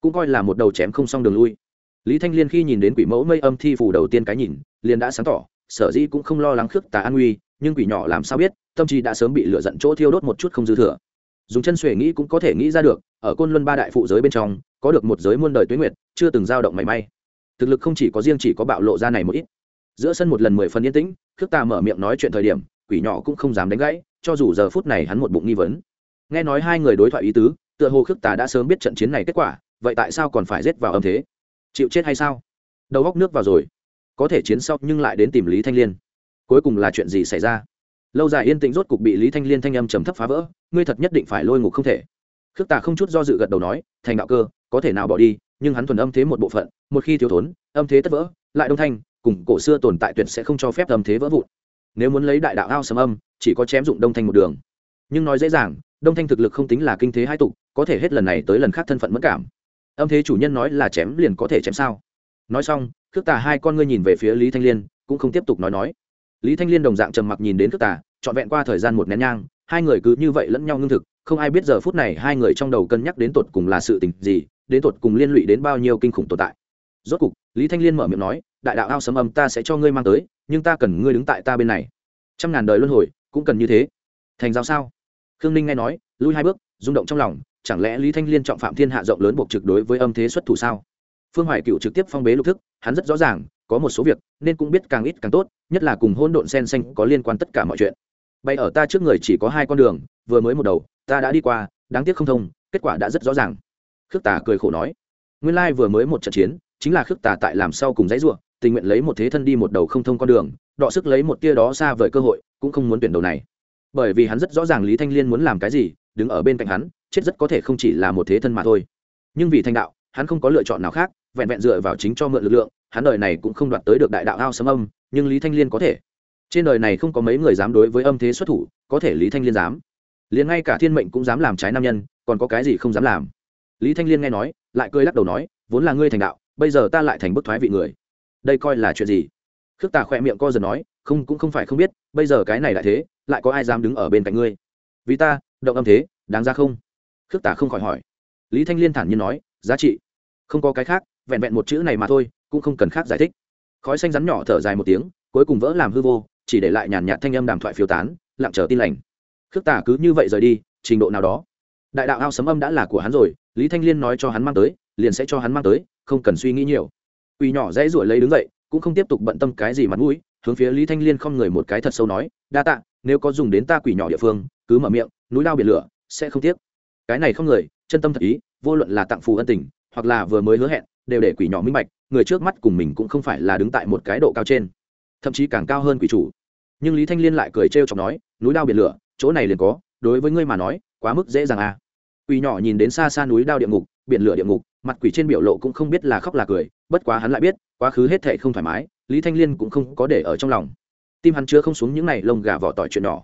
Cũng coi là một đầu chém không xong đường lui. Lý thanh liên khi nhìn đến quỷ mẫu mây âm thi phủ đầu tiên cái nhìn, liền đã sáng tỏ, sở dĩ cũng không lo lắng khước tà an nguy nhưng quỷ nhỏ làm sao biết, tâm trí đã sớm bị lửa giận chỗ thiêu đốt một chút không dư thừa. Dùng chân xuể nghĩ cũng có thể nghĩ ra được, ở côn luân ba đại phụ giới bên trong, có được một giới muôn đời tuyến nguyệt, chưa từng dao động mảy may. Thực lực không chỉ có riêng chỉ có bạo lộ ra này một ít. Giữa sân một lần mười phần yên tĩnh, khước ta mở miệng nói chuyện thời điểm, quỷ nhỏ cũng không dám đánh gãy, cho dù giờ phút này hắn một bụng nghi vấn. Nghe nói hai người đối thoại ý tứ, tựa hồ khước tà đã sớm biết trận chiến này kết quả, vậy tại sao còn phải rết vào âm thế? Chịu chết hay sao? Đầu góc nước vào rồi. Có thể chiến sau nhưng lại đến tìm lý thanh liên cuối cùng là chuyện gì xảy ra? Lâu dài yên tĩnh rốt cục bị lý thanh liên thanh âm trầm thấp phá vỡ, ngươi thật nhất định phải lôi ngục không thể. Khước tà không chút do dự gật đầu nói, thành đạo cơ, có thể nào bỏ đi, nhưng hắn thuần âm thế một bộ phận, một khi thiếu thốn, âm thế tất vỡ, lại đông thanh, cùng cổ xưa tồn tại tuyệt sẽ không cho phép âm thế vỡ vụn. Nếu muốn lấy đại đạo ao sầm âm, chỉ có chém dụng đông thanh một đường. Nhưng nói dễ dàng, đông thanh thực lực không tính là kinh thế hai tục, có thể hết lần này tới lần khác thân phận mất cảm. Âm thế chủ nhân nói là chém liền có thể chém sao? Nói xong, khước tà hai con ngươi nhìn về phía lý thanh liên, cũng không tiếp tục nói nói lý thanh liên đồng dạng trầm mặc nhìn đến cước tà, trọn vẹn qua thời gian một nén nhang, hai người cứ như vậy lẫn nhau ngưng thực, không ai biết giờ phút này hai người trong đầu cân nhắc đến tột cùng là sự tình gì, đến tột cùng liên lụy đến bao nhiêu kinh khủng tồn tại. Rốt cục, lý thanh liên mở miệng nói, đại đạo ao sấm âm ta sẽ cho ngươi mang tới, nhưng ta cần ngươi đứng tại ta bên này. Trăm ngàn đời luân hồi, cũng cần như thế. Thành giao sao? Khương ninh nghe nói, lui hai bước, rung động trong lòng, chẳng lẽ lý thanh liên trọng phạm thiên hạ rộng lớn buộc trực đối với âm thế xuất thủ sao? Phương hoài cựu trực tiếp phong bế lục thức, hắn rất rõ ràng có một số việc, nên cũng biết càng ít càng tốt, nhất là cùng hôn độn sen xanh có liên quan tất cả mọi chuyện. Bay ở ta trước người chỉ có hai con đường, vừa mới một đầu, ta đã đi qua, đáng tiếc không thông, kết quả đã rất rõ ràng. Khước tà cười khổ nói. Nguyên lai vừa mới một trận chiến, chính là khước tà tại làm sau cùng dãy ruộng tình nguyện lấy một thế thân đi một đầu không thông con đường, đọ sức lấy một tia đó xa vời cơ hội, cũng không muốn tuyển đầu này. Bởi vì hắn rất rõ ràng lý thanh liên muốn làm cái gì, đứng ở bên cạnh hắn, chết rất có thể không chỉ là một thế thân mà thôi. Nhưng vì thanh đạo, hắn không có lựa chọn nào khác, vẹn vẹn dựa vào chính cho mượn lực lượng hắn đời này cũng không đoạt tới được đại đạo ao sấm âm, nhưng lý thanh liên có thể. Trên đời này không có mấy người dám đối với âm thế xuất thủ, có thể lý thanh liên dám. Liền ngay cả thiên mệnh cũng dám làm trái nam nhân, còn có cái gì không dám làm? Lý thanh liên nghe nói, lại cười lắc đầu nói, vốn là ngươi thành đạo, bây giờ ta lại thành bức thoái vị người. Đây coi là chuyện gì? Khước tà khỏe miệng co giật nói, không, cũng không phải không biết, bây giờ cái này lại thế, lại có ai dám đứng ở bên cạnh ngươi? Vì ta, động âm thế, đáng ra không? Khước tà không khỏi hỏi. Lý thanh liên thản nhiên nói, giá trị, không có cái khác, vẹn vẹn một chữ này mà thôi cũng không cần khác giải thích. Khói xanh rắn nhỏ thở dài một tiếng, cuối cùng vỡ làm hư vô, chỉ để lại nhàn nhạt thanh âm đàm thoại phiêu tán, lặng chờ tin lành. Khước tả cứ như vậy rời đi, trình độ nào đó. Đại đạo ao sấm âm đã là của hắn rồi, lý thanh liên nói cho hắn mang tới, liền sẽ cho hắn mang tới, không cần suy nghĩ nhiều. Quỳ nhỏ dãy ruổi lấy đứng dậy, cũng không tiếp tục bận tâm cái gì mặt mũi, hướng phía lý thanh liên không người một cái thật sâu nói, đa tạ, nếu có dùng đến ta quỷ nhỏ địa phương, cứ mở miệng, núi lao biển lửa, sẽ không tiếc. Cái này không người, chân tâm thật ý, vô luận là tặng phù ân tình, hoặc là vừa mới hứa hẹn đều để quỷ nhỏ minh bạch, người trước mắt cùng mình cũng không phải là đứng tại một cái độ cao trên, thậm chí càng cao hơn quỷ chủ. Nhưng lý thanh liên lại cười trêu chọc nói, núi đao biển lửa, chỗ này liền có, đối với ngươi mà nói, quá mức dễ dàng à. Quỷ nhỏ nhìn đến xa xa núi đao địa ngục, biển lửa địa ngục, mặt quỷ trên biểu lộ cũng không biết là khóc là cười, bất quá hắn lại biết, quá khứ hết thệ không thoải mái, lý thanh liên cũng không có để ở trong lòng. Tim hắn chưa không xuống những này lông gà vỏ tỏi chuyện nhỏ.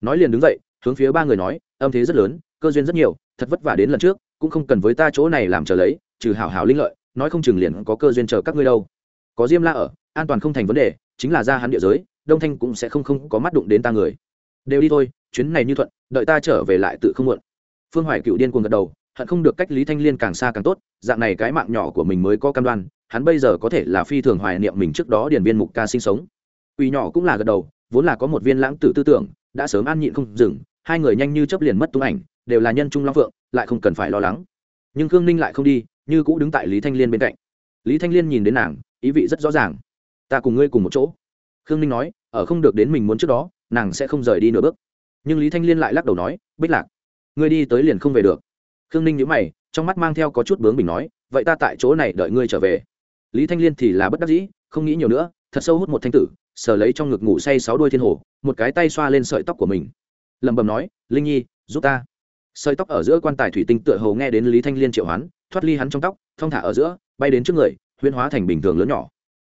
Nói liền đứng dậy, hướng phía ba người nói, âm thế rất lớn, cơ duyên rất nhiều, thật vất vả đến lần trước, cũng không cần với ta chỗ này làm chờ lấy, trừ hảo hảo linh lợi nói không chừng liền có cơ duyên chờ các ngươi đâu. Có diêm la ở, an toàn không thành vấn đề, chính là ra hắn địa giới, đông thanh cũng sẽ không không có mắt đụng đến ta người. Đều đi thôi, chuyến này như thuận, đợi ta trở về lại tự không muộn. Phương hoài cựu điên cuồng gật đầu, hận không được cách lý thanh liên càng xa càng tốt, dạng này cái mạng nhỏ của mình mới có cam đoan, hắn bây giờ có thể là phi thường hoài niệm mình trước đó điển viên mục ca sinh sống. Quỳ nhỏ cũng là gật đầu, vốn là có một viên lãng tử tư tưởng, đã sớm an nhịn không dừng, hai người nhanh như chấp liền mất tung ảnh, đều là nhân trung long phượng, lại không cần phải lo lắng. Nhưng khương ninh lại không đi như cũ đứng tại lý thanh liên bên cạnh. Lý thanh liên nhìn đến nàng, ý vị rất rõ ràng. Ta cùng ngươi cùng một chỗ. Khương ninh nói, ở không được đến mình muốn trước đó, nàng sẽ không rời đi nửa bước. Nhưng lý thanh liên lại lắc đầu nói, bích lạc, ngươi đi tới liền không về được. Khương ninh nhữ mày, trong mắt mang theo có chút bướng bình nói, vậy ta tại chỗ này đợi ngươi trở về. Lý thanh liên thì là bất đắc dĩ, không nghĩ nhiều nữa, thật sâu hút một thanh tử, sờ lấy trong ngực ngủ say sáu đuôi thiên hồ, một cái tay xoa lên sợi tóc của mình. Lẩm bẩm nói, linh nhi, giúp ta. Sợi tóc ở giữa quan tài thủy tinh tựa hồ nghe đến lý thanh liên triệu hoán thoát ly hắn trong tóc, thong thả ở giữa, bay đến trước người, huyễn hóa thành bình thường lớn nhỏ.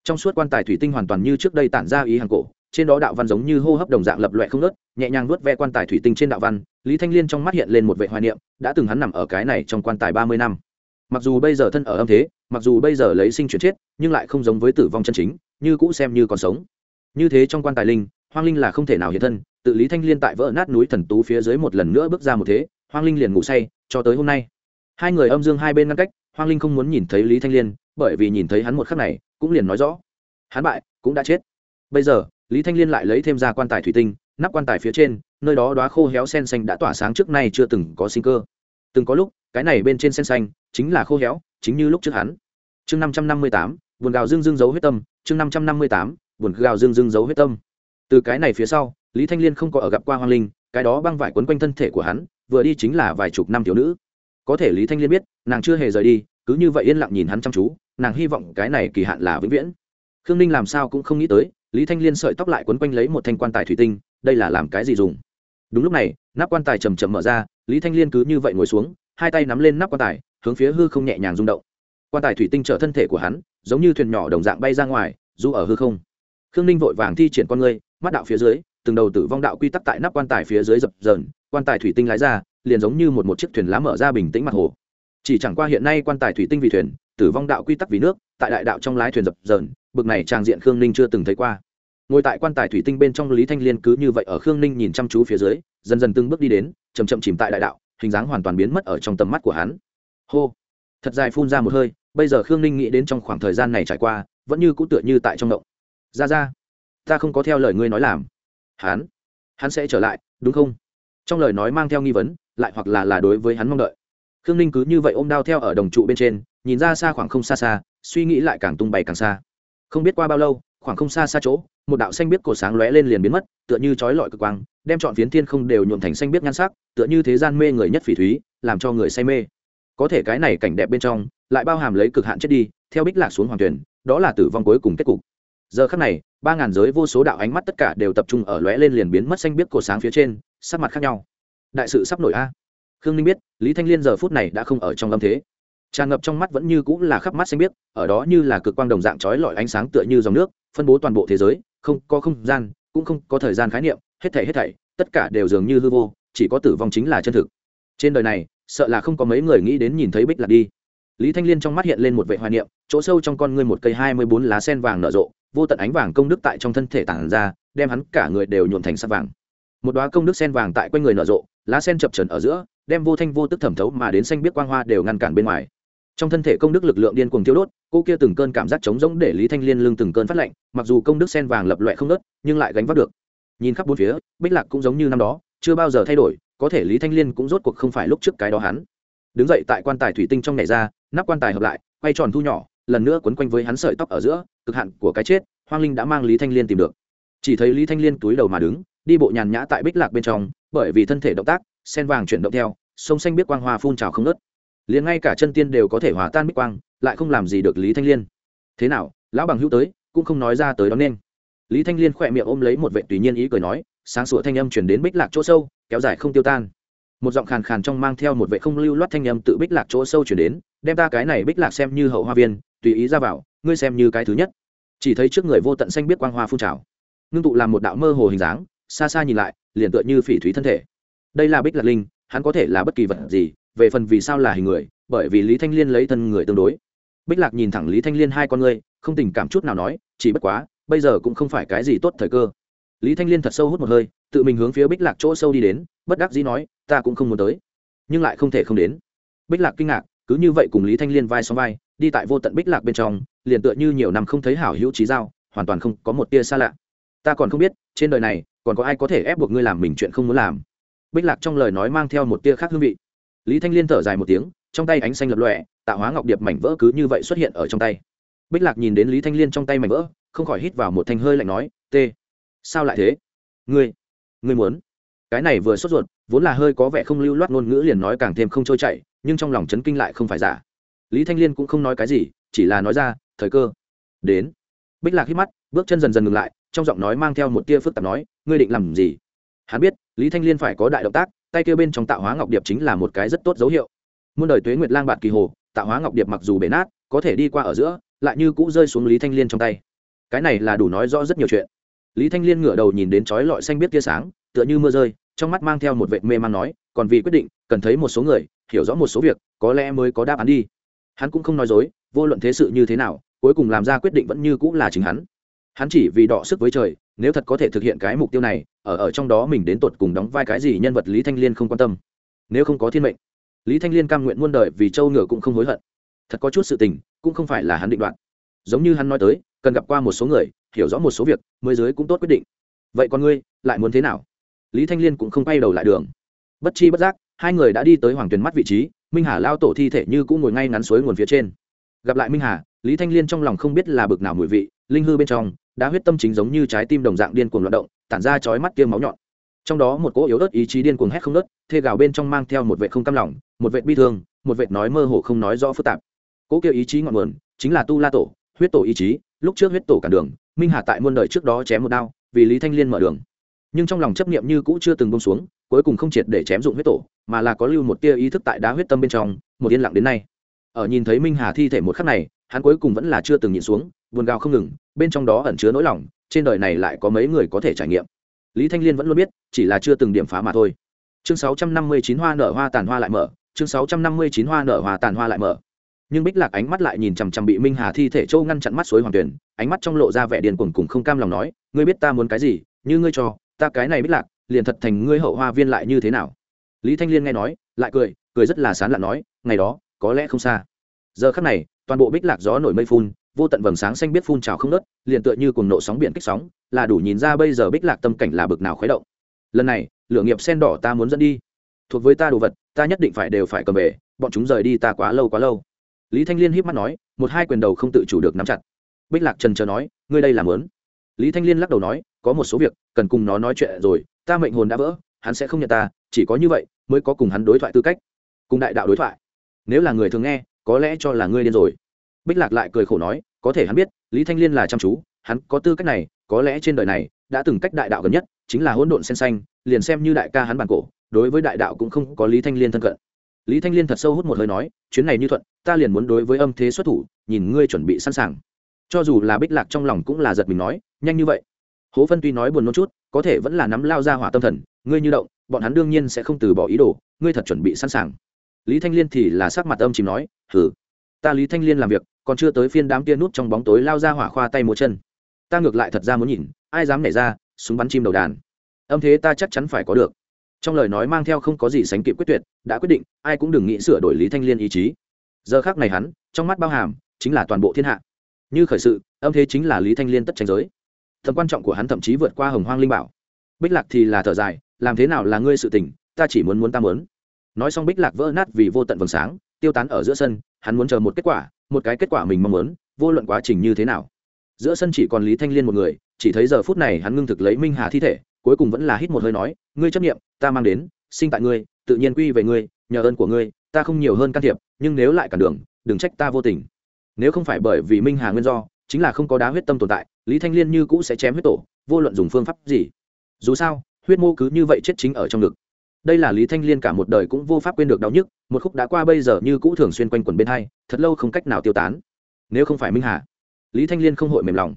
Trong suốt quan tài thủy tinh hoàn toàn như trước đây tản ra ý hàng cổ, trên đó đạo văn giống như hô hấp đồng dạng lập loại không nớt nhẹ nhàng nuốt ve quan tài thủy tinh trên đạo văn, lý thanh liên trong mắt hiện lên một vệ hoài niệm, đã từng hắn nằm ở cái này trong quan tài ba mươi năm. Mặc dù bây giờ thân ở âm thế, mặc dù bây giờ lấy sinh chuyển chết, nhưng lại không giống với tử vong chân chính, như cũ xem như còn sống. Như thế trong quan tài linh, hoang linh là không thể nào hiện thân, tự lý thanh liên tại vỡ nát núi thần tú phía dưới một lần nữa bước ra một thế, hoang linh liền ngủ say, cho tới hôm nay hai người âm dương hai bên ngăn cách, hoang linh không muốn nhìn thấy lý thanh liên, bởi vì nhìn thấy hắn một khắc này, cũng liền nói rõ. Hắn bại, cũng đã chết. Bây giờ, lý thanh liên lại lấy thêm ra quan tài thủy tinh, nắp quan tài phía trên, nơi đó đoá khô héo sen xanh đã tỏa sáng trước nay chưa từng có sinh cơ. Từng có lúc, cái này bên trên sen xanh, chính là khô héo, chính như lúc trước hắn. Chương năm trăm năm mươi tám, buồn gào dương dương giấu huyết tâm. Chương năm trăm năm mươi tám, buồn gào dương dương giấu huyết tâm. Từ cái này phía sau, lý thanh liên không có ở gặp qua hoang linh, cái đó băng vải quấn quanh thân thể của hắn, vừa đi chính là vài chục năm thiếu nữ có thể lý thanh liên biết, nàng chưa hề rời đi, cứ như vậy yên lặng nhìn hắn chăm chú, nàng hy vọng cái này kỳ hạn là vĩnh viễn. Khương ninh làm sao cũng không nghĩ tới, lý thanh liên sợi tóc lại quấn quanh lấy một thanh quan tài thủy tinh, đây là làm cái gì dùng? Đúng lúc này, nắp quan tài chầm chậm mở ra, lý thanh liên cứ như vậy ngồi xuống, hai tay nắm lên nắp quan tài, hướng phía hư không nhẹ nhàng rung động. Quan tài thủy tinh trở thân thể của hắn, giống như thuyền nhỏ đồng dạng bay ra ngoài, dù ở hư không. Khương ninh vội vàng thi triển con người mắt đạo phía dưới, từng đầu tử vong đạo quy tắc tại nắp quan tài phía dưới dập dờn, quan tài thủy tinh lái ra liền giống như một một chiếc thuyền lá mở ra bình tĩnh mặt hồ. Chỉ chẳng qua hiện nay quan tài thủy tinh vì thuyền, tử vong đạo quy tắc vì nước, tại đại đạo trong lái thuyền dập dờn, bực này trang diện khương ninh chưa từng thấy qua. Ngồi tại quan tài thủy tinh bên trong lý thanh liên cứ như vậy ở khương ninh nhìn chăm chú phía dưới, dần dần từng bước đi đến chầm chậm chìm tại đại đạo, hình dáng hoàn toàn biến mất ở trong tầm mắt của hắn. Hô! Thật dài phun ra một hơi, bây giờ khương ninh nghĩ đến trong khoảng thời gian này trải qua, vẫn như cũ tựa như tại trong động. Ra ra, ta không có theo lời ngươi nói làm. Hắn hắn sẽ trở lại, đúng không? Trong lời nói mang theo nghi vấn lại hoặc là là đối với hắn mong đợi. Khương ninh cứ như vậy ôm đao theo ở đồng trụ bên trên, nhìn ra xa khoảng không xa xa, suy nghĩ lại càng tung bay càng xa. Không biết qua bao lâu, khoảng không xa xa chỗ, một đạo xanh biết cổ sáng lóe lên liền biến mất, tựa như trói lọi cực quang, đem chọn phiến thiên không đều nhuộm thành xanh biết nhan sắc, tựa như thế gian mê người nhất phỉ thúy, làm cho người say mê. Có thể cái này cảnh đẹp bên trong, lại bao hàm lấy cực hạn chết đi, theo bích lạc xuống hoàng tuyển, đó là tử vong cuối cùng kết cục. Giờ khắc này, ba ngàn giới vô số đạo ánh mắt tất cả đều tập trung ở lóe lên liền biến mất xanh biết cổ sáng phía trên, sắc mặt khác nhau đại sự sắp nổi a. Khương ninh biết, lý thanh liên giờ phút này đã không ở trong âm thế. Tràn ngập trong mắt vẫn như cũng là khắp mắt xanh biếc, ở đó như là cực quang đồng dạng trói lọi ánh sáng tựa như dòng nước, phân bố toàn bộ thế giới, không có không gian, cũng không có thời gian khái niệm, hết thảy hết thảy, tất cả đều dường như hư vô, chỉ có tử vong chính là chân thực. Trên đời này, sợ là không có mấy người nghĩ đến nhìn thấy bích lạc đi. Lý thanh liên trong mắt hiện lên một vệ hoài niệm, chỗ sâu trong con ngươi một cây hai mươi bốn lá sen vàng nở rộ, vô tận ánh vàng công đức tại trong thân thể tản ra, đem hắn cả người đều nhuộn thành sắt vàng một đoá công đức sen vàng tại quanh người nở rộ, lá sen chập trần ở giữa, đem vô thanh vô tức thẩm thấu mà đến xanh biết quang hoa đều ngăn cản bên ngoài. Trong thân thể công đức lực lượng điên cuồng tiêu đốt, cô kia từng cơn cảm giác trống rỗng để lý thanh liên lưng từng cơn phát lạnh, mặc dù công đức sen vàng lập loại không nớt nhưng lại gánh vác được. Nhìn khắp bốn phía, bích lạc cũng giống như năm đó, chưa bao giờ thay đổi, có thể lý thanh liên cũng rốt cuộc không phải lúc trước cái đó hắn. Đứng dậy tại quan tài thủy tinh trong nhảy ra, nắp quan tài hợp lại, quay tròn thu nhỏ, lần nữa quấn quanh với hắn sợi tóc ở giữa, cực hạn của cái chết, hoang linh đã mang lý thanh liên tìm được. Chỉ thấy lý thanh liên túi đầu mà đứng đi bộ nhàn nhã tại bích lạc bên trong, bởi vì thân thể động tác, sen vàng chuyển động theo, sông xanh biết quang hoa phun trào không nớt liền ngay cả chân tiên đều có thể hòa tan bích quang, lại không làm gì được lý thanh liên. Thế nào, lão bằng hữu tới, cũng không nói ra tới đó nên. Lý thanh liên khỏe miệng ôm lấy một vệ tùy nhiên ý cười nói, sáng sủa thanh âm chuyển đến bích lạc chỗ sâu, kéo dài không tiêu tan. Một giọng khàn khàn trong mang theo một vệ không lưu loát thanh âm tự bích lạc chỗ sâu chuyển đến, đem ta cái này bích lạc xem như hậu hoa viên, tùy ý ra vào, ngươi xem như cái thứ nhất. Chỉ thấy trước người vô tận xanh biết quang hoa phun trào. Ngưng tụ làm một đạo mơ hồ hình dáng xa xa nhìn lại, liền tựa như phỉ thúy thân thể. Đây là bích lạc linh, hắn có thể là bất kỳ vật gì, về phần vì sao là hình người, bởi vì lý thanh liên lấy thân người tương đối. Bích lạc nhìn thẳng lý thanh liên hai con ngươi, không tình cảm chút nào nói, chỉ bất quá, bây giờ cũng không phải cái gì tốt thời cơ. Lý thanh liên thật sâu hút một hơi, tự mình hướng phía bích lạc chỗ sâu đi đến, bất đắc dĩ nói, ta cũng không muốn tới, nhưng lại không thể không đến. Bích lạc kinh ngạc, cứ như vậy cùng lý thanh liên vai xóm vai, đi tại vô tận bích lạc bên trong, liền tựa như nhiều năm không thấy hảo hữu trí giao, hoàn toàn không có một tia xa lạ. Ta còn không biết, trên đời này còn có ai có thể ép buộc ngươi làm mình chuyện không muốn làm? Bích lạc trong lời nói mang theo một tia khác hương vị. Lý thanh liên thở dài một tiếng, trong tay ánh xanh lập lọe tạo hóa ngọc điệp mảnh vỡ cứ như vậy xuất hiện ở trong tay. Bích lạc nhìn đến lý thanh liên trong tay mảnh vỡ, không khỏi hít vào một thanh hơi lạnh nói t sao lại thế? Ngươi ngươi muốn? Cái này vừa sốt ruột, vốn là hơi có vẻ không lưu loát ngôn ngữ liền nói càng thêm không trôi chảy, nhưng trong lòng chấn kinh lại không phải giả. Lý thanh liên cũng không nói cái gì, chỉ là nói ra, thời cơ, đến. Bích lạc hít mắt, bước chân dần dần ngừng lại trong giọng nói mang theo một tia phức tạp nói, ngươi định làm gì? Hắn biết, lý thanh liên phải có đại động tác, tay kia bên trong tạo hóa ngọc điệp chính là một cái rất tốt dấu hiệu. Muôn đời tuế nguyệt lang bạt kỳ hồ, tạo hóa ngọc điệp mặc dù bể nát, có thể đi qua ở giữa, lại như cũ rơi xuống lý thanh liên trong tay. Cái này là đủ nói rõ rất nhiều chuyện. Lý thanh liên ngửa đầu nhìn đến chói lọi xanh biết tia sáng, tựa như mưa rơi, trong mắt mang theo một vệ mê man nói, còn vì quyết định, cần thấy một số người, hiểu rõ một số việc, có lẽ mới có đáp án đi. Hắn cũng không nói dối, vô luận thế sự như thế nào, cuối cùng làm ra quyết định vẫn như cũng là chính hắn hắn chỉ vì đọ sức với trời, nếu thật có thể thực hiện cái mục tiêu này, ở ở trong đó mình đến tột cùng đóng vai cái gì nhân vật lý thanh liên không quan tâm. Nếu không có thiên mệnh, lý thanh liên cam nguyện muôn đời vì châu ngựa cũng không hối hận. Thật có chút sự tình, cũng không phải là hắn định đoạt. Giống như hắn nói tới, cần gặp qua một số người, hiểu rõ một số việc, mới giới cũng tốt quyết định. Vậy con ngươi, lại muốn thế nào? Lý thanh liên cũng không quay đầu lại đường. Bất chi bất giác, hai người đã đi tới hoàng tuyền mắt vị trí, minh hà lao tổ thi thể như cũng ngồi ngay ngắn suối nguồn phía trên. Gặp lại minh hà, lý thanh liên trong lòng không biết là bực nào mùi vị, linh hư bên trong đã huyết tâm chính giống như trái tim đồng dạng điên cuồng loạn động, tản ra chói mắt tiêm máu nhọn. Trong đó một cỗ yếu ớt ý chí điên cuồng hét không nớt thê gào bên trong mang theo một vệ không cam lòng, một vệ bi thương, một vệ nói mơ hồ không nói rõ phức tạp. Cỗ kia ý chí ngọn nguồn chính là tu la tổ, huyết tổ ý chí, lúc trước huyết tổ cả đường, minh hà tại muôn đời trước đó chém một đao, vì lý thanh liên mở đường. Nhưng trong lòng chấp niệm như cũ chưa từng bông xuống, cuối cùng không triệt để chém dụng huyết tổ, mà là có lưu một tia ý thức tại đá huyết tâm bên trong, một yên lặng đến nay. Ở nhìn thấy minh hà thi thể một khắc này hắn cuối cùng vẫn là chưa từng nhìn xuống vườn gào không ngừng, bên trong đó ẩn chứa nỗi lòng, trên đời này lại có mấy người có thể trải nghiệm. Lý thanh liên vẫn luôn biết, chỉ là chưa từng điểm phá mà thôi. Chương sáu trăm năm mươi chín hoa nở hoa tàn hoa lại mở, chương sáu trăm năm mươi chín hoa nở hoa tàn hoa lại mở. Nhưng bích lạc ánh mắt lại nhìn chằm chằm bị minh hà thi thể châu ngăn chặn mắt suối hoàng tuyển, ánh mắt trong lộ ra vẻ điền cuồng cùng không cam lòng nói, ngươi biết ta muốn cái gì? Như ngươi cho, ta cái này bích lạc, liền thật thành ngươi hậu hoa viên lại như thế nào? Lý thanh liên nghe nói, lại cười cười rất là sán lạ nói, ngày đó, có lẽ không xa. Giờ khắc này toàn bộ bích lạc gió nổi mây phun, vô tận vầng sáng xanh biết phun trào không nớt liền tựa như cùng nộ sóng biển kích sóng, là đủ nhìn ra bây giờ bích lạc tâm cảnh là bực nào khuấy động. Lần này, lửa nghiệp sen đỏ ta muốn dẫn đi. Thuộc với ta đồ vật, ta nhất định phải đều phải cầm về, bọn chúng rời đi ta quá lâu quá lâu. Lý thanh liên híp mắt nói, một hai quyền đầu không tự chủ được nắm chặt. Bích lạc trần chờ nói, ngươi đây làm lớn. Lý thanh liên lắc đầu nói, có một số việc, cần cùng nó nói chuyện rồi, ta mệnh hồn đã vỡ, hắn sẽ không nhận ta, chỉ có như vậy, mới có cùng hắn đối thoại tư cách. Cùng đại đạo đối thoại. Nếu là người thường nghe có lẽ cho là ngươi điên rồi. Bích lạc lại cười khổ nói, có thể hắn biết, lý thanh liên là chăm chú, hắn có tư cách này, có lẽ trên đời này, đã từng cách đại đạo gần nhất, chính là hỗn độn sen xanh, liền xem như đại ca hắn bản cổ, đối với đại đạo cũng không có lý thanh liên thân cận. Lý thanh liên thật sâu hút một hơi nói, chuyến này như thuận, ta liền muốn đối với âm thế xuất thủ, nhìn ngươi chuẩn bị sẵn sàng. Cho dù là bích lạc trong lòng cũng là giật mình nói, nhanh như vậy. Hố phân tuy nói buồn nôn chút, có thể vẫn là nắm lao ra hỏa tâm thần, ngươi như động, bọn hắn đương nhiên sẽ không từ bỏ ý đồ, ngươi thật chuẩn bị sẵn sàng lý thanh liên thì là sắc mặt âm chìm nói, hử, ta lý thanh liên làm việc, còn chưa tới phiên đám kia nút trong bóng tối lao ra hỏa khoa tay một chân. Ta ngược lại thật ra muốn nhìn, ai dám nảy ra, súng bắn chim đầu đàn. Âm thế ta chắc chắn phải có được. Trong lời nói mang theo không có gì sánh kịp quyết tuyệt, đã quyết định, ai cũng đừng nghĩ sửa đổi lý thanh liên ý chí. Giờ khác này hắn, trong mắt bao hàm, chính là toàn bộ thiên hạ. Như khởi sự, âm thế chính là lý thanh liên tất tranh giới. Tầm quan trọng của hắn thậm chí vượt qua hồng hoang linh bảo. Bích lạc thì là thở dài, làm thế nào là ngươi sự tình, ta chỉ muốn muốn ta muốn nói xong bích lạc vỡ nát vì vô tận vầng sáng, tiêu tán ở giữa sân, hắn muốn chờ một kết quả, một cái kết quả mình mong muốn, vô luận quá trình như thế nào. Giữa sân chỉ còn lý thanh liên một người, chỉ thấy giờ phút này hắn ngưng thực lấy minh hà thi thể, cuối cùng vẫn là hít một hơi nói, ngươi chấp nghiệm ta mang đến, sinh tại ngươi, tự nhiên quy về ngươi, nhờ ơn của ngươi, ta không nhiều hơn can thiệp, nhưng nếu lại cản đường, đừng trách ta vô tình. Nếu không phải bởi vì minh hà nguyên do, chính là không có đá huyết tâm tồn tại, lý thanh liên như cũ sẽ chém huyết tổ, vô luận dùng phương pháp gì. Dù sao, huyết mô cứ như vậy chết chính ở trong ngực đây là lý thanh liên cả một đời cũng vô pháp quên được đau nhức, một khúc đã qua bây giờ như cũ thường xuyên quanh quẩn bên hai, thật lâu không cách nào tiêu tán. Nếu không phải minh hà, lý thanh liên không hội mềm lòng.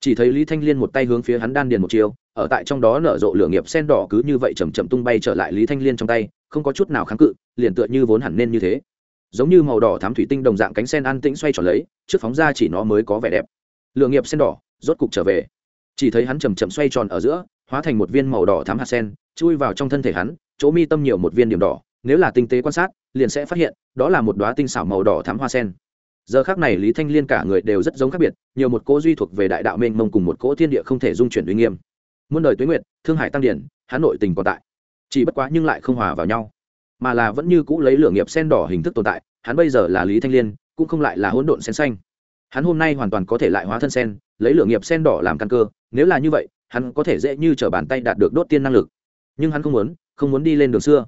Chỉ thấy lý thanh liên một tay hướng phía hắn đan điền một chiều ở tại trong đó nở rộ lửa nghiệp sen đỏ cứ như vậy chầm chậm tung bay trở lại lý thanh liên trong tay, không có chút nào kháng cự, liền tựa như vốn hẳn nên như thế. Giống như màu đỏ thám thủy tinh đồng dạng cánh sen an tĩnh xoay tròn lấy, trước phóng ra chỉ nó mới có vẻ đẹp. Lựa nghiệp sen đỏ, rốt cục trở về. Chỉ thấy hắn chầm chậm xoay tròn ở giữa, hóa thành một viên màu đỏ thắm hạt sen, chui vào trong thân thể hắn chỗ mi tâm nhiều một viên điểm đỏ, nếu là tinh tế quan sát, liền sẽ phát hiện, đó là một đoá tinh xảo màu đỏ thắm hoa sen. Giờ khác này lý thanh liên cả người đều rất giống khác biệt, nhiều một cỗ duy thuộc về đại đạo mênh mông cùng một cỗ thiên địa không thể dung chuyển uy nghiêm. Muôn đời tuế nguyệt, thương hải tăng điển Hà nội tình còn tại. Chỉ bất quá nhưng lại không hòa vào nhau, mà là vẫn như cũ lấy lửa nghiệp sen đỏ hình thức tồn tại, hắn bây giờ là lý thanh liên, cũng không lại là hỗn độn sen xanh. Hắn hôm nay hoàn toàn có thể lại hóa thân sen, lấy lửa nghiệp sen đỏ làm căn cơ, nếu là như vậy, hắn có thể dễ như t bàn tay đạt được đốt tiên năng lực. Nhưng hắn không muốn không muốn đi lên đường xưa.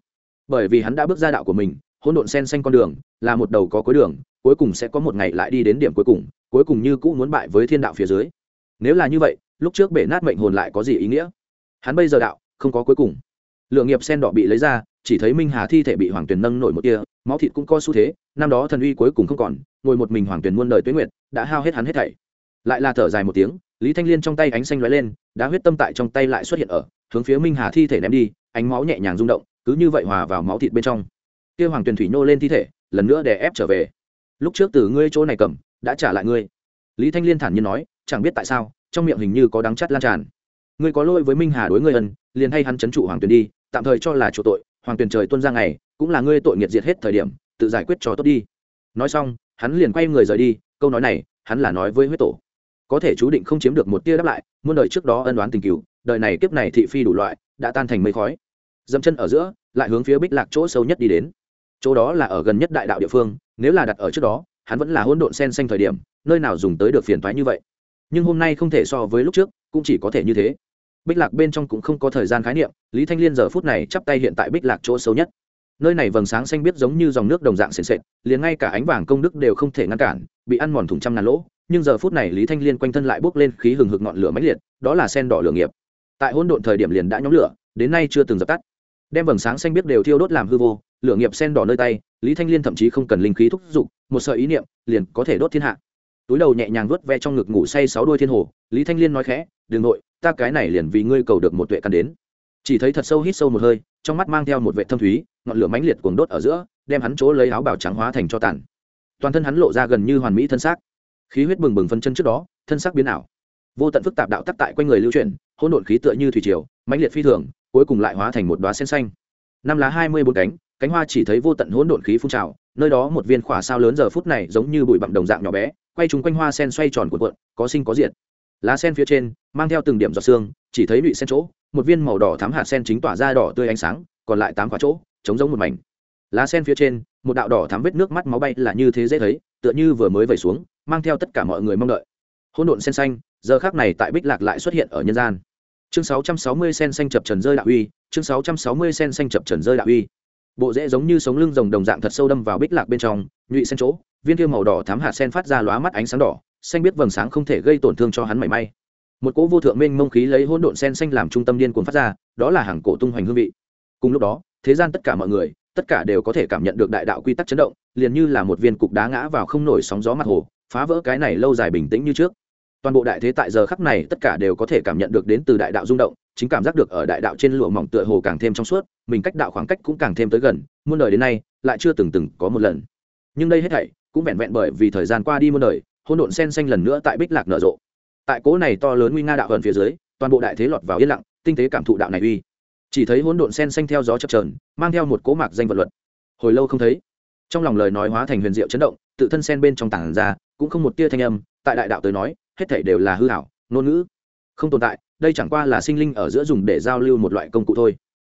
Bởi vì hắn đã bước ra đạo của mình, hỗn độn sen xanh con đường, là một đầu có cuối đường, cuối cùng sẽ có một ngày lại đi đến điểm cuối cùng cuối cùng như cũ muốn bại với thiên đạo phía dưới. Nếu là như vậy, lúc trước bể nát mệnh hồn lại có gì ý nghĩa? Hắn bây giờ đạo, không có cuối cùng. Lượng nghiệp sen đỏ bị lấy ra, chỉ thấy minh hà thi thể bị hoàng tuyền nâng nổi một tia, máu thịt cũng có xu thế, năm đó thần uy cuối cùng không còn, ngồi một mình hoàng tuyền muôn đời tuyến nguyệt, đã hao hết hắn hết thảy. Lại là thở dài một tiếng, lý thanh liên trong tay ánh xanh lóe lên đã huyết tâm tại trong tay lại xuất hiện ở, hướng phía minh hà thi thể ném đi ánh máu nhẹ nhàng rung động, cứ như vậy hòa vào máu thịt bên trong. Kia hoàng tuyền thủy nô lên thi thể, lần nữa để ép trở về. Lúc trước từ ngươi chỗ này cầm, đã trả lại ngươi. Lý thanh liên thản nhiên nói, chẳng biết tại sao, trong miệng hình như có đắng chắt lan tràn. Ngươi có lỗi với minh hà đối ngươi ân, liền hay hắn chấn trụ hoàng tuyền đi, tạm thời cho là chủ tội, hoàng tuyền trời tuân ra ngày, cũng là ngươi tội nghiệt diệt hết thời điểm, tự giải quyết cho tốt đi. Nói xong, hắn liền quay người rời đi, câu nói này, hắn là nói với huyết tổ. Có thể chú định không chiếm được một tia đáp lại, muôn đời trước đó ân đoán tình cựu đời này kiếp này thị phi đủ loại, đã tan thành mây khói dẫm chân ở giữa, lại hướng phía bích lạc chỗ sâu nhất đi đến. Chỗ đó là ở gần nhất đại đạo địa phương, nếu là đặt ở trước đó, hắn vẫn là hỗn độn sen xanh thời điểm, nơi nào dùng tới được phiền thoái như vậy. Nhưng hôm nay không thể so với lúc trước, cũng chỉ có thể như thế. Bích lạc bên trong cũng không có thời gian khái niệm, lý thanh liên giờ phút này chắp tay hiện tại bích lạc chỗ sâu nhất. Nơi này vầng sáng xanh biết giống như dòng nước đồng dạng sền sệt, liền ngay cả ánh vàng công đức đều không thể ngăn cản, bị ăn mòn thùng trăm ngàn lỗ. Nhưng giờ phút này lý thanh liên quanh thân lại bốc lên khí hừng hực ngọn lửa mãnh liệt, đó là sen đỏ lửa nghiệp. Tại hỗn độn thời điểm liền đã nhóm lửa, đến nay chưa từng dập tắt đem vầng sáng xanh biết đều thiêu đốt làm hư vô, lửa nghiệp sen đỏ nơi tay, lý thanh liên thậm chí không cần linh khí thúc giục, một sợi ý niệm, liền có thể đốt thiên hạ. Túi đầu nhẹ nhàng vớt ve trong ngực ngủ say sáu đuôi thiên hồ, lý thanh liên nói khẽ đ ừ n g nội, ta cái này liền vì ngươi cầu được một tuệ căn đến. Chỉ thấy thật sâu hít sâu một hơi, trong mắt mang theo một vệ thâm thúy, ngọn lửa mãnh liệt cuồng đốt ở giữa, đem hắn chỗ lấy áo bào trắng hóa thành cho tàn. Toàn thân hắn lộ ra gần như hoàn mỹ thân xác. Khí huyết bừng bừng phân chân trước đó, thân xác biến ảo. Vô tận phức tạp đạo tắc tại quanh người lưu chuyển, hỗn độn khí tựa như thủy triều, mãnh liệt phi thường cuối cùng lại hóa thành một đoá sen xanh. Năm lá hai mươi bốn cánh cánh hoa chỉ thấy vô tận hỗn độn khí phun trào, nơi đó một viên khỏa sao lớn giờ phút này giống như bụi bặm đồng dạng nhỏ bé, quay chúng quanh hoa sen xoay tròn cuộn cuộn, có sinh có diệt. Lá sen phía trên, mang theo từng điểm giọt xương chỉ thấy lụy sen chỗ, một viên màu đỏ thắm hạt sen chính tỏa ra đỏ tươi ánh sáng, còn lại tám quả chỗ chống giống một mảnh. Lá sen phía trên, một đạo đỏ thắm vết nước mắt máu bay là như thế dễ thấy, tựa như vừa mới vẩy xuống, mang theo tất cả mọi người mong đợi. Hỗn độn sen xanh, giờ khác này tại bích lạc lại xuất hiện ở nhân gian chương 660 sen xanh chập trần rơi đạo uy, chương 660 sen xanh chập trần rơi đạo uy. Bộ rễ giống như sống lưng rồng đồng dạng thật sâu đâm vào bích lạc bên trong, nhụy sen chỗ, viên kia màu đỏ thám hạt sen phát ra lóa mắt ánh sáng đỏ, xanh biết vầng sáng không thể gây tổn thương cho hắn mảy may. Một cỗ vô thượng minh mông khí lấy hỗn độn sen xanh làm trung tâm điên cuồng phát ra, đó là hàng cổ tung hoành hương vị. Cùng lúc đó, thế gian tất cả mọi người, tất cả đều có thể cảm nhận được đại đạo quy tắc chấn động, liền như là một viên cục đá ngã vào không nổi sóng gió mặt hồ, phá vỡ cái này lâu dài bình tĩnh như trước toàn bộ đại thế tại giờ khắc này tất cả đều có thể cảm nhận được đến từ đại đạo rung động, chính cảm giác được ở đại đạo trên lụa mỏng tựa hồ càng thêm trong suốt, mình cách đạo khoảng cách cũng càng thêm tới gần, muôn đời đến nay, lại chưa từng từng có một lần. Nhưng đây hết thảy, cũng vẹn vẹn bởi vì thời gian qua đi muôn đời hôn độn sen xanh lần nữa tại bích lạc nở rộ. Tại cố này to lớn nguy nga đạo gần phía dưới, toàn bộ đại thế lọt vào yên lặng, tinh tế cảm thụ đạo này uy. Chỉ thấy hỗn độn sen xanh theo gió chập trờn mang theo một cố mạc danh vật luật. Hồi lâu không thấy, trong lòng lời nói hóa thành huyền diệu chấn động, tự thân sen bên trong tảng ra, cũng không một tia thanh âm, tại đại đạo tới nói hết thảy đều là hư hảo ngôn ngữ. Không tồn tại, đây chẳng qua là sinh linh ở giữa dùng để giao lưu một loại công cụ thôi.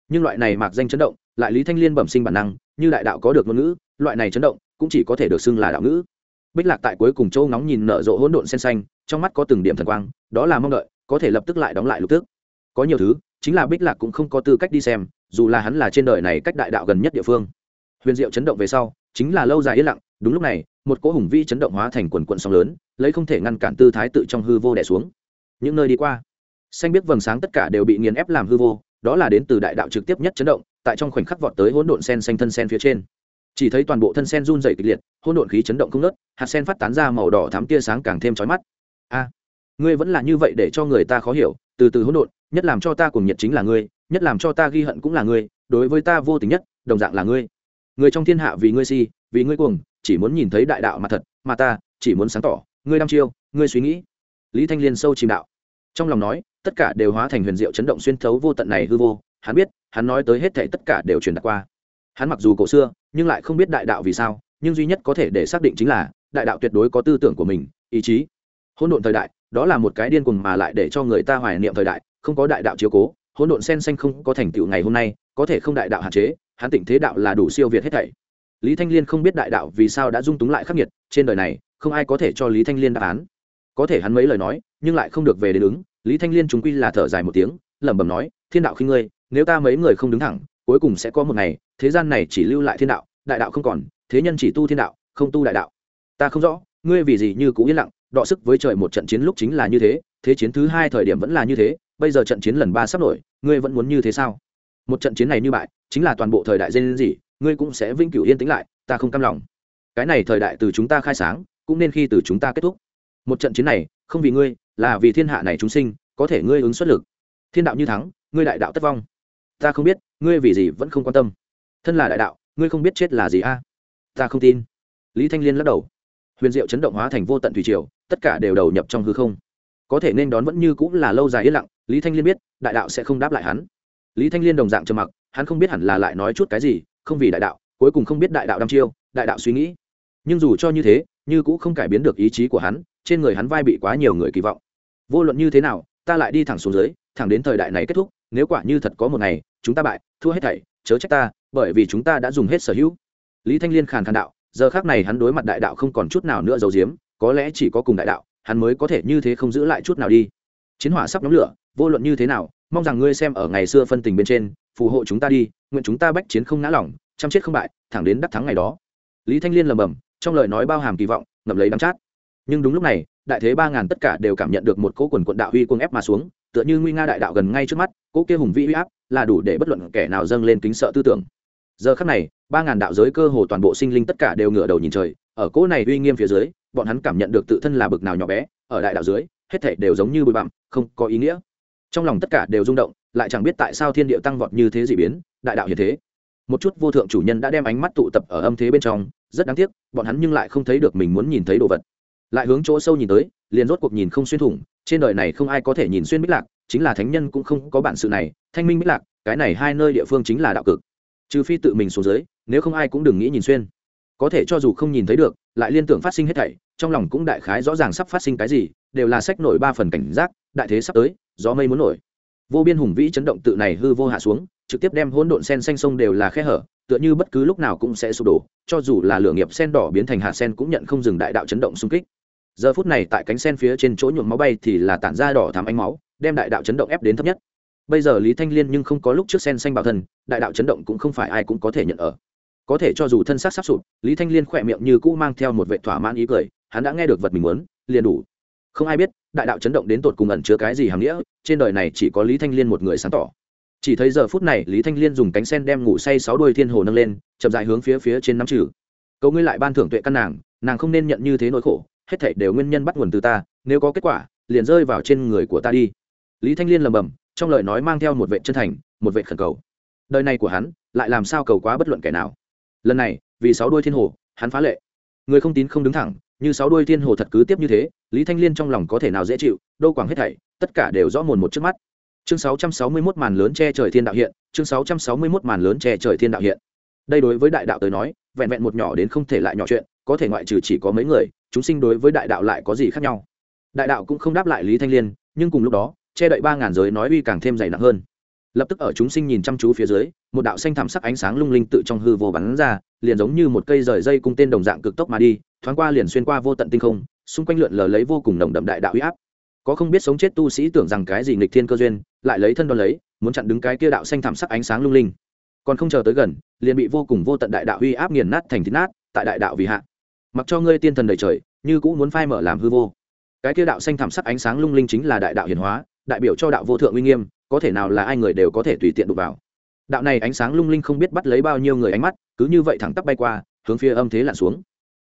Nhưng loại này mạc danh chấn động, lại lý thanh liên bẩm sinh bản năng, như đại đạo có được ngôn ngữ, loại này chấn động cũng chỉ có thể được xưng là đạo ngữ. Bích lạc tại cuối cùng châu ngóng nhìn nở rộ hỗn độn sen xanh, trong mắt có từng điểm thần quang, đó là mong đợi, có thể lập tức lại đóng lại lục tức. Có nhiều thứ, chính là bích lạc cũng không có tư cách đi xem, dù là hắn là trên đời này cách đại đạo gần nhất địa phương. Huyền diệu chấn động về sau, chính là lâu dài yên lặng đúng lúc này, một cỗ hùng vi chấn động hóa thành quần quận sóng lớn, lấy không thể ngăn cản tư thái tự trong hư vô đẻ xuống. Những nơi đi qua, xanh biết vầng sáng tất cả đều bị nghiền ép làm hư vô, đó là đến từ đại đạo trực tiếp nhất chấn động, tại trong khoảnh khắc vọt tới hỗn độn sen xanh thân sen phía trên. Chỉ thấy toàn bộ thân sen run dày kịch liệt, hỗn độn khí chấn động không nớt hạt sen phát tán ra màu đỏ thám tia sáng càng thêm trói mắt. A, ngươi vẫn là như vậy để cho người ta khó hiểu, từ từ hỗn độn, nhất làm cho ta cùng nhiệt chính là ngươi, nhất làm cho ta ghi hận cũng là ngươi, đối với ta vô tình nhất, đồng dạng là ngươi. Người trong thiên hạ vì ngươi si, vì ngươi cuồng chỉ muốn nhìn thấy đại đạo mà thật, mà ta chỉ muốn sáng tỏ. Ngươi đăm chiêu, ngươi suy nghĩ. Lý thanh liên sâu chìm đạo. Trong lòng nói, tất cả đều hóa thành huyền diệu chấn động xuyên thấu vô tận này hư vô. Hắn biết, hắn nói tới hết thảy tất cả đều truyền đạt qua. Hắn mặc dù cổ xưa, nhưng lại không biết đại đạo vì sao, nhưng duy nhất có thể để xác định chính là, đại đạo tuyệt đối có tư tưởng của mình, ý chí. Hỗn độn thời đại, đó là một cái điên cuồng mà lại để cho người ta hoài niệm thời đại, không có đại đạo chiếu cố. Hỗn độn sen xanh không có thành tựu ngày hôm nay, có thể không đại đạo hạn chế, hắn tỉnh thế đạo là đủ siêu việt hết thảy lý thanh liên không biết đại đạo vì sao đã dung túng lại khắc nghiệt, trên đời này, không ai có thể cho lý thanh liên đáp án. Có thể hắn mấy lời nói, nhưng lại không được về đến ứng. Lý thanh liên chúng quy là thở dài một tiếng, lẩm bẩm nói, thiên đạo khi ngươi, nếu ta mấy người không đứng thẳng, cuối cùng sẽ có một ngày, thế gian này chỉ lưu lại thiên đạo, đại đạo không còn, thế nhân chỉ tu thiên đạo, không tu đại đạo. Ta không rõ, ngươi vì gì như cũ yên lặng, đọ sức với trời một trận chiến lúc chính là như thế thế chiến thứ hai thời điểm vẫn là như thế, bây giờ trận chiến lần ba sắp nổi, ngươi vẫn muốn như thế sao? Một trận chiến này như bại, chính là toàn bộ thời đại dên gì ngươi cũng sẽ vĩnh cửu yên tĩnh lại, ta không cam lòng. Cái này thời đại từ chúng ta khai sáng, cũng nên khi từ chúng ta kết thúc. Một trận chiến này, không vì ngươi, là vì thiên hạ này chúng sinh, có thể ngươi ứng xuất lực. Thiên đạo như thắng, ngươi đại đạo tất vong. Ta không biết, ngươi vì gì vẫn không quan tâm. Thân là đại đạo, ngươi không biết chết là gì a? Ta không tin. Lý thanh liên lắc đầu. Huyền diệu chấn động hóa thành vô tận thủy triều, tất cả đều đầu nhập trong hư không. Có thể nên đón vẫn như cũng là lâu dài yên lặng, lý thanh liên biết, đại đạo sẽ không đáp lại hắn. Lý thanh liên đồng dạng trầm mặc, hắn không biết hẳn là lại nói chút cái gì không vì đại đạo, cuối cùng không biết đại đạo đăm chiêu, đại đạo suy nghĩ. Nhưng dù cho như thế, như cũng không cải biến được ý chí của hắn, trên người hắn vai bị quá nhiều người kỳ vọng. Vô luận như thế nào, ta lại đi thẳng xuống dưới, thẳng đến thời đại này kết thúc, nếu quả như thật có một ngày, chúng ta bại, thua hết thảy, chớ trách ta, bởi vì chúng ta đã dùng hết sở hữu. Lý thanh liên khàn khàn đạo, giờ khác này hắn đối mặt đại đạo không còn chút nào nữa giấu giếm, có lẽ chỉ có cùng đại đạo, hắn mới có thể như thế không giữ lại chút nào đi. Chiến hỏa sắp nhóm lửa vô luận như thế nào, mong rằng ngươi xem ở ngày xưa phân tình bên trên, phù hộ chúng ta đi, nguyện chúng ta bách chiến không ngã lỏng chăm chết không bại, thẳng đến đắc thắng ngày đó. Lý thanh liên lầm bầm trong lời nói bao hàm kỳ vọng, ngậm lấy đắm chát. Nhưng đúng lúc này, đại thế ba ngàn tất cả đều cảm nhận được một cỗ quần quận đạo uy cuồng ép mà xuống, tựa như nguy nga đại đạo gần ngay trước mắt, cỗ kia hùng vĩ uy áp là đủ để bất luận kẻ nào dâng lên kính sợ tư tưởng. Giờ khắc này, ba ngàn đạo giới cơ hồ toàn bộ sinh linh tất cả đều ngửa đầu nhìn trời, ở cỗ này uy nghiêm phía dưới, bọn hắn cảm nhận được tự thân là bực nào nhỏ bé, ở đại đạo dưới, hết thảy đều giống như bụi bặm, không có ý nghĩa trong lòng tất cả đều rung động, lại chẳng biết tại sao thiên địa tăng vọt như thế dị biến, đại đạo hiện thế. Một chút vô thượng chủ nhân đã đem ánh mắt tụ tập ở âm thế bên trong, rất đáng tiếc, bọn hắn nhưng lại không thấy được mình muốn nhìn thấy đồ vật. Lại hướng chỗ sâu nhìn tới, liền rốt cuộc nhìn không xuyên thủng, trên đời này không ai có thể nhìn xuyên bích lạc, chính là thánh nhân cũng không có bản sự này, thanh minh bích lạc, cái này hai nơi địa phương chính là đạo cực. Trừ phi tự mình xuống dưới, nếu không ai cũng đừng nghĩ nhìn xuyên. Có thể cho dù không nhìn thấy được, lại liên tưởng phát sinh hết thảy, trong lòng cũng đại khái rõ ràng sắp phát sinh cái gì, đều là sách nổi ba phần cảnh giác, đại thế sắp tới gió mây muốn nổi. Vô biên hùng vĩ chấn động tự này hư vô hạ xuống, trực tiếp đem hỗn độn sen xanh sông đều là khe hở, tựa như bất cứ lúc nào cũng sẽ sụp đổ, cho dù là lửa nghiệp sen đỏ biến thành hạ sen cũng nhận không dừng đại đạo chấn động xung kích. Giờ phút này tại cánh sen phía trên chỗ nhuộm máu bay thì là tản ra đỏ thắm ánh máu, đem đại đạo chấn động ép đến thấp nhất. Bây giờ lý thanh liên nhưng không có lúc trước sen xanh bảo thân đại đạo chấn động cũng không phải ai cũng có thể nhận ở. Có thể cho dù thân xác sắp sụp, lý thanh liên khỏe miệng như cũ mang theo một vệ thỏa mãn ý cười, hắn đã nghe được vật mình muốn, liền đủ không ai biết, đại đạo chấn động đến tột cùng ẩn chứa cái gì hàm nghĩa, trên đời này chỉ có lý thanh liên một người sáng tỏ. Chỉ thấy giờ phút này, lý thanh liên dùng cánh sen đem ngủ say sáu đuôi thiên hồ nâng lên, chậm dài hướng phía phía trên nắm trừ cầu ngươi lại ban thưởng tuệ căn nàng nàng không nên nhận như thế nỗi khổ, hết thảy đều nguyên nhân bắt nguồn từ ta, nếu có kết quả, liền rơi vào trên người của ta đi. Lý thanh liên lầm bầm trong lời nói mang theo một vệ chân thành, một vệ khẩn cầu. Đời này của hắn, lại làm sao cầu quá bất luận kẻ nào? Lần này, vì sáu đuôi thiên hồ, hắn phá lệ. Người không tín không đứng thẳng như sáu đuôi thiên hồ thật cứ tiếp như thế, lý thanh liên trong lòng có thể nào dễ chịu đô quảng hết thảy, tất cả đều rõ mồn một trước mắt. Chương 661 màn lớn che trời thiên đạo hiện, chương 661 màn lớn che trời thiên đạo hiện. Đây đối với đại đạo tới nói, vẹn vẹn một nhỏ đến không thể lại nhỏ chuyện, có thể ngoại trừ chỉ có mấy người, chúng sinh đối với đại đạo lại có gì khác nhau. Đại đạo cũng không đáp lại lý thanh liên, nhưng cùng lúc đó, che đậy ba ngàn giới nói uy càng thêm dày nặng hơn lập tức ở chúng sinh nhìn chăm chú phía dưới, một đạo xanh thảm sắc ánh sáng lung linh tự trong hư vô bắn ra, liền giống như một cây rời dây cung tên đồng dạng cực tốc mà đi, thoáng qua liền xuyên qua vô tận tinh không, xung quanh lượn lờ lấy vô cùng nồng đậm đại đạo uy áp. Có không biết sống chết tu sĩ tưởng rằng cái gì nghịch thiên cơ duyên, lại lấy thân đo lấy, muốn chặn đứng cái kia đạo xanh thảm sắc ánh sáng lung linh. Còn không chờ tới gần, liền bị vô cùng vô tận đại đạo uy áp nghiền nát thành thít nát, tại đại đạo vì hạ. Mặc cho ngươi tiên thần đầy trời, như cũng muốn phai mở làm hư vô. Cái kia đạo xanh thảm sắc ánh sáng lung linh chính là đại đạo hiển hóa, đại biểu cho đạo vô thượng uy nghiêm có thể nào là ai người đều có thể tùy tiện đụng vào. Đạo này ánh sáng lung linh không biết bắt lấy bao nhiêu người ánh mắt, cứ như vậy thẳng tắp bay qua, hướng phía âm thế lặn xuống.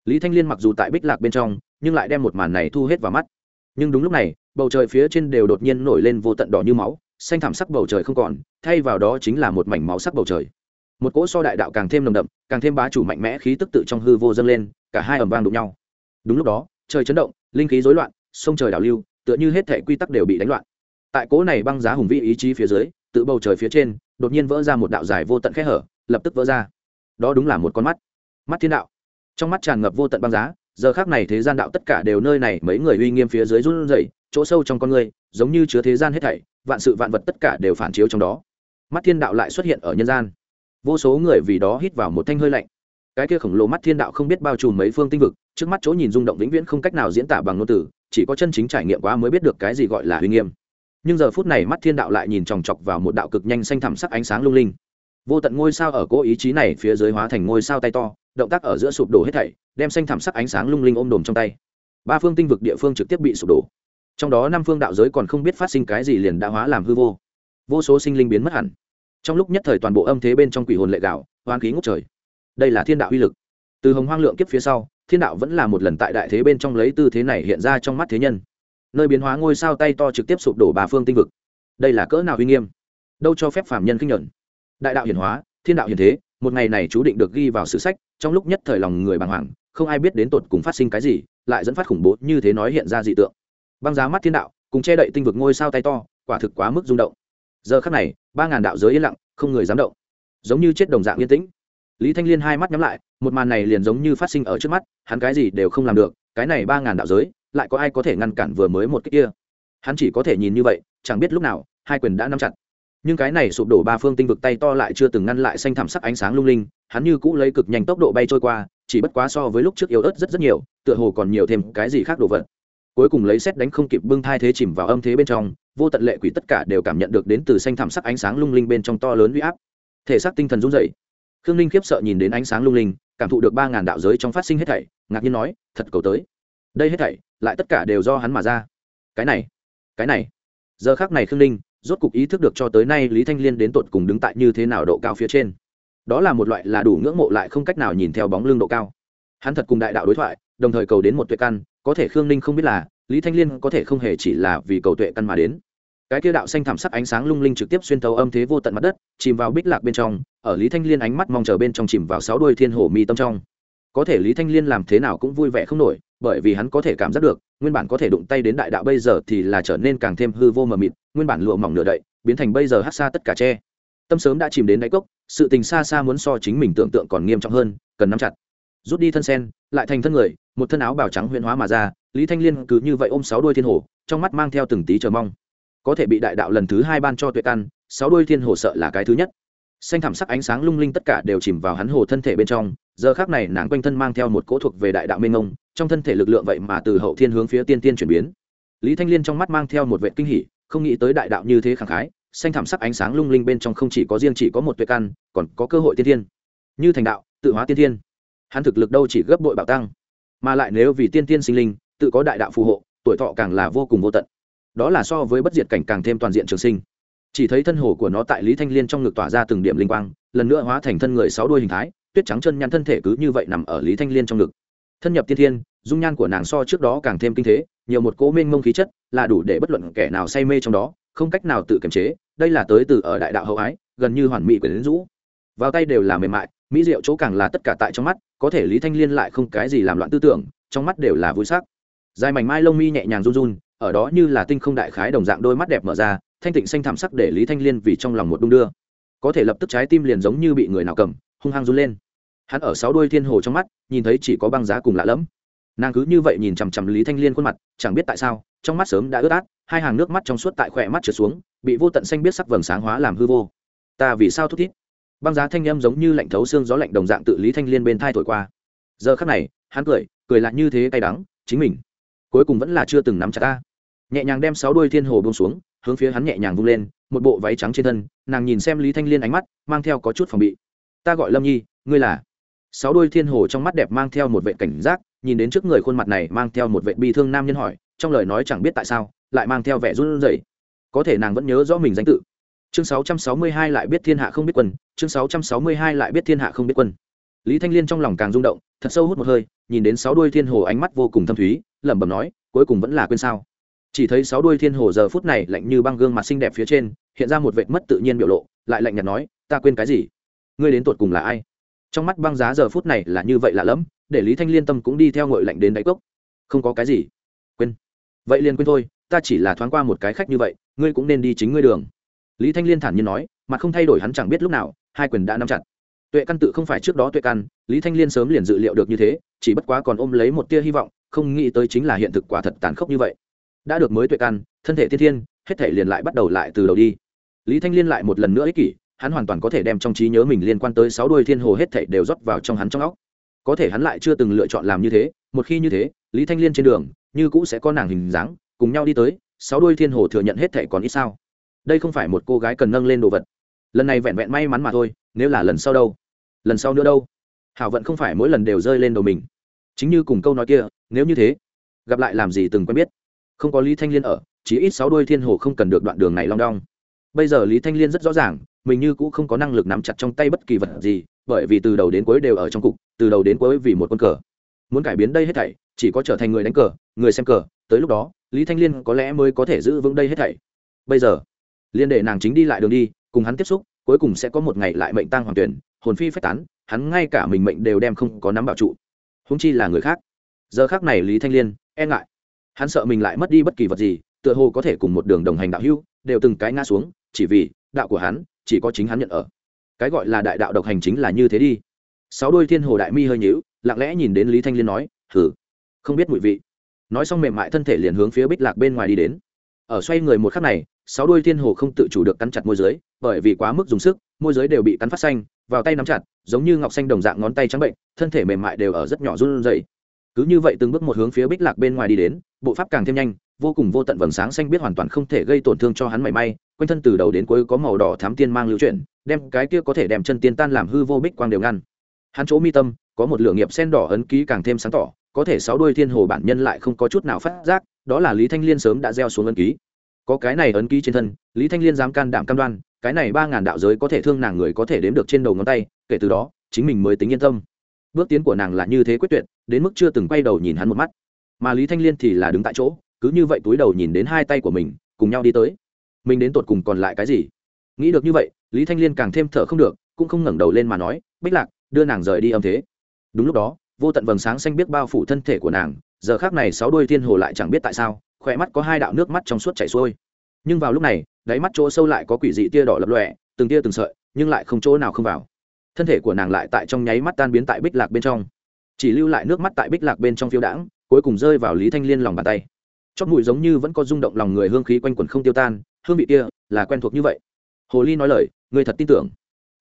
Lý thanh liên mặc dù tại bích lạc bên trong, nhưng lại đem một màn này thu hết vào mắt. Nhưng đúng lúc này, bầu trời phía trên đều đột nhiên nổi lên vô tận đỏ như máu, xanh thảm sắc bầu trời không còn, thay vào đó chính là một mảnh máu sắc bầu trời. Một cỗ so đại đạo càng thêm nồng đậm, càng thêm bá chủ mạnh mẽ khí tức tự trong hư vô dâng lên, cả hai ầm vang đụng nhau. Đúng lúc đó, trời chấn động, linh khí rối loạn, sông trời đảo lưu, tựa như hết thể quy tắc đều bị đánh loạn tại cố này băng giá hùng vĩ ý chí phía dưới, tự bầu trời phía trên, đột nhiên vỡ ra một đạo dài vô tận khe hở, lập tức vỡ ra. Đó đúng là một con mắt. Mắt thiên đạo. Trong mắt tràn ngập vô tận băng giá, giờ khác này thế gian đạo tất cả đều nơi này mấy người uy nghiêm phía dưới run rẩy, chỗ sâu trong con người, giống như chứa thế gian hết thảy, vạn sự vạn vật tất cả đều phản chiếu trong đó. Mắt thiên đạo lại xuất hiện ở nhân gian. Vô số người vì đó hít vào một thanh hơi lạnh. Cái kia khổng lồ mắt thiên đạo không biết bao trùm mấy phương tinh vực, trước mắt chỗ nhìn rung động vĩnh viễn không cách nào diễn tả bằng ngôn từ, chỉ có chân chính trải nghiệm quá mới biết được cái gì gọi là uy nghiêm nhưng giờ phút này mắt thiên đạo lại nhìn chòng chọc vào một đạo cực nhanh xanh thẳm sắc ánh sáng lung linh. Vô tận ngôi sao ở cố ý chí này phía dưới hóa thành ngôi sao tay to, động tác ở giữa sụp đổ hết thảy, đem xanh thảm sắc ánh sáng lung linh ôm đồm trong tay. Ba phương tinh vực địa phương trực tiếp bị sụp đổ. Trong đó năm phương đạo giới còn không biết phát sinh cái gì liền đã hóa làm hư vô. Vô số sinh linh biến mất hẳn. Trong lúc nhất thời toàn bộ âm thế bên trong quỷ hồn lệ gạo, hoang khí ngốc trời. Đây là thiên đạo uy lực. Từ hồng hoang lượng kiếp phía sau, thiên đạo vẫn là một lần tại đại thế bên trong lấy tư thế này hiện ra trong mắt thế nhân nơi biến hóa ngôi sao tay to trực tiếp sụp đổ bà phương tinh vực. Đây là cỡ nào uy nghiêm? Đâu cho phép phạm nhân kinh nhuận đại đạo hiển hóa, thiên đạo hiển thế, một ngày này chú định được ghi vào sử sách, trong lúc nhất thời lòng người bàng hoàng, không ai biết đến tột cùng phát sinh cái gì, lại dẫn phát khủng bố như thế nói hiện ra dị tượng. Băng giá mắt thiên đạo, cùng che đậy tinh vực ngôi sao tay to, quả thực quá mức rung động. Giờ khắc này, ba ngàn đạo giới yên lặng, không người dám động. Giống như chết đồng dạng yên tĩnh. Lý thanh liên hai mắt nhắm lại, một màn này liền giống như phát sinh ở trước mắt, hắn cái gì đều không làm được, cái này ba ngàn đạo giới lại có ai có thể ngăn cản vừa mới một cái kia? Hắn chỉ có thể nhìn như vậy, chẳng biết lúc nào, hai quyền đã nắm chặt. Nhưng cái này sụp đổ ba phương tinh vực tay to lại chưa từng ngăn lại xanh thảm sắc ánh sáng lung linh, hắn như cũ lấy cực nhanh tốc độ bay trôi qua, chỉ bất quá so với lúc trước yếu ớt rất rất nhiều, tựa hồ còn nhiều thêm cái gì khác đồ vật. Cuối cùng lấy xét đánh không kịp bưng thai thế chìm vào âm thế bên trong, vô tận lệ quỷ tất cả đều cảm nhận được đến từ xanh thảm sắc ánh sáng lung linh bên trong to lớn huy áp. Thể xác tinh thần run dậy khương linh khiếp sợ nhìn đến ánh sáng lung linh, cảm thụ được ba ngàn đạo giới trong phát sinh hết thảy, ngạc nhiên nói, thật cầu tới. Đây hết thảy lại tất cả đều do hắn mà ra. Cái này cái này. Giờ khác này khương linh rốt cục ý thức được cho tới nay lý thanh liên đến tột cùng đứng tại như thế nào độ cao phía trên. Đó là một loại là đủ ngưỡng mộ lại không cách nào nhìn theo bóng lưng độ cao. Hắn thật cùng đại đạo đối thoại, đồng thời cầu đến một tuệ căn, có thể khương ninh không biết là lý thanh liên có thể không hề chỉ là vì cầu tuệ căn mà đến. Cái kia đạo xanh thảm sắc ánh sáng lung linh trực tiếp xuyên thấu âm thế vô tận mặt đất, chìm vào bích lạc bên trong, ở lý thanh liên ánh mắt mong chờ bên trong chìm vào sáu đuôi thiên hổ mi tâm trong. Có thể lý thanh liên làm thế nào cũng vui vẻ không nổi bởi vì hắn có thể cảm giác được, nguyên bản có thể đụng tay đến đại đạo bây giờ thì là trở nên càng thêm hư vô mờ mịt, nguyên bản lụa mỏng nửa đậy, biến thành bây giờ hát xa tất cả tre. Tâm sớm đã chìm đến đáy cốc, sự tình xa xa muốn so chính mình tưởng tượng còn nghiêm trọng hơn, cần nắm chặt. Rút đi thân sen, lại thành thân người, một thân áo bào trắng huyễn hóa mà ra, lý thanh liên cứ như vậy ôm sáu đuôi thiên hồ, trong mắt mang theo từng tí chờ mong. Có thể bị đại đạo lần thứ hai ban cho tuệ căn, sáu đuôi thiên hồ sợ là cái thứ nhất. Xanh thảm sắc ánh sáng lung linh tất cả đều chìm vào hắn hồ thân thể bên trong giờ khác này nàng quanh thân mang theo một cỗ thuộc về đại đạo minh ông trong thân thể lực lượng vậy mà từ hậu thiên hướng phía tiên tiên chuyển biến. Lý thanh liên trong mắt mang theo một vệ kinh hỉ, không nghĩ tới đại đạo như thế khẳng khái, xanh thảm sắc ánh sáng lung linh bên trong không chỉ có riêng chỉ có một tuệ căn, còn có cơ hội tiên thiên như thành đạo, tự hóa tiên thiên hắn thực lực đâu chỉ gấp bội bảo tăng, mà lại nếu vì tiên tiên sinh linh, tự có đại đạo phù hộ, tuổi thọ càng là vô cùng vô tận. Đó là so với bất diệt cảnh càng thêm toàn diện trường sinh. Chỉ thấy thân hồ của nó tại lý thanh liên trong ngực tỏa ra từng điểm linh quang, lần nữa hóa thành thân người sáu đuôi hình thái tuyết trắng chân nhăn thân thể cứ như vậy nằm ở lý thanh liên trong ngực. Thân nhập tiên thiên, dung nhan của nàng so trước đó càng thêm kinh thế, nhiều một cố mênh mông khí chất, là đủ để bất luận kẻ nào say mê trong đó, không cách nào tự kiềm chế, đây là tới từ ở đại đạo hậu ái, gần như hoàn mỹ quyển rũ. Vào tay đều là mềm mại, mỹ diệu chỗ càng là tất cả tại trong mắt, có thể lý thanh liên lại không cái gì làm loạn tư tưởng, trong mắt đều là vui sắc. Dài mảnh mai lông mi nhẹ nhàng run run, ở đó như là tinh không đại khái đồng dạng đôi mắt đẹp mở ra, thanh tịnh xanh thảm sắc để lý thanh liên vì trong lòng một đung đưa. Có thể lập tức trái tim liền giống như bị người nào cầm hung hăng run lên. Hắn ở sáu đuôi thiên hồ trong mắt, nhìn thấy chỉ có băng giá cùng lạ lẫm. Nàng cứ như vậy nhìn chằm chằm lý thanh liên khuôn mặt, chẳng biết tại sao, trong mắt sớm đã ướt át, hai hàng nước mắt trong suốt tại khỏe mắt trượt xuống, bị vô tận xanh biết sắc vầng sáng hóa làm hư vô. Ta vì sao thút thít? Băng giá thanh â m giống như lạnh thấu xương gió lạnh đồng dạng tự lý thanh liên bên thai thổi qua. Giờ khắc này, hắn cười cười lại như thế cay đắng, chính mình cuối cùng vẫn là chưa từng nắm chặt ta. Nhẹ nhàng đem sáu đuôi thiên hồ bông xuống, hướng phía hắn nhẹ nhàng vung lên, một bộ váy trắng trên thân, nàng nhìn xem lý thanh liên ánh mắt, mang theo có chút phòng bị ta gọi lâm nhi, ngươi là? Sáu đôi thiên hồ trong mắt đẹp mang theo một vệ cảnh giác, nhìn đến trước người khuôn mặt này mang theo một vệ bi thương nam nhân hỏi, trong lời nói chẳng biết tại sao, lại mang theo vẻ run rẩy. Có thể nàng vẫn nhớ rõ mình danh tự. Chương 662 lại biết thiên hạ không biết quân chương 662 lại biết thiên hạ không biết quân lý thanh liên trong lòng càng rung động, thật sâu hút một hơi, nhìn đến sáu đuôi thiên hồ ánh mắt vô cùng thâm thúy, lẩm bẩm nói, cuối cùng vẫn là quên sao. Chỉ thấy sáu đuôi thiên hồ giờ phút này lạnh như băng gương mặt xinh đẹp phía trên, hiện ra một vệt mất tự nhiên biểu lộ, lại lạnh nhạt nói, ta quên cái gì? Ngươi đến tột cùng là ai? Trong mắt băng giá giờ phút này là như vậy lạ lẫm, để lý thanh liên tâm cũng đi theo ngội lạnh đến đáy cốc. Không có cái gì. Quên. Vậy liền quên thôi, ta chỉ là thoáng qua một cái khách như vậy, ngươi cũng nên đi chính ngươi đường. Lý thanh liên thản nhiên nói mặt không thay đổi hắn chẳng biết lúc nào, hai quyền đã nắm chặt. Tuệ căn tự không phải trước đó tuệ căn, lý thanh liên sớm liền dự liệu được như thế, chỉ bất quá còn ôm lấy một tia hy vọng, không nghĩ tới chính là hiện thực quả thật tàn khốc như vậy. Đã được mới tuệ căn, thân thể thiên thiên, hết thể liền lại bắt đầu lại từ đầu đi. Lý thanh liên lại một lần nữa ích kỷ hắn hoàn toàn có thể đem trong trí nhớ mình liên quan tới sáu đôi thiên hồ hết thảy đều rót vào trong hắn trong óc. Có thể hắn lại chưa từng lựa chọn làm như thế, một khi như thế, lý thanh liên trên đường, như cũ sẽ có nàng hình dáng, cùng nhau đi tới, sáu đôi thiên hồ thừa nhận hết thảy còn ít sao? Đây không phải một cô gái cần nâng lên đồ vật. Lần này vẹn vẹn may mắn mà thôi, nếu là lần sau đâu? Lần sau nữa đâu? Hảo vận không phải mỗi lần đều rơi lên đầu mình. Chính như cùng câu nói kia, nếu như thế, gặp lại làm gì từng quen biết. Không có lý thanh liên ở chỉ ít sáu đôi thiên hồ không cần được đoạn đường này long đong. Bây giờ lý thanh liên rất rõ ràng mình như cũng không có năng lực nắm chặt trong tay bất kỳ vật gì, bởi vì từ đầu đến cuối đều ở trong cục, từ đầu đến cuối vì một con cờ. Muốn cải biến đây hết thảy, chỉ có trở thành người đánh cờ, người xem cờ, tới lúc đó, lý thanh liên có lẽ mới có thể giữ vững đây hết thảy. Bây giờ, liên để nàng chính đi lại đường đi, cùng hắn tiếp xúc, cuối cùng sẽ có một ngày lại mệnh tăng hoàng tuyển, hồn phi phách tán, hắn ngay cả mình mệnh đều đem không có nắm bảo trụ. Húng chi là người khác. Giờ khác này lý thanh liên e ngại. Hắn sợ mình lại mất đi bất kỳ vật gì, tựa hồ có thể cùng một đường đồng hành đạo hưu đều từng cái ngã xuống, chỉ vì đạo của hắn chỉ có chính hắn nhận ở. Cái gọi là đại đạo độc hành chính là như thế đi. Sáu đôi thiên hồ đại mi hơi nhíu, lặng lẽ nhìn đến lý thanh liên nói thử không biết mùi vị. Nói xong mềm mại thân thể liền hướng phía bích lạc bên ngoài đi đến. Ở xoay người một khắc này, sáu đôi thiên hồ không tự chủ được cắn chặt môi dưới, bởi vì quá mức dùng sức, môi dưới đều bị cắn phát xanh, vào tay nắm chặt, giống như ngọc xanh đồng dạng ngón tay trắng bệnh, thân thể mềm mại đều ở rất nhỏ run rẩy. Cứ như vậy từng bước một hướng phía bích lạc bên ngoài đi đến, bộ pháp càng thêm nhanh, vô cùng vô tận vầng sáng xanh biết hoàn toàn không thể gây tổn thương cho hắn mảy may quanh thân từ đầu đến cuối có màu đỏ thám tiên mang lưu chuyển, đem cái kia có thể đem chân tiên tan làm hư vô bích quang đều ngăn. Hắn chỗ mi tâm, có một lượng nghiệp sen đỏ ấn ký càng thêm sáng tỏ, có thể sáu đuôi thiên hồ bản nhân lại không có chút nào phát giác, đó là lý thanh liên sớm đã gieo xuống ấn ký. Có cái này ấn ký trên thân, lý thanh liên dám can đảm cam đoan, cái này ba ngàn đạo giới có thể thương nàng người có thể đếm được trên đầu ngón tay, kể từ đó, chính mình mới tính yên tâm. Bước tiến của nàng là như thế quyết tuyệt, đến mức chưa từng quay đầu nhìn hắn một mắt. Mà lý thanh liên thì là đứng tại chỗ, cứ như vậy túi đầu nhìn đến hai tay của mình, cùng nhau đi tới mình đến tột cùng còn lại cái gì? Nghĩ được như vậy, lý thanh liên càng thêm thở không được, cũng không ngẩng đầu lên mà nói, bích lạc, đưa nàng rời đi âm thế. Đúng lúc đó, vô tận vầng sáng xanh biết bao phủ thân thể của nàng, giờ khác này sáu đôi thiên hồ lại chẳng biết tại sao khỏe mắt có hai đạo nước mắt trong suốt chảy xuôi. Nhưng vào lúc này, đáy mắt chỗ sâu lại có quỷ dị tia đỏ lập lọe từng tia từng sợi, nhưng lại không chỗ nào không vào. Thân thể của nàng lại tại trong nháy mắt tan biến tại bích lạc bên trong. Chỉ lưu lại nước mắt tại bích lạc bên trong phiêu đãng, cuối cùng rơi vào lý thanh liên lòng bàn tay. Chót mùi giống như vẫn có rung động lòng người hương khí quanh quẩn không tiêu tan hương vị kia là quen thuộc như vậy. Hồ ly nói lời, người thật tin tưởng.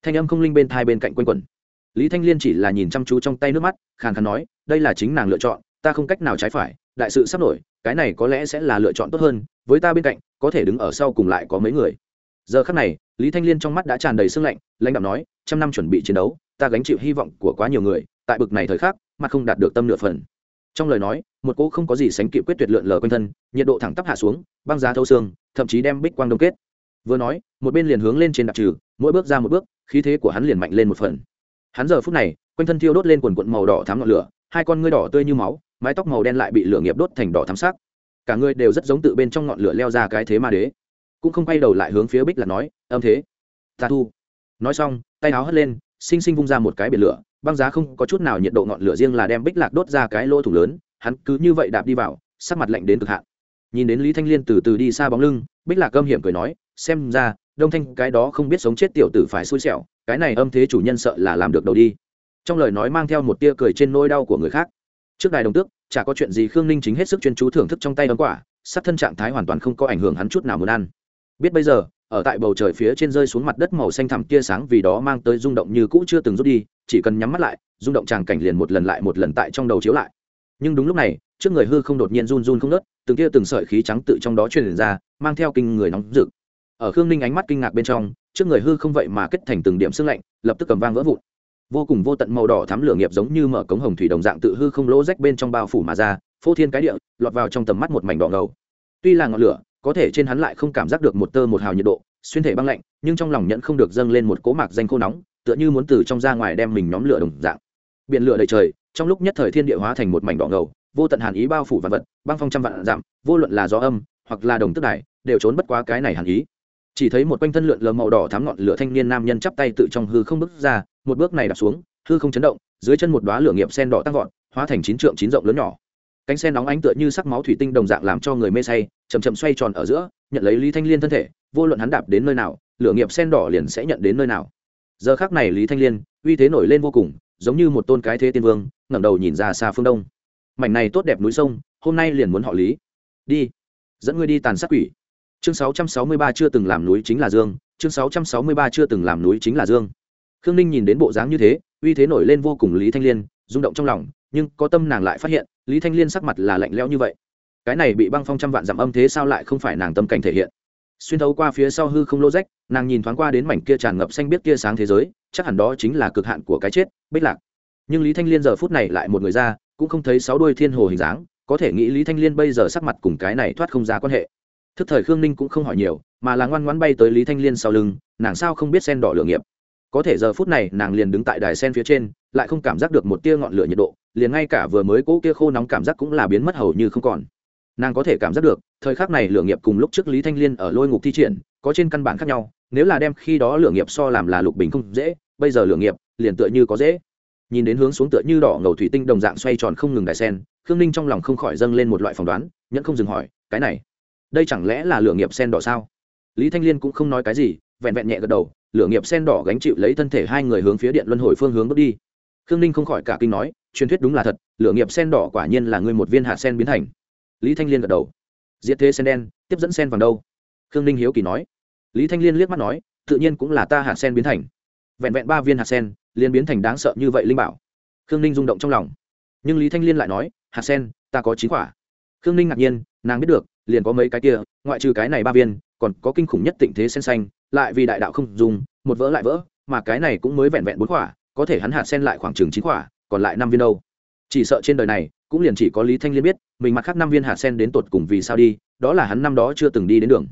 Thanh âm không linh bên thai bên cạnh quanh quẩn. Lý thanh liên chỉ là nhìn chăm chú trong tay nước mắt, khàn khàn nói, đây là chính nàng lựa chọn, ta không cách nào trái phải, đại sự sắp nổi, cái này có lẽ sẽ là lựa chọn tốt hơn, với ta bên cạnh, có thể đứng ở sau cùng lại có mấy người. Giờ khắc này, lý thanh liên trong mắt đã tràn đầy sương lạnh, lãnh đạo nói, trăm năm chuẩn bị chiến đấu, ta gánh chịu hy vọng của quá nhiều người, tại bực này thời khắc, mà không đạt được tâm nửa phần trong lời nói, một cỗ không có gì sánh kịp quyết tuyệt lượn lờ quanh thân, nhiệt độ thẳng tắp hạ xuống, băng giá thâu xương, thậm chí đem bích quang đông kết. Vừa nói, một bên liền hướng lên trên đặc trừ, mỗi bước ra một bước, khí thế của hắn liền mạnh lên một phần. Hắn giờ phút này, quanh thân thiêu đốt lên quần quận màu đỏ thắm ngọn lửa, hai con ngươi đỏ tươi như máu, mái tóc màu đen lại bị lửa nghiệp đốt thành đỏ thắm sắc. Cả người đều rất giống tự bên trong ngọn lửa leo ra cái thế ma đế. Cũng không quay đầu lại hướng phía bích là nói, âm thế, ta thu. Nói xong, tay áo hất lên, xinh xinh vung ra một cái biển lửa băng giá không có chút nào nhiệt độ ngọn lửa riêng là đem bích lạc đốt ra cái lỗ thủ lớn, hắn cứ như vậy đạp đi vào, sắc mặt lạnh đến cực hạn. Nhìn đến lý thanh liên từ từ đi xa bóng lưng, bích lạc âm hiểm cười nói, xem ra, đông thanh cái đó không biết sống chết tiểu tử phải xui xẻo, cái này âm thế chủ nhân sợ là làm được đầu đi. Trong lời nói mang theo một tia cười trên nỗi đau của người khác. Trước đài đồng tước, chả có chuyện gì khương ninh chính hết sức chuyên chú thưởng thức trong tay ấm quả, sát thân trạng thái hoàn toàn không có ảnh hưởng hắn chút nào muốn ăn. Biết bây giờ ở tại bầu trời phía trên rơi xuống mặt đất màu xanh thẳm tia sáng vì đó mang tới rung động như cũ chưa từng rút đi, chỉ cần nhắm mắt lại, rung động tràng cảnh liền một lần lại một lần tại trong đầu chiếu lại. Nhưng đúng lúc này, trước người hư không đột nhiên run run không nớt từng tia từng sợi khí trắng tự trong đó truyền ra, mang theo kinh người nóng rực. Ở khương ninh ánh mắt kinh ngạc bên trong, trước người hư không vậy mà kết thành từng điểm sương lạnh, lập tức cầm vang vỡ vụn. Vô cùng vô tận màu đỏ thắm lửa nghiệp giống như mở cống hồng thủy đồng dạng tự hư không lỗ rách bên trong bao phủ mà ra, phô thiên cái địa, lọt vào trong tầm mắt một mảnh đỏ ngầu. Tuy là ngọn lửa có thể trên hắn lại không cảm giác được một tơ một hào nhiệt độ, xuyên thể băng lạnh, nhưng trong lòng nhẫn không được dâng lên một cỗ mạc danh khô nóng, tựa như muốn từ trong ra ngoài đem mình nhóm lửa đồng dạng. Biển lửa đầy trời, trong lúc nhất thời thiên địa hóa thành một mảnh đỏ ngầu, vô tận hàn ý bao phủ vạn vật, băng phong trăm vạn giảm vô luận là gió âm, hoặc là đồng tức đài, đều trốn bất quá cái này hàn ý. Chỉ thấy một quanh thân lượn lờ màu đỏ thắm ngọn lửa thanh niên nam nhân chắp tay tự trong hư không bước ra, một bước này đạp xuống, hư không chấn động, dưới chân một đóa lửa nghiệp sen đỏ tăng vọt, hóa thành chín trượng chín rộng lớn nhỏ cánh sen nóng ánh tựa như sắc máu thủy tinh đồng dạng làm cho người mê say chầm chậm xoay tròn ở giữa, nhận lấy lý thanh liên thân thể, vô luận hắn đạp đến nơi nào, lửa nghiệp sen đỏ liền sẽ nhận đến nơi nào. Giờ khác này lý thanh liên, uy thế nổi lên vô cùng, giống như một tôn cái thế tiên vương, ngẩng đầu nhìn ra xa phương đông. Mảnh này tốt đẹp núi sông, hôm nay liền muốn họ lý. Đi, dẫn ngươi đi tàn sát quỷ. Chương 663 chưa từng làm núi chính là dương, chương 663 chưa từng làm núi chính là dương. Khương ninh nhìn đến bộ dáng như thế, uy thế nổi lên vô cùng lý thanh liên, rung động trong lòng, nhưng có tâm nàng lại phát hiện lý thanh liên sắc mặt là lạnh lẽo như vậy. Cái này bị băng phong trăm vạn dặm âm thế sao lại không phải nàng tâm cảnh thể hiện? Xuyên thấu qua phía sau hư không lô rách, nàng nhìn thoáng qua đến mảnh kia tràn ngập xanh biết kia sáng thế giới, chắc hẳn đó chính là cực hạn của cái chết, bích lạc. Nhưng lý thanh liên giờ phút này lại một người ra, cũng không thấy sáu đôi thiên hồ hình dáng, có thể nghĩ lý thanh liên bây giờ sắc mặt cùng cái này thoát không ra quan hệ. Thức thời khương ninh cũng không hỏi nhiều, mà là ngoan ngoãn bay tới lý thanh liên sau lưng, nàng sao không biết sen đỏ lựa nghiệp có thể giờ phút này nàng liền đứng tại đài sen phía trên, lại không cảm giác được một tia ngọn lửa nhiệt độ, liền ngay cả vừa mới cỗ kia khô nóng cảm giác cũng là biến mất hầu như không còn. Nàng có thể cảm giác được, thời khắc này lửa nghiệp cùng lúc trước lý thanh liên ở lôi ngục thi triển, có trên căn bản khác nhau, nếu là đem khi đó lửa nghiệp so làm là lục bình không dễ, bây giờ lửa nghiệp liền tựa như có dễ. Nhìn đến hướng xuống tựa như đỏ ngầu thủy tinh đồng dạng xoay tròn không ngừng đài sen, khương ninh trong lòng không khỏi dâng lên một loại phỏng đoán, nhẫn không dừng hỏi, cái này, đây chẳng lẽ là lửa nghiệp sen đỏ sao? Lý thanh liên cũng không nói cái gì, vẹn vẹn nhẹ gật đầu lửa nghiệp sen đỏ gánh chịu lấy thân thể hai người hướng phía điện luân hồi phương hướng bước đi. Khương ninh không khỏi cả kinh nói, truyền thuyết đúng là thật, lửa nghiệp sen đỏ quả nhiên là người một viên hạt sen biến thành. Lý thanh liên gật đầu. Diệt thế sen đen, tiếp dẫn sen vàng đâu? Khương ninh hiếu kỳ nói. Lý thanh liên liếc mắt nói, tự nhiên cũng là ta hạt sen biến thành. Vẹn vẹn ba viên hạt sen, liền biến thành đáng sợ như vậy linh bảo. Khương ninh rung động trong lòng. Nhưng lý thanh liên lại nói, hạt sen, ta có chín quả. Khương ninh ngạc nhiên, nàng biết được, liền có mấy cái kia, ngoại trừ cái này ba viên, còn có kinh khủng nhất tịnh thế sen xanh lại vì đại đạo không dùng, một vỡ lại vỡ, mà cái này cũng mới vẹn vẹn bốn quả có thể hắn hạt sen lại khoảng chừng chín quả còn lại năm viên đâu. Chỉ sợ trên đời này, cũng liền chỉ có lý thanh liên biết, mình mặc khác năm viên hạt sen đến tột cùng vì sao đi, đó là hắn năm đó chưa từng đi đến đường.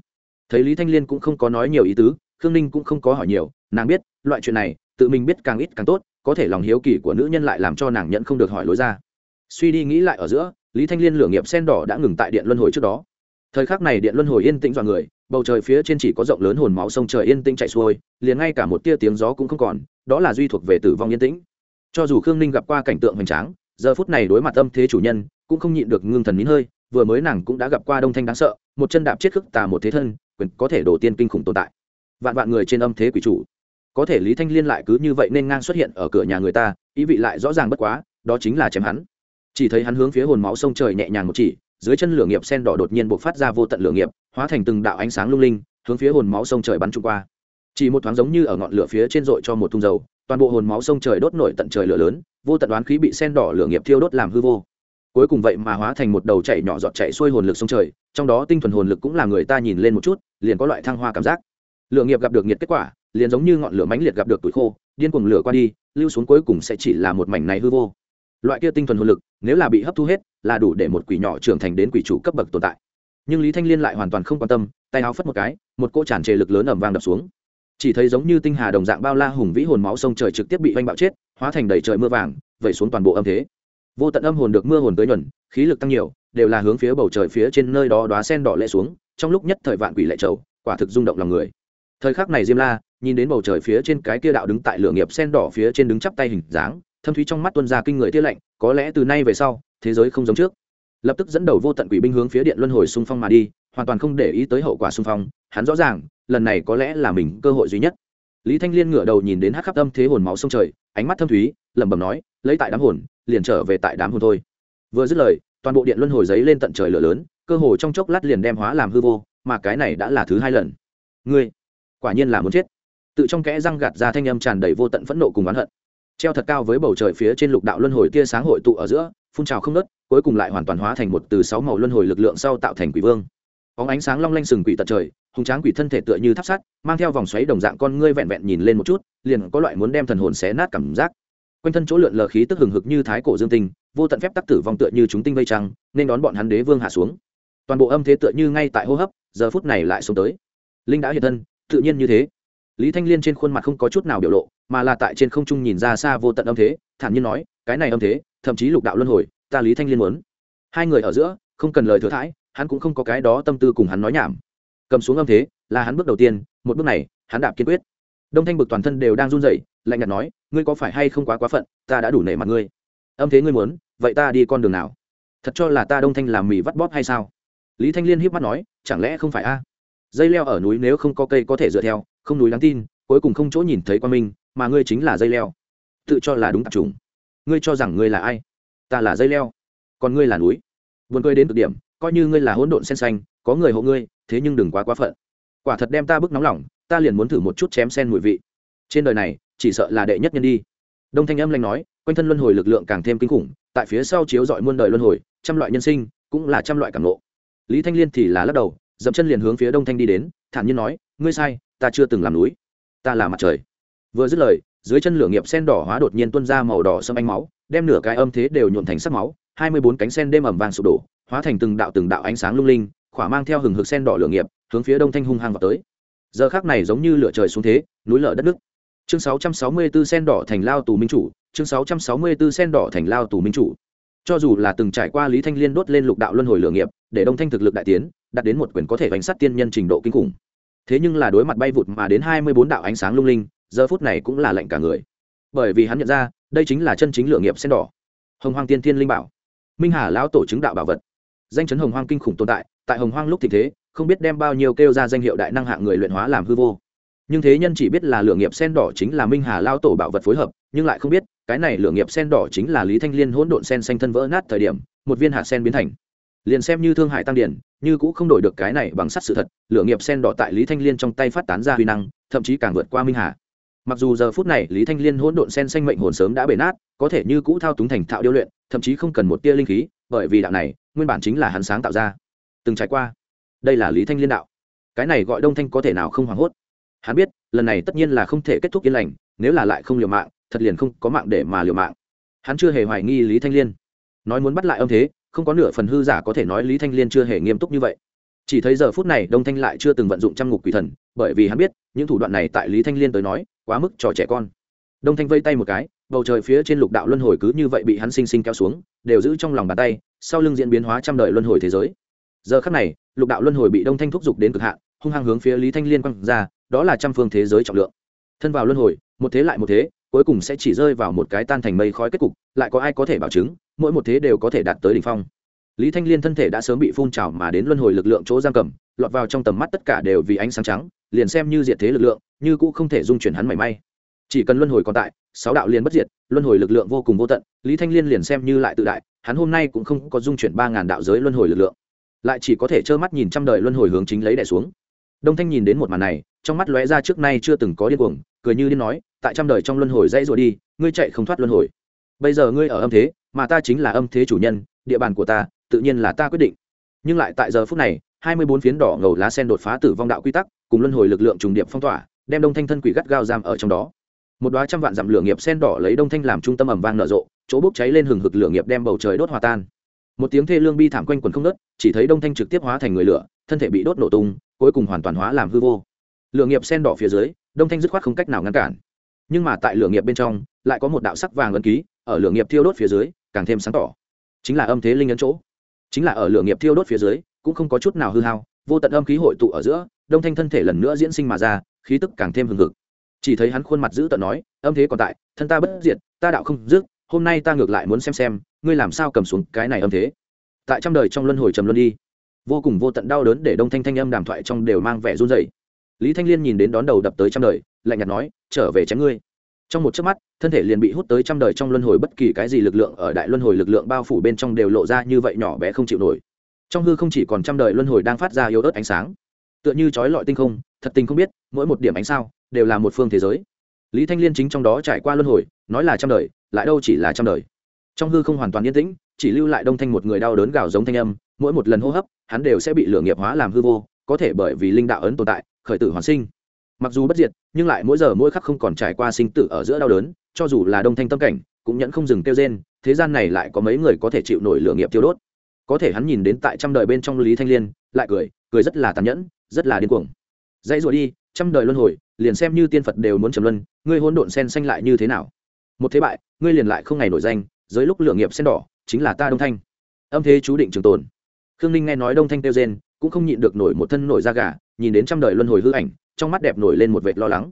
Thấy lý thanh liên cũng không có nói nhiều ý tứ, khương ninh cũng không có hỏi nhiều, nàng biết, loại chuyện này, tự mình biết càng ít càng tốt, có thể lòng hiếu kỳ của nữ nhân lại làm cho nàng nhận không được hỏi lối ra. Suy đi nghĩ lại ở giữa, lý thanh liên lửa nghiệp sen đỏ đã ngừng tại điện luân hồi trước đó. Thời khắc này điện luân hồi yên tĩnh dọa người bầu trời phía trên chỉ có rộng lớn hồn máu sông trời yên tĩnh chạy xuôi, liền ngay cả một tia tiếng gió cũng không còn, đó là duy thuộc về tử vong yên tĩnh. Cho dù khương ninh gặp qua cảnh tượng hoành tráng, giờ phút này đối mặt âm thế chủ nhân, cũng không nhịn được ngưng thần nín hơi, vừa mới nàng cũng đã gặp qua đông thanh đáng sợ, một chân đạp chết khức tà một thế thân, quyền có thể đổ tiên kinh khủng tồn tại. Vạn vạn người trên âm thế quỷ chủ. Có thể lý thanh liên lại cứ như vậy nên ngang xuất hiện ở cửa nhà người ta, ý vị lại rõ ràng bất quá, đó chính là chém hắn. Chỉ thấy hắn hướng phía hồn máu sông trời nhẹ nhàng một chỉ dưới chân lửa nghiệp sen đỏ đột nhiên bộc phát ra vô tận lửa nghiệp, hóa thành từng đạo ánh sáng lung linh, hướng phía hồn máu sông trời bắn trúng qua. Chỉ một thoáng giống như ở ngọn lửa phía trên dội cho một thùng dầu, toàn bộ hồn máu sông trời đốt nổi tận trời lửa lớn, vô tận đoán khí bị sen đỏ lửa nghiệp thiêu đốt làm hư vô. Cuối cùng vậy mà hóa thành một đầu chảy nhỏ giọt chảy xuôi hồn lực sông trời, trong đó tinh thuần hồn lực cũng là người ta nhìn lên một chút, liền có loại thăng hoa cảm giác. Lửa nghiệp gặp được nhiệt kết quả, liền giống như ngọn lửa mãnh liệt gặp được tuổi khô, điên cuồng lửa qua đi, lưu xuống cuối cùng sẽ chỉ là một mảnh này hư vô. Loại kia tinh thuần hồn lực nếu là bị hấp thu hết, là đủ để một quỷ nhỏ trưởng thành đến quỷ chủ cấp bậc tồn tại. Nhưng lý thanh liên lại hoàn toàn không quan tâm, tay áo phất một cái, một cỗ tràn trề lực lớn ẩm vang đập xuống. Chỉ thấy giống như tinh hà đồng dạng bao la hùng vĩ hồn máu sông trời trực tiếp bị oanh bạo chết, hóa thành đầy trời mưa vàng, vẩy xuống toàn bộ âm thế. Vô tận âm hồn được mưa hồn tới nhuần, khí lực tăng nhiều, đều là hướng phía bầu trời phía trên nơi đó đoá sen đỏ lệ xuống, trong lúc nhất thời vạn quỷ lệ trầu, quả thực rung động lòng người. Thời khắc này diêm la, nhìn đến bầu trời phía trên cái kia đạo đứng tại lửa nghiệp sen đỏ phía trên đứng chắp tay hình dáng thâm thúy trong mắt tuân ra kinh người tiết lạnh, có lẽ từ nay về sau, thế giới không giống trước. Lập tức dẫn đầu vô tận quỷ binh hướng phía điện luân hồi xung phong mà đi, hoàn toàn không để ý tới hậu quả xung phong, hắn rõ ràng, lần này có lẽ là mình cơ hội duy nhất. Lý thanh liên ngửa đầu nhìn đến hắc khắp âm thế hồn máu sông trời, ánh mắt thâm thúy, lẩm bẩm nói, lấy tại đám hồn, liền trở về tại đám hồn thôi. Vừa dứt lời, toàn bộ điện luân hồi giấy lên tận trời lửa lớn, cơ hồ trong chốc lát liền đem hóa làm hư vô, mà cái này đã là thứ hai lần. Ngươi, quả nhiên là muốn chết. Tự trong kẽ răng gạt ra thanh âm tràn đầy vô tận phẫn nộ cùng oán hận treo thật cao với bầu trời phía trên lục đạo luân hồi tia sáng hội tụ ở giữa, phun trào không nớt cuối cùng lại hoàn toàn hóa thành một từ sáu màu luân hồi lực lượng sau tạo thành quỷ vương. Óng ánh sáng long lanh sừng quỷ tận trời, hùng tráng quỷ thân thể tựa như tháp sắt, mang theo vòng xoáy đồng dạng con ngươi vẹn vẹn nhìn lên một chút, liền có loại muốn đem thần hồn xé nát cảm giác. Quanh thân chỗ lượn lờ khí tức hừng hực như thái cổ dương tinh, vô tận phép tắc tử vong tựa như chúng tinh vây trăng, nên đón bọn hắn đế vương hạ xuống. Toàn bộ âm thế tựa như ngay tại hô hấp, giờ phút này lại xuống tới. Linh đã hiện thân, tự nhiên như thế lý thanh liên trên khuôn mặt không có chút nào biểu lộ, mà là tại trên không trung nhìn ra xa vô tận âm thế, thản nhiên nói, cái này âm thế, thậm chí lục đạo luân hồi, ta lý thanh liên muốn. Hai người ở giữa, không cần lời thừa thãi, hắn cũng không có cái đó tâm tư cùng hắn nói nhảm. Cầm xuống âm thế, là hắn bước đầu tiên, một bước này, hắn đạp kiên quyết. Đông thanh bực toàn thân đều đang run rẩy, lạnh nhạt nói, ngươi có phải hay không quá quá phận, ta đã đủ nể mặt ngươi. Âm thế ngươi muốn, vậy ta đi con đường nào? Thật cho là ta đông thanh làm mì vắt bóp hay sao? Lý thanh liên hiếp mắt nói, chẳng lẽ không phải a? Dây leo ở núi nếu không có cây có thể dựa theo không núi đáng tin cuối cùng không chỗ nhìn thấy quan minh mà ngươi chính là dây leo. Tự cho là đúng tạp trùng ngươi cho rằng ngươi là ai? Ta là dây leo. Còn ngươi là núi. Vườn cười đến cực điểm coi như ngươi là hỗn độn sen xanh có người hộ ngươi thế nhưng đừng quá quá phận. Quả thật đem ta bức nóng lỏng, ta liền muốn thử một chút chém sen mùi vị. Trên đời này chỉ sợ là đệ nhất nhân đi. Đông thanh âm lanh nói quanh thân luân hồi lực lượng càng thêm kinh khủng tại phía sau chiếu dọi muôn đời luân hồi trăm loại nhân sinh cũng là trăm loại cảm lộ lý thanh liên thì là lắc đầu dậm chân liền hướng phía đông thanh đi đến, thản nhiên nói, ngươi sai, ta chưa từng làm núi. Ta là mặt trời. Vừa dứt lời, dưới chân lửa nghiệp sen đỏ hóa đột nhiên tuôn ra màu đỏ sâm anh máu, đem nửa cái âm thế đều nhuộn thành sắc máu, hai mươi bốn cánh sen đêm ẩm vàng sụp đổ, hóa thành từng đạo từng đạo ánh sáng lung linh, khỏa mang theo hừng hực sen đỏ lửa nghiệp, hướng phía đông thanh hung hăng vào tới. Giờ khác này giống như lửa trời xuống thế, núi lở đất nước chương sáu trăm sáu mươi 664 sen đỏ thành lao tù minh chủ, chương sáu trăm sáu mươi 664 sen đỏ thành lao tù minh chủ cho dù là từng trải qua lý thanh liên đốt lên lục đạo luân hồi lửa nghiệp, để đông thanh thực lực đại tiến, đạt đến một quyền có thể bánh sát tiên nhân trình độ kinh khủng. Thế nhưng là đối mặt bay vụt mà đến hai mươi bốn đạo ánh sáng lung linh, giờ phút này cũng là lạnh cả người. Bởi vì hắn nhận ra, đây chính là chân chính lửa nghiệp sen đỏ. Hồng hoang tiên thiên linh bảo. Minh hà lão tổ chứng đạo bảo vật. Danh chấn hồng hoang kinh khủng tồn tại tại hồng hoang lúc tình thế, không biết đem bao nhiêu kêu ra danh hiệu đại năng hạng người luyện hóa làm hư vô. Nhưng thế nhân chỉ biết là lửa nghiệp sen đỏ chính là minh hà lao tổ bảo vật phối hợp, nhưng lại không biết cái này lửa nghiệp sen đỏ chính là lý thanh liên hỗn độn sen xanh thân vỡ nát thời điểm, một viên hạt sen biến thành. Liền xem như thương hại tăng điển, như cũng không đổi được cái này bằng sắt sự thật, lửa nghiệp sen đỏ tại lý thanh liên trong tay phát tán ra huy năng, thậm chí càng vượt qua minh hà. Mặc dù giờ phút này lý thanh liên hỗn độn sen xanh mệnh hồn sớm đã bể nát, có thể như cũ thao túng thành thạo điêu luyện, thậm chí không cần một tia linh khí, bởi vì đạo này, nguyên bản chính là hắn sáng tạo ra. Từng trải qua, đây là lý thanh liên đạo. Cái này gọi đông thanh có thể nào không hoảng hốt? Hắn biết, lần này tất nhiên là không thể kết thúc yên lành, nếu là lại không liều mạng thật liền không có mạng để mà liều mạng. Hắn chưa hề hoài nghi lý thanh liên. Nói muốn bắt lại âm thế, không có nửa phần hư giả có thể nói lý thanh liên chưa hề nghiêm túc như vậy. Chỉ thấy giờ phút này đông thanh lại chưa từng vận dụng trăm ngục quỷ thần, bởi vì hắn biết, những thủ đoạn này tại lý thanh liên tới nói, quá mức trò trẻ con. Đông thanh vây tay một cái, bầu trời phía trên lục đạo luân hồi cứ như vậy bị hắn sinh sinh kéo xuống, đều giữ trong lòng bàn tay, sau lưng diễn biến hóa trăm đời luân hồi thế giới. Giờ khắc này, lục đạo luân hồi bị đông thanh thúc giục đến cực hạn, hung hăng hướng phía lý thanh liên quăng ra, đó là trăm phương thế giới trọng lượng. Thân vào luân hồi, một thế lại một thế cuối cùng sẽ chỉ rơi vào một cái tan thành mây khói kết cục, lại có ai có thể bảo chứng, mỗi một thế đều có thể đạt tới đỉnh phong. Lý thanh liên thân thể đã sớm bị phun trào mà đến luân hồi lực lượng chỗ giam cầm, lọt vào trong tầm mắt tất cả đều vì ánh sáng trắng, liền xem như diệt thế lực lượng, như cũ không thể dung chuyển hắn mảy may. Chỉ cần luân hồi còn tại, sáu đạo liền bất diệt, luân hồi lực lượng vô cùng vô tận, lý thanh liên liền xem như lại tự đại, hắn hôm nay cũng không có dung chuyển ba ngàn đạo giới luân hồi lực lượng. Lại chỉ có thể trơ mắt nhìn trăm đời luân hồi hướng chính lấy đẻ xuống. Đông thanh nhìn đến một màn này, trong mắt lóe ra trước nay chưa từng có điên cuồng, cười như điên nói tại trăm đời trong luân hồi dãy rồi đi, ngươi chạy không thoát luân hồi. Bây giờ ngươi ở âm thế, mà ta chính là âm thế chủ nhân, địa bàn của ta, tự nhiên là ta quyết định. Nhưng lại tại giờ phút này, hai mươi bốn phiến đỏ ngầu lá sen đột phá tử vong đạo quy tắc, cùng luân hồi lực lượng trùng điệp phong tỏa, đem đông thanh thân quỷ gắt gao giam ở trong đó. Một đoá trăm vạn dặm lửa nghiệp sen đỏ lấy đông thanh làm trung tâm ẩm vang nở rộ, chỗ bốc cháy lên hừng hực lửa nghiệp đem bầu trời đốt hòa tan. Một tiếng thê lương bi thảm quanh quần không đất chỉ thấy đông thanh trực tiếp hóa thành người lửa, thân thể bị đốt nổ tung, cuối cùng hoàn toàn hóa làm hư vô. Lửa nghiệp sen đỏ phía dưới, đông thanh dứt khoát không cách nào ngăn cản nhưng mà tại lửa nghiệp bên trong, lại có một đạo sắc vàng ấn ký, ở lửa nghiệp thiêu đốt phía dưới, càng thêm sáng tỏ. Chính là âm thế linh ấn chỗ. Chính là ở lửa nghiệp thiêu đốt phía dưới, cũng không có chút nào hư hao, vô tận âm khí hội tụ ở giữa, đông thanh thân thể lần nữa diễn sinh mà ra, khí tức càng thêm hừng hực. Chỉ thấy hắn khuôn mặt giữ tận nói, âm thế còn tại, thân ta bất diệt, ta đạo không dứt, hôm nay ta ngược lại muốn xem xem, ngươi làm sao cầm xuống cái này âm thế? Tại trăm đời trong luân hồi trầm luân đi, vô cùng vô tận đau đớn để đông thanh thanh âm đàm thoại trong đều mang vẻ run rẩy. Lý thanh liên nhìn đến đón đầu đập tới trăm đời lạnh nhạt nói, trở về chém ngươi. Trong một chớp mắt, thân thể liền bị hút tới trăm đời trong luân hồi, bất kỳ cái gì lực lượng ở đại luân hồi lực lượng bao phủ bên trong đều lộ ra như vậy nhỏ bé không chịu nổi. Trong hư không chỉ còn trăm đời luân hồi đang phát ra yếu ớt ánh sáng. Tựa như trói lọi tinh không, thật tình không biết, mỗi một điểm ánh sao đều là một phương thế giới. Lý thanh liên chính trong đó trải qua luân hồi, nói là trăm đời, lại đâu chỉ là trăm đời. Trong hư không hoàn toàn yên tĩnh, chỉ lưu lại đông thanh một người đau đớn gào giống thanh âm, mỗi một lần hô hấp, hắn đều sẽ bị lửa nghiệp hóa làm hư vô, có thể bởi vì linh đạo ấn tồn tại, khởi tử hoàn sinh mặc dù bất diệt, nhưng lại mỗi giờ mỗi khắc không còn trải qua sinh tử ở giữa đau đớn, cho dù là đông thanh tâm cảnh, cũng nhẫn không dừng kêu rên, thế gian này lại có mấy người có thể chịu nổi lửa nghiệp tiêu đốt. Có thể hắn nhìn đến tại trăm đời bên trong lý thanh liên, lại cười cười rất là tàn nhẫn, rất là điên cuồng. Dãy rồi đi, trăm đời luân hồi, liền xem như tiên phật đều muốn trầm luân, ngươi hôn độn sen xanh lại như thế nào? Một thế bại, ngươi liền lại không ngày nổi danh dưới lúc lửa nghiệp sen đỏ, chính là ta đông thanh. Âm thế chú định trường tồn. Khương ninh nghe nói đông thanh tiêu gen cũng không nhịn được nổi một thân nổi da gà, nhìn đến trăm đời luân hồi hư ảnh trong mắt đẹp nổi lên một vệt lo lắng.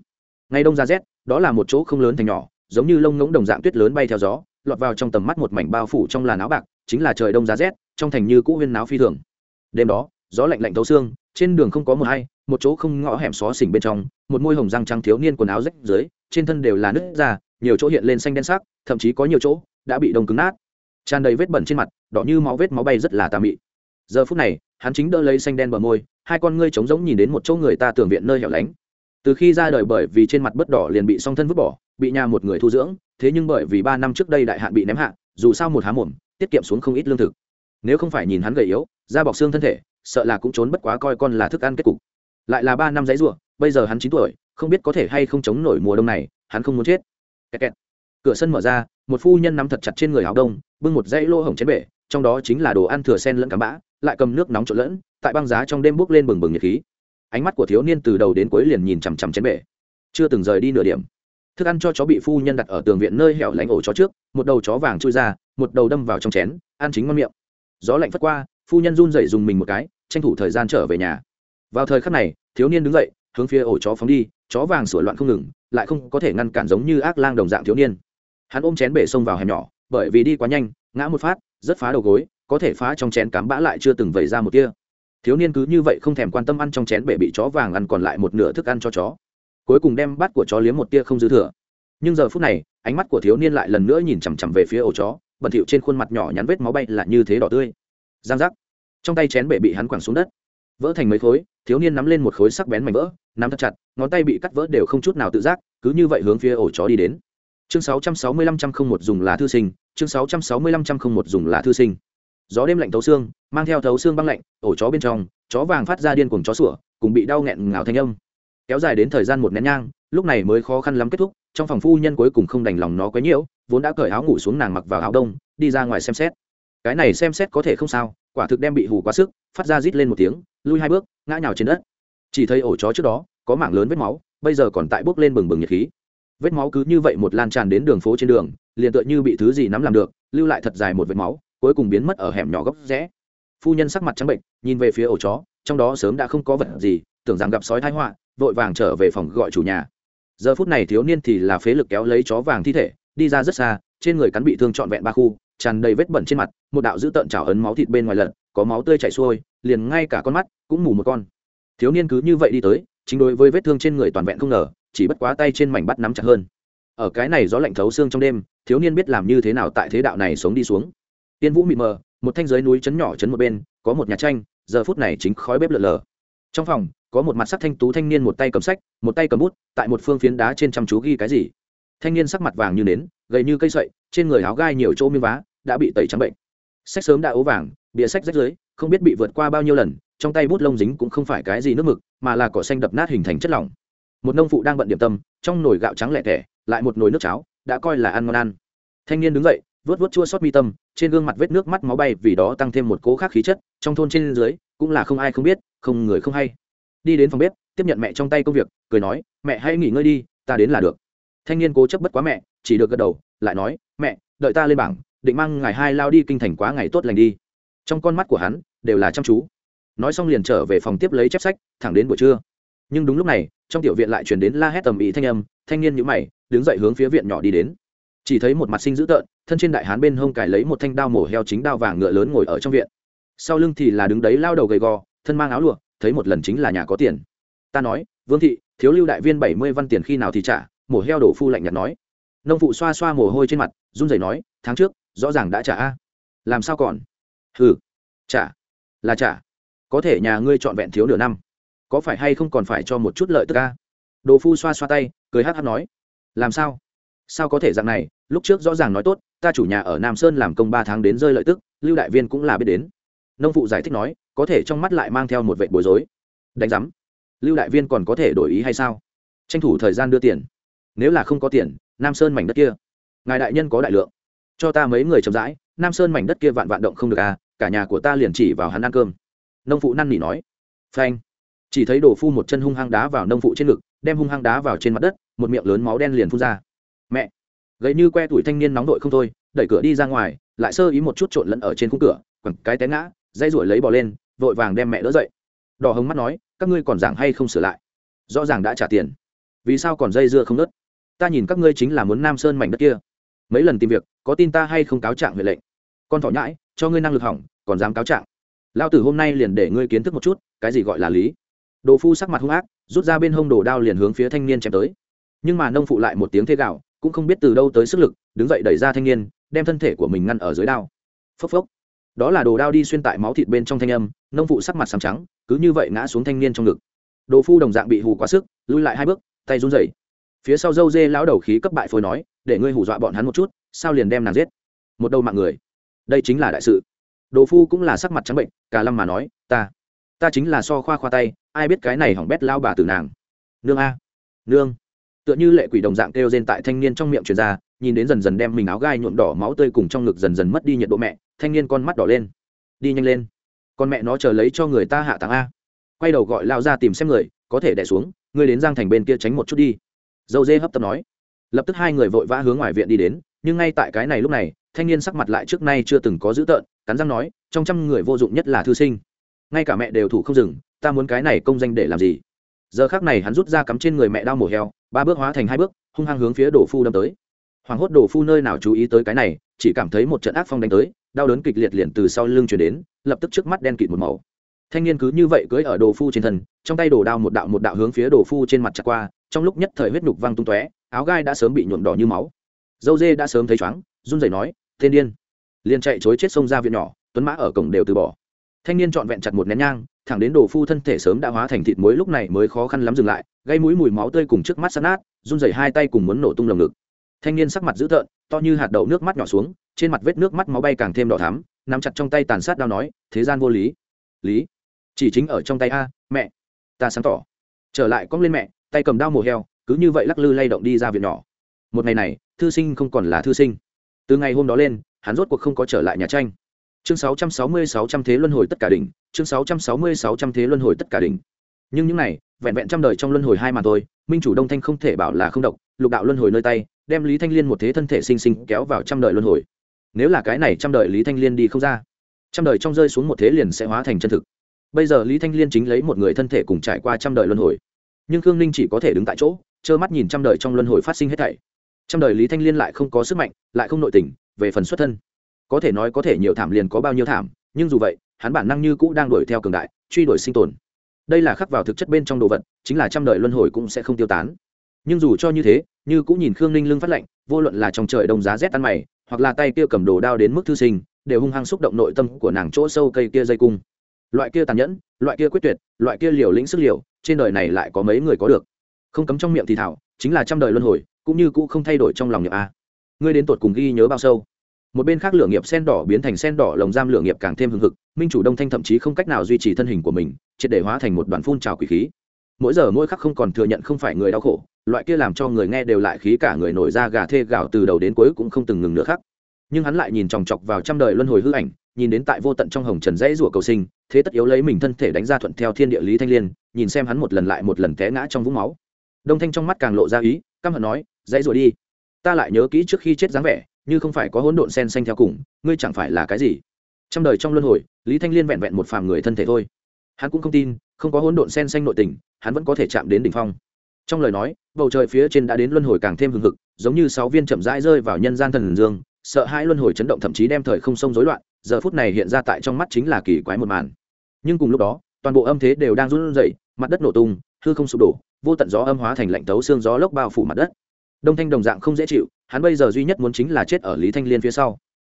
Ngày đông ra rét, đó là một chỗ không lớn thành nhỏ, giống như lông ngỗng đồng dạng tuyết lớn bay theo gió, lọt vào trong tầm mắt một mảnh bao phủ trong làn áo bạc, chính là trời đông giá rét, trong thành như cũ huyên náo phi thường. Đêm đó, gió lạnh lạnh thấu xương, trên đường không có một hay, một chỗ không ngõ hẻm xó xỉnh bên trong, một môi hồng răng trắng thiếu niên quần áo rách dưới, trên thân đều là nứt ra, nhiều chỗ hiện lên xanh đen sắc, thậm chí có nhiều chỗ đã bị đông cứng nát. Tràn đầy vết bẩn trên mặt, đỏ như máu vết máu bay rất là tà mị. Giờ phút này hắn chính đỡ lấy xanh đen bờ môi, hai con ngươi trống rỗng nhìn đến một chỗ người ta tưởng viện nơi hẻo lánh. Từ khi ra đời bởi vì trên mặt bất đỏ liền bị song thân vứt bỏ, bị nhà một người thu dưỡng, thế nhưng bởi vì ba năm trước đây đại hạn bị ném hạ, dù sao một há mồm, tiết kiệm xuống không ít lương thực. Nếu không phải nhìn hắn gầy yếu, da bọc xương thân thể, sợ là cũng trốn bất quá coi con là thức ăn kết cục. Lại là ba năm giấy ruộng bây giờ hắn chín tuổi, không biết có thể hay không chống nổi mùa đông này, hắn không muốn chết. Kẹt kẹt. cửa sân mở ra, một phu nhân nắm thật chặt trên người áo đông, bưng một dãy lô hồng chén bể, trong đó chính là đồ ăn thừa sen lẫn cám bã lại cầm nước nóng trộn lẫn, tại băng giá trong đêm bước lên bừng bừng nhiệt khí. Ánh mắt của thiếu niên từ đầu đến cuối liền nhìn chằm chằm chén bể. Chưa từng rời đi nửa điểm. Thức ăn cho chó bị phu nhân đặt ở tường viện nơi hẻo lánh ổ chó trước, một đầu chó vàng chui ra, một đầu đâm vào trong chén, ăn chính ngon miệng. Gió lạnh phất qua, phu nhân run dậy dùng mình một cái, tranh thủ thời gian trở về nhà. Vào thời khắc này, thiếu niên đứng dậy, hướng phía ổ chó phóng đi, chó vàng sửa loạn không ngừng, lại không có thể ngăn cản giống như ác lang đồng dạng thiếu niên. Hắn ôm chén bể xông vào hẻm nhỏ, bởi vì đi quá nhanh, ngã một phát, rất phá đầu gối có thể phá trong chén cám bã lại chưa từng vẩy ra một tia. Thiếu niên cứ như vậy không thèm quan tâm ăn trong chén bể bị chó vàng ăn còn lại một nửa thức ăn cho chó. Cuối cùng đem bát của chó liếm một tia không dư thừa. Nhưng giờ phút này, ánh mắt của thiếu niên lại lần nữa nhìn chằm chằm về phía ổ chó, bẩn thỉu trên khuôn mặt nhỏ nhắn vết máu bay là như thế đỏ tươi. Giang giác. Trong tay chén bể bị hắn quẳng xuống đất. Vỡ thành mấy khối, thiếu niên nắm lên một khối sắc bén mảnh vỡ, nắm thật chặt, ngón tay bị cắt vỡ đều không chút nào tự giác, cứ như vậy hướng phía ổ chó đi đến. Chương 665 trăm không một dùng là thư sinh, chương 665 trăm không một dùng là thư sinh gió đêm lạnh thấu xương, mang theo thấu xương băng lạnh, ổ chó bên trong, chó vàng phát ra điên cuồng chó sủa, cùng bị đau nghẹn ngào thanh âm. Kéo dài đến thời gian một nén nhang, lúc này mới khó khăn lắm kết thúc, trong phòng phu nhân cuối cùng không đành lòng nó quấy nhiễu, vốn đã cởi áo ngủ xuống nàng mặc vào áo đông, đi ra ngoài xem xét. Cái này xem xét có thể không sao, quả thực đem bị hù quá sức, phát ra rít lên một tiếng, lui hai bước, ngã nhào trên đất. Chỉ thấy ổ chó trước đó, có mảng lớn vết máu, bây giờ còn tại bốc lên bừng bừng nhiệt khí. Vết máu cứ như vậy một lan tràn đến đường phố trên đường, liền tựa như bị thứ gì nắm làm được, lưu lại thật dài một vết máu cuối cùng biến mất ở hẻm nhỏ góc rẽ. Phu nhân sắc mặt trắng bệnh nhìn về phía ổ chó, trong đó sớm đã không có vật gì, tưởng rằng gặp sói thái họa, vội vàng trở về phòng gọi chủ nhà. Giờ phút này thiếu niên thì là phế lực kéo lấy chó vàng thi thể, đi ra rất xa, trên người cắn bị thương trọn vẹn ba khu, tràn đầy vết bẩn trên mặt, một đạo dữ tợn trào ấn máu thịt bên ngoài lật, có máu tươi chảy xuôi, liền ngay cả con mắt cũng mù một con. Thiếu niên cứ như vậy đi tới, chính đối với vết thương trên người toàn vẹn không ngờ, chỉ bất quá tay trên mảnh bắt nắm chặt hơn. Ở cái này gió lạnh thấu xương trong đêm, thiếu niên biết làm như thế nào tại thế đạo này sống đi xuống tiên vũ mịt mờ, một thanh giới núi chấn nhỏ chấn một bên, có một nhà tranh, giờ phút này chính khói bếp lợn lờ trong phòng, có một mặt sắc thanh tú thanh niên một tay cầm sách, một tay cầm bút, tại một phương phiến đá trên chăm chú ghi cái gì. Thanh niên sắc mặt vàng như nến, gầy như cây sậy, trên người áo gai nhiều chỗ miếng vá, đã bị tẩy trắng bệnh. Sách sớm đã ố vàng, bìa sách rách dưới, không biết bị vượt qua bao nhiêu lần, trong tay bút lông dính cũng không phải cái gì nước mực, mà là cỏ xanh đập nát hình thành chất lỏng. Một nông phụ đang bận điểm tâm, trong nồi gạo trắng lẻ tẻ, lại một nồi nước cháo, đã coi là ăn ngon ăn. Thanh niên đứng dậy vớt vớt chua xót mi tâm, trên gương mặt vết nước mắt máu bay vì đó tăng thêm một cố khác khí chất, trong thôn trên dưới, cũng là không ai không biết, không người không hay. Đi đến phòng bếp, tiếp nhận mẹ trong tay công việc, cười nói, mẹ hãy nghỉ ngơi đi, ta đến là được. Thanh niên cố chấp bất quá mẹ, chỉ được gật đầu, lại nói, mẹ, đợi ta lên bảng, định mang ngày hai lao đi kinh thành quá ngày tốt lành đi. Trong con mắt của hắn, đều là chăm chú. Nói xong liền trở về phòng tiếp lấy chép sách, thẳng đến buổi trưa. Nhưng đúng lúc này, trong tiểu viện lại chuyển đến la hét tầm ý thanh âm, thanh niên nhữ mày, đứng dậy hướng phía viện nhỏ đi đến chỉ thấy một mặt sinh dữ tợn, thân trên đại hán bên hông cải lấy một thanh đao mổ heo chính đao vàng ngựa lớn ngồi ở trong viện. Sau lưng thì là đứng đấy lao đầu gầy gò, thân mang áo lụa, thấy một lần chính là nhà có tiền. Ta nói, vương thị, thiếu lưu đại viên bảy mươi văn tiền khi nào thì trả? Mổ heo đổ phu lạnh nhạt nói. Nông phụ xoa xoa mồ hôi trên mặt, run rẩy nói, tháng trước, rõ ràng đã trả a. Làm sao còn? Ừ trả, là trả. Có thể nhà ngươi trọn vẹn thiếu nửa năm. Có phải hay không còn phải cho một chút lợi tức a? Đồ phu xoa xoa tay, cười hát hát nói. Làm sao? Sao có thể dạng này, lúc trước rõ ràng nói tốt, ta chủ nhà ở nam sơn làm công ba tháng đến rơi lợi tức, lưu đại viên cũng là biết đến. Nông phụ giải thích nói, có thể trong mắt lại mang theo một vệ bối rối. Đánh giám. Lưu đại viên còn có thể đổi ý hay sao? Tranh thủ thời gian đưa tiền. Nếu là không có tiền, nam sơn mảnh đất kia. Ngài đại nhân có đại lượng. Cho ta mấy người chậm rãi, nam sơn mảnh đất kia vạn vạn động không được à cả nhà của ta liền chỉ vào hắn ăn cơm. Nông phụ năn nỉ nói. Phanh. Chỉ thấy đồ phu một chân hung hăng đá vào nông phụ trên ngực, đem hung hăng đá vào trên mặt đất, một miệng lớn máu đen liền phun ra mẹ gầy như que tuổi thanh niên nóng đội không thôi, đẩy cửa đi ra ngoài, lại sơ ý một chút trộn lẫn ở trên khung cửa, quẳng cái té ngã, dây ruổi lấy bỏ lên, vội vàng đem mẹ đỡ dậy. Đỏ hồng mắt nói, các ngươi còn giảng hay không sửa lại? Rõ ràng đã trả tiền. Vì sao còn dây dưa không nớt? Ta nhìn các ngươi chính là muốn nam sơn mảnh đất kia. Mấy lần tìm việc, có tin ta hay không cáo trạng huệ lệnh? Con thỏ nhãi, cho ngươi năng lực hỏng, còn dám cáo trạng? Lao tử hôm nay liền để ngươi kiến thức một chút, cái gì gọi là lý? Đồ phu sắc mặt hung ác, rút ra bên hông đồ đao liền hướng phía thanh niên chém tới. Nhưng mà nông phụ lại một tiếng thế gạo cũng không biết từ đâu tới sức lực, đứng dậy đẩy ra thanh niên, đem thân thể của mình ngăn ở dưới đao. Phốc phốc. Đó là đồ đao đi xuyên tại máu thịt bên trong thanh âm, nông phụ sắc mặt sàm trắng, cứ như vậy ngã xuống thanh niên trong ngực. Đồ phu đồng dạng bị hù quá sức, lui lại hai bước, tay run rẩy. Phía sau dâu dê lão đầu khí cấp bại phôi nói, để ngươi hù dọa bọn hắn một chút, sao liền đem nàng giết? Một đầu mạng người. Đây chính là đại sự. Đồ phu cũng là sắc mặt trắng bệnh, cả lâm mà nói, ta ta chính là so khoa khoa tay, ai biết cái này hỏng bét lao bà từ nàng. Nương a, nương tựa như lệ quỷ đồng dạng kêu rên tại thanh niên trong miệng truyền ra, nhìn đến dần dần đem mình áo gai nhuộm đỏ máu tươi cùng trong ngực dần dần mất đi nhiệt độ mẹ, thanh niên con mắt đỏ lên. Đi nhanh lên. Con mẹ nó chờ lấy cho người ta hạ táng a. Quay đầu gọi lao ra tìm xem người, có thể đẻ xuống ngươi đến giang thành bên kia tránh một chút đi. Dâu dê hấp tấp nói. Lập tức hai người vội vã hướng ngoài viện đi đến, nhưng ngay tại cái này lúc này, thanh niên sắc mặt lại trước nay chưa từng có dữ tợn, cắn răng nói, trong trăm người vô dụng nhất là thư sinh. Ngay cả mẹ đều thủ không dừng, ta muốn cái này công danh để làm gì? Giờ khác này hắn rút ra cắm trên người mẹ đau mổ heo ba bước hóa thành hai bước, hung hăng hướng phía đồ phu đâm tới. Hoàng hốt đồ phu nơi nào chú ý tới cái này, chỉ cảm thấy một trận ác phong đánh tới, đau đớn kịch liệt liền từ sau lưng chuyển đến, lập tức trước mắt đen kịt một màu. Thanh niên cứ như vậy cưỡi ở đồ phu trên thân, trong tay đồ đao một đạo một đạo hướng phía đồ phu trên mặt chặt qua, trong lúc nhất thời huyết nhục văng tung tóe, áo gai đã sớm bị nhuộm đỏ như máu. Dâu dê đã sớm thấy chóng run rẩy nói tên điên. Liền chạy chối chết sông ra viện nhỏ, tuấn mã ở cổng đều từ bỏ thanh niên trọn vẹn chặt một nén nhang, thẳng đến đồ phu thân thể sớm đã hóa thành thịt muối lúc này mới khó khăn lắm dừng lại, gây mũi mùi máu tươi cùng trước mắt sắt nát, run rẩy hai tay cùng muốn nổ tung lồng ngực. Thanh niên sắc mặt dữ tợn, to như hạt đậu nước mắt nhỏ xuống, trên mặt vết nước mắt máu bay càng thêm đỏ thắm, nắm chặt trong tay tàn sát đao nói, thế gian vô lý. Lý? Chỉ chính ở trong tay a, mẹ. Ta sáng tỏ. Trở lại cong lên mẹ, tay cầm đao mổ heo, cứ như vậy lắc lư lay động đi ra viện nhỏ. Một ngày này, thư sinh không còn là thư sinh. Từ ngày hôm đó lên, hắn rốt cuộc không có trở lại nhà tranh chương 660-600 thế luân hồi tất cả đỉnh, chương 660-600 thế luân hồi tất cả đỉnh. Nhưng những này, vẹn vẹn trăm đời trong luân hồi hai mà thôi, minh chủ đông thanh không thể bảo là không độc, lục đạo luân hồi nơi tay, đem lý thanh liên một thế thân thể sinh sinh kéo vào trăm đời luân hồi. Nếu là cái này trăm đời lý thanh liên đi không ra, trăm đời trong rơi xuống một thế liền sẽ hóa thành chân thực. Bây giờ lý thanh liên chính lấy một người thân thể cùng trải qua trăm đời luân hồi. Nhưng khương ninh chỉ có thể đứng tại chỗ, trơ mắt nhìn trăm đời trong luân hồi phát sinh hết thảy. Trăm đời lý thanh liên lại không có sức mạnh, lại không nội tình, về phần xuất thân có thể nói có thể nhiều thảm liền có bao nhiêu thảm, nhưng dù vậy, hắn bản năng như cũ đang đuổi theo cường đại, truy đuổi sinh tồn. Đây là khắc vào thực chất bên trong đồ vật, chính là trăm đời luân hồi cũng sẽ không tiêu tán. Nhưng dù cho như thế, như cũng nhìn khương ninh lưng phát lệnh vô luận là trong trời đông giá rét ăn mày, hoặc là tay kia cầm đồ đao đến mức thư sinh, đều hung hăng xúc động nội tâm của nàng chỗ sâu cây kia dây cung. Loại kia tàn nhẫn, loại kia quyết tuyệt, loại kia liều lĩnh sức liều, trên đời này lại có mấy người có được? Không cấm trong miệng thì thảo, chính là trăm đời luân hồi, cũng như cũ không thay đổi trong lòng nhập a. Ngươi đến tột cùng ghi nhớ bao sâu? Một bên khác lửa nghiệp sen đỏ biến thành sen đỏ, lồng giam lửa nghiệp càng thêm hưng hực. Minh chủ đông thanh thậm chí không cách nào duy trì thân hình của mình, triệt để hóa thành một đoàn phun trào quỷ khí. Mỗi giờ mỗi khắc không còn thừa nhận không phải người đau khổ, loại kia làm cho người nghe đều lại khí cả người nổi ra gà thê gạo từ đầu đến cuối cũng không từng ngừng nữa khắc. Nhưng hắn lại nhìn chòng chọc vào trăm đời luân hồi hư ảnh, nhìn đến tại vô tận trong hồng trần dãy rủa cầu sinh, thế tất yếu lấy mình thân thể đánh ra thuận theo thiên địa lý thanh liên, nhìn xem hắn một lần lại một lần té ngã trong vũng máu. Đông thanh trong mắt càng lộ ra ý, căm hận nói, dãy rủa đi, ta lại nhớ kỹ trước khi chết dáng vẻ như không phải có hỗn độn sen xanh theo cùng, ngươi chẳng phải là cái gì? Trăm đời trong luân hồi, lý thanh liên vẹn vẹn một phàm người thân thể thôi. Hắn cũng không tin, không có hỗn độn sen xanh nội tình, hắn vẫn có thể chạm đến đỉnh phong. Trong lời nói, bầu trời phía trên đã đến luân hồi càng thêm hừng hực, giống như sáu viên chậm rãi rơi vào nhân gian thần dương, sợ hãi luân hồi chấn động thậm chí đem thời không sông rối loạn, giờ phút này hiện ra tại trong mắt chính là kỳ quái một màn. Nhưng cùng lúc đó, toàn bộ âm thế đều đang run rẩy, mặt đất nổ tung, hư không sụp đổ, vô tận gió âm hóa thành lạnh tấu xương gió lốc bao phủ mặt đất đông thanh đồng dạng không dễ chịu, hắn bây giờ duy nhất muốn chính là chết ở lý thanh liên phía sau.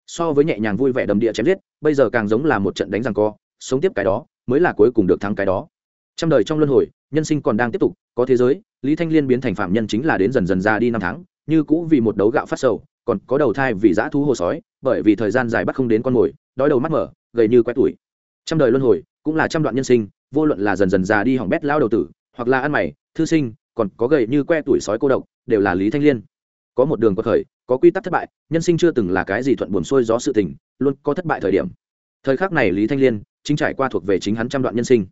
So với nhẹ nhàng vui vẻ đầm địa chém giết, bây giờ càng giống là một trận đánh rằng co, sống tiếp cái đó, mới là cuối cùng được thắng cái đó. Trăm đời trong luân hồi, nhân sinh còn đang tiếp tục, có thế giới, lý thanh liên biến thành phạm nhân chính là đến dần dần ra đi năm tháng, như cũ vì một đấu gạo phát sầu, còn có đầu thai vì dã thú hồ sói, bởi vì thời gian dài bắt không đến con mồi, đói đầu mắt mở, gầy như quét tuổi trăm đời luân hồi, cũng là trăm đoạn nhân sinh, vô luận là dần dần già đi hỏng bét lao đầu tử, hoặc là ăn mày, thư sinh, còn có gầy như que tuổi sói cô độc đều là lý thanh liên. Có một đường có khởi có quy tắc thất bại, nhân sinh chưa từng là cái gì thuận buồn xuôi gió sự tình, luôn có thất bại thời điểm. Thời khắc này lý thanh liên chính trải qua thuộc về chính hắn trăm đoạn nhân sinh.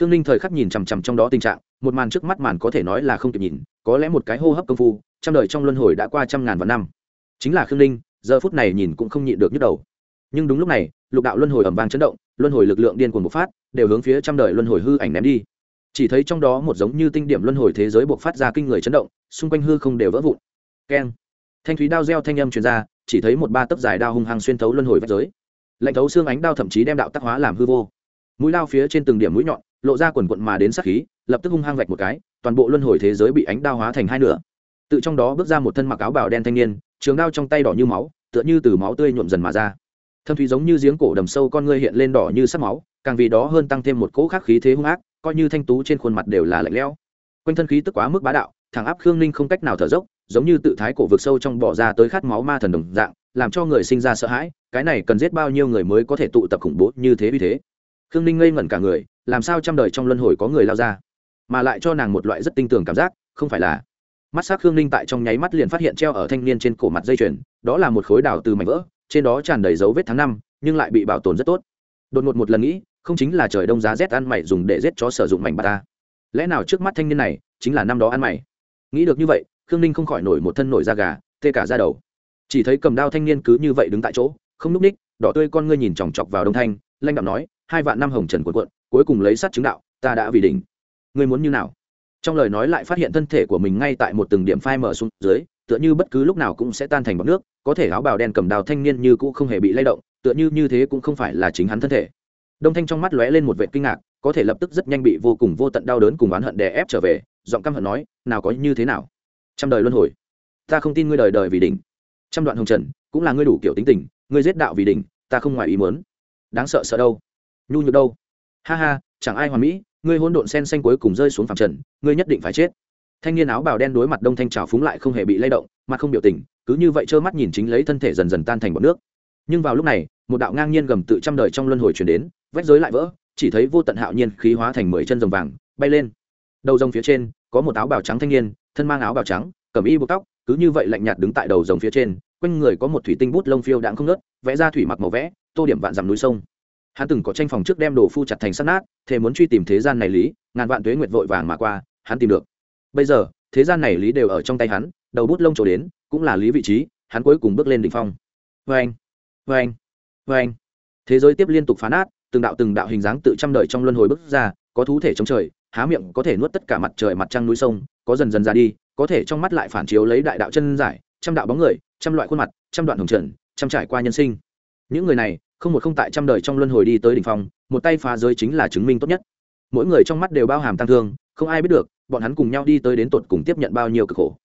Khương ninh thời khắc nhìn chằm chằm trong đó tình trạng, một màn trước mắt màn có thể nói là không kịp nhìn, có lẽ một cái hô hấp công phu, trăm đời trong luân hồi đã qua trăm ngàn vạn năm. Chính là khương ninh, giờ phút này nhìn cũng không nhịn được nhức đầu. Nhưng đúng lúc này, lục đạo luân hồi ẩm vàng chấn động, luân hồi lực lượng điên cuồng bộc phát, đều hướng phía trăm đời luân hồi hư ảnh ném đi. Chỉ thấy trong đó một giống như tinh điểm luân hồi thế giới bộc phát ra kinh người chấn động xung quanh hư không đều vỡ vụn. Keng. Thanh thúy đao reo thanh âm truyền ra, chỉ thấy một ba tấc dài đao hung hăng xuyên thấu luân hồi vách giới. Lạnh thấu xương ánh đao thậm chí đem đạo tác hóa làm hư vô. Mũi lao phía trên từng điểm mũi nhọn, lộ ra quần quận mà đến sát khí, lập tức hung hăng vạch một cái, toàn bộ luân hồi thế giới bị ánh đao hóa thành hai nửa. Tự trong đó bước ra một thân mặc áo bào đen thanh niên, trường đao trong tay đỏ như máu, tựa như từ máu tươi nhuộm dần mà ra. Thâm thúy giống như giếng cổ đầm sâu con ngươi hiện lên đỏ như sắc máu, càng vì đó hơn tăng thêm một cỗ khắc khí thế hung ác, coi như thanh tú trên khuôn mặt đều là lạnh lẽo. Quanh thân khí tức quá mức bá đạo thẳng áp khương ninh không cách nào thở dốc, giống như tự thái cổ vực sâu trong bỏ ra tới khát máu ma thần đồng dạng, làm cho người sinh ra sợ hãi, cái này cần giết bao nhiêu người mới có thể tụ tập khủng bố như thế vì thế. Khương ninh ngây ngẩn cả người, làm sao trăm đời trong luân hồi có người lao ra, mà lại cho nàng một loại rất tinh tường cảm giác, không phải là. Mắt s á c khương ninh tại trong nháy mắt liền phát hiện treo ở thanh niên trên cổ mặt dây chuyền, đó là một khối đào từ mảnh vỡ, trên đó tràn đầy dấu vết tháng năm, nhưng lại bị bảo tồn rất tốt. Đột ngột một lần nghĩ, không chính là trời đông giá rét ăn mày dùng để rét chó sử dụng mảnh bà ta. Lẽ nào trước mắt thanh niên này chính là năm đó ăn mày? Nghĩ được như vậy, khương ninh không khỏi nổi một thân nổi da gà, tê cả ra đầu. Chỉ thấy cầm đao thanh niên cứ như vậy đứng tại chỗ, không n ú c ních, đỏ tươi con ngươi nhìn chòng chọc vào đông thanh, lanh đạo nói, hai vạn năm hồng trần quần quận cuối cùng lấy sắt chứng đạo, ta đã vì đỉnh. Ngươi muốn như nào? Trong lời nói lại phát hiện thân thể của mình ngay tại một từng điểm phai mở xuống dưới, tựa như bất cứ lúc nào cũng sẽ tan thành bọc nước, có thể áo bào đen cầm đào thanh niên như cũ không hề bị lay động, tựa như như thế cũng không phải là chính hắn thân thể. Đông thanh trong mắt lóe lên một vệ kinh ngạc, có thể lập tức rất nhanh bị vô cùng vô tận đau đớn cùng oán hận đè ép trở về giọng căm hận nói, nào có như thế nào? Trăm đời luân hồi. Ta không tin ngươi đời đời vì đỉnh. Trăm đoạn hồng trần cũng là ngươi đủ kiểu tính tình, ngươi giết đạo vì đỉnh, ta không ngoài ý muốn. Đáng sợ sợ đâu? Nhu nhược đâu? Ha ha, chẳng ai hoàn mỹ, ngươi hỗn độn sen xanh cuối cùng rơi xuống phàm trần, ngươi nhất định phải chết. Thanh niên áo bào đen đối mặt đông thanh trào phúng lại không hề bị lay động, mặt không biểu tình, cứ như vậy trơ mắt nhìn chính lấy thân thể dần dần tan thành bọt nước. Nhưng vào lúc này, một đạo ngang nhiên gầm tự trăm đời trong luân hồi chuyển đến, vách giới lại vỡ, chỉ thấy vô tận hạo nhiên khí hóa thành mười chân rồng vàng, bay lên đầu rồng phía trên, có một áo bào trắng thanh niên, thân mang áo bào trắng, cầm y buộc tóc, cứ như vậy lạnh nhạt đứng tại đầu rồng phía trên, quanh người có một thủy tinh bút lông phiêu đãng không nớt vẽ ra thủy mặc màu vẽ, tô điểm vạn dằm núi sông. Hắn từng có tranh phòng trước đem đồ phu chặt thành sắt nát thế muốn truy tìm thế gian này lý, ngàn vạn tuế nguyệt vội vàng mà qua, hắn tìm được. Bây giờ, thế gian này lý đều ở trong tay hắn, đầu bút lông trổ đến, cũng là lý vị trí, hắn cuối cùng bước lên đỉnh phong. Vê anh vê anh vê anh. Thế giới tiếp liên tục phá nát, từng đạo từng đạo hình dáng tự trăm đời trong luân hồi bước ra, có thú thể trong trời há miệng có thể nuốt tất cả mặt trời mặt trăng núi sông, có dần dần ra đi, có thể trong mắt lại phản chiếu lấy đại đạo chân giải, trăm đạo bóng người, trăm loại khuôn mặt, trăm đoạn hồng trần, trăm trải qua nhân sinh. Những người này, không một không tại trăm đời trong luân hồi đi tới đỉnh phong, một tay phá giới chính là chứng minh tốt nhất. Mỗi người trong mắt đều bao hàm tăng thương, không ai biết được, bọn hắn cùng nhau đi tới đến tột cùng tiếp nhận bao nhiêu cực khổ.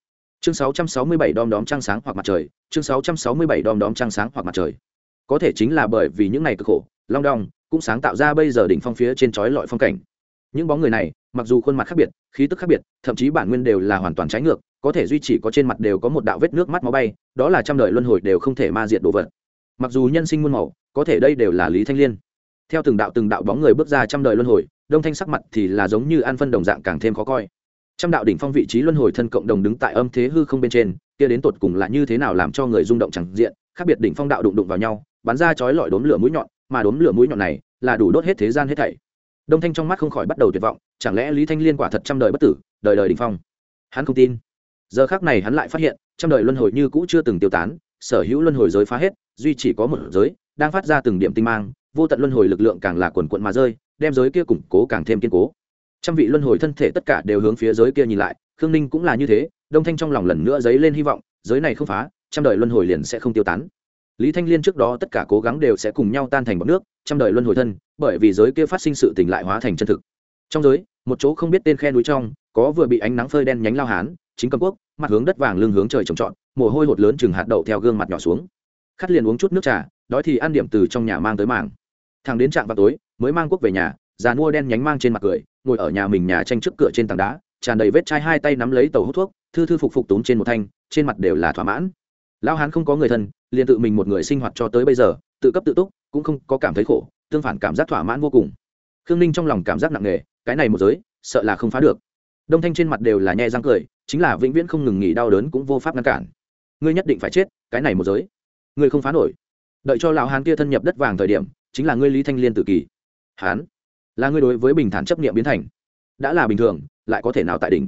Chương 667 đom đóm trăng sáng hoặc mặt trời, chương 667 đom đóm trăng sáng hoặc mặt trời. Có thể chính là bởi vì những ngày cực khổ, long đong, cũng sáng tạo ra bây giờ đỉnh phong phía trên chói lọi phong cảnh. Những bóng người này mặc dù khuôn mặt khác biệt, khí tức khác biệt, thậm chí bản nguyên đều là hoàn toàn trái ngược, có thể duy trì có trên mặt đều có một đạo vết nước mắt máu bay, đó là trăm đời luân hồi đều không thể ma diệt đồ vật. Mặc dù nhân sinh muôn màu, có thể đây đều là lý thanh liên. Theo từng đạo từng đạo bóng người bước ra trăm đời luân hồi, đông thanh sắc mặt thì là giống như An phân đồng dạng càng thêm khó coi. Trăm đạo đỉnh phong vị trí luân hồi thân cộng đồng đứng tại âm thế hư không bên trên, kia đến tột cùng là như thế nào làm cho người rung động chẳng diện, khác biệt đỉnh phong đạo đụng đụng vào nhau, bắn ra chói lọi đốm lửa mũi nhọn, mà đốm lửa mũi nhọn này là đủ đốt hết thế gian hết thảy đông thanh trong mắt không khỏi bắt đầu tuyệt vọng, chẳng lẽ lý thanh liên quả thật trăm đời bất tử, đời đời đỉnh phong? Hắn không tin. Giờ khác này hắn lại phát hiện, trăm đời luân hồi như cũ chưa từng tiêu tán, sở hữu luân hồi giới phá hết, duy chỉ có một giới, đang phát ra từng điểm tinh mang, vô tận luân hồi lực lượng càng là quần quận mà rơi, đem giới kia củng cố càng thêm kiên cố. Trăm vị luân hồi thân thể tất cả đều hướng phía giới kia nhìn lại, khương ninh cũng là như thế, đông thanh trong lòng lần nữa dấy lên hy vọng, giới này không phá, trăm đời luân hồi liền sẽ không tiêu tán lý thanh liên trước đó tất cả cố gắng đều sẽ cùng nhau tan thành bọc nước, trăm đời luân hồi thân, bởi vì giới kia phát sinh sự tỉnh lại hóa thành chân thực. Trong giới, một chỗ không biết tên khe núi trong, có vừa bị ánh nắng phơi đen nhánh lao hán, chính cầm quốc, mặt hướng đất vàng lưng hướng trời trồng trọt, mồ hôi hột lớn chừng hạt đậu theo gương mặt nhỏ xuống. Khát liền uống chút nước trà, đói thì ăn điểm từ trong nhà mang tới mảng thằng đến trạm vào tối, mới mang quốc về nhà, già mua đen nhánh mang trên mặt cười, ngồi ở nhà mình nhà tranh trước cửa trên tảng đá, tràn đầy vết chai hai tay nắm lấy tàu hút thuốc, thư thư phục phục túm trên một thanh, trên mặt đều là thỏa mãn. Lão hán không có người thân liền tự mình một người sinh hoạt cho tới bây giờ, tự cấp tự túc, cũng không có cảm thấy khổ, tương phản cảm giác thỏa mãn vô cùng. Khương ninh trong lòng cảm giác nặng nề, cái này một giới, sợ là không phá được. Đông thanh trên mặt đều là nhẹ răng cười, chính là vĩnh viễn không ngừng nghỉ đau đớn cũng vô pháp ngăn cản. Ngươi nhất định phải chết, cái này một giới. Ngươi không phá nổi. Đợi cho lão hán kia thân nhập đất vàng thời điểm, chính là ngươi lý thanh liên tự kỷ hán, là ngươi đối với bình thản chấp nghiệm biến thành. Đã là bình thường, lại có thể nào tại đỉnh?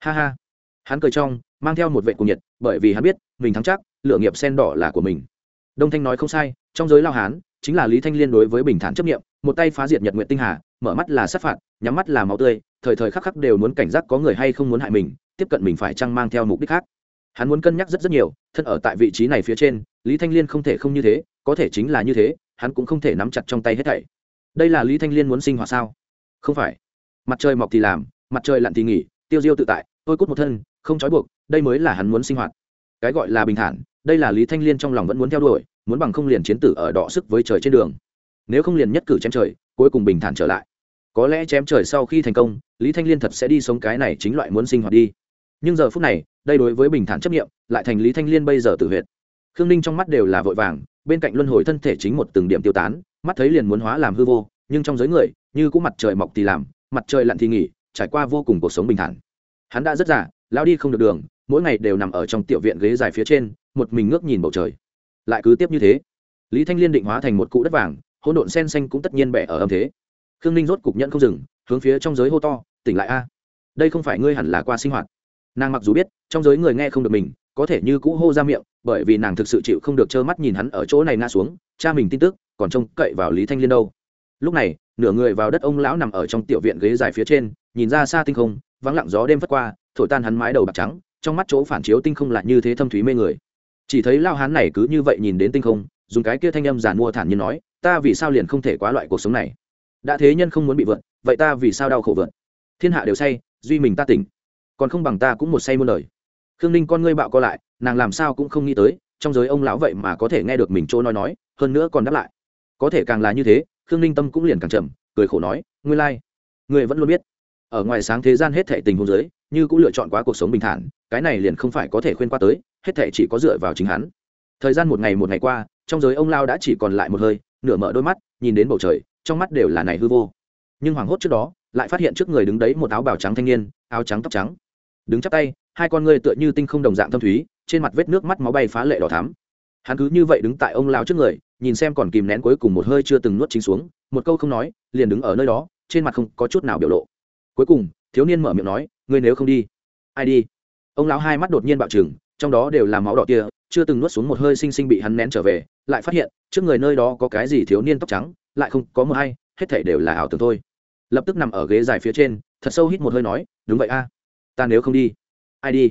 Ha ha. Hắn cười trong, mang theo một vệ cùng nhiệt, bởi vì hắn biết, mình thắng chắc lựa nghiệp sen đỏ là của mình. Đông thanh nói không sai, trong giới lao hán, chính là lý thanh liên đối với bình thản chấp nghiệm một tay phá diệt nhật nguyện tinh hà, mở mắt là sát phạt, nhắm mắt là máu tươi, thời thời khắc khắc đều muốn cảnh giác có người hay không muốn hại mình, tiếp cận mình phải chăng mang theo mục đích khác. Hắn muốn cân nhắc rất rất nhiều, thân ở tại vị trí này phía trên, lý thanh liên không thể không như thế, có thể chính là như thế, hắn cũng không thể nắm chặt trong tay hết thảy. Đây là lý thanh liên muốn sinh hoạt sao? Không phải. Mặt trời mọc thì làm, mặt trời lặn thì nghỉ, tiêu diêu tự tại, tôi cút một thân, không trói buộc, đây mới là hắn muốn sinh hoạt cái gọi là bình thản, đây là lý thanh liên trong lòng vẫn muốn theo đuổi, muốn bằng không liền chiến tử ở đọ sức với trời trên đường. Nếu không liền nhất cử chém trời, cuối cùng bình thản trở lại. Có lẽ chém trời sau khi thành công, lý thanh liên thật sẽ đi sống cái này chính loại muốn sinh hoạt đi. Nhưng giờ phút này, đây đối với bình thản chấp nghiệm lại thành lý thanh liên bây giờ tự huyệt. Khương ninh trong mắt đều là vội vàng, bên cạnh luân hồi thân thể chính một từng điểm tiêu tán, mắt thấy liền muốn hóa làm hư vô, nhưng trong giới người, như cũng mặt trời mọc thì làm, mặt trời lặn thì nghỉ, trải qua vô cùng cuộc sống bình thản. Hắn đã rất già, lao đi không được đường mỗi ngày đều nằm ở trong tiểu viện ghế dài phía trên, một mình ngước nhìn bầu trời. Lại cứ tiếp như thế, lý thanh liên định hóa thành một cụ đất vàng, hỗn độn sen xanh cũng tất nhiên bẻ ở âm thế. Khương ninh rốt cục nhận không dừng, hướng phía trong giới hô to, tỉnh lại a! Đây không phải ngươi hẳn là qua sinh hoạt. Nàng mặc dù biết, trong giới người nghe không được mình, có thể như cũ hô ra miệng, bởi vì nàng thực sự chịu không được trơ mắt nhìn hắn ở chỗ này ngã xuống, cha mình tin tức, còn trông cậy vào lý thanh liên đâu. Lúc này, nửa người vào đất ông lão nằm ở trong tiểu viện ghế dài phía trên, nhìn ra xa tinh không, vắng lặng gió đêm phất qua, thổi tan hắn mái đầu bạc trắng trong mắt chỗ phản chiếu tinh không lại như thế thâm thúy mê người. Chỉ thấy lao hán này cứ như vậy nhìn đến tinh không, dùng cái kia thanh âm giàn mua thản nhiên nói, ta vì sao liền không thể quá loại cuộc sống này? Đã thế nhân không muốn bị vượt, vậy ta vì sao đau khổ vượt? Thiên hạ đều say, duy mình ta tỉnh. Còn không bằng ta cũng một say muôn lời khương ninh con ngươi bạo co lại, nàng làm sao cũng không nghĩ tới, trong giới ông lão vậy mà có thể nghe được mình chỗ nói nói, hơn nữa còn đáp lại. Có thể càng là như thế, khương ninh tâm cũng liền càng chậm cười khổ nói, ngươi lai、like. ngươi vẫn luôn biết, ở ngoài sáng thế gian hết thệ tình huống giới như cũng lựa chọn quá cuộc sống bình thản, cái này liền không phải có thể khuyên qua tới, hết thệ chỉ có dựa vào chính hắn. Thời gian một ngày một ngày qua, trong giới ông lao đã chỉ còn lại một hơi, nửa mở đôi mắt, nhìn đến bầu trời, trong mắt đều là này hư vô. Nhưng hoảng hốt trước đó, lại phát hiện trước người đứng đấy một áo bào trắng thanh niên, áo trắng tóc trắng. Đứng chắp tay, hai con ngươi tựa như tinh không đồng dạng thâm thúy, trên mặt vết nước mắt máu bay phá lệ đỏ thắm. Hắn cứ như vậy đứng tại ông lao trước người, nhìn xem còn kìm nén cuối cùng một hơi chưa từng nuốt chính xuống, một câu không nói, liền đứng ở nơi đó, trên mặt không có chút nào biểu lộ. Cuối cùng thiếu niên mở miệng nói, ngươi nếu không đi, ai đi? Ông lão hai mắt đột nhiên bạo trừng, trong đó đều là máu đỏ kia, chưa từng nuốt xuống một hơi sinh sinh bị hắn nén trở về, lại phát hiện, trước người nơi đó có cái gì thiếu niên tóc trắng, lại không có một hay, hết thể đều là ảo tưởng thôi. Lập tức nằm ở ghế dài phía trên, thật sâu hít một hơi nói, đúng vậy a, ta nếu không đi, ai đi?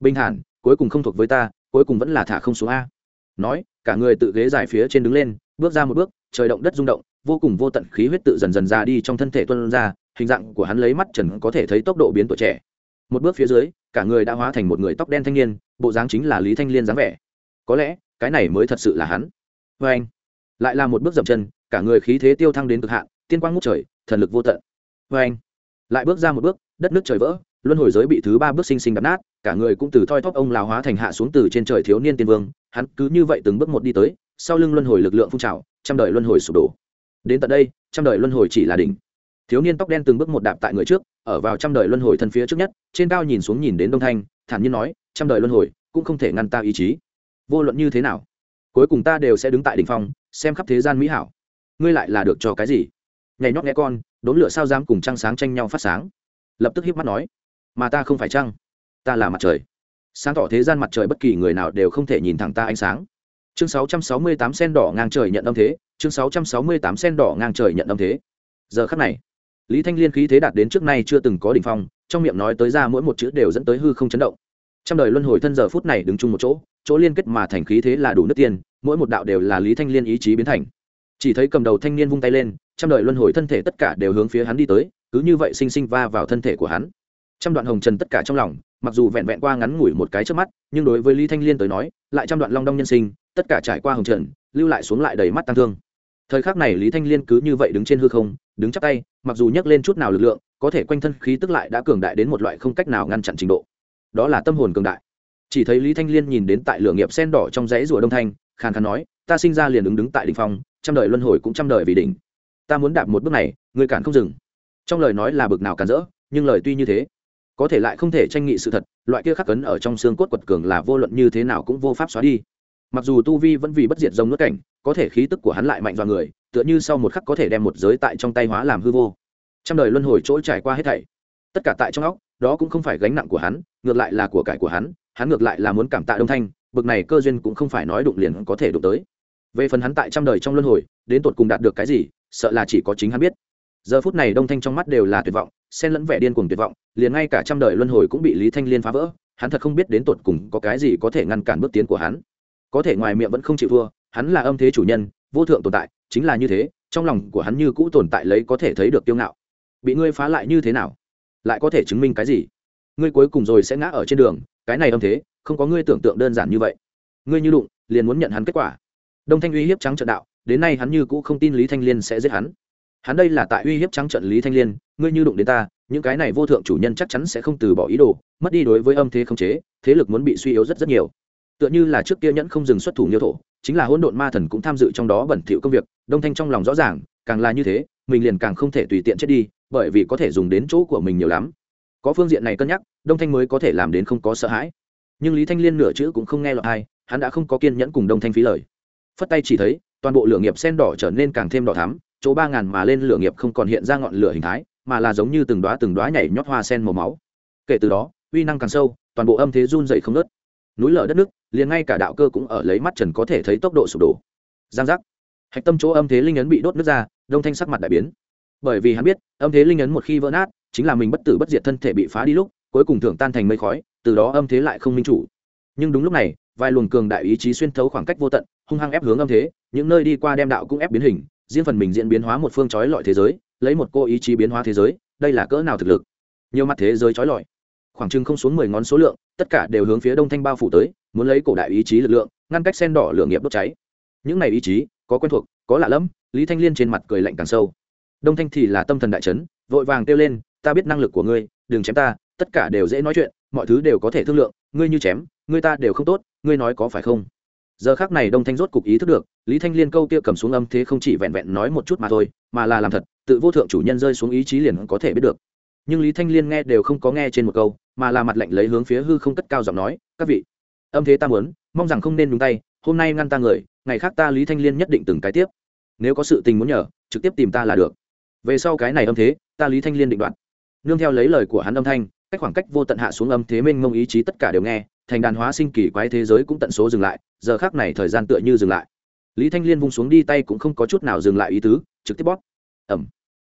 Bình thản, cuối cùng không thuộc với ta, cuối cùng vẫn là thả không xuống a. Nói, cả người tự ghế dài phía trên đứng lên, bước ra một bước, trời động đất rung động, vô cùng vô tận khí huyết tự dần dần ra đi trong thân thể tuân ra hình dạng của hắn lấy mắt trần có thể thấy tốc độ biến tuổi trẻ. Một bước phía dưới, cả người đã hóa thành một người tóc đen thanh niên, bộ dáng chính là lý thanh liên dáng vẻ. Có lẽ, cái này mới thật sự là hắn. Vê anh, lại là một bước dậm chân, cả người khí thế tiêu thăng đến cực hạn, tiên quang ngút trời, thần lực vô tận. Vê anh, lại bước ra một bước, đất nước trời vỡ, luân hồi giới bị thứ ba bước sinh sinh đập nát, cả người cũng từ thoi thóp ông lào hóa thành hạ xuống từ trên trời thiếu niên tiên vương, hắn cứ như vậy từng bước một đi tới, sau lưng luân hồi lực lượng phun trào, trăm đời luân hồi sụp đổ. Đến tận đây, trăm đời luân hồi chỉ là đỉnh thiếu niên tóc đen từng bước một đạp tại người trước, ở vào trăm đời luân hồi thân phía trước nhất, trên cao nhìn xuống nhìn đến đông thanh, thản nhiên nói, trăm đời luân hồi, cũng không thể ngăn ta ý chí. Vô luận như thế nào, cuối cùng ta đều sẽ đứng tại đỉnh phong, xem khắp thế gian mỹ hảo. Ngươi lại là được cho cái gì? Nhảy nhót nghe con, đốn lửa sao dám cùng trăng sáng tranh nhau phát sáng? Lập tức hiếp mắt nói, mà ta không phải trăng, ta là mặt trời. Sáng tỏ thế gian mặt trời bất kỳ người nào đều không thể nhìn thẳng ta ánh sáng. Chương 668 sen đỏ ngang trời nhận âm thế, chương 668 sen đỏ ngang trời nhận âm thế. Giờ khắc này lý thanh liên khí thế đạt đến trước nay chưa từng có đ ỉ n h phong, trong miệng nói tới ra mỗi một chữ đều dẫn tới hư không chấn động. Trong đời luân hồi thân giờ phút này đứng chung một chỗ chỗ liên kết mà thành khí thế là đủ nước tiền mỗi một đạo đều là lý thanh liên ý chí biến thành. Chỉ thấy cầm đầu thanh niên vung tay lên trong đời luân hồi thân thể tất cả đều hướng phía hắn đi tới, cứ như vậy sinh sinh va vào thân thể của hắn. Trăm đoạn hồng trần tất cả trong lòng, mặc dù vẹn vẹn qua ngắn ngủi một cái trước mắt, nhưng đối với lý thanh liên tới nói, lại trăm đoạn long đong nhân sinh, tất cả trải qua hồng trần, lưu lại xuống lại đầy mắt tăng thương. Thời khắc này lý thanh liên cứ như vậy đứng trên hư không đứng chắp tay, mặc dù nhấc lên chút nào lực lượng, có thể quanh thân khí tức lại đã cường đại đến một loại không cách nào ngăn chặn trình độ. Đó là tâm hồn cường đại. Chỉ thấy lý thanh liên nhìn đến tại lửa nghiệp sen đỏ trong dãy rùa đông thanh, khàn khàn nói, ta sinh ra liền đứng đứng tại đ ỉ n h phong, trăm đời luân hồi cũng trăm đời vì đỉnh. Ta muốn đạp một bước này người cản không dừng. Trong lời nói là bực nào cản rỡ, nhưng lời tuy như thế, có thể lại không thể tranh nghị sự thật, loại kia khắc cấn ở trong xương cốt quật cường là vô luận như thế nào cũng vô pháp xóa đi mặc dù tu vi vẫn vì bất diệt dông nước cảnh, có thể khí tức của hắn lại mạnh vào người, tựa như sau một khắc có thể đem một giới tại trong tay hóa làm hư vô. Trăm đời luân hồi chỗ trải qua hết thảy, tất cả tại trong óc, đó cũng không phải gánh nặng của hắn, ngược lại là của cải của hắn hắn ngược lại là muốn cảm tạ đông thanh, bực này cơ duyên cũng không phải nói đụng liền có thể đụng tới. Về phần hắn tại trăm đời trong luân hồi, đến tột cùng đạt được cái gì, sợ là chỉ có chính hắn biết. Giờ phút này đông thanh trong mắt đều là tuyệt vọng, xen lẫn vẻ điên cuồng tuyệt vọng, liền ngay cả trăm đời luân hồi cũng bị lý thanh liên phá vỡ, hắn thật không biết đến tột cùng có cái gì có thể ngăn cản bước tiến của hắn có thể ngoài miệng vẫn không chịu thua, hắn là âm thế chủ nhân, vô thượng tồn tại, chính là như thế, trong lòng của hắn như cũ tồn tại lấy có thể thấy được kiêu ngạo. Bị ngươi phá lại như thế nào? Lại có thể chứng minh cái gì? Ngươi cuối cùng rồi sẽ ngã ở trên đường, cái này âm thế, không có ngươi tưởng tượng đơn giản như vậy. Ngươi như đụng, liền muốn nhận hắn kết quả. Đông thanh uy hiếp trắng trận đạo, đến nay hắn như cũ không tin lý thanh liên sẽ giết hắn. Hắn đây là tại uy hiếp trắng trận lý thanh liên, ngươi như đụng đến ta, những cái này vô thượng chủ nhân chắc chắn sẽ không từ bỏ ý đồ, mất đi đối với âm thế không chế, thế lực muốn bị suy yếu rất rất nhiều tựa như là trước kia nhẫn không dừng xuất thủ nhiêu thổ, chính là hỗn độn ma thần cũng tham dự trong đó bẩn thỉu công việc, đông thanh trong lòng rõ ràng, càng là như thế, mình liền càng không thể tùy tiện chết đi, bởi vì có thể dùng đến chỗ của mình nhiều lắm. Có phương diện này cân nhắc, đông thanh mới có thể làm đến không có sợ hãi. Nhưng lý thanh liên nửa chữ cũng không nghe lọt ai hắn đã không có kiên nhẫn cùng đông thanh phí lời. Phất tay chỉ thấy, toàn bộ lửa nghiệp sen đỏ trở nên càng thêm đỏ thắm, chỗ ba ngàn mà lên lửa nghiệp không còn hiện ra ngọn lửa hình thái, mà là giống như từng đoá từng đoá nhảy nhót hoa sen màu máu. Kể từ đó, uy năng càng sâu, toàn bộ âm thế run dậy không nớt núi lở đất nước, liền ngay cả đạo cơ cũng ở lấy mắt trần có thể thấy tốc độ sụp đổ. Giang giác. Hạch tâm chỗ âm thế linh ấn bị đốt nước ra, đông thanh sắc mặt đại biến. Bởi vì hắn biết, âm thế linh ấn một khi vỡ nát, chính là mình bất tử bất diệt thân thể bị phá đi lúc, cuối cùng thưởng tan thành mây khói, từ đó âm thế lại không minh chủ. Nhưng đúng lúc này, vài luồng cường đại ý chí xuyên thấu khoảng cách vô tận, hung hăng ép hướng âm thế, những nơi đi qua đem đạo cũng ép biến hình, riêng phần mình diễn biến hóa một phương trói lọi thế giới, lấy một cô ý chí biến hóa thế giới, đây là cỡ nào thực lực? Nhiều mặt thế giới trói lọi khoảng chừng không xuống mười ngón số lượng, tất cả đều hướng phía đông thanh bao phủ tới, muốn lấy cổ đại ý chí lực lượng, ngăn cách sen đỏ lửa nghiệp đốt cháy. Những này ý chí, có quen thuộc, có lạ lẫm, lý thanh liên trên mặt cười lạnh càng sâu. Đông thanh thì là tâm thần đại chấn, vội vàng kêu lên, ta biết năng lực của ngươi, đừng chém ta, tất cả đều dễ nói chuyện, mọi thứ đều có thể thương lượng, ngươi như chém, ngươi ta đều không tốt, ngươi nói có phải không? Giờ khác này đông thanh rốt cục ý thức được, lý thanh liên câu kia cầm xuống âm thế không chỉ vẹn vẹn nói một chút mà thôi, mà là làm thật, tự vô thượng chủ nhân rơi xuống ý chí liền có thể biết được nhưng lý thanh liên nghe đều không có nghe trên một câu, mà là mặt lệnh lấy hướng phía hư không cất cao giọng nói, các vị, âm thế ta muốn, mong rằng không nên đúng tay, hôm nay ngăn ta người, ngày khác ta lý thanh liên nhất định từng cái tiếp. Nếu có sự tình muốn nhờ, trực tiếp tìm ta là được. Về sau cái này âm thế, ta lý thanh liên định đoạt. Nương theo lấy lời của hắn âm thanh, cách khoảng cách vô tận hạ xuống âm thế mênh mông ý chí tất cả đều nghe, thành đàn hóa sinh kỳ quái thế giới cũng tận số dừng lại, giờ khác này thời gian tựa như dừng lại. Lý thanh liên vung xuống đi tay cũng không có chút nào dừng lại ý tứ, trực tiếp bóp. Ẩm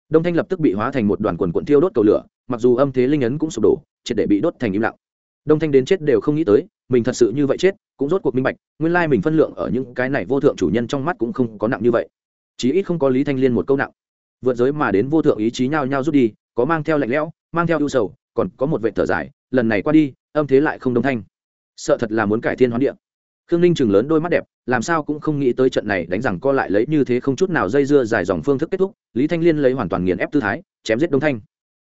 đông thanh lập tức bị hóa thành một đoàn quần quận thiêu đốt cầu lửa, mặc dù âm thế linh ấn cũng sụp đổ, triệt để bị đốt thành im lặng. Đông thanh đến chết đều không nghĩ tới, mình thật sự như vậy chết, cũng rốt cuộc minh bạch, nguyên lai mình phân lượng ở những cái này vô thượng chủ nhân trong mắt cũng không có nặng như vậy. Chí ít không có lý thanh liên một câu nặng. Vượt giới mà đến vô thượng ý chí nhao nhao rút đi, có mang theo lạnh lẽo, mang theo ưu sầu, còn có một vệ thở dài, lần này qua đi, âm thế lại không đông thanh. Sợ thật là muốn cải thiên hoán địa khương ninh chừng lớn đôi mắt đẹp, làm sao cũng không nghĩ tới trận này đánh rằng co lại lấy như thế không chút nào dây dưa dài dòng phương thức kết thúc, lý thanh liên lấy hoàn toàn nghiền ép tư thái, chém giết đông thanh.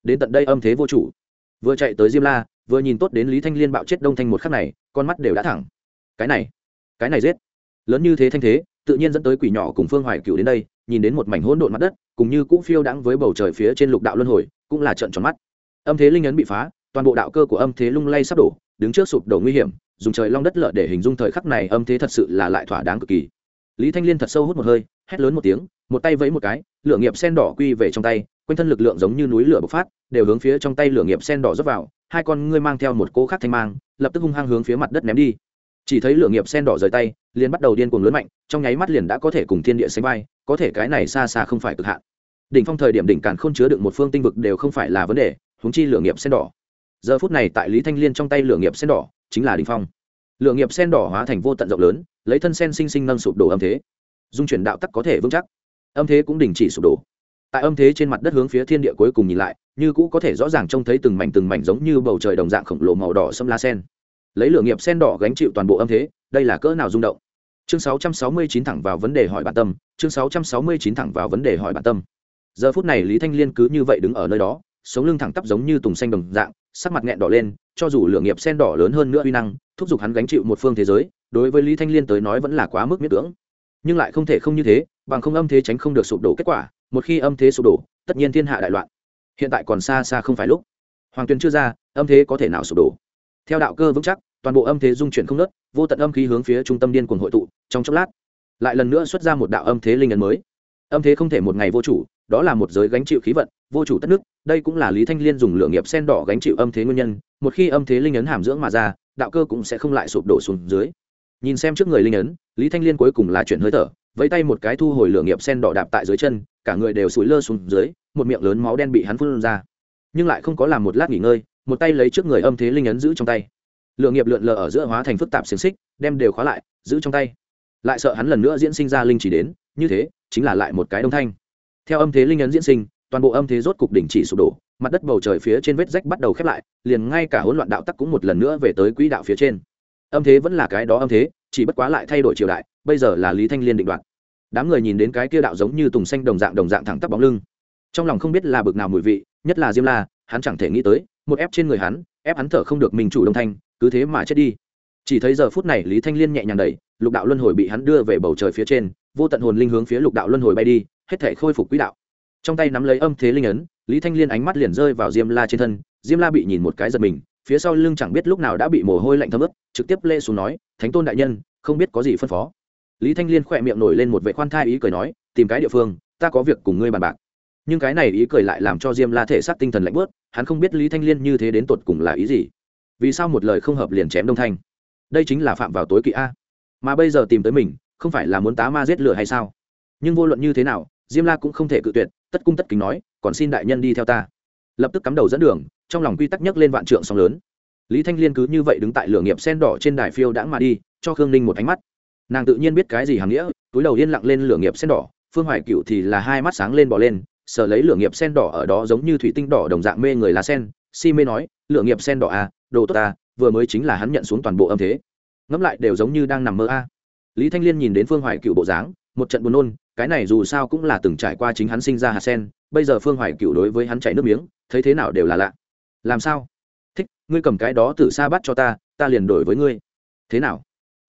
Đến tận đây âm thế vô chủ. Vừa chạy tới diêm la, vừa nhìn tốt đến lý thanh liên bạo chết đông thanh một khắc này, con mắt đều đã thẳng. Cái này cái này giết. Lớn như thế thanh thế, tự nhiên dẫn tới quỷ nhỏ cùng phương hoài cựu đến đây, nhìn đến một mảnh hỗn độn mặt đất, cùng như cũng phiêu đãng với bầu trời phía trên lục đạo luân hồi, cũng là trận tròn mắt. Âm thế linh ấn bị phá, toàn bộ đạo cơ của âm thế lung lay sắp đổ đứng trước sụp đổ nguy hiểm, dùng trời long đất lợ để hình dung thời khắc này âm thế thật sự là lại thỏa đáng cực kỳ. Lý thanh liên thật sâu hút một hơi, hét lớn một tiếng, một tay vẫy một cái, lửa nghiệp sen đỏ quy về trong tay, quanh thân lực lượng giống như núi lửa bộc phát, đều hướng phía trong tay lửa nghiệp sen đỏ dốc vào, hai con ngươi mang theo một cỗ khác thanh mang, lập tức hung hăng hướng phía mặt đất ném đi. Chỉ thấy lửa nghiệp sen đỏ rời tay, liền bắt đầu điên cuồng lớn mạnh, trong nháy mắt liền đã có thể cùng thiên địa sánh vai, có thể cái này xa xa không phải cực hạn. Đỉnh phong thời điểm đỉnh càn không chứa được một phương tinh vực đều không phải là vấn đề, huống chi lửa nghiệp sen đỏ giờ phút này tại lý thanh liên trong tay lửa nghiệp sen đỏ, chính là đỉnh phong. Lửa nghiệp sen đỏ hóa thành vô tận rộng lớn, lấy thân sen sinh sinh nâng sụp đổ âm thế. Dung chuyển đạo tắc có thể vững chắc. Âm thế cũng đình chỉ sụp đổ. Tại âm thế trên mặt đất hướng phía thiên địa cuối cùng nhìn lại, như cũ có thể rõ ràng trông thấy từng mảnh từng mảnh giống như bầu trời đồng dạng khổng lồ màu đỏ xâm la sen. Lấy lửa nghiệp sen đỏ gánh chịu toàn bộ âm thế, đây là cỡ nào rung động? Chương 669 thẳng vào vấn đề hỏi bản tâm, chương 669 thẳng vào vấn đề hỏi bản tâm. Giờ phút này lý thanh liên cứ như vậy đứng ở nơi đó sống lưng thẳng tắp giống như tùng xanh đồng dạng, sắc mặt nghẹn đỏ lên, cho dù lửa nghiệp sen đỏ lớn hơn nữa uy năng, thúc giục hắn gánh chịu một phương thế giới, đối với lý thanh liên tới nói vẫn là quá mức miết cưỡng. Nhưng lại không thể không như thế, bằng không âm thế tránh không được sụp đổ kết quả, một khi âm thế sụp đổ, tất nhiên thiên hạ đại loạn. Hiện tại còn xa xa không phải lúc. Hoàng tuyền chưa ra, âm thế có thể nào sụp đổ? Theo đạo cơ vững chắc, toàn bộ âm thế dung chuyển không nớt, vô tận âm khí hướng phía trung tâm điên cuồng hội tụ, trong chốc lát, lại lần nữa xuất ra một đạo âm thế linh ấn mới. Âm thế không thể một ngày vô chủ, đó là một giới gánh chịu khí vận, vô chủ tất nước đây cũng là lý thanh liên dùng lựa nghiệp sen đỏ gánh chịu âm thế nguyên nhân, một khi âm thế linh ấn hàm dưỡng mà ra, đạo cơ cũng sẽ không lại sụp đổ xuống dưới. Nhìn xem trước người linh ấn, lý thanh liên cuối cùng là chuyển hơi thở, vẫy tay một cái thu hồi lửa nghiệp sen đỏ đạp tại dưới chân, cả người đều sủi lơ xuống dưới, một miệng lớn máu đen bị hắn phun ra. Nhưng lại không có làm một lát nghỉ ngơi, một tay lấy trước người âm thế linh ấn giữ trong tay. Lựa nghiệp lượn lờ ở giữa hóa thành phức tạp xiềng xích, đem đều khóa lại, giữ trong tay. Lại sợ hắn lần nữa diễn sinh ra linh chỉ đến, như thế, chính là lại một cái đông thanh. Theo âm thế linh ấn diễn sinh toàn bộ âm thế rốt cục đỉnh chỉ sụp đổ, mặt đất bầu trời phía trên vết rách bắt đầu khép lại, liền ngay cả hỗn loạn đạo tắc cũng một lần nữa về tới quỹ đạo phía trên. Âm thế vẫn là cái đó âm thế, chỉ bất quá lại thay đổi triều đại, bây giờ là lý thanh liên định đoạt. Đám người nhìn đến cái kia đạo giống như tùng xanh đồng dạng đồng dạng thẳng tắp bóng lưng. Trong lòng không biết là bực nào mùi vị, nhất là diêm la, hắn chẳng thể nghĩ tới, một ép trên người hắn, ép hắn thở không được mình chủ đông thanh, cứ thế mà chết đi. Chỉ thấy giờ phút này lý thanh liên nhẹ nhàng đẩy, lục đạo luân hồi bị hắn đưa về bầu trời phía trên, vô tận hồn linh hướng phía lục đạo luân hồi bay đi, hết thể khôi phục quỹ đạo trong tay nắm lấy âm thế linh ấn, lý thanh liên ánh mắt liền rơi vào diêm la trên thân. Diêm la bị nhìn một cái giật mình, phía sau lưng chẳng biết lúc nào đã bị mồ hôi lạnh thấm ướt, trực tiếp lê xuống nói, thánh tôn đại nhân, không biết có gì phân phó. Lý thanh liên khỏe miệng nổi lên một vệ khoan thai ý cười nói, tìm cái địa phương, ta có việc cùng ngươi bàn bạc. Nhưng cái này ý cười lại làm cho diêm la thể xác tinh thần lạnh bớt, hắn không biết lý thanh liên như thế đến tột cùng là ý gì. Vì sao một lời không hợp liền chém đông thanh? Đây chính là phạm vào tối kỵ a. Mà bây giờ tìm tới mình, không phải là muốn tá ma giết lửa hay sao? Nhưng vô luận như thế nào, diêm la cũng không thể cự tuyệt tất cung tất kính nói, còn xin đại nhân đi theo ta. Lập tức cắm đầu dẫn đường, trong lòng quy tắc nhấc lên vạn trượng sóng lớn. Lý thanh liên cứ như vậy đứng tại lửa nghiệp sen đỏ trên đài phiêu đãng mà đi, cho khương ninh một ánh mắt. Nàng tự nhiên biết cái gì hàm nghĩa, túi đầu yên lặng lên lửa nghiệp sen đỏ, phương hoài cựu thì là hai mắt sáng lên bỏ lên, sợ lấy lửa nghiệp sen đỏ ở đó giống như thủy tinh đỏ đồng dạng mê người lá sen. Si mê nói, lửa nghiệp sen đỏ à đồ tốt à vừa mới chính là hắn nhận xuống toàn bộ âm thế. Ngẫm lại đều giống như đang nằm mơ a. Lý thanh liên nhìn đến phương hoài cựu bộ dáng, một trận buồn nôn cái này dù sao cũng là từng trải qua chính hắn sinh ra hạt sen, bây giờ phương hoài cựu đối với hắn chảy nước miếng, thấy thế nào đều là lạ. Làm sao? Thích, ngươi cầm cái đó từ xa bắt cho ta ta liền đổi với ngươi. Thế nào?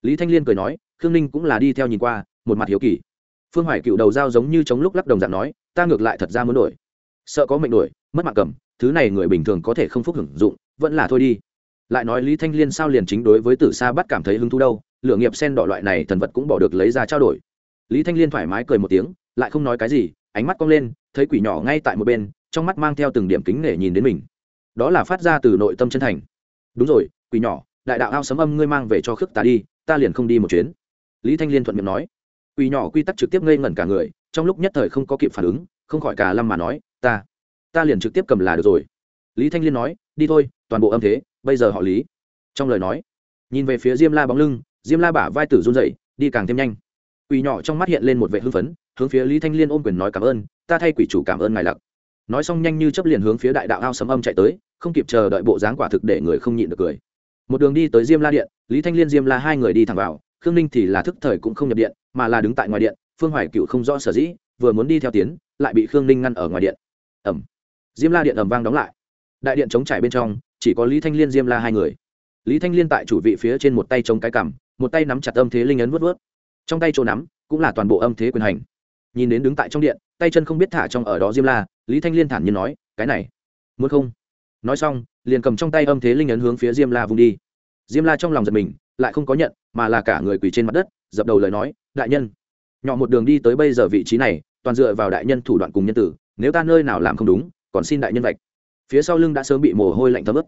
Lý thanh liên cười nói, khương ninh cũng là đi theo nhìn qua, một mặt hiếu kỳ. Phương hoài cựu đầu dao giống như chống lúc lắc đồng dạng nói, ta ngược lại thật ra muốn đổi. Sợ có mệnh đổi, mất mạng cầm, thứ này người bình thường có thể không phúc hưởng dụng, vẫn là thôi đi. Lại nói lý thanh liên sao liền chính đối với tử sa bắt cảm thấy hứng thú đâu lựa nghiệp sen đỏ loại này thần vật cũng bỏ được lấy ra trao đổi lý thanh liên thoải mái cười một tiếng, lại không nói cái gì, ánh mắt cong lên, thấy quỷ nhỏ ngay tại một bên, trong mắt mang theo từng điểm kính để nhìn đến mình. Đó là phát ra từ nội tâm chân thành. Đúng rồi, quỷ nhỏ, đại đạo ao sấm âm ngươi mang về cho khước ta đi, ta liền không đi một chuyến. Lý thanh liên thuận miệng nói. Quỷ nhỏ quy tắc trực tiếp ngây ngẩn cả người, trong lúc nhất thời không có kịp phản ứng, không khỏi cả lâm mà nói, ta ta liền trực tiếp cầm là được rồi. Lý thanh liên nói, đi thôi, toàn bộ âm thế, bây giờ họ lý. Trong lời nói, nhìn về phía diêm la bóng lưng, diêm la bả vai tử run dậy đi càng thêm nhanh quỷ nhỏ trong mắt hiện lên một vệ hưng phấn, hướng phía lý thanh liên ôm quyền nói cảm ơn, ta thay quỷ chủ cảm ơn ngài lặc. Nói xong nhanh như chấp liền hướng phía đại đạo ao sấm âm chạy tới, không kịp chờ đợi bộ dáng quả thực để người không nhịn được cười. Một đường đi tới diêm la điện, lý thanh liên diêm la hai người đi thẳng vào, khương ninh thì là thức thời cũng không nhập điện, mà là đứng tại ngoài điện, phương hoài cựu không rõ sở dĩ, vừa muốn đi theo tiến, lại bị khương ninh ngăn ở ngoài điện. Ẩm diêm la điện ẩm vang đóng lại. Đại điện chống trải bên trong, chỉ có lý thanh liên diêm la hai người. Lý thanh liên tại chủ vị phía trên một tay chống cái cằm, một tay nắm chặt âm thế linh ấn vớt vớt trong tay chỗ nắm cũng là toàn bộ âm thế quyền hành. Nhìn đến đứng tại trong điện, tay chân không biết thả trong ở đó diêm la, lý thanh liên thản nhiên nói, cái này, muốn không? Nói xong, liền cầm trong tay âm thế linh ấn hướng phía diêm la vung đi. Diêm la trong lòng giật mình, lại không có nhận, mà là cả người quỳ trên mặt đất, dập đầu lời nói, đại nhân, nhỏ một đường đi tới bây giờ vị trí này, toàn dựa vào đại nhân thủ đoạn cùng nhân tử, nếu ta nơi nào làm không đúng, còn xin đại nhân vạch. Phía sau lưng đã sớm bị mồ hôi lạnh thấm ướt.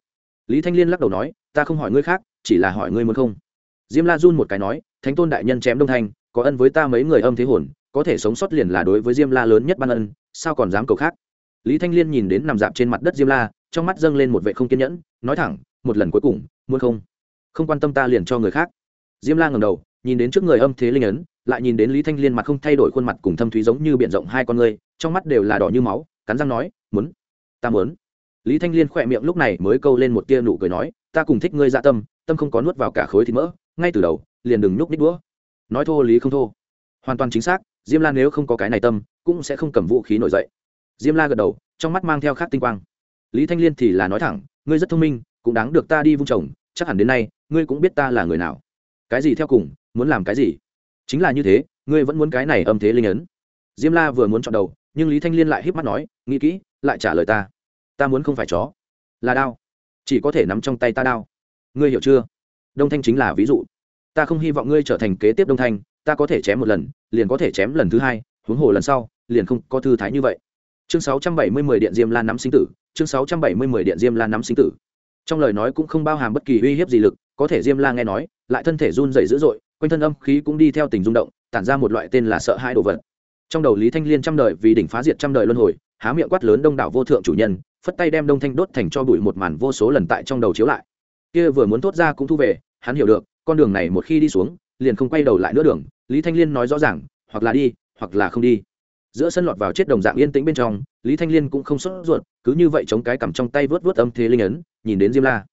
Lý thanh liên lắc đầu nói, ta không hỏi ngươi khác, chỉ là hỏi ngươi muốn không diêm la run một cái nói, thánh tôn đại nhân chém đông thanh, có ân với ta mấy người âm thế hồn, có thể sống sót liền là đối với diêm la lớn nhất ban ân, sao còn dám cầu khác? Lý thanh liên nhìn đến nằm dạp trên mặt đất diêm la, trong mắt dâng lên một vệ không kiên nhẫn, nói thẳng, một lần cuối cùng, muốn không? Không quan tâm ta liền cho người khác. Diêm la ngầm đầu, nhìn đến trước người âm thế linh ấn, lại nhìn đến lý thanh liên mặt không thay đổi khuôn mặt cùng thâm thúy giống như b i ể n rộng hai con người, trong mắt đều là đỏ như máu, cắn răng nói, muốn, ta muốn. Lý thanh liên khỏe miệng lúc này mới câu lên một tia nụ cười nói, ta cùng thích ngươi dạ tâm tâm không có nuốt vào cả khối thịt mỡ ngay từ đầu, liền đừng nhúc nít đũa. Nói thô lý không thô. Hoàn toàn chính xác, diêm la nếu không có cái này tâm, cũng sẽ không cầm vũ khí nổi dậy. Diêm la gật đầu, trong mắt mang theo khác tinh quang. Lý thanh liên thì là nói thẳng, ngươi rất thông minh, cũng đáng được ta đi vung chồng, chắc hẳn đến nay, ngươi cũng biết ta là người nào. Cái gì theo cùng, muốn làm cái gì? Chính là như thế, ngươi vẫn muốn cái này âm thế linh ấn. Diêm la vừa muốn chọn đầu, nhưng lý thanh liên lại híp mắt nói, nghĩ kỹ, lại trả lời ta. Ta muốn không phải chó, là đao. Chỉ có thể nắm trong tay ta đao. Ngươi hiểu chưa? Đông thanh chính là ví dụ ta không hy vọng ngươi trở thành kế tiếp đông thanh, ta có thể chém một lần, liền có thể chém lần thứ hai, huống hồ lần sau, liền không có thư thái như vậy. Chương sáu trăm bảy mươi mười điện diêm Lan nắm sinh tử, chương sáu trăm bảy mươi mười điện diêm Lan nắm sinh tử. Trong lời nói cũng không bao hàm bất kỳ uy hiếp gì lực, có thể diêm la nghe nói, lại thân thể run dày dữ dội, quanh thân âm khí cũng đi theo tình rung động, tản ra một loại tên là sợ hai đồ vật. Trong đầu lý thanh liên trăm đời vì đỉnh phá diệt trăm đời luân hồi, há miệng quát lớn đông đảo vô thượng chủ nhân, phất tay đem đông thanh đốt thành cho bụi một màn vô số lần tại trong đầu chiếu lại. Kia vừa muốn thốt ra cũng thu về, hắn hiểu được con đường này một khi đi xuống, liền không quay đầu lại nữa đường, lý thanh liên nói rõ ràng, hoặc là đi, hoặc là không đi. Giữa sân lọt vào chết đồng dạng yên tĩnh bên trong, lý thanh liên cũng không sốt ruột, cứ như vậy chống cái cằm trong tay vớt vớt âm thế linh ấn, nhìn đến diêm la.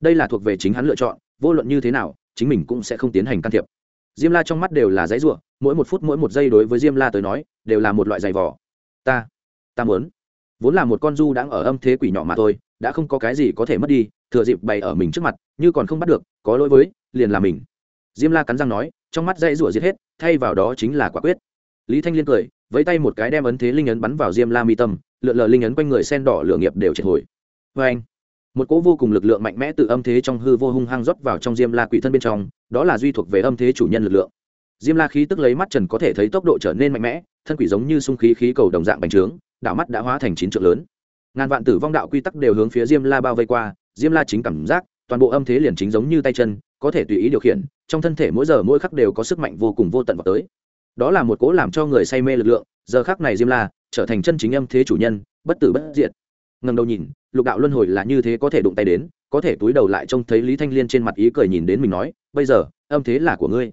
Đây là thuộc về chính hắn lựa chọn, vô luận như thế nào, chính mình cũng sẽ không tiến hành can thiệp. Diêm la trong mắt đều là dãy ruộng mỗi một phút mỗi một giây đối với diêm la tới nói, đều là một loại giày vỏ ta ta muốn. Vốn là một con du đang ở âm thế quỷ nhỏ mà thôi, đã không có cái gì có thể mất đi, thừa dịp bày ở mình trước mặt, như còn không bắt được có lỗi với, liền là mình. Diêm la cắn răng nói, trong mắt dãy rủa giết hết, thay vào đó chính là quả quyết. Lý thanh liên cười với tay một cái đem ấn thế linh ấn bắn vào diêm la mi tâm, lượn lờ linh ấn quanh người sen đỏ lửa nghiệp đều triệt hồi. Vê anh một cỗ vô cùng lực lượng mạnh mẽ từ âm thế trong hư vô hung hăng rót vào trong diêm la quỷ thân bên trong, đó là duy thuộc về âm thế chủ nhân lực lượng. Diêm la khí tức lấy mắt trần có thể thấy tốc độ trở nên mạnh mẽ, thân quỷ giống như sung khí khí cầu đồng dạng bành trướng đạo mắt đã hóa thành chín trượng lớn. Ngàn vạn tử vong đạo quy tắc đều hướng phía diêm la bao vây qua, diêm la chính cảm giác toàn bộ âm thế liền chính giống như tay chân, có thể tùy ý điều khiển, trong thân thể mỗi giờ mỗi khắc đều có sức mạnh vô cùng vô tận vào tới. Đó là một cố làm cho người say mê lực lượng, giờ khắc này diêm la trở thành chân chính âm thế chủ nhân, bất tử bất diệt. Ngần đầu nhìn, lục đạo luân hồi là như thế có thể đụng tay đến, có thể túi đầu lại trông thấy lý thanh liên trên mặt ý cười nhìn đến mình nói, bây giờ, âm thế là của ngươi.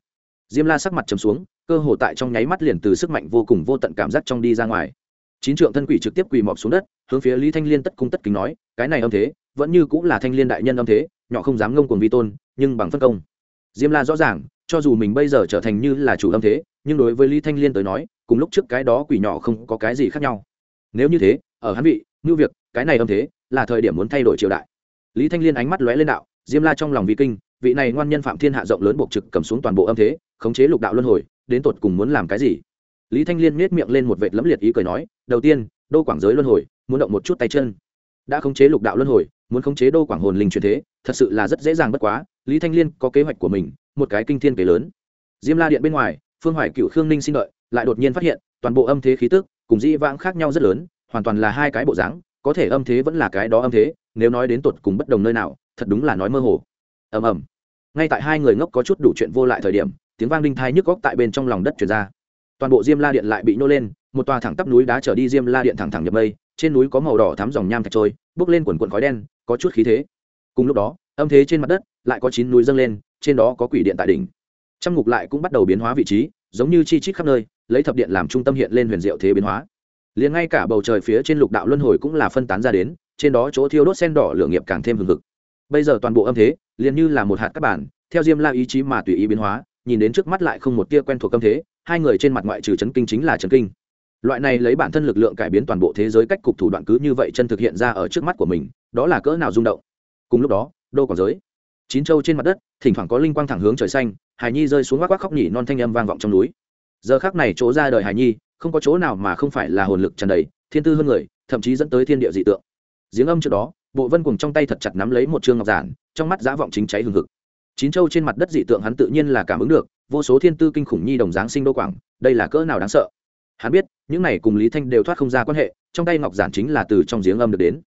Diêm la sắc mặt trầm xuống, cơ hồ tại trong nháy mắt liền từ sức mạnh vô cùng vô tận cảm giác trong đi ra ngoài. Chín trượng thân quỷ trực tiếp quỳ mọp xuống đất, hướng phía lý thanh liên tất cung tất kính nói, cái này âm thế vẫn như cũng là thanh liên đại nhân âm thế, nhỏ không dám ngông cuồng vi tôn, nhưng bằng phân công. Diêm la rõ ràng, cho dù mình bây giờ trở thành như là chủ âm thế, nhưng đối với lý thanh liên tới nói, cùng lúc trước cái đó quỷ nhỏ không có cái gì khác nhau. Nếu như thế, ở hắn vị như việc, cái này âm thế, là thời điểm muốn thay đổi triều đại. Lý thanh liên ánh mắt lóe lên đạo, diêm la trong lòng vi kinh, vị này ngoan nhân phạm thiên hạ rộng lớn buộc trực cầm xuống toàn bộ âm thế, khống chế lục đạo luân hồi, đến tột cùng muốn làm cái gì? Lý thanh liên miết miệng lên một vệt lẫm liệt ý cười nói, đầu tiên, đô quảng giới luân hồi, muốn động một chút tay chân. Đã khống chế lục đạo luân hồi muốn khống chế đô quảng hồn linh truyền thế, thật sự là rất dễ dàng bất quá, lý thanh liên có kế hoạch của mình, một cái kinh thiên kế lớn. Diêm la điện bên ngoài, phương hoài cựu khương ninh xin lợi lại đột nhiên phát hiện, toàn bộ âm thế khí tức, cùng dĩ vãng khác nhau rất lớn, hoàn toàn là hai cái bộ dáng, có thể âm thế vẫn là cái đó âm thế, nếu nói đến tột cùng bất đồng nơi nào, thật đúng là nói mơ hồ. Ầm ầm. Ngay tại hai người ngốc có chút đủ chuyện vô lại thời điểm, tiếng vang đinh thai nhức góc tại bên trong lòng đất chuyển ra. Toàn bộ diêm la điện lại bị nô lên, một tòa thẳng tắp núi đá trở đi, diêm la điện thẳng thẳng nhập mây, trên núi có màu đỏ thắm dòng nham thạch trôi bốc lên quần quần khói đen, có chút khí thế. Cùng lúc đó, âm thế trên mặt đất lại có chín núi dâng lên, trên đó có quỷ điện tại đỉnh. Trăm ngục lại cũng bắt đầu biến hóa vị trí, giống như chi chít khắp nơi, lấy thập điện làm trung tâm hiện lên huyền diệu thế biến hóa. Liền ngay cả bầu trời phía trên lục đạo luân hồi cũng là phân tán ra đến, trên đó chỗ thiêu đốt sen đỏ lửa nghiệp càng thêm hừng hực. Bây giờ toàn bộ âm thế, liền như là một hạt các bản, theo diêm la ý chí mà tùy ý biến hóa, nhìn đến trước mắt lại không một tia quen thuộc âm thế, hai người trên mặt ngoại trừ chấn kinh chính là chấn kinh loại này lấy bản thân lực lượng cải biến toàn bộ thế giới cách cục thủ đoạn cứ như vậy chân thực hiện ra ở trước mắt của mình, đó là cỡ nào rung động. Cùng lúc đó đô quảng giới. Chín châu trên mặt đất, thỉnh thoảng có linh quang thẳng hướng trời xanh, hải nhi rơi xuống quắc quắc khóc nhỉ non thanh âm vang vọng trong núi. Giờ khác này chỗ ra đời hải nhi, không có chỗ nào mà không phải là hồn lực tràn đầy, thiên tư hơn người, thậm chí dẫn tới thiên địa dị tượng. Giếng âm trước đó, bộ vân cùng trong tay thật chặt nắm lấy một chương ngọc giản, trong mắt giá vọng chính cháy hừng hực. Chín châu trên mặt đất dị tượng hắn tự nhiên là cảm ứng được, vô số thiên tư kinh khủng nhi đồng giáng sinh đô quảng, đây là cỡ nào đáng sợ hắn biết, những này cùng lý thanh đều thoát không ra quan hệ, trong tay ngọc giản chính là từ trong giếng âm được đến.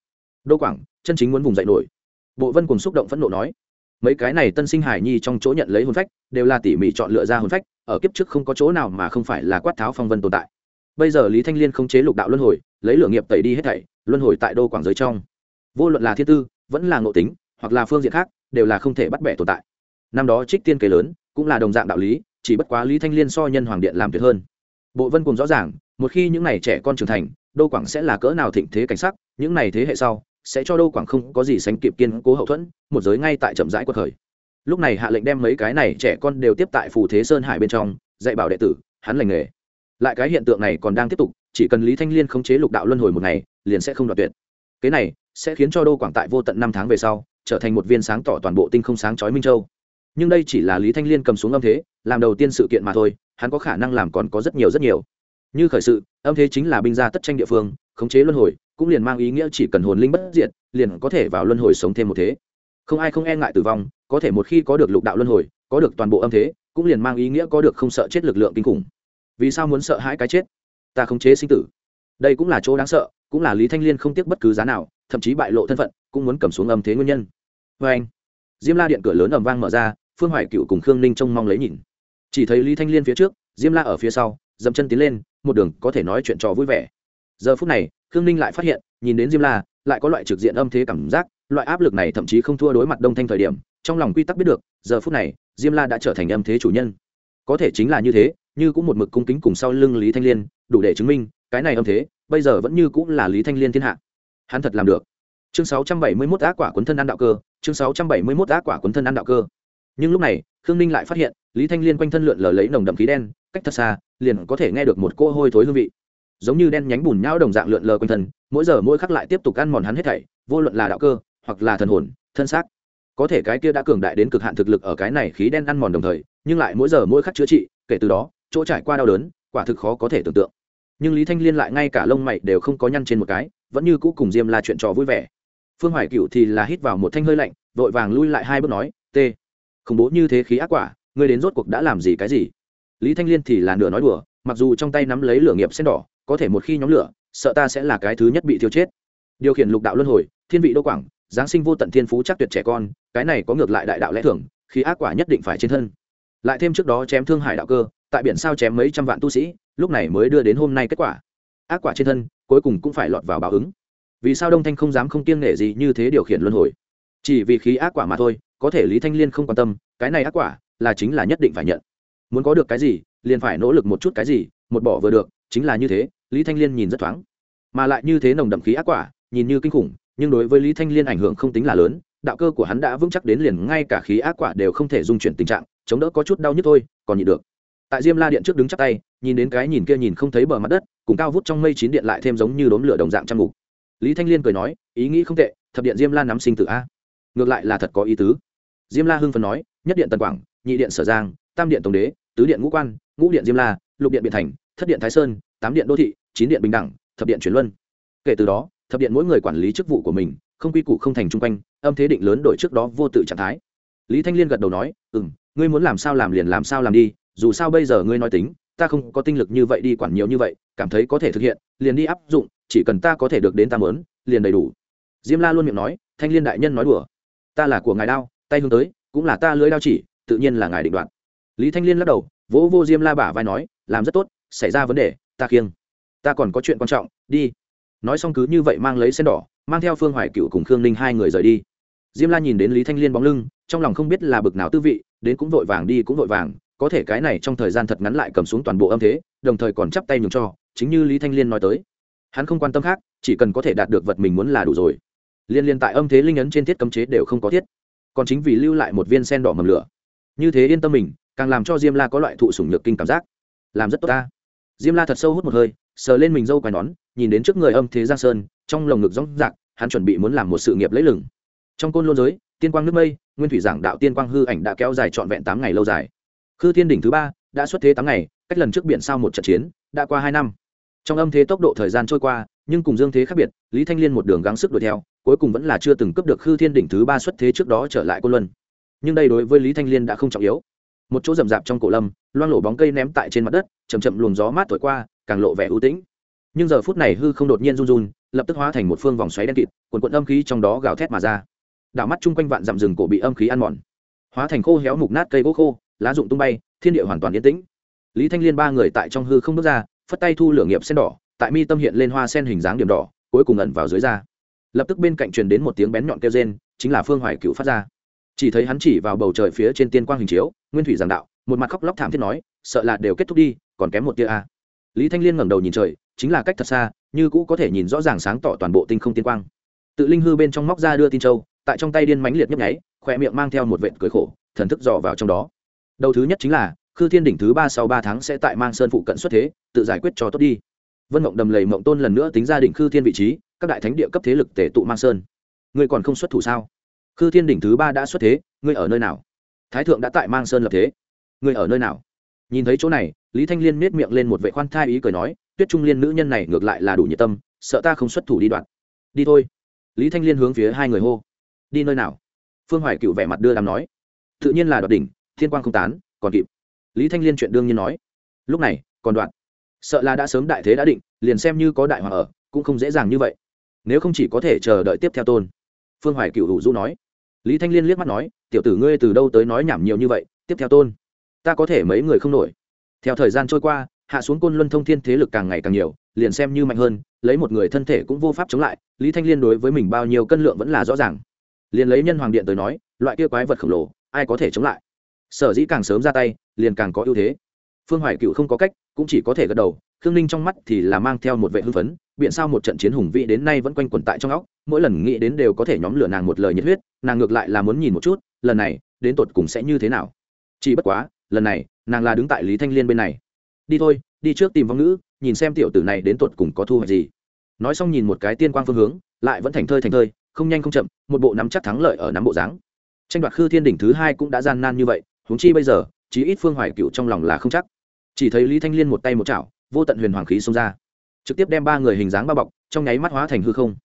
Đô quảng, chân chính muốn vùng dậy nổi. Bộ vân cùng xúc động phẫn nộ nói, mấy cái này tân sinh hải nhi trong chỗ nhận lấy hồn phách, đều là tỉ mỉ chọn lựa ra hồn phách, ở kiếp trước không có chỗ nào mà không phải là quát tháo phong vân tồn tại. Bây giờ lý thanh liên không chế lục đạo luân hồi, lấy lửa nghiệp tẩy đi hết thảy, luân hồi tại đô quảng giới trong. Vô luận là thiên tư, vẫn là ngộ tính, hoặc là phương diện khác, đều là không thể bắt bẻ tồn tại. Năm đó trích tiên kế lớn, cũng là đồng dạng đạo lý, chỉ bất quá lý thanh liên so nhân hoàng điện làm tuyệt hơn bộ vân cùng rõ ràng, một khi những n à y trẻ con trưởng thành, đô quảng sẽ là cỡ nào thịnh thế cảnh sắc, những n à y thế hệ sau, sẽ cho đô quảng không có gì sánh kịp kiên cố hậu thuẫn, một giới ngay tại chậm rãi quật khởi. Lúc này hạ lệnh đem mấy cái này trẻ con đều tiếp tại phù thế sơn hải bên trong, dạy bảo đệ tử, hắn lành nghề. Lại cái hiện tượng này còn đang tiếp tục, chỉ cần lý thanh liên khống chế lục đạo luân hồi một ngày, liền sẽ không đoạt tuyệt. Cái này sẽ khiến cho đô quảng tại vô tận năm tháng về sau, trở thành một viên sáng tỏ toàn bộ tinh không sáng chói minh châu. Nhưng đây chỉ là lý thanh liên cầm xuống âm thế làm đầu tiên sự kiện mà thôi, hắn có khả năng làm còn có rất nhiều rất nhiều. Như khởi sự, âm thế chính là binh gia tất tranh địa phương, khống chế luân hồi, cũng liền mang ý nghĩa chỉ cần hồn linh bất diệt, liền có thể vào luân hồi sống thêm một thế. Không ai không e ngại tử vong, có thể một khi có được lục đạo luân hồi, có được toàn bộ âm thế, cũng liền mang ý nghĩa có được không sợ chết lực lượng kinh khủng. Vì sao muốn sợ hãi cái chết? Ta khống chế sinh tử. Đây cũng là chỗ đáng sợ, cũng là lý thanh liên không tiếc bất cứ giá nào, thậm chí bại lộ thân phận, cũng muốn cầm xuống âm thế nguyên nhân. Vê anh diêm la điện cửa lớn ầm vang mở ra, phương hoài cựu cùng khương ninh trông mong lấy nhìn chỉ thấy lý thanh liên phía trước, diêm la ở phía sau, dậm chân tiến lên, một đường có thể nói chuyện trò vui vẻ. Giờ phút này, khương ninh lại phát hiện, nhìn đến diêm la, lại có loại trực diện âm thế cảm giác, loại áp lực này thậm chí không thua đối mặt đông thanh thời điểm, trong lòng quy tắc biết được, giờ phút này, diêm la đã trở thành âm thế chủ nhân. Có thể chính là như thế, như cũng một mực cung kính cùng sau lưng lý thanh liên, đủ để chứng minh, cái này âm thế, bây giờ vẫn như cũng là lý thanh liên thiên hạ. Hắn thật làm được. Chương 671 ác quả cuốn thân ăn đạo cơ, chương 671 ác quả cuốn thân ăn đạo cơ. Nhưng lúc này khương ninh lại phát hiện, lý thanh liên quanh thân lượn lờ lấy nồng đậm khí đen, cách thật xa, liền có thể nghe được một cỗ hôi thối hương vị. Giống như đen nhánh bùn nhão đồng dạng lượn lờ quanh thân, mỗi giờ mỗi khắc lại tiếp tục ăn mòn hắn hết thảy, vô luận là đạo cơ, hoặc là thần hồn, thân xác. Có thể cái kia đã cường đại đến cực hạn thực lực ở cái này khí đen ăn mòn đồng thời, nhưng lại mỗi giờ mỗi khắc chữa trị, kể từ đó, chỗ trải qua đau đớn, quả thực khó có thể tưởng tượng. Nhưng lý thanh liên lại ngay cả lông mày đều không có nhăn trên một cái, vẫn như cũ cùng diêm là chuyện trò vui vẻ. Phương hoài cựu thì là hít vào một thanh hơi lạnh, vội vàng lui lại hai bước nói t khủng bố như thế khí ác quả, ngươi đến rốt cuộc đã làm gì cái gì? Lý thanh liên thì là nửa nói đùa, mặc dù trong tay nắm lấy lửa nghiệp sen đỏ, có thể một khi nhóm lửa, sợ ta sẽ là cái thứ nhất bị thiêu chết. Điều khiển lục đạo luân hồi, thiên vị đô quảng, giáng sinh vô tận thiên phú chắc tuyệt trẻ con, cái này có ngược lại đại đạo lẽ thường khi ác quả nhất định phải trên thân. Lại thêm trước đó chém thương hải đạo cơ, tại biển sao chém mấy trăm vạn tu sĩ, lúc này mới đưa đến hôm nay kết quả. Ác quả trên thân, cuối cùng cũng phải lọt vào báo ứng. Vì sao đông thanh không dám không kiêng nghệ gì như thế điều khiển luân hồi? Chỉ vì khí ác quả mà thôi, có thể lý thanh liên không quan tâm, cái này ác quả là chính là nhất định phải nhận. Muốn có được cái gì, liền phải nỗ lực một chút cái gì, một bỏ vừa được, chính là như thế, lý thanh liên nhìn rất thoáng. Mà lại như thế nồng đậm khí ác quả, nhìn như kinh khủng, nhưng đối với lý thanh liên ảnh hưởng không tính là lớn, đạo cơ của hắn đã vững chắc đến liền ngay cả khí ác quả đều không thể dung chuyển tình trạng, chống đỡ có chút đau nhức thôi, còn nhịn được. Tại diêm la điện trước đứng chắc tay, nhìn đến cái nhìn kia nhìn không thấy bờ mặt đất, cùng cao vút trong mây chín điện lại thêm giống như đốm lửa đồng dạng trang ngục. Lý thanh liên cười nói, ý nghĩ không tệ, thập điện diêm la nắm sinh tử a ngược lại là thật có ý tứ. Diêm la hưng phần nói, nhất điện tần quảng, nhị điện sở giang, tam điện tổng đế, tứ điện ngũ quan, ngũ điện diêm la, lục điện biện thành, thất điện thái sơn, tám điện đô thị, chín điện bình đẳng, thập điện chuyển luân. Kể từ đó, thập điện mỗi người quản lý chức vụ của mình, không quy củ không thành chung quanh, âm thế định lớn đổi trước đó vô tự trạng thái. Lý thanh liên gật đầu nói ừ m ngươi muốn làm sao làm liền làm sao làm đi, dù sao bây giờ ngươi nói tính, ta không có tinh lực như vậy đi quản nhiều như vậy, cảm thấy có thể thực hiện, liền đi áp dụng, chỉ cần ta có thể được đến ta mớn liền đầy đủ. Diêm la luôn miệng nói, thanh liên đại nhân nói đùa ta là của ngài đao, tay hướng tới, cũng là ta lưỡi đao chỉ, tự nhiên là ngài định đoạt. Lý thanh liên lắc đầu, vỗ vô diêm la bả vai nói, làm rất tốt, xảy ra vấn đề, ta khiêng. Ta còn có chuyện quan trọng, đi. Nói xong cứ như vậy mang lấy sen đỏ, mang theo phương hoài cựu cùng khương ninh hai người rời đi. Diêm la nhìn đến lý thanh liên bóng lưng, trong lòng không biết là bực nào tư vị, đến cũng vội vàng đi cũng vội vàng, có thể cái này trong thời gian thật ngắn lại cầm xuống toàn bộ âm thế, đồng thời còn chắp tay nhường cho, chính như lý thanh liên nói tới. Hắn không quan tâm khác, chỉ cần có thể đạt được vật mình muốn là đủ rồi liên liên tại âm thế linh ấn trên thiết cấm chế đều không có thiết. Còn chính vì lưu lại một viên sen đỏ mầm lửa. Như thế yên tâm mình, càng làm cho diêm la có loại thụ sủng nhược kinh cảm giác. Làm rất tốt ta. Diêm la thật sâu hút một hơi, sờ lên mình dâu quai nón, nhìn đến trước người âm thế giang sơn, trong lồng ngực rong rạc, hắn chuẩn bị muốn làm một sự nghiệp lấy lừng. Trong côn lôn giới, tiên quang nước mây, nguyên thủy giảng đạo tiên quang hư ảnh đã kéo dài trọn vẹn tám ngày lâu dài. Khư thiên đỉnh thứ ba đã xuất thế tám ngày, cách lần trước biển sau một trận chiến, đã qua hai năm. Trong âm thế tốc độ thời gian trôi qua nhưng cùng dương thế khác biệt, lý thanh liên một đường gắng sức đuổi theo, cuối cùng vẫn là chưa từng cấp được khư thiên đỉnh thứ ba xuất thế trước đó trở lại côn luân. Nhưng đây đối với lý thanh liên đã không trọng yếu. Một chỗ rậm rạp trong cổ lâm, loang lổ bóng cây ném tại trên mặt đất chầm chậm luồng gió mát thổi qua, càng lộ vẻ ưu tĩnh. Nhưng giờ phút này hư không đột nhiên run run, lập tức hóa thành một phương vòng xoáy đen kịt quần quận âm khí trong đó gào thét mà ra. Đảo mắt chung quanh vạn dặm rừng cổ bị âm khí ăn mòn. Hóa thành khô héo mục nát cây gỗ khô, lá rụng tung bay, thiên địa hoàn toàn yên tĩnh. Lý thanh liên ba người tại trong hư không bước ra, phất tay thu lửa nghiệp sen đỏ tại mi tâm hiện lên hoa sen hình dáng điểm đỏ, cuối cùng ẩn vào dưới da. Lập tức bên cạnh truyền đến một tiếng bén nhọn kêu rên, chính là phương hoài cựu phát ra. Chỉ thấy hắn chỉ vào bầu trời phía trên tiên quang hình chiếu, nguyên thủy giảng đạo, một mặt khóc lóc thảm thiết nói, sợ là đều kết thúc đi, còn kém một tia a. Lý thanh liên ngẩng đầu nhìn trời, chính là cách thật xa, như cũ có thể nhìn rõ ràng sáng tỏ toàn bộ tinh không tiên quang. Tự linh hư bên trong móc ra đưa tin châu, tại trong tay điên mãnh liệt nhấp nháy khoe miệng mang theo một vệt cười khổ, thần thức dò vào trong đó. Đầu thứ nhất chính là, khư thiên đỉnh thứ ba sau ba tháng sẽ tại mang sơn phụ cận xuất thế, tự giải quyết cho tốt đi vân mộng đầm lầy mộng tôn lần nữa tính ra đỉnh khư thiên vị trí, các đại thánh địa cấp thế lực tể tụ mang sơn. Ngươi còn không xuất thủ sao? Khư thiên đỉnh thứ ba đã xuất thế, ngươi ở nơi nào? Thái thượng đã tại mang sơn lập thế. Ngươi ở nơi nào? Nhìn thấy chỗ này, lý thanh liên miết miệng lên một vệ khoan thai ý cười nói, tuyết trung liên nữ nhân này ngược lại là đủ nhiệt tâm, sợ ta không xuất thủ đi đoạn. Đi thôi. Lý thanh liên hướng phía hai người hô. Đi nơi nào? Phương hoài cựu vẻ mặt đưa đàm nói. Tự nhiên là đoạt đỉnh, thiên quang không tán, còn kịp. Lý thanh liên chuyện đương nhiên nói. Lúc này, còn đoạn sợ là đã sớm đại thế đã định, liền xem như có đại hoàng ở, cũng không dễ dàng như vậy. Nếu không chỉ có thể chờ đợi tiếp theo tôn. Phương hoài cựu hữu du nói. Lý thanh liên liếc mắt nói, tiểu tử ngươi từ đâu tới nói nhảm nhiều như vậy, tiếp theo tôn. Ta có thể mấy người không nổi. Theo thời gian trôi qua, hạ xuống côn luân thông thiên thế lực càng ngày càng nhiều, liền xem như mạnh hơn, lấy một người thân thể cũng vô pháp chống lại, lý thanh liên đối với mình bao nhiêu cân lượng vẫn là rõ ràng. Liền lấy nhân hoàng điện tới nói, loại kia quái vật khổng lồ, ai có thể chống lại? Sở dĩ càng sớm ra tay, liền càng có ưu thế. Phương hoài cựu không có cách cũng chỉ có thể gật đầu khương ninh trong mắt thì là mang theo một vệ hưng phấn biện sao một trận chiến hùng vĩ đến nay vẫn quanh quẩn tại trong óc mỗi lần nghĩ đến đều có thể nhóm lửa nàng một lời nhiệt huyết nàng ngược lại là muốn nhìn một chút lần này đến tột cùng sẽ như thế nào. Chỉ bất quá lần này nàng là đứng tại lý thanh liên bên này. Đi thôi đi trước tìm vong nữ, nhìn xem tiểu tử này đến tột cùng có thu hoạch gì. Nói xong nhìn một cái tiên quang phương hướng lại vẫn thành thơi thành thơi không nhanh không chậm một bộ nắm chắc thắng lợi ở nắm bộ dáng. Tranh đoạt khư thiên đỉnh thứ hai cũng đã gian nan như vậy huống chi bây giờ chí ít phương hoài cựu trong lòng là không chắc chỉ thấy lý thanh liên một tay một chảo, vô tận huyền hoàng khí xông ra. Trực tiếp đem ba người hình dáng bao bọc, trong nháy mắt hóa thành hư không.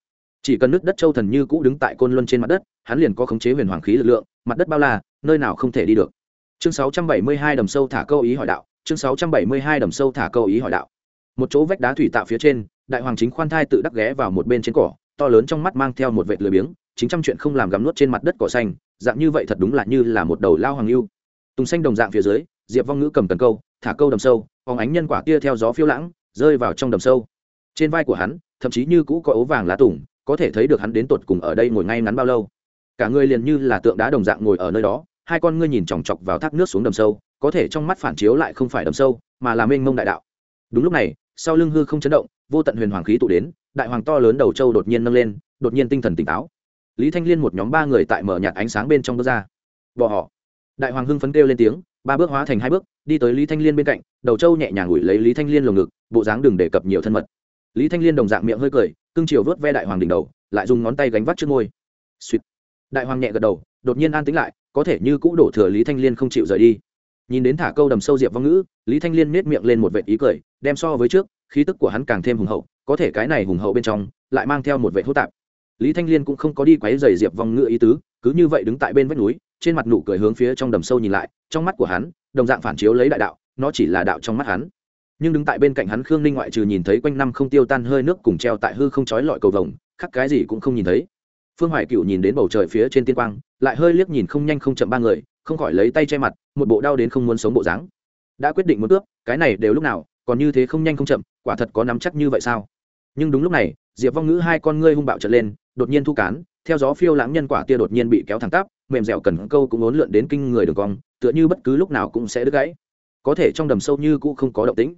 Chỉ cần nước đất châu thần như cũ đứng tại côn luân trên mặt đất, hắn liền có khống chế huyền hoàng khí lực lượng, mặt đất bao la, nơi nào không thể đi được. Chương 672 đầm sâu thả câu ý hỏi đạo, chương 672 đầm sâu thả câu ý hỏi đạo. Một chỗ vách đá thủy tạo phía trên, đại hoàng chính khoan thai tự đắc ghé vào một bên trên cỏ, to lớn trong mắt mang theo một vệt lười biếng, chính trăm chuyện không làm gắm nuốt trên mặt đất cỏ xanh, dạng như vậy thật đúng là như là một đầu lao hoàng lưu tùng xanh đồng dạng phía dưới diệp vong ngữ cầm cần câu, thả câu đầm sâu, phóng ánh nhân quả kia theo gió phiêu lãng, rơi vào trong đầm sâu. Trên vai của hắn, thậm chí như cũ có ấu vàng lá tùng có thể thấy được hắn đến tột cùng ở đây ngồi ngay ngắn bao lâu. Cả người liền như là tượng đá đồng dạng ngồi ở nơi đó, hai con ngươi nhìn chòng chọc vào thác nước xuống đầm sâu, có thể trong mắt phản chiếu lại không phải đầm sâu, mà là mênh mông đại đạo. Đúng lúc này, sau lưng hư không chấn động, vô tận huyền hoàng khí tụ đến, đại hoàng to lớn đầu châu đột nhiên nâng lên, đột nhiên tinh thần tỉnh táo. Lý thanh liên một nhóm ba người tại mở nhạt ánh sáng bên trong bước ra. Bỏ họ. Đại hoàng hưng phấn kêu lên tiếng ba bước hóa thành hai bước, đi tới lý thanh liên bên cạnh, đầu châu nhẹ nhàng ủi lấy lý thanh liên lồng ngực, bộ dáng đừng đề cập nhiều thân mật. Lý thanh liên đồng dạng miệng hơi cười, cưng chiều vớt ve đại hoàng đỉnh đầu, lại dùng ngón tay gánh vắt trước ngôi suýt. Đại hoàng nhẹ gật đầu, đột nhiên an tính lại, có thể như cũ đổ thừa lý thanh liên không chịu rời đi. Nhìn đến thả câu đầm sâu diệp vong ngữ, lý thanh liên nết miệng lên một vệ ý cười, đem so với trước, khí tức của hắn càng thêm hùng hậu, có thể cái này hùng hậu bên trong, lại mang theo một vệ hô tạp. Lý thanh liên cũng không có đi quáy dày diệp vong ngữ ý tứ, cứ như vậy đứng tại bên vách núi trên mặt nụ cười hướng phía trong đầm sâu nhìn lại, trong mắt của hắn, đồng dạng phản chiếu lấy đại đạo, nó chỉ là đạo trong mắt hắn. Nhưng đứng tại bên cạnh hắn khương ninh ngoại trừ nhìn thấy quanh năm không tiêu tan hơi nước cùng treo tại hư không trói lọi cầu vồng khắc cái gì cũng không nhìn thấy. Phương hoài cựu nhìn đến bầu trời phía trên tiên quang, lại hơi liếc nhìn không nhanh không chậm ba người, không khỏi lấy tay che mặt, một bộ đau đến không muốn sống bộ dáng. Đã quyết định muốn cướp, cái này đều lúc nào, còn như thế không nhanh không chậm, quả thật có nắm chắc như vậy sao? Nhưng đúng lúc này, diệp vong ngữ hai con ngươi hung bạo trở lên, đột nhiên thu cán, theo gió phiêu lãng nhân quả tia đột nhiên bị kéo thẳng tắp mềm dẻo cần câu cũng uốn lượn đến kinh người đường cong, tựa như bất cứ lúc nào cũng sẽ đứt gãy. Có thể trong đầm sâu như cũ không có động tĩnh.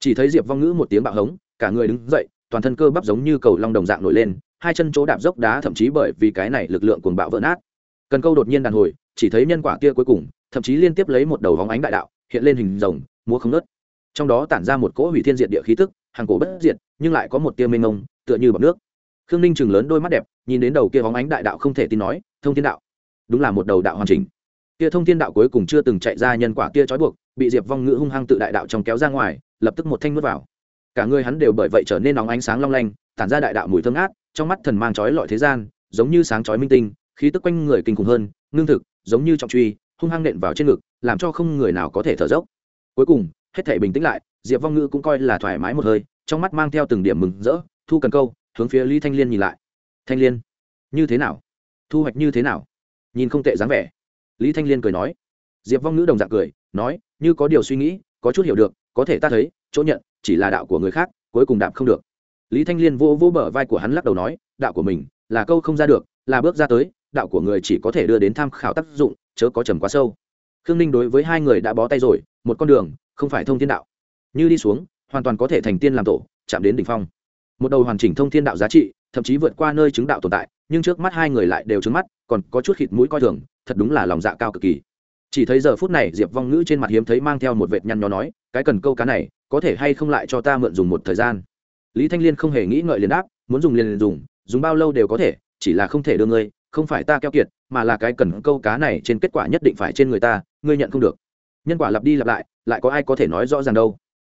Chỉ thấy diệp vong ngữ một tiếng bạo hống, cả người đứng dậy, toàn thân cơ bắp giống như cầu long đồng dạng nổi lên, hai chân chỗ đạp dốc đá thậm chí bởi vì cái này lực lượng cuồng bạo vỡ nát. Cần câu đột nhiên đàn hồi, chỉ thấy nhân quả kia cuối cùng, thậm chí liên tiếp lấy một đầu vóng ánh đại đạo, hiện lên hình rồng, múa không nớt trong đó tản ra một cỗ hủy thiên diệt địa khí tức, hàng cổ bất diệt, nhưng lại có một tia mênh mông, tựa như bọc nước. Khương ninh chừng lớn đôi mắt đẹp, nhìn đến đầu kia vóng ánh đại đạo không thể tin nói, thông thiên đạo đúng là một đầu đạo hoàn chỉnh. Kia thông thiên đạo cuối cùng chưa từng chạy ra nhân quả kia trói buộc, bị diệp vong ngữ hung hăng tự đại đạo trong kéo ra ngoài, lập tức một thanh nuốt vào. Cả người hắn đều bởi vậy trở nên nóng ánh sáng long lanh, tản ra đại đạo mùi thơm ngát, trong mắt thần mang trói lọi thế gian, giống như sáng chói minh tinh, khí tức quanh người kinh khủng hơn, ngưng thực, giống như trọng truy, hung hăng nện vào trên ngực, làm cho không người nào có thể thở dốc. Cuối cùng, hết thể bình tĩnh lại, diệp vong ngữ cũng coi là thoải mái một hơi, trong mắt mang theo từng điểm mừng rỡ, thu cần câu, hướng phía lý thanh liên nhìn lại. Thanh liên, như thế nào? Thu hoạch như thế nào? Nhìn không tệ dáng vẻ. Lý thanh liên cười nói. Diệp vong ngữ đồng dạng cười, nói, như có điều suy nghĩ, có chút hiểu được, có thể ta thấy, chỗ nhận, chỉ là đạo của người khác, cuối cùng đạp không được. Lý thanh liên vô vô bờ vai của hắn lắc đầu nói, đạo của mình, là câu không ra được, là bước ra tới, đạo của người chỉ có thể đưa đến tham khảo tác dụng, chớ có trầm quá sâu. Khương ninh đối với hai người đã bó tay rồi, một con đường, không phải thông thiên đạo. Như đi xuống, hoàn toàn có thể thành tiên làm tổ, chạm đến đỉnh phong. Một đầu hoàn chỉnh thông thiên đạo giá trị, thậm chí vượt qua nơi chứng đạo tồn tại nhưng trước mắt hai người lại đều trứng mắt còn có chút khịt mũi coi thường thật đúng là lòng dạ cao cực kỳ. Chỉ thấy giờ phút này diệp vong ngữ trên mặt hiếm thấy mang theo một vệt nhăn nhó nói cái cần câu cá này có thể hay không lại cho ta mượn dùng một thời gian? Lý thanh liên không hề nghĩ ngợi liền đáp muốn dùng liền, liền dùng dùng bao lâu đều có thể chỉ là không thể đưa ngươi không phải ta keo kiệt mà là cái cần câu cá này trên kết quả nhất định phải trên người ta ngươi nhận không được. Nhân quả lặp đi lặp lại lại có ai có thể nói rõ ràng đâu.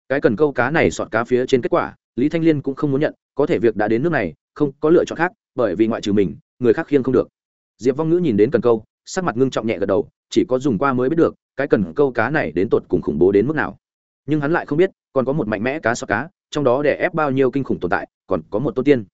Cái cần câu cá này sọt cá phía trên kết quả lý thanh liên cũng không muốn nhận có thể việc đã đến nước này không có lựa chọn khác bởi vì ngoại trừ mình, người khác khiêng không được. Diệp vong ngữ nhìn đến cần câu, sắc mặt ngưng trọng nhẹ gật đầu, chỉ có dùng qua mới biết được, cái cần câu cá này đến tột cùng khủng bố đến mức nào. Nhưng hắn lại không biết, còn có một mạnh mẽ cá sọt cá, trong đó để ép bao nhiêu kinh khủng tồn tại, còn có một tôn tiên.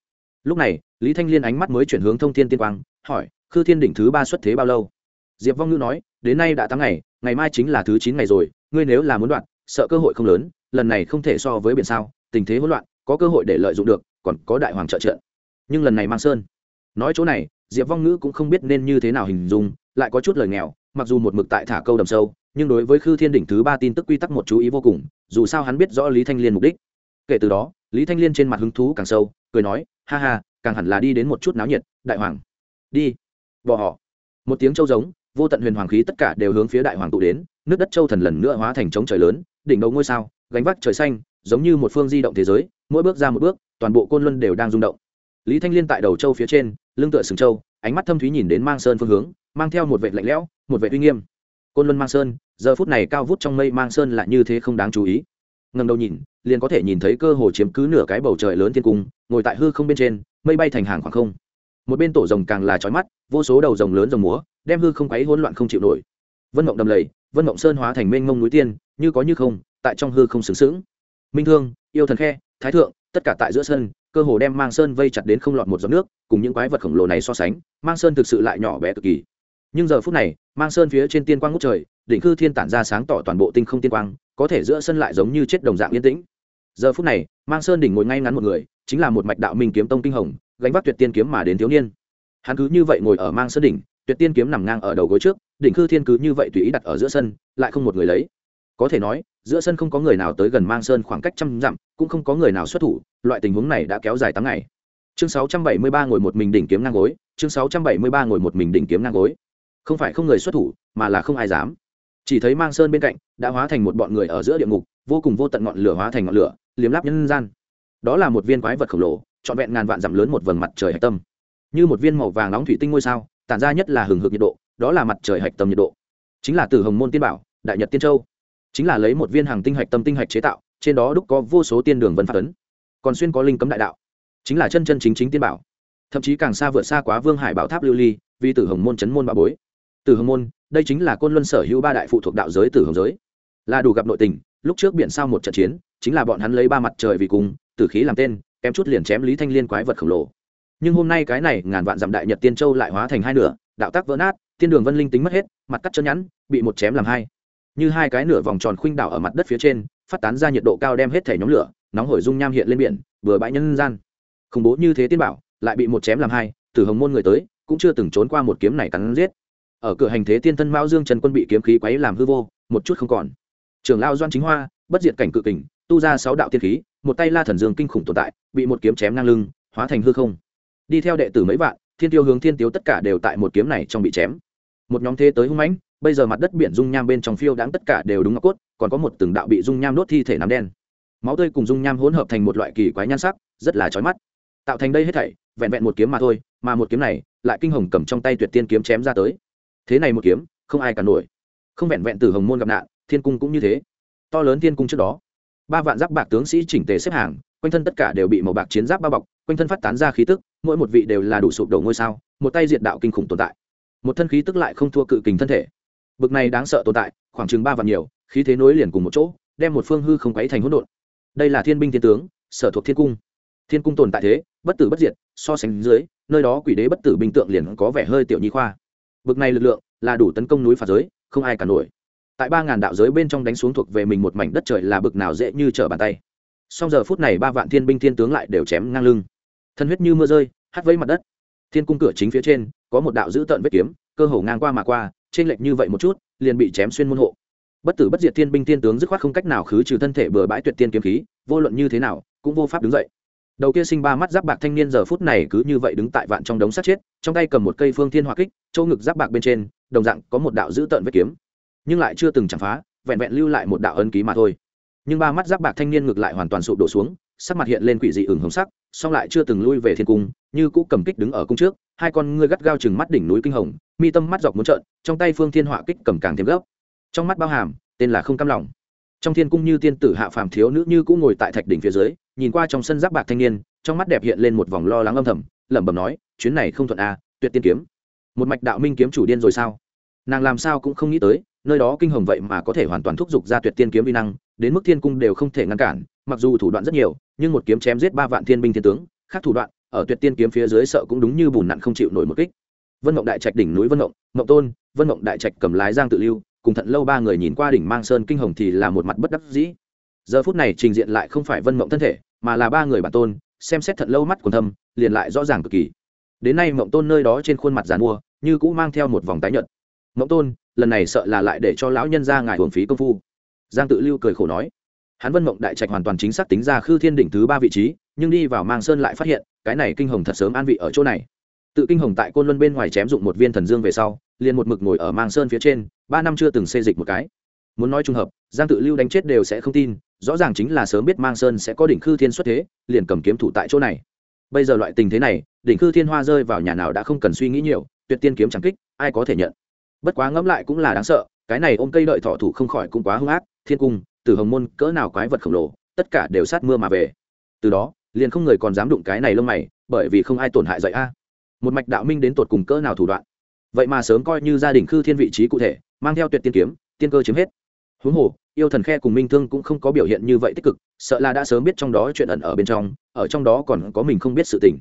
Lúc này, lý thanh liên ánh mắt mới chuyển hướng thông thiên tiên quang, hỏi, khư thiên đỉnh thứ ba xuất thế bao lâu? Diệp vong ngữ nói, đến nay đã tám ngày ngày mai chính là thứ chín ngày rồi, ngươi nếu là muốn đoạn, sợ cơ hội không lớn, lần này không thể so với biển sao, tình thế hỗn loạn, có cơ hội để lợi dụng được, còn có đại hoàng trợ trợ nhưng lần này mang sơn. Nói chỗ này, diệp vong ngữ cũng không biết nên như thế nào hình dung, lại có chút lời nghèo, mặc dù một mực tại thả câu đầm sâu, nhưng đối với khư thiên đỉnh thứ ba tin tức quy tắc một chú ý vô cùng, dù sao hắn biết rõ lý thanh liên mục đích. Kể từ đó, lý thanh liên trên mặt hứng thú càng sâu, cười nói, ha ha, càng hẳn là đi đến một chút náo nhiệt, đại hoàng. Đi. Bỏ họ. Một tiếng châu giống, vô tận huyền hoàng khí tất cả đều hướng phía đại hoàng tụ đến, nước đất châu thần lần nữa hóa thành trống trời lớn, đỉnh đầu ngôi sao, gánh vác trời xanh, giống như một phương di động thế giới, mỗi bước ra một bước, toàn bộ côn luân đều đang rung động lý thanh liên tại đầu châu phía trên, lưng tựa sừng châu, ánh mắt thâm thúy nhìn đến mang sơn phương hướng, mang theo một vệ lạnh lẽo, một vệ uy nghiêm. Côn luân mang sơn, giờ phút này cao vút trong mây mang sơn lại như thế không đáng chú ý. Ngầm đầu nhìn, liền có thể nhìn thấy cơ hồ chiếm cứ nửa cái bầu trời lớn thiên cung, ngồi tại hư không bên trên, mây bay thành hàng khoảng không. Một bên tổ rồng càng là trói mắt, vô số đầu rồng lớn rồng múa, đem hư không quấy hỗn loạn không chịu nổi. Vân mộng đầm lầy, vân mộng sơn hóa thành mênh mông núi tiên, như có như không, tại trong hư không xứng xứng minh thương, yêu thần khe, thái thượng, tất cả tại giữa sân cơ hồ đem mang sơn vây chặt đến không lọt một giọt nước, cùng những quái vật khổng lồ này so sánh, mang sơn thực sự lại nhỏ bé cực kỳ. Nhưng giờ phút này, mang sơn phía trên tiên quang ngút trời, đỉnh cư thiên tản ra sáng tỏ toàn bộ tinh không tiên quang, có thể giữa sân lại giống như chết đồng dạng yên tĩnh. Giờ phút này, mang sơn đỉnh ngồi ngay ngắn một người, chính là một mạch đạo minh kiếm tông kinh hồng, gánh vác tuyệt tiên kiếm mà đến thiếu niên. Hắn cứ như vậy ngồi ở mang sơn đỉnh, tuyệt tiên kiếm nằm ngang ở đầu gối trước, đỉnh cư thiên cứ như vậy tùy ý đặt ở giữa sân, lại không một người lấy có thể nói, giữa sân không có người nào tới gần mang sơn khoảng cách trăm dặm, cũng không có người nào xuất thủ, loại tình huống này đã kéo dài tám ngày. Chương sáu trăm bảy mươi ba ngồi một mình đỉnh kiếm ngang gối, chương sáu trăm bảy mươi ba ngồi một mình đỉnh kiếm ngang gối. Không phải không người xuất thủ, mà là không ai dám. Chỉ thấy mang sơn bên cạnh, đã hóa thành một bọn người ở giữa địa ngục, vô cùng vô tận ngọn lửa hóa thành ngọn lửa, liếm láp nhân gian. Đó là một viên quái vật khổng lồ, trọn vẹn ngàn vạn dặm lớn một vầng mặt trời hạch tâm. Như một viên màu vàng nóng thủy tinh ngôi sao, tản ra nhất là hừng hực nhiệt độ, đó là mặt trời hạch tâm nhiệt độ. Chính là từ hồng môn tiên bảo, đại nhật tiên châu chính là lấy một viên hàng tinh hạch tâm tinh hạch chế tạo, trên đó đúc có vô số tiên đường vân pháp ấn. Còn xuyên có linh cấm đại đạo, chính là chân chân chính chính tiên bảo. Thậm chí càng xa vượt xa quá vương hải bảo tháp lưu ly, vì tử hồng môn chấn môn bà bối. Tử hồng môn, đây chính là côn luân sở hữu ba đại phụ thuộc đạo giới tử hồng giới. Là đủ gặp nội tình, lúc trước biển sao một trận chiến, chính là bọn hắn lấy ba mặt trời vì cùng, tử khí làm tên, kém chút liền chém lý thanh liên quái vật khổng lồ. Nhưng hôm nay cái này, ngàn vạn dặm đại nhật tiên châu lại hóa thành hai nửa, đạo tác vỡ nát, tiên đường vân linh tính mất hết, mặt cắt chân nhẵn, bị một chém làm hai như hai cái nửa vòng tròn khuynh đảo ở mặt đất phía trên, phát tán ra nhiệt độ cao đem hết thể nhóm lửa, nóng hổi dung nham hiện lên biển vừa bãi nhân gian. Khủng bố như thế tiên bảo, lại bị một chém làm hai, từ hồng môn người tới, cũng chưa từng trốn qua một kiếm này cắn giết. Ở cửa hành thế tiên thân mao dương trần quân bị kiếm khí quấy làm hư vô, một chút không còn. Trưởng lao doan chính hoa, bất diệt cảnh cự kình, tu ra sáu đạo tiên khí, một tay la thần dương kinh khủng tồn tại, bị một kiếm chém ngang lưng, hóa thành hư không. Đi theo đệ tử mấy vạn, thiên tiêu hướng thiên tiêu tất cả đều tại một kiếm này trong bị chém. Một nhóm thế tới hung mãnh bây giờ mặt đất biển dung nham bên trong phiêu đáng tất cả đều đúng ngọc cốt, còn có một từng đạo bị dung nham đốt thi thể nắm đen. Máu tươi cùng dung nham hỗn hợp thành một loại kỳ quái nhan sắc, rất là chói mắt. Tạo thành đây hết thảy, vẹn vẹn một kiếm mà thôi, mà một kiếm này, lại kinh hồng cầm trong tay tuyệt tiên kiếm chém ra tới. Thế này một kiếm, không ai cả nổi. Không vẹn vẹn từ hồng môn gặp nạn, thiên cung cũng như thế. To lớn thiên cung trước đó, ba vạn giáp bạc tướng sĩ chỉnh tề xếp hàng, quanh thân tất cả đều bị màu bạc chiến giáp bao bọc, quanh thân phát tán ra khí tức, mỗi một vị đều là đủ sụp đổ ngôi sao, một tay diện đạo kinh khủng tồn tại. Một thân khí tức lại không thua cự kình thân thể bực này đáng sợ tồn tại, khoảng chừng ba vạn nhiều, khí thế nối liền cùng một chỗ, đem một phương hư không quấy thành hỗn độn. Đây là thiên binh thiên tướng, sở thuộc thiên cung. Thiên cung tồn tại thế, bất tử bất diệt, so sánh dưới, nơi đó quỷ đế bất tử binh tượng liền có vẻ hơi tiểu nhi khoa. Bực này lực lượng, là đủ tấn công núi phạt giới, không ai cả nổi. Tại ba ngàn đạo giới bên trong đánh xuống thuộc về mình một mảnh đất trời là bực nào dễ như trở bàn tay. Song giờ phút này ba vạn thiên binh thiên tướng lại đều chém ngang lưng. Thân huyết như mưa rơi, hắt vây mặt đất. Thiên cung cửa chính phía trên, có một đạo dữ tợn vết kiếm, cơ hồ ngang qua mà qua trên lệch như vậy một chút, liền bị chém xuyên môn hộ. Bất tử bất diệt thiên binh thiên tướng dứt khoát không cách nào khứ trừ thân thể bừa bãi tuyệt tiên kiếm khí, vô luận như thế nào, cũng vô pháp đứng dậy. Đầu kia sinh ba mắt giáp bạc thanh niên giờ phút này cứ như vậy đứng tại vạn trong đống sát chết, trong tay cầm một cây phương thiên hỏa kích, chỗ ngực giáp bạc bên trên, đồng dạng có một đạo dữ tợn vết kiếm. Nhưng lại chưa từng chạm phá, vẹn vẹn lưu lại một đạo ân ký mà thôi. Nhưng ba mắt giáp bạc thanh niên ngược lại hoàn toàn sụp đổ xuống sắc mặt hiện lên quỷ dị ửng hồng sắc, song lại chưa từng lui về thiên cung, như cũ cầm kích đứng ở cung trước, hai con ngươi gắt gao chừng mắt đỉnh núi kinh hồng, mi tâm mắt dọc muốn trợn, trong tay phương thiên họa kích cầm càng thêm gấp. Trong mắt bao hàm, tên là không cam lòng. Trong thiên cung như tiên tử hạ phàm thiếu nữ như cũ ngồi tại thạch đỉnh phía dưới, nhìn qua trong sân giáp bạc thanh niên, trong mắt đẹp hiện lên một vòng lo lắng âm thầm, lẩm bẩm nói, chuyến này không thuận à tuyệt tiên kiếm. Một mạch đạo minh kiếm chủ điên rồi sao? Nàng làm sao cũng không nghĩ tới, nơi đó kinh hồng vậy mà có thể hoàn toàn thúc giục ra tuyệt tiên kiếm vi năng, đến mức thiên cung đều không thể ngăn cản mặc dù thủ đoạn rất nhiều, nhưng một kiếm chém giết ba vạn thiên binh thiên tướng, khác thủ đoạn, ở tuyệt tiên kiếm phía dưới sợ cũng đúng như bùn nặn không chịu nổi một kích. Vân mộng đại trạch đỉnh núi vân mộng mộng tôn, vân mộng đại trạch cầm lái giang tự lưu, cùng thận lâu ba người nhìn qua đỉnh mang sơn kinh hồng thì là một mặt bất đắc dĩ. Giờ phút này trình diện lại không phải vân mộng thân thể, mà là ba người bản tôn, xem xét thận lâu mắt còn thâm, liền lại rõ ràng cực kỳ. Đến nay mộng tôn nơi đó trên khuôn mặt giàn mua, như cũ mang theo một vòng tái nhợt. Mộng tôn, lần này sợ là lại để cho lão nhân ra ngài hưởng phí công phu. Giang tự lưu cười khổ nói hắn vân mộng đại trạch hoàn toàn chính xác tính ra khư thiên đỉnh thứ ba vị trí, nhưng đi vào mang sơn lại phát hiện, cái này kinh hồng thật sớm an vị ở chỗ này. Tự kinh hồng tại côn luân bên ngoài chém dụng một viên thần dương về sau, liền một mực ngồi ở mang sơn phía trên, ba năm chưa từng xê dịch một cái. Muốn nói trùng hợp, giang tự lưu đánh chết đều sẽ không tin, rõ ràng chính là sớm biết mang sơn sẽ có đỉnh khư thiên xuất thế, liền cầm kiếm thủ tại chỗ này. Bây giờ loại tình thế này, đỉnh khư thiên hoa rơi vào nhà nào đã không cần suy nghĩ nhiều, tuyệt tiên kiếm chẳng kích, ai có thể nhận. Bất quá ngẫm lại cũng là đáng sợ, cái này ôm cây đợi thọ thủ không khỏi cũng quá hung ác, thiên cung từ hồng môn cỡ nào quái vật khổng lồ, tất cả đều sát mưa mà về. Từ đó, liền không người còn dám đụng cái này lông mày, bởi vì không ai tổn hại dạy a. Một mạch đạo minh đến tột cùng cỡ nào thủ đoạn? Vậy mà sớm coi như gia đình khư thiên vị trí cụ thể, mang theo tuyệt tiên kiếm, tiên cơ chiếm hết. Huống hồ, yêu thần khe cùng minh thương cũng không có biểu hiện như vậy tích cực, sợ là đã sớm biết trong đó chuyện ẩn ở bên trong, ở trong đó còn có mình không biết sự tình.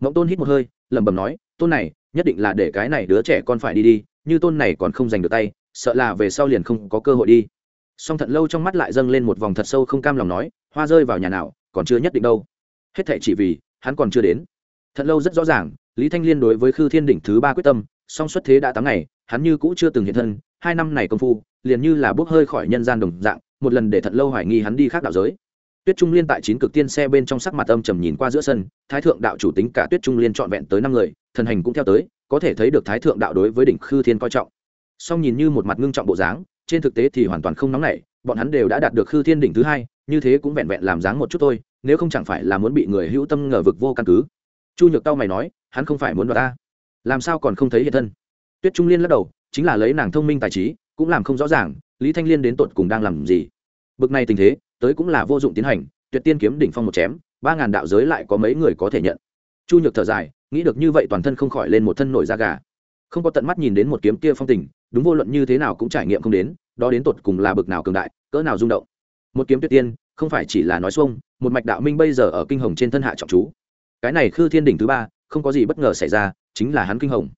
Mộng tôn hít một hơi, lẩm bẩm nói, tôn này, nhất định là để cái này đứa trẻ con phải đi đi, như tôn này còn không giành được tay, sợ là về sau liền không có cơ hội đi song thận lâu trong mắt lại dâng lên một vòng thật sâu không cam lòng nói, hoa rơi vào nhà nào, còn chưa nhất định đâu. Hết thệ chỉ vì, hắn còn chưa đến. Thận lâu rất rõ ràng, lý thanh liên đối với khư thiên đỉnh thứ ba quyết tâm, song xuất thế đã tám ngày, hắn như cũ chưa từng hiện thân, hai năm này công phu, liền như là bốc hơi khỏi nhân gian đồng dạng, một lần để thận lâu hoài nghi hắn đi khác đạo giới. Tuyết trung liên tại chín cực tiên xe bên trong sắc mặt âm trầm nhìn qua giữa sân, thái thượng đạo chủ tính cả tuyết trung liên trọn vẹn tới năm người, thần hành cũng theo tới, có thể thấy được thái thượng đạo đối với đỉnh khư thiên coi trọng. Song nhìn như một mặt ngưng trọng bộ dáng trên thực tế thì hoàn toàn không nóng nảy, bọn hắn đều đã đạt được khư thiên đỉnh thứ hai, như thế cũng vẹn vẹn làm dáng một chút thôi, nếu không chẳng phải là muốn bị người hữu tâm ngờ vực vô căn cứ. Chu nhược tao mày nói, hắn không phải muốn đoạt ta. Làm sao còn không thấy hiện thân? Tuyết trung liên lắc đầu, chính là lấy nàng thông minh tài trí, cũng làm không rõ ràng, lý thanh liên đến tột cùng đang làm gì? Bực này tình thế, tới cũng là vô dụng tiến hành, tuyệt tiên kiếm đỉnh phong một chém, ba ngàn đạo giới lại có mấy người có thể nhận? Chu nhược thở dài, nghĩ được như vậy toàn thân không khỏi lên một thân nổi da gà. Không có tận mắt nhìn đến một kiếm kia phong tình đúng vô luận như thế nào cũng trải nghiệm không đến, đó đến tột cùng là bực nào cường đại, cỡ nào rung động. Một kiếm tuyệt tiên, không phải chỉ là nói xuông, một mạch đạo minh bây giờ ở kinh hồng trên thân hạ trọng chú. Cái này khư thiên đỉnh thứ ba, không có gì bất ngờ xảy ra, chính là hắn kinh hồng.